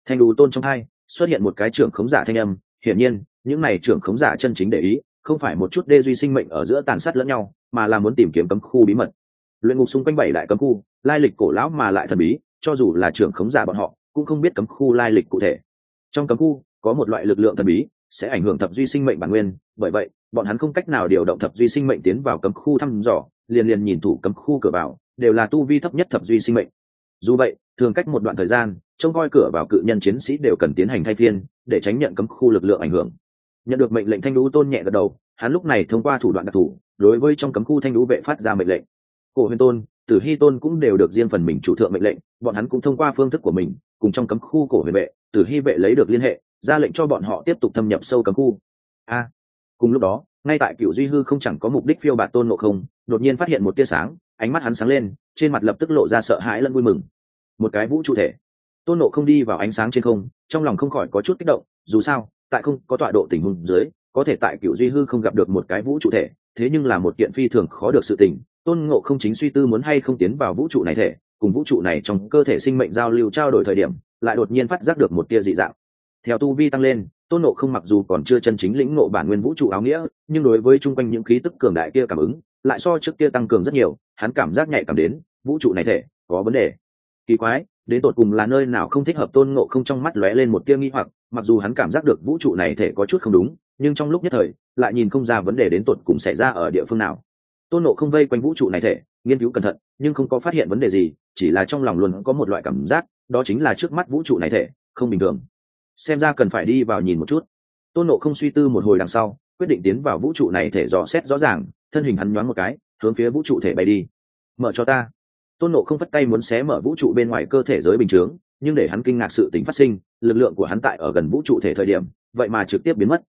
Thanh đù tôn trong hai, xuất hiện một cái trưởng khống giả thanh âm, hiển nhiên, những này trưởng khống giả chân chính để ý, không phải một chút đê duy sinh mệnh ở giữa tàn sát lẫn nhau, mà là muốn tìm kiếm cấm khu bí mật. Luyện ngục xung quanh bảy đại cấm khu, lai lịch cổ lão mà lại thần bí cho dù là trưởng khống giả bọn họ, cũng không biết cấm khu lai lịch cụ thể. Trong cấm khu, có một loại lực lượng thần bí, sẽ ảnh hưởng thập duy sinh mệnh bản nguyên. Bởi vậy, bọn hắn không cách nào điều động thập duy sinh mệnh tiến vào cấm khu thăm dò, liền liền nhìn thủ cấm khu cửa vào, đều là tu vi thấp nhất thập duy sinh mệnh. Dù vậy, thường cách một đoạn thời gian, trông coi cửa vào cự nhân chiến sĩ đều cần tiến hành thay phiên, để tránh nhận cấm khu lực lượng ảnh hưởng. Nhận được mệnh lệnh thanh lũ tôn nhẹ gật đầu, hắn lúc này thông qua thủ đoạn đặc thù, đối với trong cấm khu thanh lũ vệ phát ra mệnh lệnh. Cổ huyền tôn tử hy tôn cũng đều được riêng phần mình chủ thượng mệnh lệnh, bọn hắn cũng thông qua phương thức của mình, cùng trong cấm khu cổ huyền vệ, tử hy vệ lấy được liên hệ, ra lệnh cho bọn họ tiếp tục thâm nhập sâu cấm khu. A! Cùng lúc đó, ngay tại cựu duy hư không chẳng có mục đích phiêu bạt tôn ngộ không, đột nhiên phát hiện một tia sáng, ánh mắt hắn sáng lên, trên mặt lập tức lộ ra sợ hãi lẫn vui mừng. Một cái vũ trụ thể. Tôn nộ không đi vào ánh sáng trên không, trong lòng không khỏi có chút kích động, dù sao, tại không có tọa độ tình huống dưới, có thể tại cựu duy hư không gặp được một cái vũ trụ thể, thế nhưng là một kiện phi thường khó được sự tình tôn ngộ không chính suy tư muốn hay không tiến vào vũ trụ này thể, cùng vũ trụ này trong cơ thể sinh mệnh giao lưu trao đổi thời điểm, lại đột nhiên phát giác được một tia dị dạng. Theo tu vi tăng lên, tôn nộ không mặc dù còn chưa chân chính lĩnh ngộ bản nguyên vũ trụ áo nghĩa, nhưng đối với chung quanh những khí tức cường đại kia cảm ứng, lại so trước kia tăng cường rất nhiều, hắn cảm giác nhạy cảm đến, vũ trụ này thể, có vấn đề. Kỳ quái, đến tột cùng là nơi nào không thích hợp tôn ngộ không trong mắt lóe lên một tia nghi hoặc, mặc dù hắn cảm giác được vũ trụ này thể có chút không đúng, nhưng trong lúc nhất thời, lại nhìn không ra vấn đề đến tột cùng xảy ra ở địa phương nào tôn nộ không vây quanh vũ trụ này thể, nghiên cứu cẩn thận, nhưng không có phát hiện vấn đề gì, chỉ là trong lòng luôn có một loại cảm giác, đó chính là trước mắt vũ trụ này thể, không bình thường. Xem ra cần phải đi vào nhìn một chút. Tôn nộ không suy tư một hồi đằng sau, quyết định tiến vào vũ trụ này thể dò xét rõ ràng, thân hình hắn nhoáng một cái, hướng phía vũ trụ thể bay đi. Mở cho ta. Tôn nộ không phất tay muốn xé mở vũ trụ bên ngoài cơ thể giới bình chướng, nhưng để hắn kinh ngạc sự tính phát sinh, lực lượng của hắn tại ở gần vũ trụ thể thời điểm, vậy mà trực tiếp biến mất.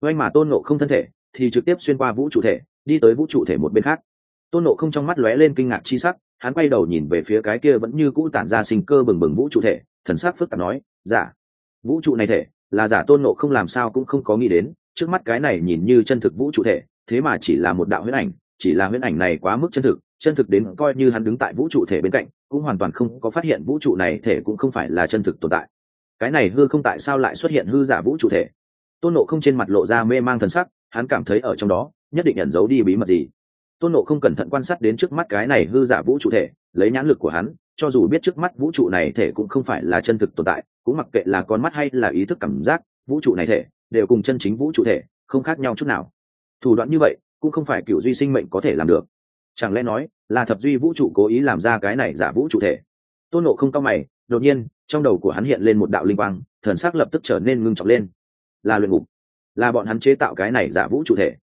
Oanh mà tôn nộ không thân thể thì trực tiếp xuyên qua vũ trụ thể đi tới vũ trụ thể một bên khác. Tôn nộ không trong mắt lóe lên kinh ngạc chi sắc, hắn quay đầu nhìn về phía cái kia vẫn như cũ tản ra sinh cơ bừng bừng vũ trụ thể, thần sắc phức tạp nói giả vũ trụ này thể, là giả tôn nộ không làm sao cũng không có nghĩ đến, trước mắt cái này nhìn như chân thực vũ trụ thể, thế mà chỉ là một đạo huyễn ảnh, chỉ là huyễn ảnh này quá mức chân thực chân thực đến coi như hắn đứng tại vũ trụ thể bên cạnh, cũng hoàn toàn không có phát hiện vũ trụ này thể cũng không phải là chân thực tồn tại. Cái này hư không tại sao lại xuất hiện hư giả vũ trụ thể? Tôn nộ không trên mặt lộ ra mê mang thần sắc, hắn cảm thấy ở trong đó nhất định ẩn giấu đi bí mật gì. Tôn nộ không cẩn thận quan sát đến trước mắt cái này hư giả vũ trụ thể, lấy nhãn lực của hắn, cho dù biết trước mắt vũ trụ này thể cũng không phải là chân thực tồn tại, cũng mặc kệ là con mắt hay là ý thức cảm giác, vũ trụ này thể đều cùng chân chính vũ trụ thể không khác nhau chút nào. Thủ đoạn như vậy cũng không phải cựu duy sinh mệnh có thể làm được. Chẳng lẽ nói là thập duy vũ trụ cố ý làm ra cái này giả vũ trụ thể? Tôn nộ không cao mày, đột nhiên, trong đầu của hắn hiện lên một đạo linh quang, thần sắc lập tức trở nên ngưng trọng lên. Là luyện ngục. Là bọn hắn chế tạo cái này giả vũ trụ thể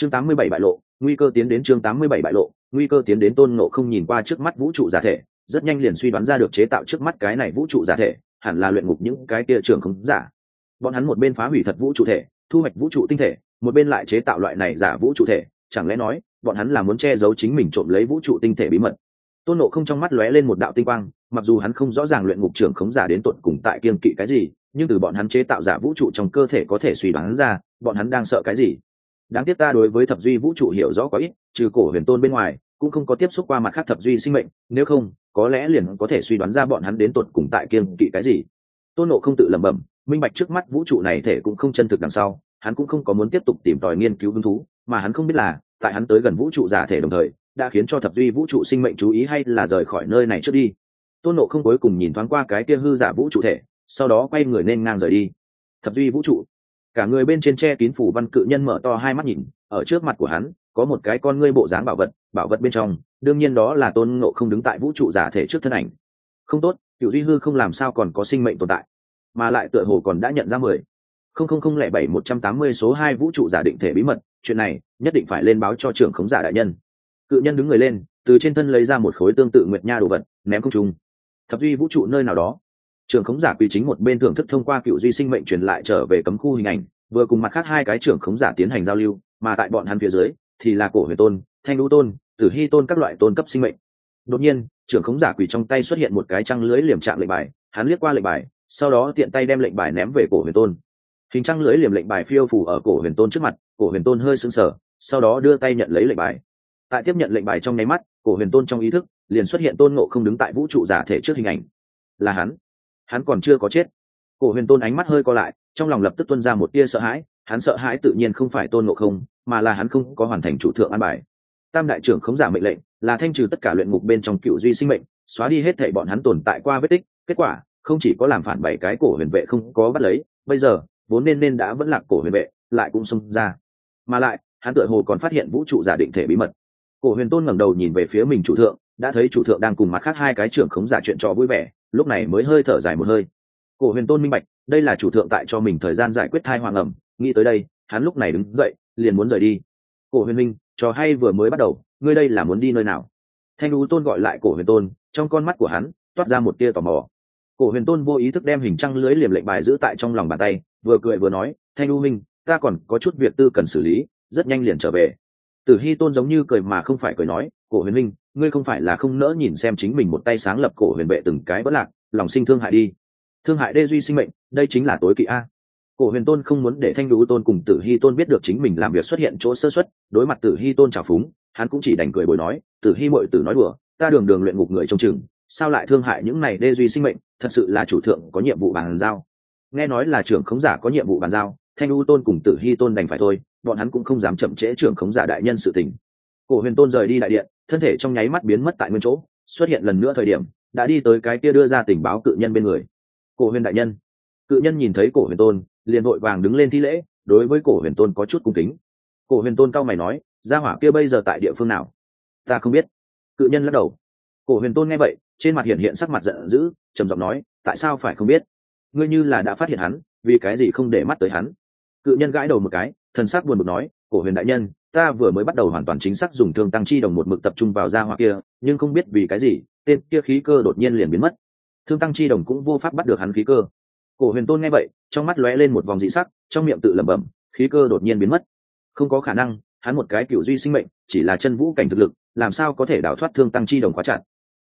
chương 87 bại lộ, nguy cơ tiến đến chương 87 bại lộ, nguy cơ tiến đến tôn nộ không nhìn qua trước mắt vũ trụ giả thể, rất nhanh liền suy đoán ra được chế tạo trước mắt cái này vũ trụ giả thể, hẳn là luyện ngục những cái kia trường không giả. Bọn hắn một bên phá hủy thật vũ trụ thể, thu hoạch vũ trụ tinh thể, một bên lại chế tạo loại này giả vũ trụ thể, chẳng lẽ nói, bọn hắn là muốn che giấu chính mình trộm lấy vũ trụ tinh thể bí mật? Tôn nộ không trong mắt lóe lên một đạo tinh quang, mặc dù hắn không rõ ràng luyện ngục trưởng khống giả đến tận cùng tại kiên kỵ cái gì, nhưng từ bọn hắn chế tạo giả vũ trụ trong cơ thể có thể suy đoán ra, bọn hắn đang sợ cái gì đáng tiếc ta đối với thập duy vũ trụ hiểu rõ quá ít, trừ cổ huyền tôn bên ngoài, cũng không có tiếp xúc qua mặt khác thập duy sinh mệnh, nếu không, có lẽ liền có thể suy đoán ra bọn hắn đến tột cùng tại kiên kỵ cái gì. Tôn nộ không tự lẩm bẩm, minh bạch trước mắt vũ trụ này thể cũng không chân thực đằng sau, hắn cũng không có muốn tiếp tục tìm tòi nghiên cứu hứng thú, mà hắn không biết là, tại hắn tới gần vũ trụ giả thể đồng thời, đã khiến cho thập duy vũ trụ sinh mệnh chú ý hay là rời khỏi nơi này trước đi. Tôn nộ không cuối cùng nhìn thoáng qua cái kia hư giả vũ trụ thể, sau đó quay người nên ngang rời đi. Thập duy vũ trụ cả người bên trên tre kín phủ văn cự nhân mở to hai mắt nhìn, ở trước mặt của hắn, có một cái con ngươi bộ dáng bảo vật bảo vật bên trong, đương nhiên đó là tôn ngộ không đứng tại vũ trụ giả thể trước thân ảnh. Không tốt cựu duy hư không làm sao còn có sinh mệnh tồn tại? Mà lại tựa hồ còn đã nhận ra mười. Không không không lẻ bảy một trăm tám mươi số hai vũ trụ giả định thể bí mật, chuyện này nhất định phải lên báo cho trưởng khống giả đại nhân. Cự nhân đứng người lên, từ trên thân lấy ra một khối tương tự nguyệt nha đồ vật, ném không trung. Thập duy vũ trụ nơi nào đó trưởng khống giả quy chính một bên thưởng thức thông qua cựu duy sinh mệnh truyền lại trở về cấm khu hình ảnh, vừa cùng mặt khác hai cái trưởng khống giả tiến hành giao lưu, mà tại bọn hắn phía dưới thì là cổ huyền tôn, thanh lũ tôn, tử hy tôn các loại tôn cấp sinh mệnh. Đột nhiên, trưởng khống giả quỷ trong tay xuất hiện một cái trăng lưới liềm trạng lệnh bài, hắn liếc qua lệnh bài, sau đó tiện tay đem lệnh bài ném về cổ huyền tôn. Hình trăng lưới liềm lệnh bài phiêu phủ ở cổ huyền tôn trước mặt, cổ huyền tôn hơi sững sờ, sau đó đưa tay nhận lấy lệnh bài. Tại tiếp nhận lệnh bài trong nháy mắt, cổ huyền tôn trong ý thức liền xuất hiện tôn ngộ không đứng tại vũ trụ giả thể trước hình ảnh. Là hắn hắn còn chưa có chết. Cổ huyền tôn ánh mắt hơi co lại, trong lòng lập tức tuân ra một tia sợ hãi, hắn sợ hãi tự nhiên không phải tôn ngộ không, mà là hắn không có hoàn thành chủ thượng an bài. Tam đại trưởng khống giả mệnh lệnh, là thanh trừ tất cả luyện ngục bên trong cựu duy sinh mệnh, xóa đi hết thảy bọn hắn tồn tại qua vết tích, kết quả, không chỉ có làm phản bảy cái cổ huyền vệ không có bắt lấy, bây giờ, vốn nên nên đã vẫn lạc cổ huyền vệ, lại cũng xông ra. Mà lại, hắn tựa hồ còn phát hiện vũ trụ giả định thể bí mật. Cổ huyền tôn ngẩng đầu nhìn về phía mình chủ thượng, đã thấy chủ thượng đang cùng mặt khác hai cái trưởng khống giả chuyện trò vui vẻ lúc này mới hơi thở dài một hơi. Cổ huyền tôn minh bạch, đây là chủ thượng tại cho mình thời gian giải quyết thai hoàng ẩm, nghĩ tới đây, hắn lúc này đứng dậy, liền muốn rời đi. Cổ huyền minh, trò hay vừa mới bắt đầu, ngươi đây là muốn đi nơi nào? Thanh lũ tôn gọi lại cổ huyền tôn, trong con mắt của hắn, toát ra một tia tò mò. Cổ huyền tôn vô ý thức đem hình trăng lưới liềm lệnh bài giữ tại trong lòng bàn tay, vừa cười vừa nói, thanh lũ minh, ta còn có chút việc tư cần xử lý, rất nhanh liền trở về. Tử hy tôn giống như cười mà không phải cười nói, cổ huyền minh ngươi không phải là không nỡ nhìn xem chính mình một tay sáng lập cổ huyền vệ từng cái bất lạc, lòng sinh thương hại đi. Thương hại đê duy sinh mệnh, đây chính là tối kỵ a. Cổ huyền tôn không muốn để thanh lũ tôn cùng tử hy tôn biết được chính mình làm việc xuất hiện chỗ sơ xuất đối mặt tử hy tôn trào phúng, hắn cũng chỉ đành cười bồi nói, tử hy mội tử nói đùa, ta đường đường luyện ngục người trong chừng, sao lại thương hại những này đê duy sinh mệnh, thật sự là chủ thượng có nhiệm vụ bàn giao. Nghe nói là trưởng khống giả có nhiệm vụ bàn giao, thanh lũ tôn cùng tử hy tôn đành phải thôi, bọn hắn cũng không dám chậm trễ trưởng khống giả đại nhân sự tình cổ huyền tôn rời đi đại điện, thân thể trong nháy mắt biến mất tại nguyên chỗ, xuất hiện lần nữa thời điểm, đã đi tới cái kia đưa ra tình báo cự nhân bên người. Cổ huyền đại nhân. Cự nhân nhìn thấy cổ huyền tôn, liền vội vàng đứng lên thi lễ, đối với cổ huyền tôn có chút cung kính. Cổ huyền tôn cao mày nói, gia hỏa kia bây giờ tại địa phương nào? Ta không biết. Cự nhân lắc đầu. Cổ huyền tôn nghe vậy, trên mặt hiện hiện sắc mặt giận dữ, trầm giọng nói, tại sao phải không biết? Ngươi như là đã phát hiện hắn, vì cái gì không để mắt tới hắn? Cự nhân gãi đầu một cái, thần sắc buồn bực nói, cổ huyền đại nhân ta vừa mới bắt đầu hoàn toàn chính xác dùng thương tăng chi đồng một mực tập trung vào gia hỏa kia, nhưng không biết vì cái gì, tên kia khí cơ đột nhiên liền biến mất. Thương tăng chi đồng cũng vô pháp bắt được hắn khí cơ. Cổ huyền tôn nghe vậy, trong mắt lóe lên một vòng dị sắc, trong miệng tự lẩm bẩm, khí cơ đột nhiên biến mất. Không có khả năng, hắn một cái kiểu duy sinh mệnh, chỉ là chân vũ cảnh thực lực, làm sao có thể đào thoát thương tăng chi đồng quá chặt?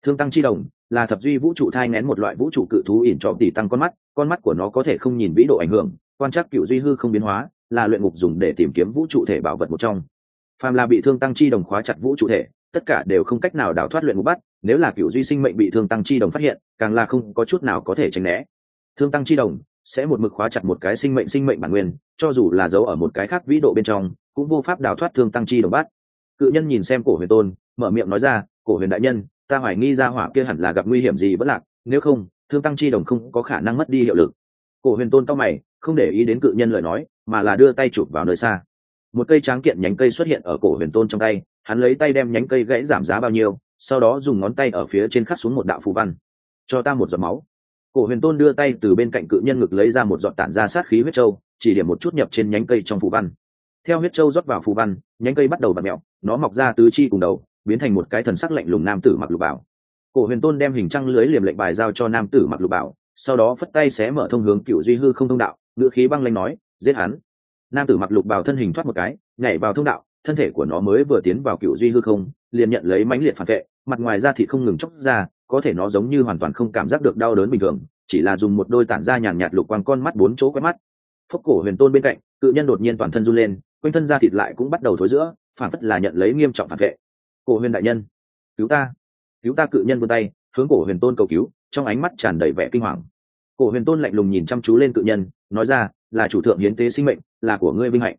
Thương tăng chi đồng là thập duy vũ trụ thai ngén một loại vũ trụ cự thú ỉn trọ tỷ tăng con mắt con mắt của nó có thể không nhìn vĩ độ ảnh hưởng, quan trắc cựu duy hư không biến hóa là luyện ngục dùng để tìm kiếm vũ trụ thể bảo vật một trong. Phàm là bị thương tăng chi đồng khóa chặt vũ trụ thể, tất cả đều không cách nào đào thoát luyện ngục bắt, nếu là cựu duy sinh mệnh bị thương tăng chi đồng phát hiện, càng là không có chút nào có thể tránh né. Thương tăng chi đồng sẽ một mực khóa chặt một cái sinh mệnh sinh mệnh bản nguyên, cho dù là giấu ở một cái khác vĩ độ bên trong, cũng vô pháp đào thoát thương tăng chi đồng bắt. Cự nhân nhìn xem cổ huyền tôn, mở miệng nói ra, cổ huyền đại nhân, ta hoài nghi ra hỏa kia hẳn là gặp nguy hiểm gì bất lạc, nếu không, thương tăng chi đồng không có khả năng mất đi hiệu lực. Cổ huyền tôn cao mày không để ý đến cự nhân lời nói, mà là đưa tay chụp vào nơi xa. Một cây tráng kiện nhánh cây xuất hiện ở cổ huyền tôn trong tay, hắn lấy tay đem nhánh cây gãy giảm giá bao nhiêu, sau đó dùng ngón tay ở phía trên khắc xuống một đạo phù văn. Cho ta một giọt máu. Cổ huyền tôn đưa tay từ bên cạnh cự nhân ngực lấy ra một giọt tản ra sát khí huyết trâu chỉ điểm một chút nhập trên nhánh cây trong phù văn. Theo huyết trâu rót vào phù văn, nhánh cây bắt đầu bật mẹo, nó mọc ra tứ chi cùng đầu, biến thành một cái thần sắc lạnh lùng nam tử mặc lục bảo. Cổ huyền tôn đem hình trăng lưới liềm lệnh bài giao cho nam tử mặc lục bảo, sau đó phất tay xé mở thông hướng cựu duy hư không thông đạo ngữ khí băng lanh nói, giết hắn. Nam tử mặc lục bào thân hình thoát một cái, nhảy vào thông đạo, thân thể của nó mới vừa tiến vào cựu duy hư không, liền nhận lấy mãnh liệt phản vệ, mặt ngoài da thịt không ngừng chóc ra, có thể nó giống như hoàn toàn không cảm giác được đau đớn bình thường, chỉ là dùng một đôi tản da nhàn nhạt lục quang con mắt bốn chỗ quét mắt. Phốc cổ huyền tôn bên cạnh, cự nhân đột nhiên toàn thân run lên, quanh thân da thịt lại cũng bắt đầu thối giữa, phản phất là nhận lấy nghiêm trọng phản vệ. Cổ huyền đại nhân, cứu ta. Cứu ta. Cự nhân vươn tay, hướng cổ huyền tôn cầu cứu, trong ánh mắt tràn đầy vẻ kinh hoàng cổ huyền tôn lạnh lùng nhìn chăm chú lên cự nhân, nói ra, là chủ thượng hiến tế sinh mệnh, là của ngươi vinh hạnh.